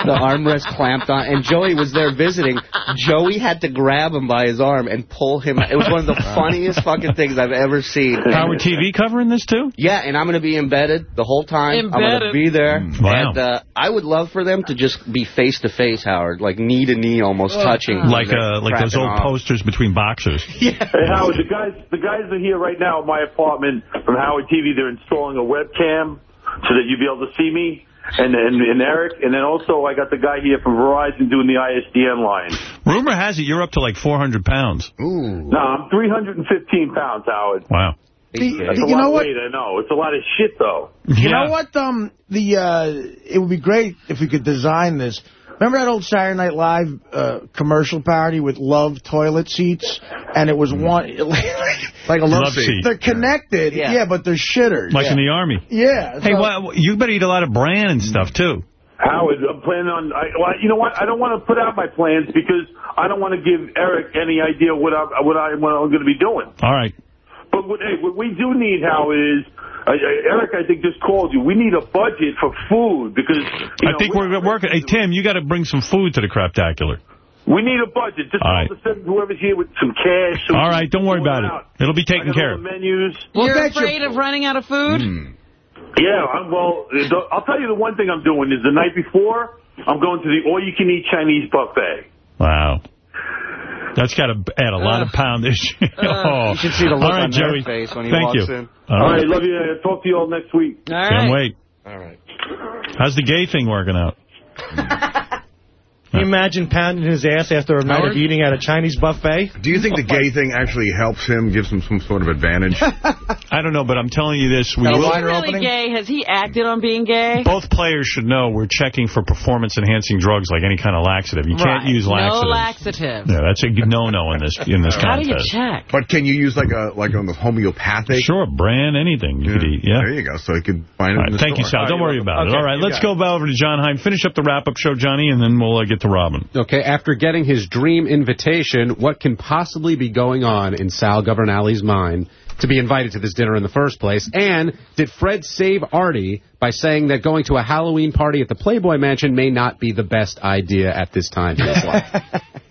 the armrest clamped on, and Joey was there visiting. Joey had to grab him by his arm and pull him. It was one of the funniest fucking things I've ever seen. Howard TV covering this, too? Yeah, and I'm going to be embedded the whole time. I'm going Embedded. to be there. Wow. And uh, I would love for them to just be face to face, Howard, like knee to knee, almost touching. Like uh, like those old off. posters between boxers. Hey, Howard, the guys, the guys are here right now at my apartment from Howard TV. They're installing a webcam so that you'll be able to see me and, and and Eric. And then also I got the guy here from Verizon doing the ISDN line. Rumor has it you're up to like 400 pounds. Ooh. No, I'm 315 pounds, Howard. Wow. The- That's a you lot know of what? weight, I know. It's a lot of shit, though. You Yeah. know what? Um, the uh, it would be great if we could design this. Remember that old Saturday Night Live uh, commercial parody with love toilet seats, and it was one like a love Love seat. seat. They're connected, Yeah. yeah, but they're shitters. Like yeah. in the Army. Yeah. Hey, so- well, you better eat a lot of bran and stuff, too. Howard, I'm planning on. I, well, you know what? I don't want to put out my plans because I don't want to give Eric any idea what I what I what I'm going to be doing. All right. But what, hey, what we do need, Howard, is uh, uh, Eric. I think just called you. We need a budget for food because you I know, think we're working. Hey, Tim, you got to bring some food to the craptacular. we need a budget. Just All all right. of a sudden, whoever's here with some cash. So All we right, can don't worry about it. out. It'll be taken care of. the menus. You're that's your- afraid of running out of food? Yeah, I'm, well, the, I'll tell you the one thing I'm doing is the night before, I'm going to the all-you-can-eat Chinese buffet. Wow. That's got to add a lot of uh, poundage. Uh, oh. You should see the look All right, on Jerry. their face when he Thank walks you. in. All All right. right, love you. I'll talk to you all next week. All Can't right. wait. All right. How's the gay thing working out? Can you imagine pounding his ass after a night Howard? of eating at a Chinese buffet? Do you think the gay thing actually helps him, gives him some sort of advantage? I don't know, but I'm telling you this. We Is will, he really gay? Has he acted on being gay? both players should know we're checking for performance-enhancing drugs like any kind of laxative. You can't Right. use No laxatives. laxatives. Yeah, that's a no-no in this in this How do you check? But can you use like a like on the homeopathic? Sure, bran, anything you could eat. Yeah. There you go. So he could find it All in right, the thank you, store. Sal. Don't worry about it. All right, let's got go over to John Hein. Finish up the wrap-up show, Johnny, and then we'll uh, get to Robin. Okay, after getting his dream invitation, what can possibly be going on in Sal Governale's mind to be invited to this dinner in the first place? And did Fred save Artie by saying that going to a Halloween party at the Playboy Mansion may not be the best idea at this time in his life?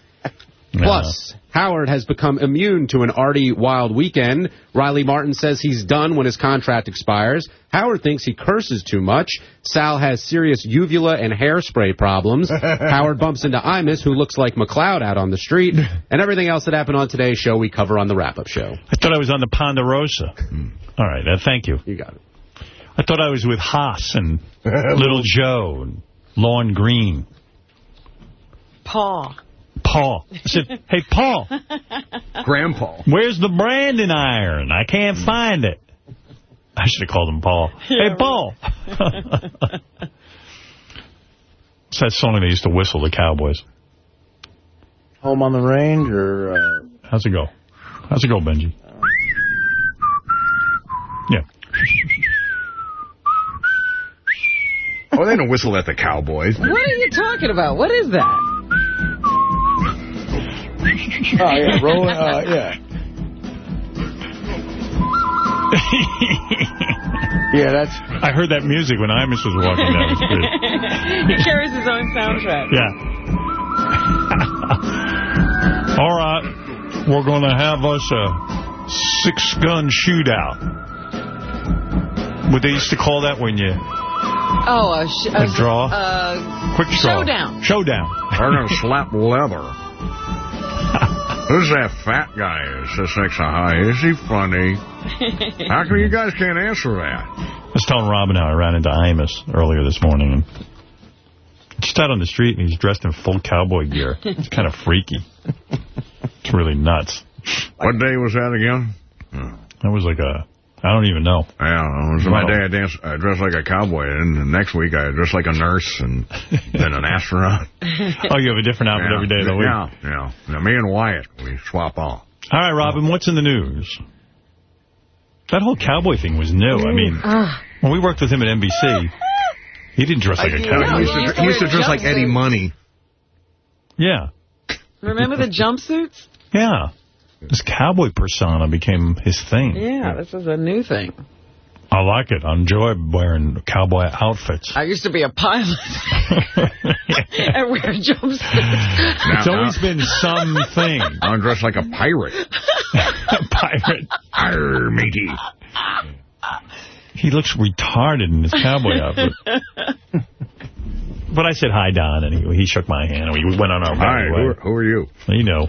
Plus, Howard has become immune to an Artie wild weekend. Riley Martin says he's done when his contract expires. Howard thinks he curses too much. Sal has serious uvula and hairspray problems. Howard bumps into Imus, who looks like McCloud out on the street. And everything else that happened on today's show, we cover on the wrap-up show. I thought I was on the Ponderosa. All right, uh, thank you. You got it. I thought I was with Hoss and Little Joe and Lorne Greene. Paul. Paul. I said, hey, Paul. Grandpa. Where's the branding iron? I can't find it. I should have called him Paul. hey, Paul. It's that song they used to whistle, the Cowboys. Home on the range or... Uh... How's it go? How's it go, Benjy? Yeah. Oh, they don't whistle at the Cowboys. What are you talking about? What is that? Oh, yeah, rolling, uh, yeah. yeah, that's... I heard that music when Imus was walking down the street. he carries his own soundtrack. Yeah. All right. We're going to have us a six-gun shootout. What they used to call that when you... Oh, a, sh A draw? Uh, Quick draw. Showdown. Showdown. They're going to slap leather. Who's that fat guy who sits next to high? Is he funny? How come you guys can't answer that? I was telling Robin how I ran into Imus earlier this morning. and Just out on the street, and he's dressed in full cowboy gear. It's kind of freaky. It's really nuts. What day was that again? That was like a... I don't even know. Yeah, it was my Wow. day I, danced, I uh, dressed like a cowboy, and the next week I dress like a nurse and then an astronaut. Oh, you have a different outfit yeah. every day of the week. Yeah, yeah. Now, me and Wyatt, we swap off. All right, Robin, what's in the news? That whole cowboy thing was new. I mean, ah. when we worked with him at NBC, he didn't dress like a He cowboy. used to, he used to dress like Eddie Money. Yeah, Remember the jumpsuits? yeah. This cowboy persona became his thing. Yeah, this is a new thing. I like it. I enjoy wearing cowboy outfits. I used to be a pilot and wear jumpsuits. It's always been something. I'm dressed like a pirate. pirate. Arr, matey. He looks retarded in his cowboy outfit. But I said hi, Don, and he, he shook my hand, and we went on our Hi, merry who way. are, who are you? You know,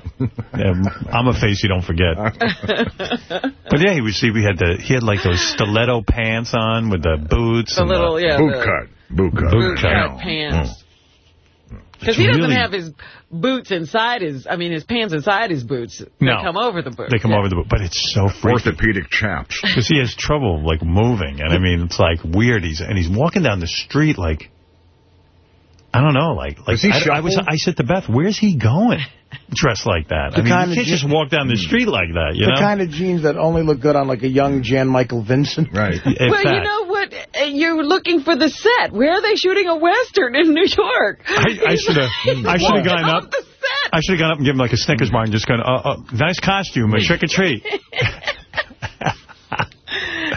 Um, I'm a face you don't forget. But yeah, he was see we had the he had like those stiletto pants on with the boots. The and little, yeah, Boot the cut. Boot cut. Boot cut. cut pants. Because he It's doesn't really- have his boots inside his, I mean, his pants inside his boots. No. They come over the boots. They come Yeah. over the boot, but it's so freaky. Orthopedic chaps. Because he has trouble, like, moving. And, I mean, it's, like, weird. He's And he's walking down the street, like, I don't know, like... like Does he I, I, was. I said to Beth, where's he going dressed like that? The I mean, kind you of can't just walk down the street like that, you the know? kind of jeans that only look good on like a young Jan Michael Vincent. Right. If well, you know what? Uh, You're looking for the set. Where are they shooting a Western in New York? I, I should have I should have gone up. I should have gone up and given him like a Snickers bar and just gone, uh, uh, nice costume, a trick or treat.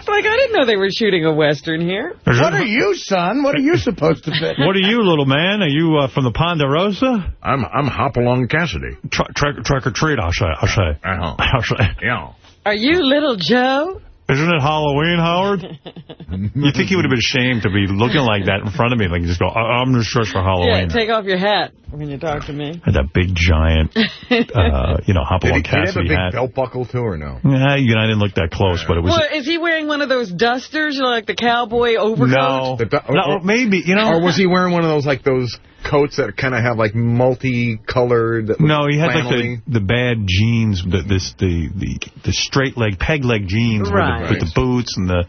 Like, I didn't know they were shooting a Western here. What are you, son? What are you supposed to be? What are you, little man? Are you uh, from the Ponderosa? I'm I'm Hopalong Cassidy. Tr trick, trick or treat, I'll say. I'll say. Uh-huh. I'll say. Yeah. Are you little Joe? Isn't it Halloween, Howard? you think he would have been ashamed to be looking like that in front of me? Like, just go, I I'm just dressed for Halloween. Yeah, Halloween. take off your hat when you talk to me. Had that big, giant, uh, you know, Did Hopalong he, did he have a Cassidy big hat. belt buckle, too, or no? Yeah, you know, I didn't look that close, but it was... Well, is he wearing one of those dusters, you know, like the cowboy overcoat? No. The du- no, maybe, you know... Or was he wearing one of those, like, those coats that kind of have like multicolored. No, he had like the, the bad jeans, the, this the, the the straight leg, peg leg jeans Right. with, the, with the boots and the.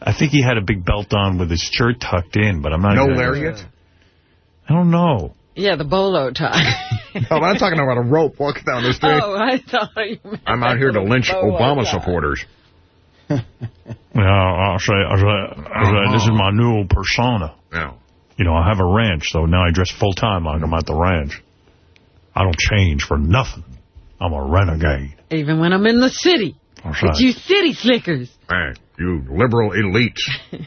I think he had a big belt on with his shirt tucked in, but I'm not. No even- lariat? I don't know. Yeah, the bolo tie. Oh, I'm talking about a rope walking down the street. oh, I thought you meant I'm out here to lynch Obama tie. supporters. Yeah, I'll say, I'll say, I'll say this is my new persona. Yeah. You know, I have a ranch, so now I dress full time like I'm at the ranch. I don't change for nothing. I'm a renegade. Even when I'm in the city. That's It's you city slickers. Hey, you liberal elites.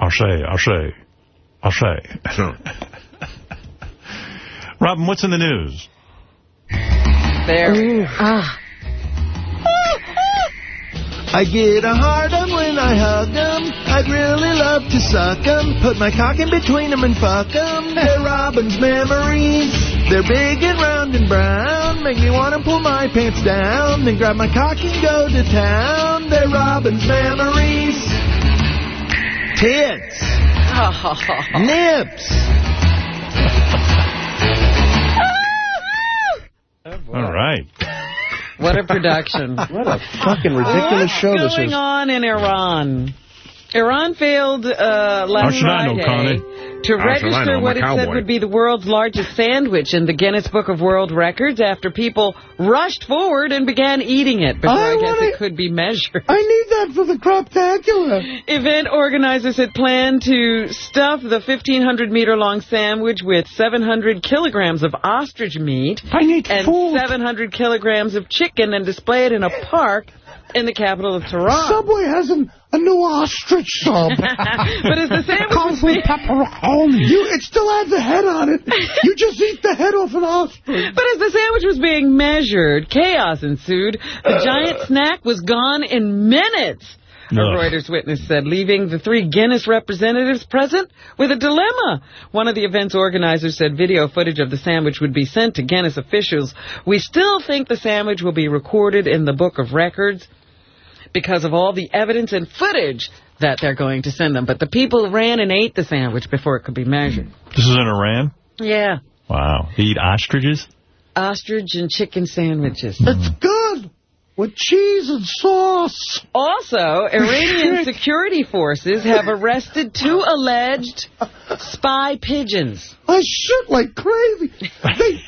I'll say, I'll say, I'll say. Robin, what's in the news? There. Ah. I get a hard on when I hug 'em. I'd really love to suck 'em. Put my cock in between 'em and fuck 'em. They're Robin's memories. They're big and round and brown. Make me want to pull my pants down. Then grab my cock and go to town. They're Robin's memories. Tits. Nips. All right. What a production. What a fucking ridiculous show this is. What's going on in Iran? Iran failed uh, last should I know, Friday Connie? To How should I know? register I'm what it said would be the world's largest sandwich in the Guinness Book of World Records after people rushed forward and began eating it before I, I guess it could be measured. I need that for the craptacular. Event organizers had planned to stuff the 1,500-meter-long sandwich with 700 kilograms of ostrich meat and 700 kilograms of chicken and display it in a park in the capital of Tehran. Subway has an, a new ostrich sub. but it's the sandwich comes with pepperoni. You, it still has a head on it. You just eat the head off an ostrich. But as the sandwich was being measured, chaos ensued. The giant snack was gone in minutes. A Reuters witness said, leaving the three Guinness representatives present with a dilemma. One of the event's organizers said video footage of the sandwich would be sent to Guinness officials. We still think the sandwich will be recorded in the book of records because of all the evidence and footage that they're going to send them. But the people ran and ate the sandwich before it could be measured. This is in Iran? Yeah. Wow. They eat ostriches? Ostrich and chicken sandwiches. Mm-hmm. It's good. With cheese and sauce. Also, Iranian security forces have arrested two alleged spy pigeons. I shit like crazy. They,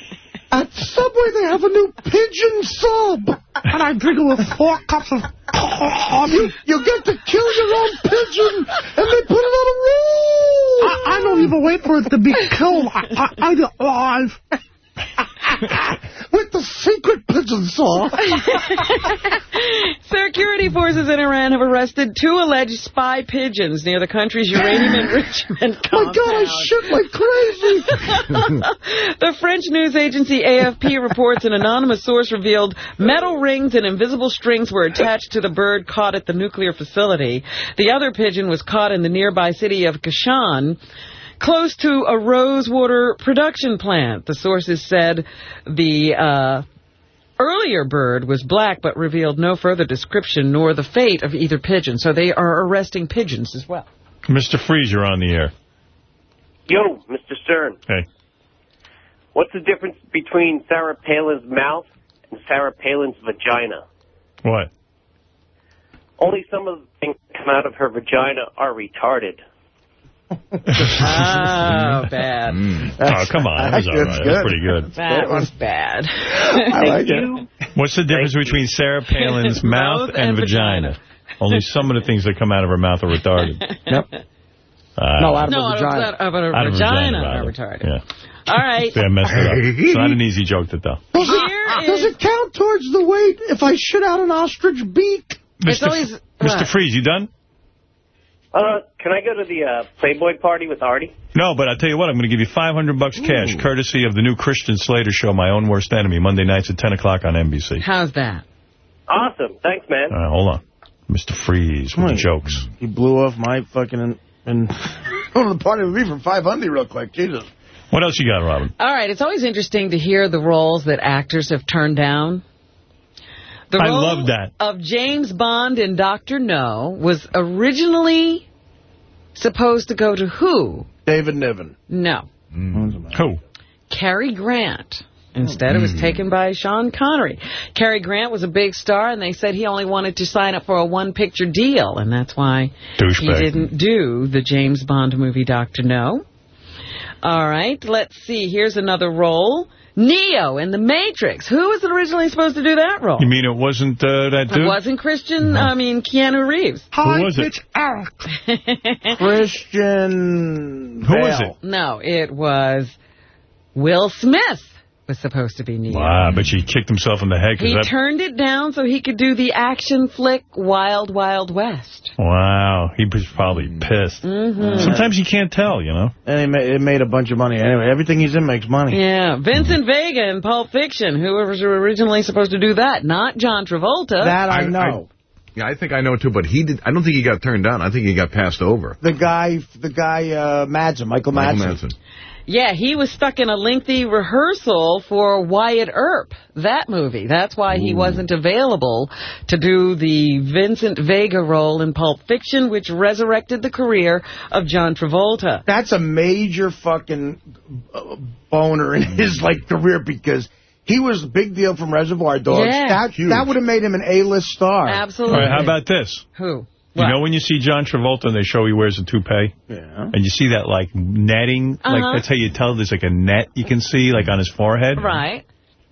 at Subway, they have a new pigeon sub. And I drink it with four cups of coffee. You, you get to kill your own pigeon, and they put it on a roll. I, I don't even wait for it to be killed. I, I, I it live. with the secret pigeon sauce. Security forces in Iran have arrested two alleged spy pigeons near the country's uranium enrichment My. God, I shit like crazy. the French news agency AFP reports an anonymous source revealed metal rings and invisible strings were attached to the bird caught at the nuclear facility. The other pigeon was caught in the nearby city of Kashan, close to a rosewater production plant. The sources said the uh, earlier bird was black but revealed no further description nor the fate of either pigeon. So they are arresting pigeons as well. Mr. Freeze, you're on the air. Yo, Mr. Stern. Hey. What's the difference between Sarah Palin's mouth and Sarah Palin's vagina? What? Only some of the things that come out of her vagina are retarded. Oh, bad. Oh, come on. That was all That's good. That's pretty good. That was bad. I like it. What's the difference between Sarah Palin's mouth and, vagina? Only some of the things that come out of her mouth are retarded. Yep. Uh, No, out of no, a vagina. Out of a out of vagina, are retarded. Yeah. All right. See, I messed it up. It's not an easy joke to tell. Does it, does it count towards the weight if I shit out an ostrich beak? It's Mr. always- Mr. what? Freeze, you done? Uh, can I go to the uh, Playboy party with Artie? No, but I'll tell you what, I'm going to give you 500 bucks cash, courtesy of the new Christian Slater show, My Own Worst Enemy, Monday nights at 10 o'clock on NBC. How's that? Awesome. Thanks, man. All right, hold on. Mr. Freeze with the jokes. He blew off my fucking... And, and go to the party with me for 500 real quick. Jesus. What else you got, Robin? All right. It's always interesting to hear the roles that actors have turned down. The I role love that. of James Bond in Dr. No was originally supposed to go to who? David Niven. No. Who? Cary Grant. Instead, it was Mm. taken by Sean Connery. Cary Grant was a big star, and they said he only wanted to sign up for a one-picture deal, and that's why he didn't do the James Bond movie Dr. No. All right, let's see. Here's another role. Neo in The Matrix. Who was originally supposed to do that role? You mean it wasn't uh, that dude? It wasn't Christian, I mean, Keanu Reeves. Who was it? Christian Who was it? No, it was Will Smith was supposed to be Neo. Wow, but he kicked himself in the head. 'cause He that, turned it down so he could do the action flick Wild Wild West. Wow, he was probably pissed. Mhm. Sometimes you can't tell, you know. And it made, it made a bunch of money anyway. Everything he's in makes money. Yeah, Vincent Vega in Pulp Fiction, who was originally supposed to do that, not John Travolta. That I know. Yeah, I think I know too, but he did. I don't think he got turned down. I think he got passed over. The guy, the guy, uh, Madsen, Michael Madsen. Michael Madsen. Yeah, he was stuck in a lengthy rehearsal for Wyatt Earp, that movie. That's why he wasn't available to do the Vincent Vega role in Pulp Fiction, which resurrected the career of John Travolta. That's a major fucking uh, boner in his like career because he was a big deal from Reservoir Dogs. Yeah. that that would have made him an A-list star. Absolutely. All right, how about this? Who? You know when you see John Travolta and they show he wears a toupee? Yeah. And you see that, like, netting? Uh-huh. Like, that's how you tell there's, like, a net you can see, like, on his forehead? Right.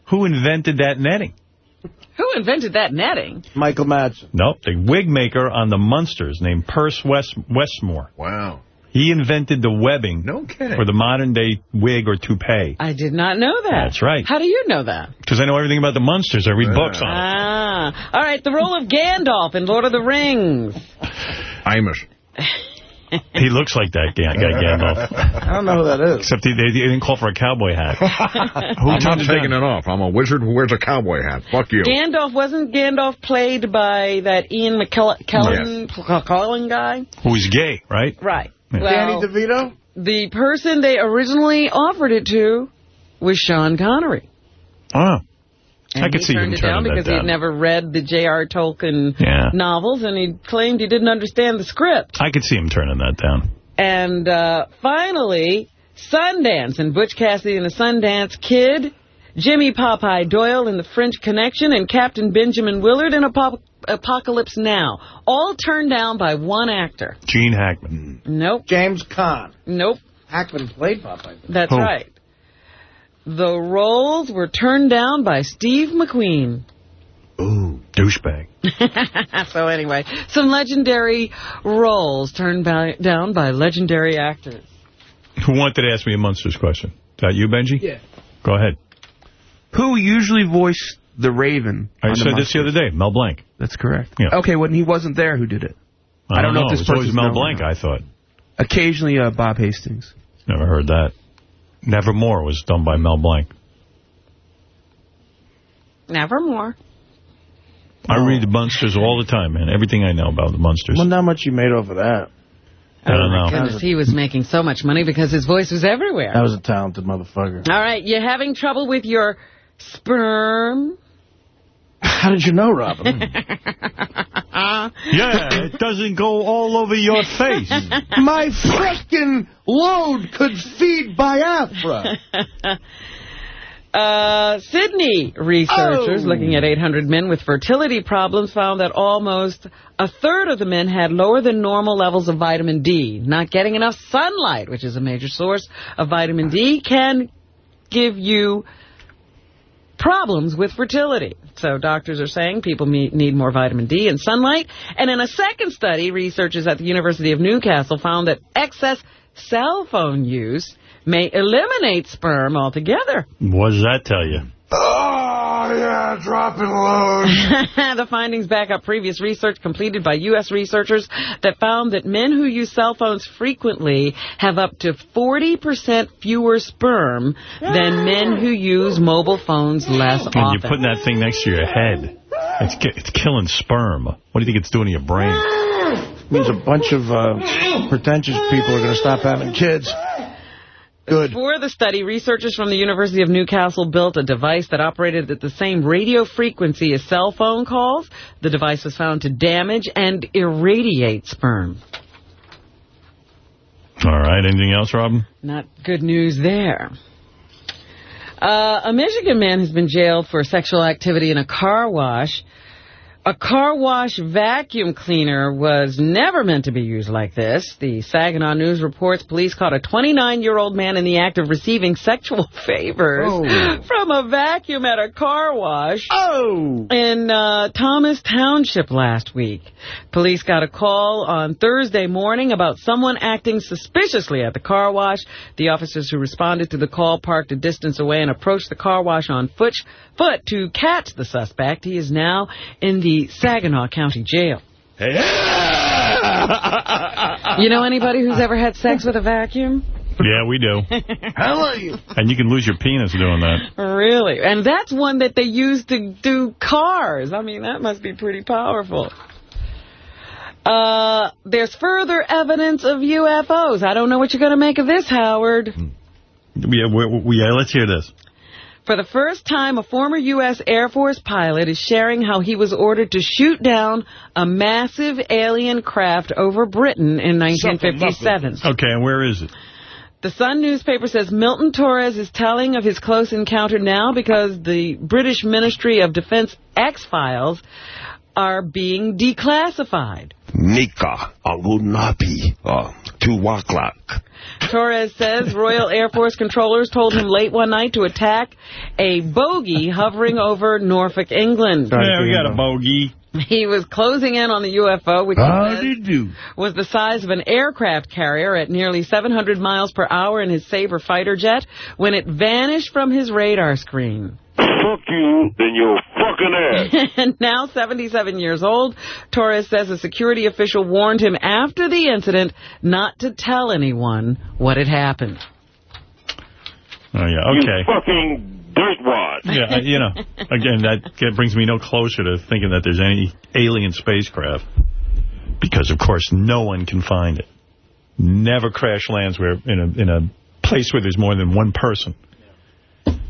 Who invented that netting? Who invented that netting? Michael Madsen. Nope, the wig maker on the Munsters named Perce West Westmore. Wow. He invented the webbing No kidding. for the modern-day wig or toupee. I did not know that. That's right. How do you know that? Because I know everything about the Munsters. I read books on it. Ah. All right, the role of Gandalf in Lord of the Rings. Amish. He looks like that guy, guy Gandalf. I don't know who that is. Except he, they, they didn't call for a cowboy hat. Who I'm not taking it off. I'm a wizard who wears a cowboy hat. Fuck you. Gandalf, wasn't Gandalf played by that Ian McKellen McKellen guy? Who's gay, right? Right. Yeah. Danny DeVito? the person they originally offered it to was Sean Connery. Oh. And I could see him turned it turning down because down. he'd never read the J.R. Tolkien Yeah. novels, and he claimed he didn't understand the script. I could see him turning that down. And uh, finally, Sundance and Butch Cassidy and the Sundance Kid, Jimmy Popeye Doyle in The French Connection, and Captain Benjamin Willard in Apop Apocalypse Now. All turned down by one actor. Gene Hackman. Nope. James Caan. Nope. Hackman played Popeye. That's Who? right. The roles were turned down by Steve McQueen. Ooh, douchebag. so anyway, some legendary roles turned by, down by legendary actors. Who wanted to ask me a Munsters question? Is that you, Benjy? Yeah. Go ahead. Who usually voiced the Raven? I on said this the other day. Mel Blanc. That's correct. Yeah. Okay, when he wasn't there, who did it? I don't know if this It's always person's Mel known Blanc. I thought. Occasionally, uh, Bob Hastings. Never heard that. Nevermore was done by Mel Blanc. Nevermore. I read the Munsters all the time, man. Everything I know about the Munsters. Wonder how much you made off of that. I don't know. Goodness, he was making so much money because his voice was everywhere. That was a talented motherfucker. All right, you're having trouble with your sperm? How did you know, Robin? Yeah, it doesn't go all over your face. My frickin' load could feed Biafra. Uh, Sydney researchers Oh. looking at 800 men with fertility problems found that almost a third of the men had lower than normal levels of vitamin D. Not getting enough sunlight, which is a major source of vitamin D, can give you problems with fertility. So doctors are saying people need more vitamin D and sunlight. And in a second study, researchers at the University of Newcastle found that excess cell phone use may eliminate sperm altogether. What does that tell you? Oh, yeah, dropping load. the findings back up previous research completed by U.S. researchers that found that men who use cell phones frequently have up to 40% fewer sperm than men who use mobile phones less And you're putting that thing next to your head. It's, it's killing sperm. What do you think it's doing to your brain? means a bunch of uh, pretentious people are going to stop having kids. Good. For the study, researchers from the University of Newcastle built a device that operated at the same radio frequency as cell phone calls. The device was found to damage and irradiate sperm. All right. Anything else, Robin? Not good news there. Uh, a Michigan man has been jailed for sexual activity in a car wash. A car wash vacuum cleaner was never meant to be used like this. The Saginaw News reports police caught a 29-year-old man in the act of receiving sexual favors Oh. from a vacuum at a car wash in uh, Thomas Township last week. Police got a call on Thursday morning about someone acting suspiciously at the car wash. The officers who responded to the call parked a distance away and approached the car wash on foot, foot to catch the suspect. He is now in the Saginaw County Jail. You know anybody who's ever had sex with a vacuum? Yeah, we do. How are you? And you can lose your penis doing that. Really? And that's one that they use to do cars. I mean, that must be pretty powerful. Uh, there's further evidence of UFOs. I don't know what you're going to make of this, Howard. Yeah, we, we, yeah, let's hear this. For the first time, a former U.S. Air Force pilot is sharing how he was ordered to shoot down a massive alien craft over Britain in 1957. Okay, and where is it? The Sun newspaper says Milton Torres is telling of his close encounter now because the British Ministry of Defense X-Files are being declassified. Nika Agunapi uh, Tuwaklak. Torres says Royal Air Force controllers told him late one night to attack a bogey hovering over Norfolk, England. Yeah, we got a bogey. He was closing in on the UFO, which he How'd says do? was the size of an aircraft carrier at nearly 700 miles per hour in his Sabre fighter jet when it vanished from his radar screen. Fuck you in your fucking ass. and now 77 years old, Torres says a security official warned him after the incident not to tell anyone what had happened. Oh, yeah, okay. You fucking dirtwad. Yeah, uh, you know, again, that that brings me no closer to thinking that there's any alien spacecraft. Because, of course, no one can find it. Never crash lands where in a in a place where there's more than one person.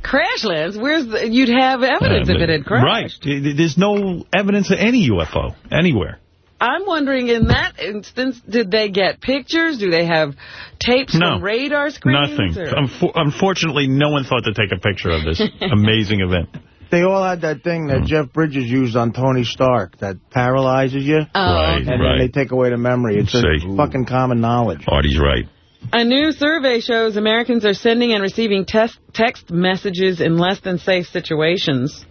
Crash lands? Where's the, you'd have evidence Uh, if it had crashed. Right. There's no evidence of any UFO anywhere. I'm wondering, in that instance, did they get pictures? Do they have tapes No. from radar screens? Nothing. or- Unfo- unfortunately, no one thought to take a picture of this amazing event. They all had that thing Hmm. that Jeff Bridges used on Tony Stark that paralyzes you. Oh, Right, And then they take away the memory. It's a fucking common knowledge. Artie's right. A new survey shows Americans are sending and receiving text messages in less than safe situations.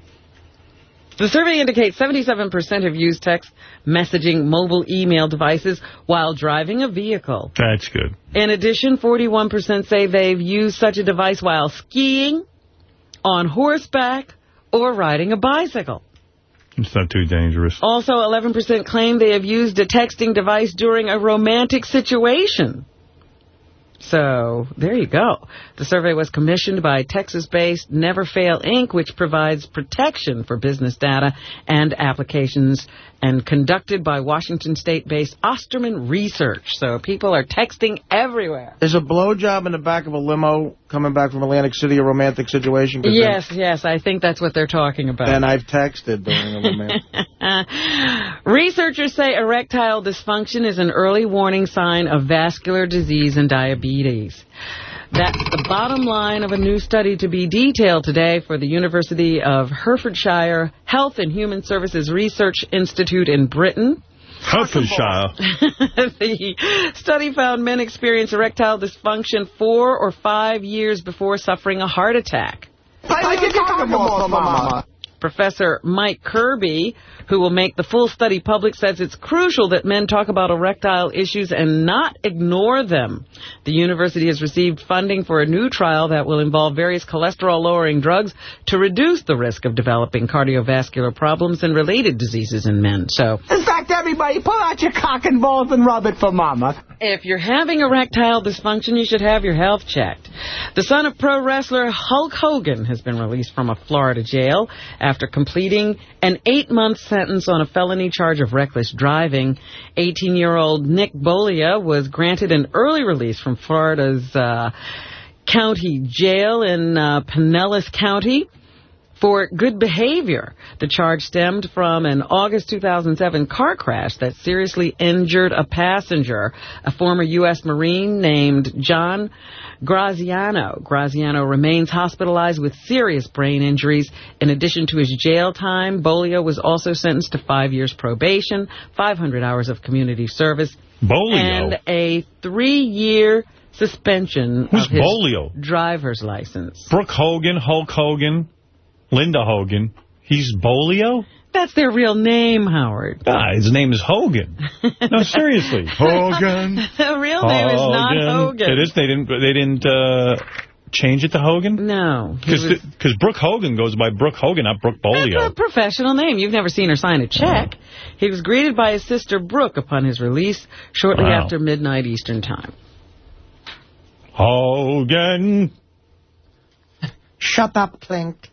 The survey indicates 77% have used text messaging mobile email devices while driving a vehicle. That's good. In addition, 41% say they've used such a device while skiing, on horseback, or riding a bicycle. It's not too dangerous. Also, 11% claim they have used a texting device during a romantic situation. So, there you go. The survey was commissioned by Texas-based Neverfail Inc., which provides protection for business data and applications, and conducted by Washington State-based Osterman Research. So, people are texting everywhere. Is a blowjob in the back of a limo coming back from Atlantic City a romantic situation? Yes, yes, I think that's what they're talking about. Then I've texted during a romantic... Researchers say erectile dysfunction is an early warning sign of vascular disease and diabetes. That's the bottom line of a new study to be detailed today for the University of Hertfordshire Health and Human Services Research Institute in Britain. Hertfordshire. the study found men experience erectile dysfunction four or five years before suffering a heart attack. Professor Mike Kirby, who will make the full study public, says it's crucial that men talk about erectile issues and not ignore them. The university has received funding for a new trial that will involve various cholesterol-lowering drugs to reduce the risk of developing cardiovascular problems and related diseases in men. So In fact, everybody, pull out your cock and balls and rub it for Mama. if you're having erectile dysfunction, you should have your health checked. The son of pro wrestler Hulk Hogan has been released from a Florida jail after completing an eight-month sentence on a felony charge of reckless driving. 18-year-old Nick Bollea was granted an early release from Florida's uh, county jail in uh, Pinellas County. for good behavior. The charge stemmed from an August 2007 car crash that seriously injured a passenger, a former U.S. Marine named John Graziano. Graziano remains hospitalized with serious brain injuries. In addition to his jail time, Bolio was also sentenced to five years probation, 500 hours of community service, Bolio? and a three-year suspension Who's of his Bolio? driver's license. Brooke Hogan, Hulk Hogan, Linda Hogan. He's Bolio? That's their real name, Howard. Ah, his name is Hogan. No, seriously. Hogan. the real name is not Hogan. It is. They didn't. They didn't uh, change it to Hogan. No. he was- Because Brooke Hogan goes by Brooke Hogan, not Brooke Bolio. That's Bolio. a professional name. You've never seen her sign a check. He was greeted by his sister Brooke upon his release shortly Wow. after midnight Eastern Time. Hogan. Shut up, Klink.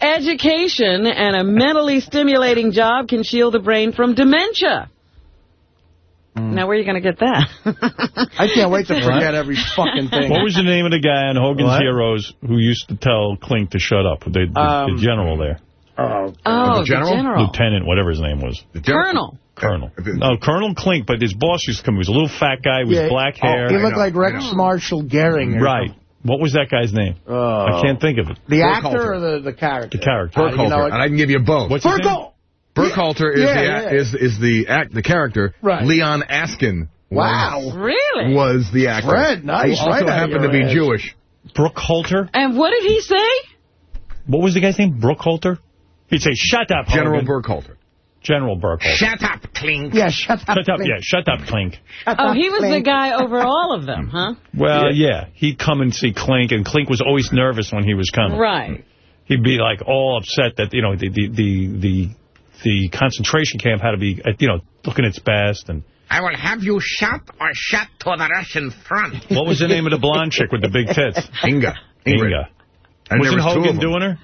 Education and a mentally stimulating job can shield the brain from dementia. Now, where are you going to get that? I can't wait to forget every fucking thing. What was the name of the guy on Hogan's What? Heroes who used to tell Klink to shut up? The, the, Um, the general there. Oh, Oh, the general? general. Lieutenant, whatever his name was. Colonel. Colonel. No, Colonel Klink, but his boss used to come. He was a little fat guy with Yeah, black oh, hair. he looked like Reichsmarschall Goering. Right. What was that guy's name? Oh. I can't think of it. The actor or the, the character? The character. Uh, you know, and I can give you both. What's his name? Burkle! Burkhalter is Yeah, the yeah. is is the act the character. Right. Leon Askin. Wow. Really? Was the actor. Fred, nice. Who also Right happened to be ass. Jewish. Brooke Halter? And what did he say? What was the guy's name? Brooke Halter? He'd say, shut up, General Hogan. Burkhalter. General Burkhalter. Shut up, Klink. Yeah, shut up. Shut up, Klink. yeah, shut up, Klink. Oh, he was the guy over all of them, huh? Well, yeah. He'd come and see Klink, and Klink was always nervous when he was coming. Right. He'd be, like, all upset that, you know, the the the the, the concentration camp had to be, uh, you know, looking its best. And I will have you shot or shot to the Russian front. what was the name of the blonde chick with the big tits? Inga. Inga. And Wasn't there was two Hogan of them. doing her?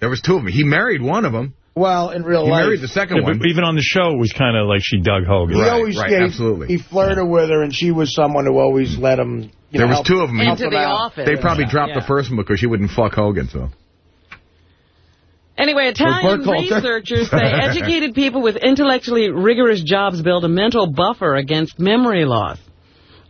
There was two of them. He married one of them. Well, in real He life. married the second Yeah, one. but even on the show, it was kind of like she dug Hogan. He Right, always, right, yeah, he- absolutely. He flirted with her, and she was someone who always let him. You There know, was help- two of them. Into the out. office. They probably dropped Yeah. the first one because she wouldn't fuck Hogan, so. Anyway, Italian researchers say educated people with intellectually rigorous jobs build a mental buffer against memory loss.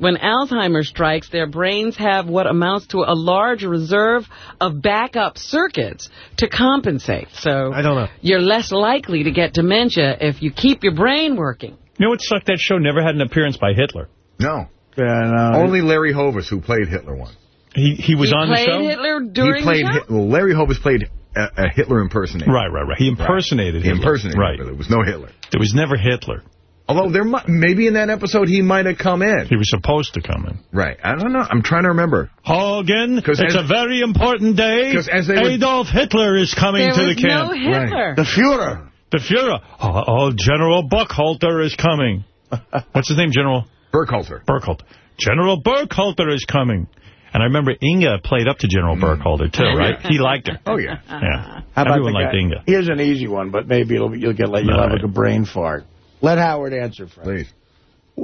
When Alzheimer's strikes, their brains have what amounts to a large reserve of backup circuits to compensate. So I don't know. you're less likely to get dementia if you keep your brain working. You know what sucked? That show never had an appearance by Hitler. No. Yeah, no. Only Larry Hovis, who played Hitler once. He he was he on the played show? Hitler during he played the show? Hit- Larry Hovis played a, a Hitler impersonator. Right, right, right. He impersonated He Hitler. impersonated Right. Hitler. There was no Hitler. There was never Hitler. Although there might, maybe in that episode he might have come in. He was supposed to come in. Right. I don't know. I'm trying to remember. Hogan, 'Cause it's as- a very important day. 'Cause as they would- Adolf Hitler is coming to the was camp. no Hitler. The Fuhrer. The Fuhrer. Oh, oh, General Burkhalter is coming. What's his name, General? Burkhalter. Burkhalter. General Burkhalter is coming. And I remember Inga played up to General mm. Burkhalter, too, right? He liked her. Oh, yeah. Yeah. How Everyone the liked guy? Inga. Here's an easy one, but maybe it'll, you'll get like you'll All have right. like a brain fart. Let Howard answer, Frank. Please.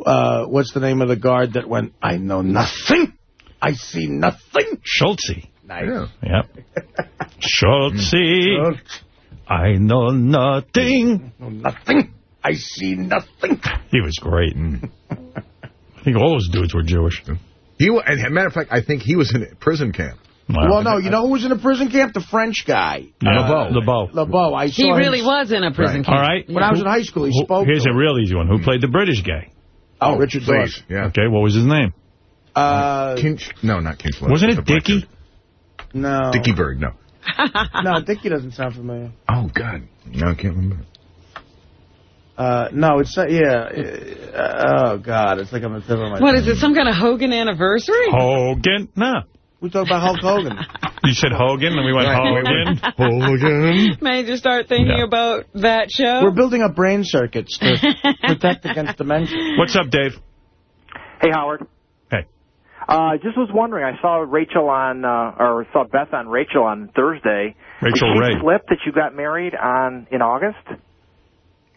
Uh, what's the name of the guard that went? I know nothing. I see nothing. Schultz. Nice. Yeah. Yep. Schultz. I know nothing. No, nothing. I see nothing. He was great. I think all those dudes were Jewish. He wa- and as a matter of fact, I think he was in a prison camp. Wow. Well, no, you know who was in a prison camp? The French guy. Yeah, LeBeau. LeBeau. LeBeau. I saw He him- really was in a prison Right. camp. All right. When I was in high school, he Who- spoke. Here's to a him. real easy one. Who played the British guy? Oh, Richard Dawes. Yeah. Okay, what was his name? Uh, Kinch, no, not Kinch. Wasn't it a black Dickie? no. Dickie Bird, no. No, Dickie doesn't sound familiar. Oh, God. No, I can't remember. Uh, no, it's not, yeah. Uh, oh, God. It's like I'm a tip of my What is it, some kind of Hogan anniversary? Hogan? No. We talk about Hulk Hogan. You said Hogan, and we went Hogan. Hogan. Made you start thinking Yeah. about that show? We're building up brain circuits to protect against dementia. What's up, Dave? Hey, Howard. Hey. Uh, just was wondering. I saw Rachael on, uh, or saw Beth on Rachael on Thursday. Rachael Ray. Did she slip that you got married on in August?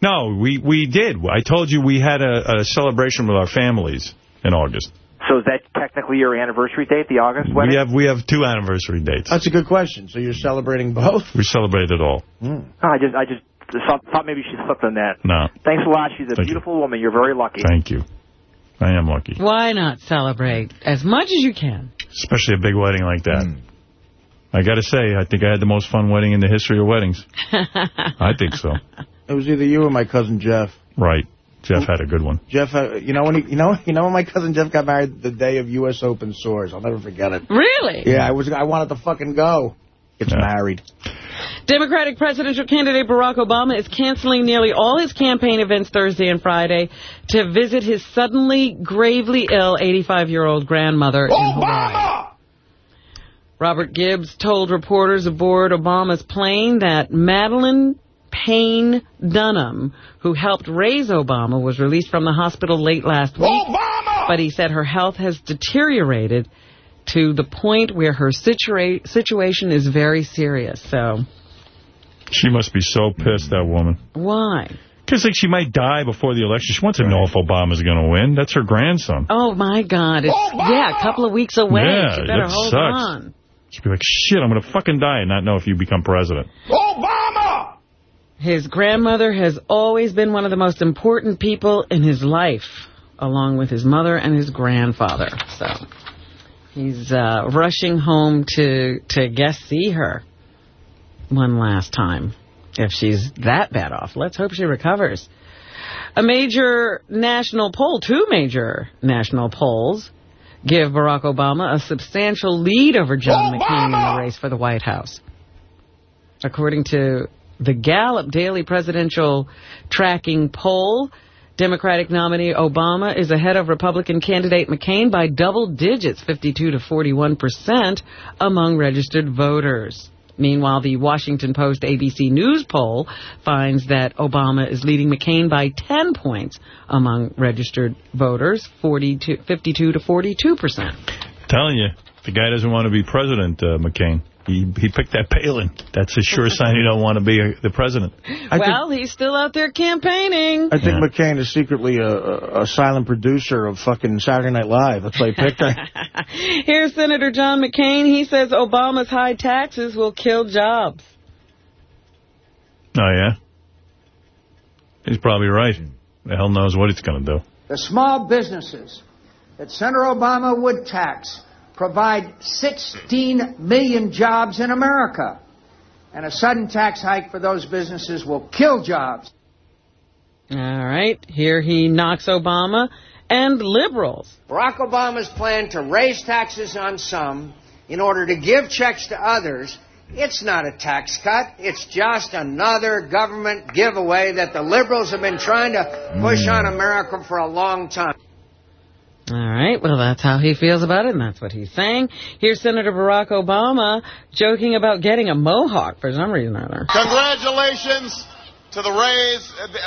No, we, we did. I told you we had a, a celebration with our families in August. So is that technically your anniversary date, the August wedding? We have we have two anniversary dates. That's a good question. So you're celebrating both? We celebrate it all. Oh, I just, I just thought, thought maybe she slipped on that. No, Thanks a lot. She's a Thank you. beautiful woman. You're very lucky. thank you. I am lucky, Why not celebrate as much as you can? especially a big wedding like that. Hmm. I got to say, I think I had the most fun wedding in the history of weddings. I think so. It was either you or my cousin Jeff. Right. Jeff had a good one. Jeff, uh, you know when he, you know, you know when my cousin Jeff got married the day of U.S. Open Swords. I'll never forget it. Really? Yeah, I was, I wanted to fucking go. It's married. Democratic presidential candidate Barack Obama is canceling nearly all his campaign events Thursday and Friday to visit his suddenly gravely ill 85-year-old grandmother in Hawaii. Robert Gibbs told reporters aboard Obama's plane that Madelyn Payne Dunham, who helped raise Obama, was released from the hospital late last week. But he said her health has deteriorated to the point where her situa situation is very serious. So, She must be so pissed, that woman. why? Because like, she might die before the election. She wants to know if Obama's going to win. That's her grandson. Oh, my God. It's, yeah, a couple of weeks away. Yeah, she better hold sucks. on. She'd be like, shit, I'm going to fucking die and not know if you become president. His grandmother has always been one of the most important people in his life, along with his mother and his grandfather. So he's uh, rushing home to to guest see her one last time. If she's that bad off, let's hope she recovers. A major national poll, two major national polls, give Barack Obama a substantial lead over John McCain in the race for the White House. According to the Gallup Daily Presidential Tracking Poll, Democratic nominee Obama is ahead of Republican candidate McCain by double digits, 52 to 41 percent, among registered voters. Meanwhile, the Washington Post ABC News poll finds that Obama is leading McCain by 10 points among registered voters, 42, 52 to 42 percent. Telling you, the guy doesn't want to be president, uh, McCain. He he picked that Palin. That's a sure sign he don't want to be uh, the president. I Well, he's still out there campaigning. I think McCain is secretly a, a, a silent producer of fucking Saturday Night Live. That's why he picked her. Here's Senator John McCain. He says Obama's high taxes will kill jobs. Oh, yeah? He's probably right. The hell knows what it's going to do. The small businesses that Senator Obama would tax provide 16 million jobs in America. And a sudden tax hike for those businesses will kill jobs. All right. Here he knocks Obama and liberals. Barack Obama's plan to raise taxes on some in order to give checks to others, it's not a tax cut. It's just another government giveaway that the liberals have been trying to push on America for a long time. All right. Well, that's how he feels about it, and that's what he's saying. Here's Senator Barack Obama joking about getting a mohawk for some reason or other. Congratulations to the Rays.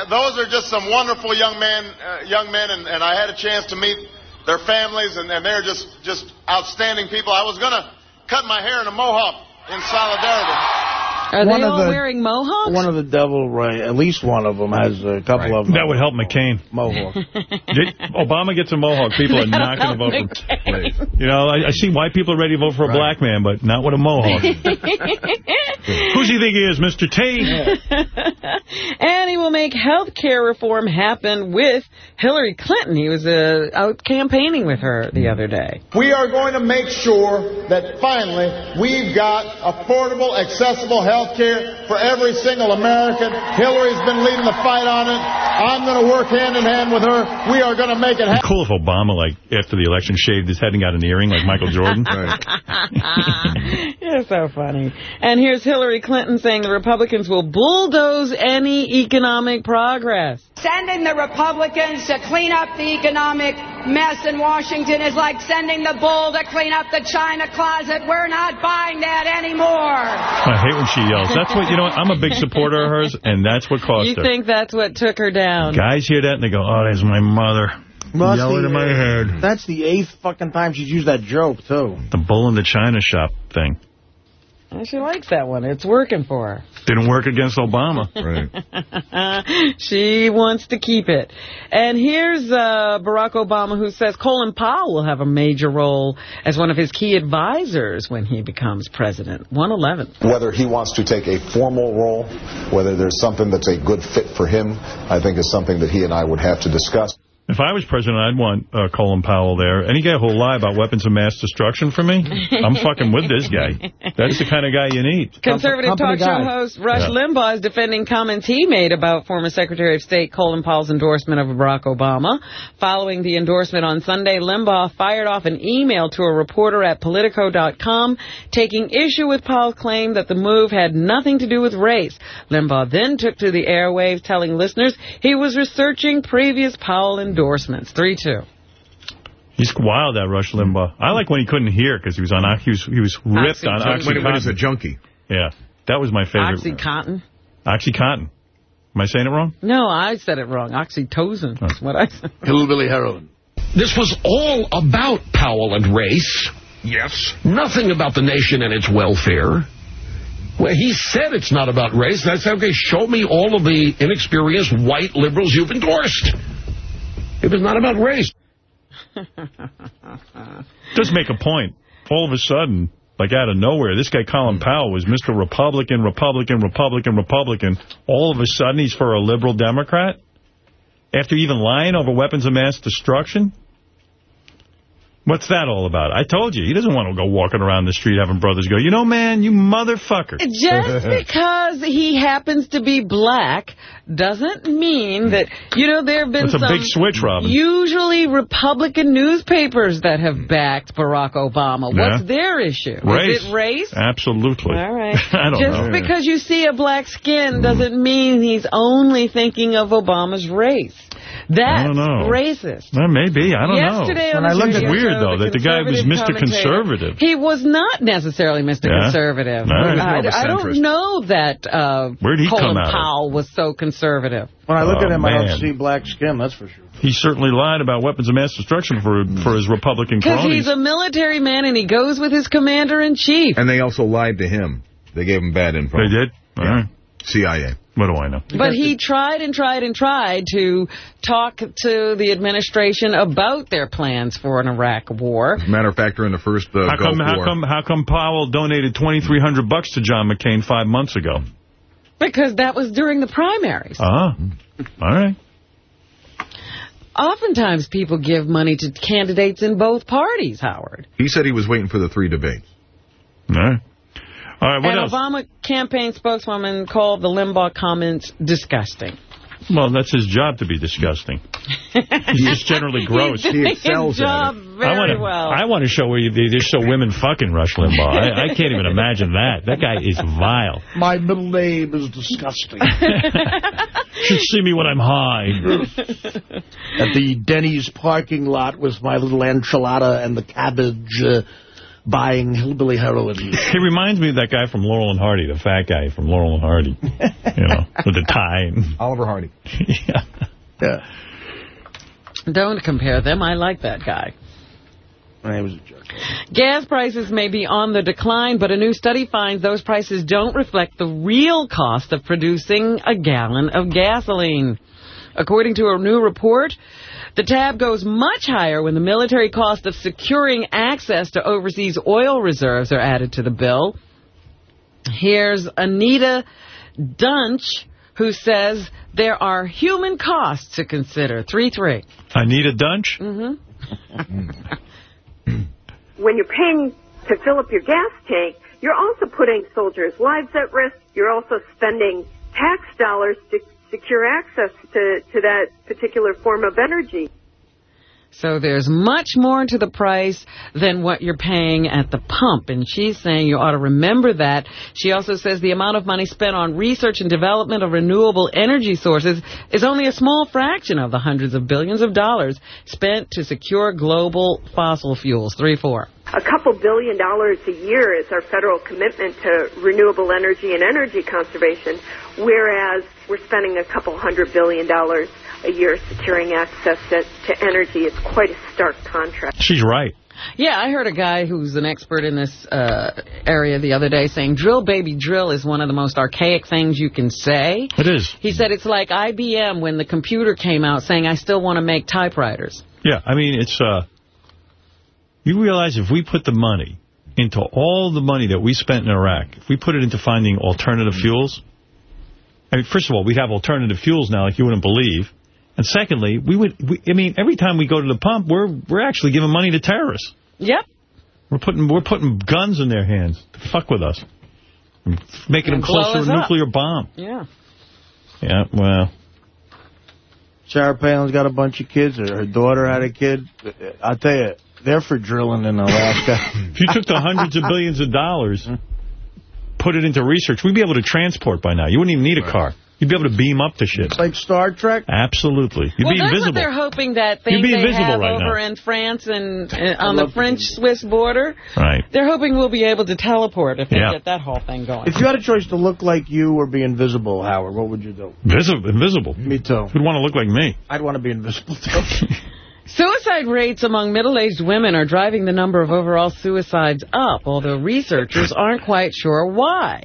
Those are just some wonderful young men, uh, young men, and, and I had a chance to meet their families, and, and they're just just outstanding people. I was going to cut my hair in a mohawk in solidarity. Are One they of all the- wearing mohawks? One of the devil, right? At least one of them has a couple of them. That would help McCain. Mohawk. Get- Obama gets a mohawk. People are not going to vote for him. You know, I, I see white people are ready to vote for a black man, but not with a mohawk. Who's he think he is, Mr. T? and he will make health care reform happen with Hillary Clinton. He was uh, out campaigning with her the other day. We are going to make sure that finally we've got affordable, accessible health care for every single American. Hillary's been leading the fight on it. I'm going to work hand in hand with her. We are going to make it happen. Cool if Obama, like, after the election, shaved his head and got an earring like Michael Jordan. You're so funny. And here's Hillary Clinton saying the Republicans will bulldoze any economic progress. Sending the Republicans to clean up the economic mess in Washington is like sending the bull to clean up the china closet. We're not buying that anymore. I hate when she yells. That's what, you know I'm a big supporter of hers, and that's what cost You her. think that's what took her down? Guys hear that and they go, oh, there's my mother. Well, Yelling in my head. That's the eighth fucking time she's used that joke, too. The bull in the china shop thing. She likes that one. It's working for her. Didn't work against Obama. Right. she wants to keep it. And here's uh, Barack Obama who says Colin Powell will have a major role as one of his key advisors when he becomes president. 111. Whether he wants to take a formal role, whether there's something that's a good fit for him, I think is something that he and I would have to discuss. If I was president, I'd want uh, Colin Powell there. Any guy who'll lie about weapons of mass destruction for me, I'm fucking with this guy. That's the kind of guy you need. Conservative Company talk show guy. host Rush Yeah. Limbaugh is defending comments he made about former Secretary of State Colin Powell's endorsement of Barack Obama. Following the endorsement on Sunday, Limbaugh fired off an email to a reporter at Politico.com taking issue with Powell's claim that the move had nothing to do with race. Limbaugh then took to the airwaves telling listeners he was researching previous Powell endorsements. 3-2. He's wild, that Rush Limbaugh. I like when he couldn't hear because he was on he was he was ripped on Oxycontin. Oxycontin. When he- when he's a junkie. Yeah, that was my favorite. Oxycontin? Oxycontin. Am I saying it wrong? No, I said it wrong. Oxytocin. That's what I said. Hillbilly heroin. This was all about Powell and race. Yes. Nothing about the nation and its welfare. Well, he said it's not about race. That's okay. Show me all of the inexperienced white liberals you've endorsed. It was not about race. Does make a point. All of a sudden, like out of nowhere, this guy Colin Powell was Mr. Republican, Republican, Republican, Republican. All of a sudden, he's for a liberal Democrat? After even lying over weapons of mass destruction? What's that all about? I told you, he doesn't want to go walking around the street having brothers go, you know, man, you motherfucker. Just because he happens to be black doesn't mean that, you know, there have been That's a some big switch, Robin. usually Republican newspapers that have backed Barack Obama. Yeah. What's their issue? Race. Is it race? Absolutely. All right. I don't Just know. because you see a black skin mm. doesn't mean he's only thinking of Obama's race. I That's don't know. racist. Well, maybe. I don't Yesterday know. on the it's radio weird, though, that the guy was Mr. Conservative. He was not necessarily Mr. Yeah? Conservative. All right. I, More of a I don't know that uh, Where'd he Colin come out of? Powell was so conservative. When I look Oh, at him, I man. don't see black skin, that's for sure. He certainly lied about weapons of mass destruction for for his Republican Because he's a military man and he goes with his commander-in-chief. And they also lied to him. They gave him bad info. They did? All right. CIA. What do I know? But he tried and tried and tried to talk to the administration about their plans for an Iraq war. As a matter of fact, during the first uh, How Gulf come, how War, come how come Powell donated 2300 bucks to John McCain five months ago? Because that was during the primaries. Ah, all right. Oftentimes people give money to candidates in both parties, Howard. he said he was waiting for the three debates. All right. All right, what An else? Obama campaign spokeswoman called the Limbaugh comments disgusting. Well, that's his job to be disgusting. He's just generally gross. He's doing his job very I wanna, well. I want to show where you, they just show women fucking Rush Limbaugh. I, I can't even imagine that. That guy is vile. My middle name is disgusting. Should see me when I'm high. At the Denny's parking lot with my little enchilada and the cabbage uh, buying hillbilly heroin. He reminds me of that guy from Laurel and Hardy, the fat guy from Laurel and Hardy. You know, with the tie. And, Oliver Hardy. yeah. Yeah. Don't compare them. I like that guy. My name was a joke. Gas prices may be on the decline, but a new study finds those prices don't reflect the real cost of producing a gallon of gasoline. According to a new report, the tab goes much higher when the military cost of securing access to overseas oil reserves are added to the bill. Here's Anita Dunch, who says there are human costs to consider. 3-3. I need a dunch? Mm-hmm. when you're paying to fill up your gas tank, you're also putting soldiers' lives at risk. You're also spending tax dollars to secure access to, to that particular form of energy. So there's much more to the price than what you're paying at the pump. And she's saying you ought to remember that. She also says the amount of money spent on research and development of renewable energy sources is only a small fraction of the hundreds of billions of dollars spent to secure global fossil fuels. 3-4. A couple billion dollars a year is our federal commitment to renewable energy and energy conservation, whereas we're spending a couple hundred billion dollars a year securing access to, to energy. It's quite a stark contrast. She's right. Yeah, I heard a guy who's an expert in this uh, area the other day saying drill baby drill is one of the most archaic things you can say. It is. He said it's like IBM when the computer came out saying, I still want to make typewriters. Yeah, I mean, it's, uh, you realize if we put the money into all the money that we spent in Iraq, if we put it into finding alternative fuels, I mean, first of all, we'd have alternative fuels now like you wouldn't believe. And secondly, we would, we, I mean, every time we go to the pump, we're we're actually giving money to terrorists. Yep. We're putting we're putting guns in their hands to fuck with us. Making And them close blow to a up. nuclear bomb. Yeah. Yeah, well, Sarah Palin's got a bunch of kids. Her her daughter had a kid. I'll tell you, they're for drilling in Alaska. if you took the hundreds of billions of dollars, put it into research, we'd be able to transport by now. You wouldn't even need a car. You'd be able to beam up to shit. It's like Star Trek. Absolutely. You'd well, be that's what invisible. they're hoping that You'd thing be they invisible have right over now. in France and uh, on the French-Swiss border. Right. They're hoping we'll be able to teleport if they Yeah. get that whole thing going. If you had a choice to look like you or be invisible, Howard, what would you do? Visible, invisible. Me too. Who'd want to look like me? I'd want to be invisible, too. Suicide rates among middle-aged women are driving the number of overall suicides up, although researchers aren't quite sure why.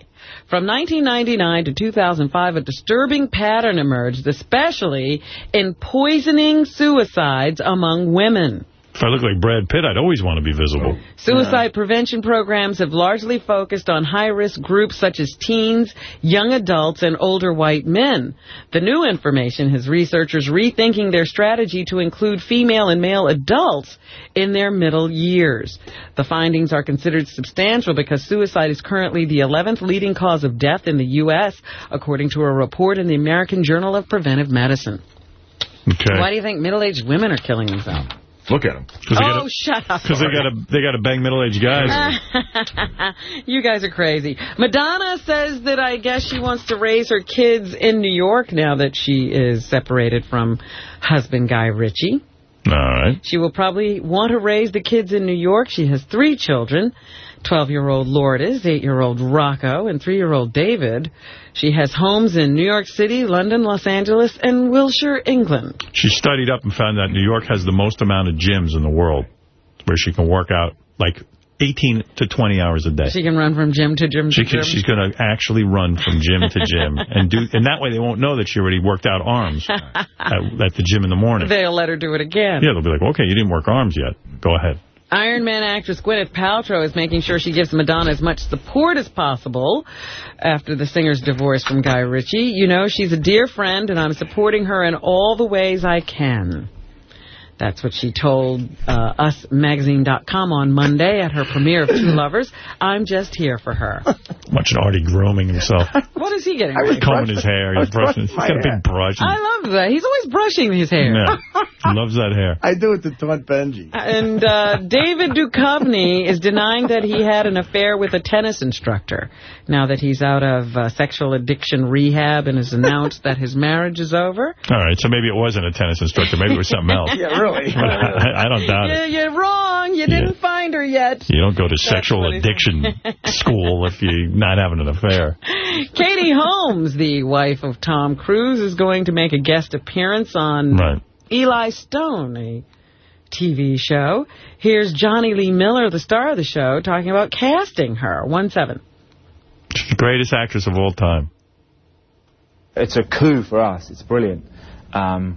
From 1999 to 2005, a disturbing pattern emerged, especially in poisoning suicides among women. If I look like Brad Pitt, I'd always want to be visible. Suicide prevention programs have largely focused on high-risk groups such as teens, young adults, and older white men. The new information has researchers rethinking their strategy to include female and male adults in their middle years. The findings are considered substantial because suicide is currently the 11th leading cause of death in the U.S., according to a report in the American Journal of Preventive Medicine. Okay. Why do you think middle-aged women are killing themselves? Look at them. Oh, shut up. Because they got to they got to bang middle aged guys. you guys are crazy. Madonna says that I guess she wants to raise her kids in New York now that she is separated from husband Guy Ritchie. All right. She will probably want to raise the kids in New York. She has three children, 12-year-old Lourdes, 8-year-old Rocco, and 3-year-old David. She has homes in New York City, London, Los Angeles, and Wiltshire, England. She studied up and found that New York has the most amount of gyms in the world where she can work out like 18 to 20 hours a day. She can run from gym to gym She to can, gym. she's going to actually run from gym to gym, and do, and that way they won't know that she already worked out arms at, at the gym in the morning. They'll let her do it again. Yeah, they'll be like, okay, you didn't work arms yet. Go ahead. Iron Man actress Gwyneth Paltrow is making sure she gives Madonna as much support as possible after the singer's divorce from Guy Ritchie. You know, she's a dear friend, and I'm supporting her in all the ways I can. That's what she told uh, UsMagazine.com on Monday at her premiere of Two Lovers. I'm just here for her. Watching Artie grooming himself. What is he getting? He's ready? combing his hair. He's brushing. He's got a big brush. I love that. He's always brushing his hair. Yeah. He loves that hair. I do it to Todd Benjy. And uh, David Duchovny is denying that he had an affair with a tennis instructor now that he's out of uh, sexual addiction rehab and has announced that his marriage is over. All right, so maybe it wasn't a tennis instructor. Maybe it was something else. Yeah, really. I, I don't doubt Yeah, it. you're wrong. You didn't find her yet. You don't go to sexual addiction school if you're not having an affair. Katie Holmes, the wife of Tom Cruise, is going to make a guest appearance on Right. Eli Stone, a TV show. Here's Jonny Lee Miller, the star of the show, talking about casting her. One seven. She's the greatest actress of all time. it's a coup for us. It's brilliant. Um,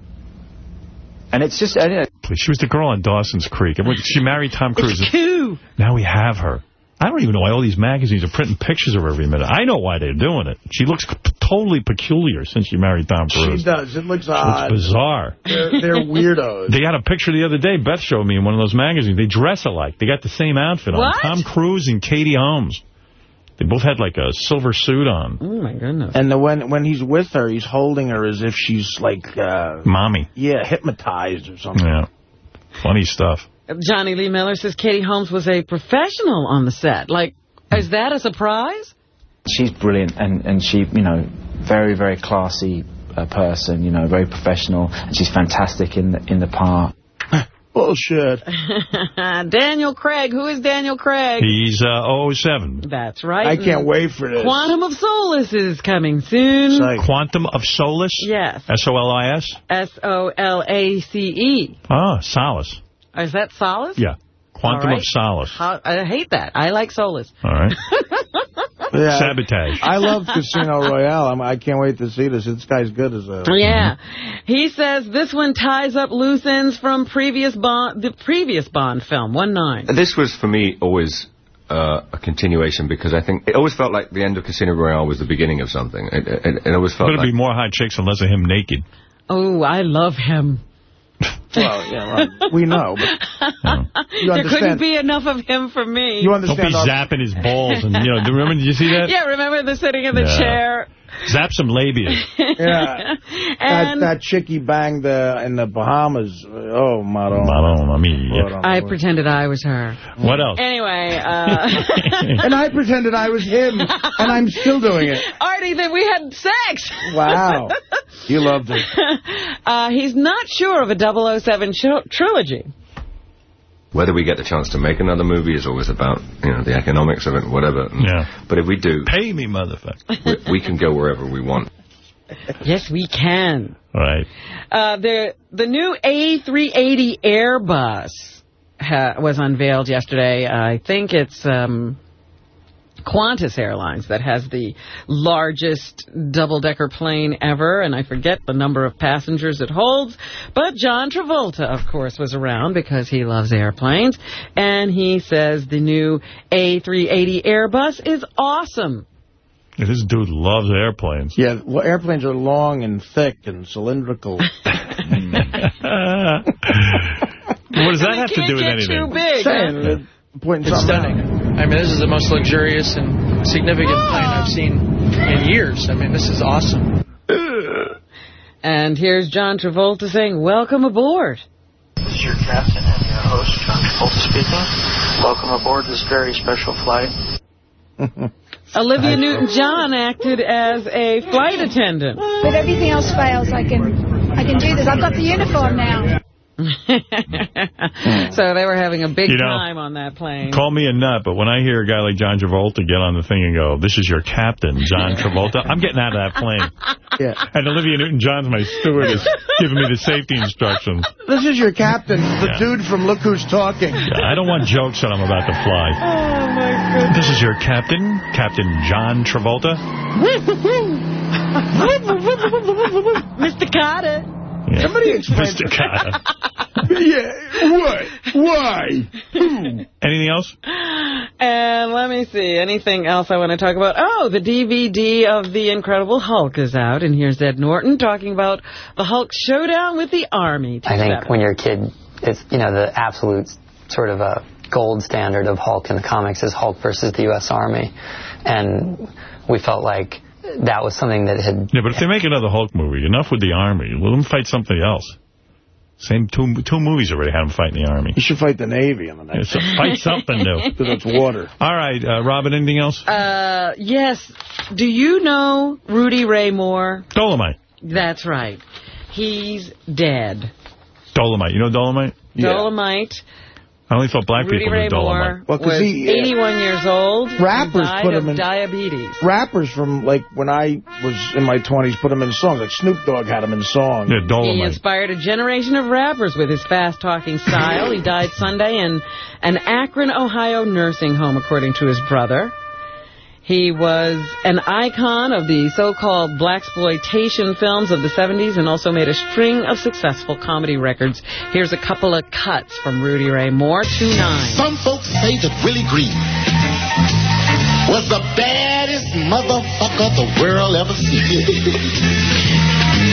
and it's just, I don't know, She was the girl on Dawson's Creek. She married Tom Cruise. coup. Now we have her. I don't even know why all these magazines are printing pictures of her every minute. I know why they're doing it. She looks p- totally peculiar since she married Tom Cruise. She does. It looks It's odd. bizarre. They're, they're weirdos. They had a picture the other day, Beth showed me in one of those magazines. They dress alike. They got the same outfit on. Tom Cruise and Katie Holmes. They both had like a silver suit on. Oh, my goodness. And the, when when he's with her, he's holding her as if she's like, uh, Mommy. yeah, hypnotized or something. Yeah. Funny stuff. Jonny Lee Miller says Katie Holmes was a professional on the set. Like, is that a surprise? she's brilliant and, and she, you know, very, very classy uh, person, you know, very professional. And she's fantastic in the, in the part. Bullshit. Daniel Craig. Who is Daniel Craig? He's uh, 007. That's right. I can't wait for this. Quantum of Solace is coming soon. Quantum of Solace? Yes. S-O-L-I-S? S-O-L-A-C-E. Ah, Solace. Is that Solace? Yeah. Quantum All right? of Solace. How, I hate that. I like Solace. All right. Yeah. Sabotage. I love Casino Royale. I'm, I can't wait to see this. This guy's good as a... Yeah. He says this one ties up loose ends from previous Bond, the previous Bond film, 1-9. This was, for me, always uh, a continuation because I think it always felt like the end of Casino Royale was the beginning of something. It, it, it always felt Better like... be more hot chicks and less of him naked. Oh, I love him. Well, yeah, right. we know. But you there couldn't be enough of him for me. You understand? Don't be our- zapping his balls. and you know. do you Remember? Did you see that? Yeah, remember the sitting in the Yeah. chair? Zap some labia. Yeah. that, And that chick he banged uh, in the Bahamas. Oh, Madonna. Madonna mia. I pretended I was her. What else? Anyway, uh, and I pretended I was him, and I'm still doing it. Artie, that we had sex. Wow. You loved it. Uh, he's not sure of a 007 trilogy. Whether we get the chance to make another movie is always about, you know, the economics of it, whatever. Yeah. But if we do, Pay me, motherfucker. we, we can go wherever we want. Yes, we can. Right. Uh, the the new A380 Airbus ha was unveiled yesterday. I think it's um, Qantas Airlines that has the largest double-decker plane ever, and I forget the number of passengers it holds. But John Travolta, of course, was around because he loves airplanes, and he says the new A380 Airbus is awesome. This dude loves airplanes. Yeah, well, airplanes are long and thick and cylindrical. What does that have to do with anything? Too big. Saying that- pointing It's stunning. out. I mean, this is the most luxurious and significant ah! plane I've seen in years. I mean, this is awesome. And here's John Travolta saying, welcome aboard. This is your captain and your host, John Travolta speaking. Welcome aboard this very special flight. Olivia Newton-John acted as a flight attendant. If everything else fails, I can I can do this. I've got the uniform now. so they were having a big You know, time on that plane. Call me a nut, but when I hear a guy like John Travolta get on the thing and go, this is your captain, John Travolta, I'm getting out of that plane. Yeah. And Olivia Newton-John's my stewardess giving me the safety instructions. This is your captain, the Yeah. dude from Look Who's Talking. I don't want jokes that I'm about to fly. Oh, my goodness. This is your captain, Captain John Travolta. Mr. Carter. Yeah. Somebody explain Mr. Carter. yeah, what? Why? Who? Anything else? And let me see, anything else I want to talk about? Oh, the DVD of The Incredible Hulk is out, and here's Ed Norton talking about the Hulk showdown with the Army. I think when you're a kid, it's, you know, the absolute sort of a gold standard of Hulk in the comics is Hulk versus the U.S. Army. And we felt like that was something that had Yeah, but if they make another Hulk movie, enough with the Army. Let them fight something else. Same two two movies already had him fighting the Army. You should fight the Navy in the Yeah, next so fight something new. Because it's water. All right, uh, Robin, anything else? Uh, yes. Do you know Rudy Ray Moore? Dolomite. That's right. He's dead. Dolomite. You know Dolomite? Dolomite. I only thought black Rudy people Ray knew Dolomite. Moore Well, 'cause was he, uh, 81 years old. Rappers put him in- diabetes. Rappers from, like, when I was in my 20s put him in songs. Like, Snoop Dogg had him in songs. Yeah, Dolomite. He inspired a generation of rappers with his fast-talking style. He died Sunday in an Akron, Ohio nursing home, according to his brother. He was an icon of the so-called blaxploitation films of the 70s and also made a string of successful comedy records. Here's a couple of cuts from Rudy Ray Moore, 2-9. Some folks say that Willie Green was the baddest motherfucker the world ever seen.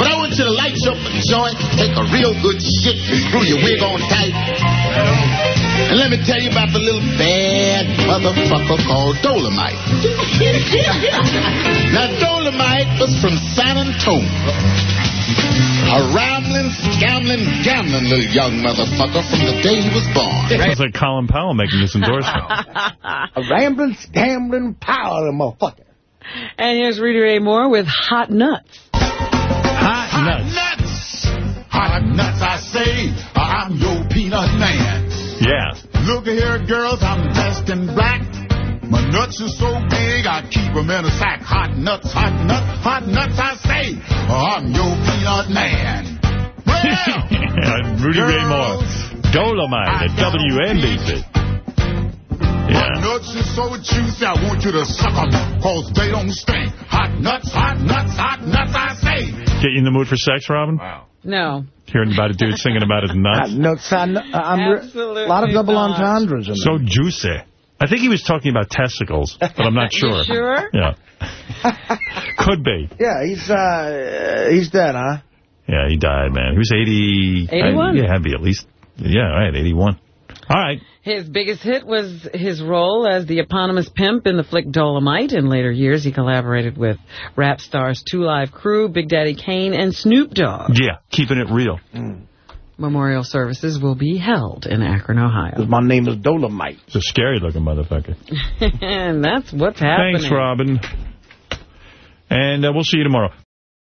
but I want you to light your joint, take a real good shit, and screw your wig on tight. And let me tell you about the little bad motherfucker called Dolomite. now, Dolomite was from San Antonio. A rambling, scambling, gambling little young motherfucker from the day he was born. Sounds like Colin Powell making this endorsement. A rambling, scambling power motherfucker. And here's Rudy Ray Moore with Hot Nuts. Hot nuts. Hot nuts, I say. I'm your peanut man. Yeah. Look here, girls, I'm dressed in black. My nuts are so big, I keep 'em in a sack. Hot nuts, hot nuts, hot nuts, I say. I'm your peanut man. Well, Rudy Ray Moore. Dolomite at WNBC. Yeah. nuts is so juicy, I want you to suck 'em, cause they don't stink. Hot nuts, hot nuts, hot nuts, I say. Get you in the mood for sex, Robin? Wow. No. Hearing about a dude singing about his nuts. No, son, I'm re- Absolutely a lot of double not. entendres in there. So juicy. I think he was talking about testicles, but I'm not sure. You sure? Yeah. Could be. Yeah, he's uh, he's dead, huh? Yeah, he died, man. He was 80... 81. yeah, had to be at least... Yeah, right, 81. All right. His biggest hit was his role as the eponymous pimp in the flick Dolomite. In later years, he collaborated with rap stars Two Live Crew, Big Daddy Kane, and Snoop Dogg. Yeah, keeping it real. Memorial services will be held in Akron, Ohio. My name is Dolomite. It's a scary-looking motherfucker. and that's what's happening. Thanks, Robin. And uh, we'll see you tomorrow.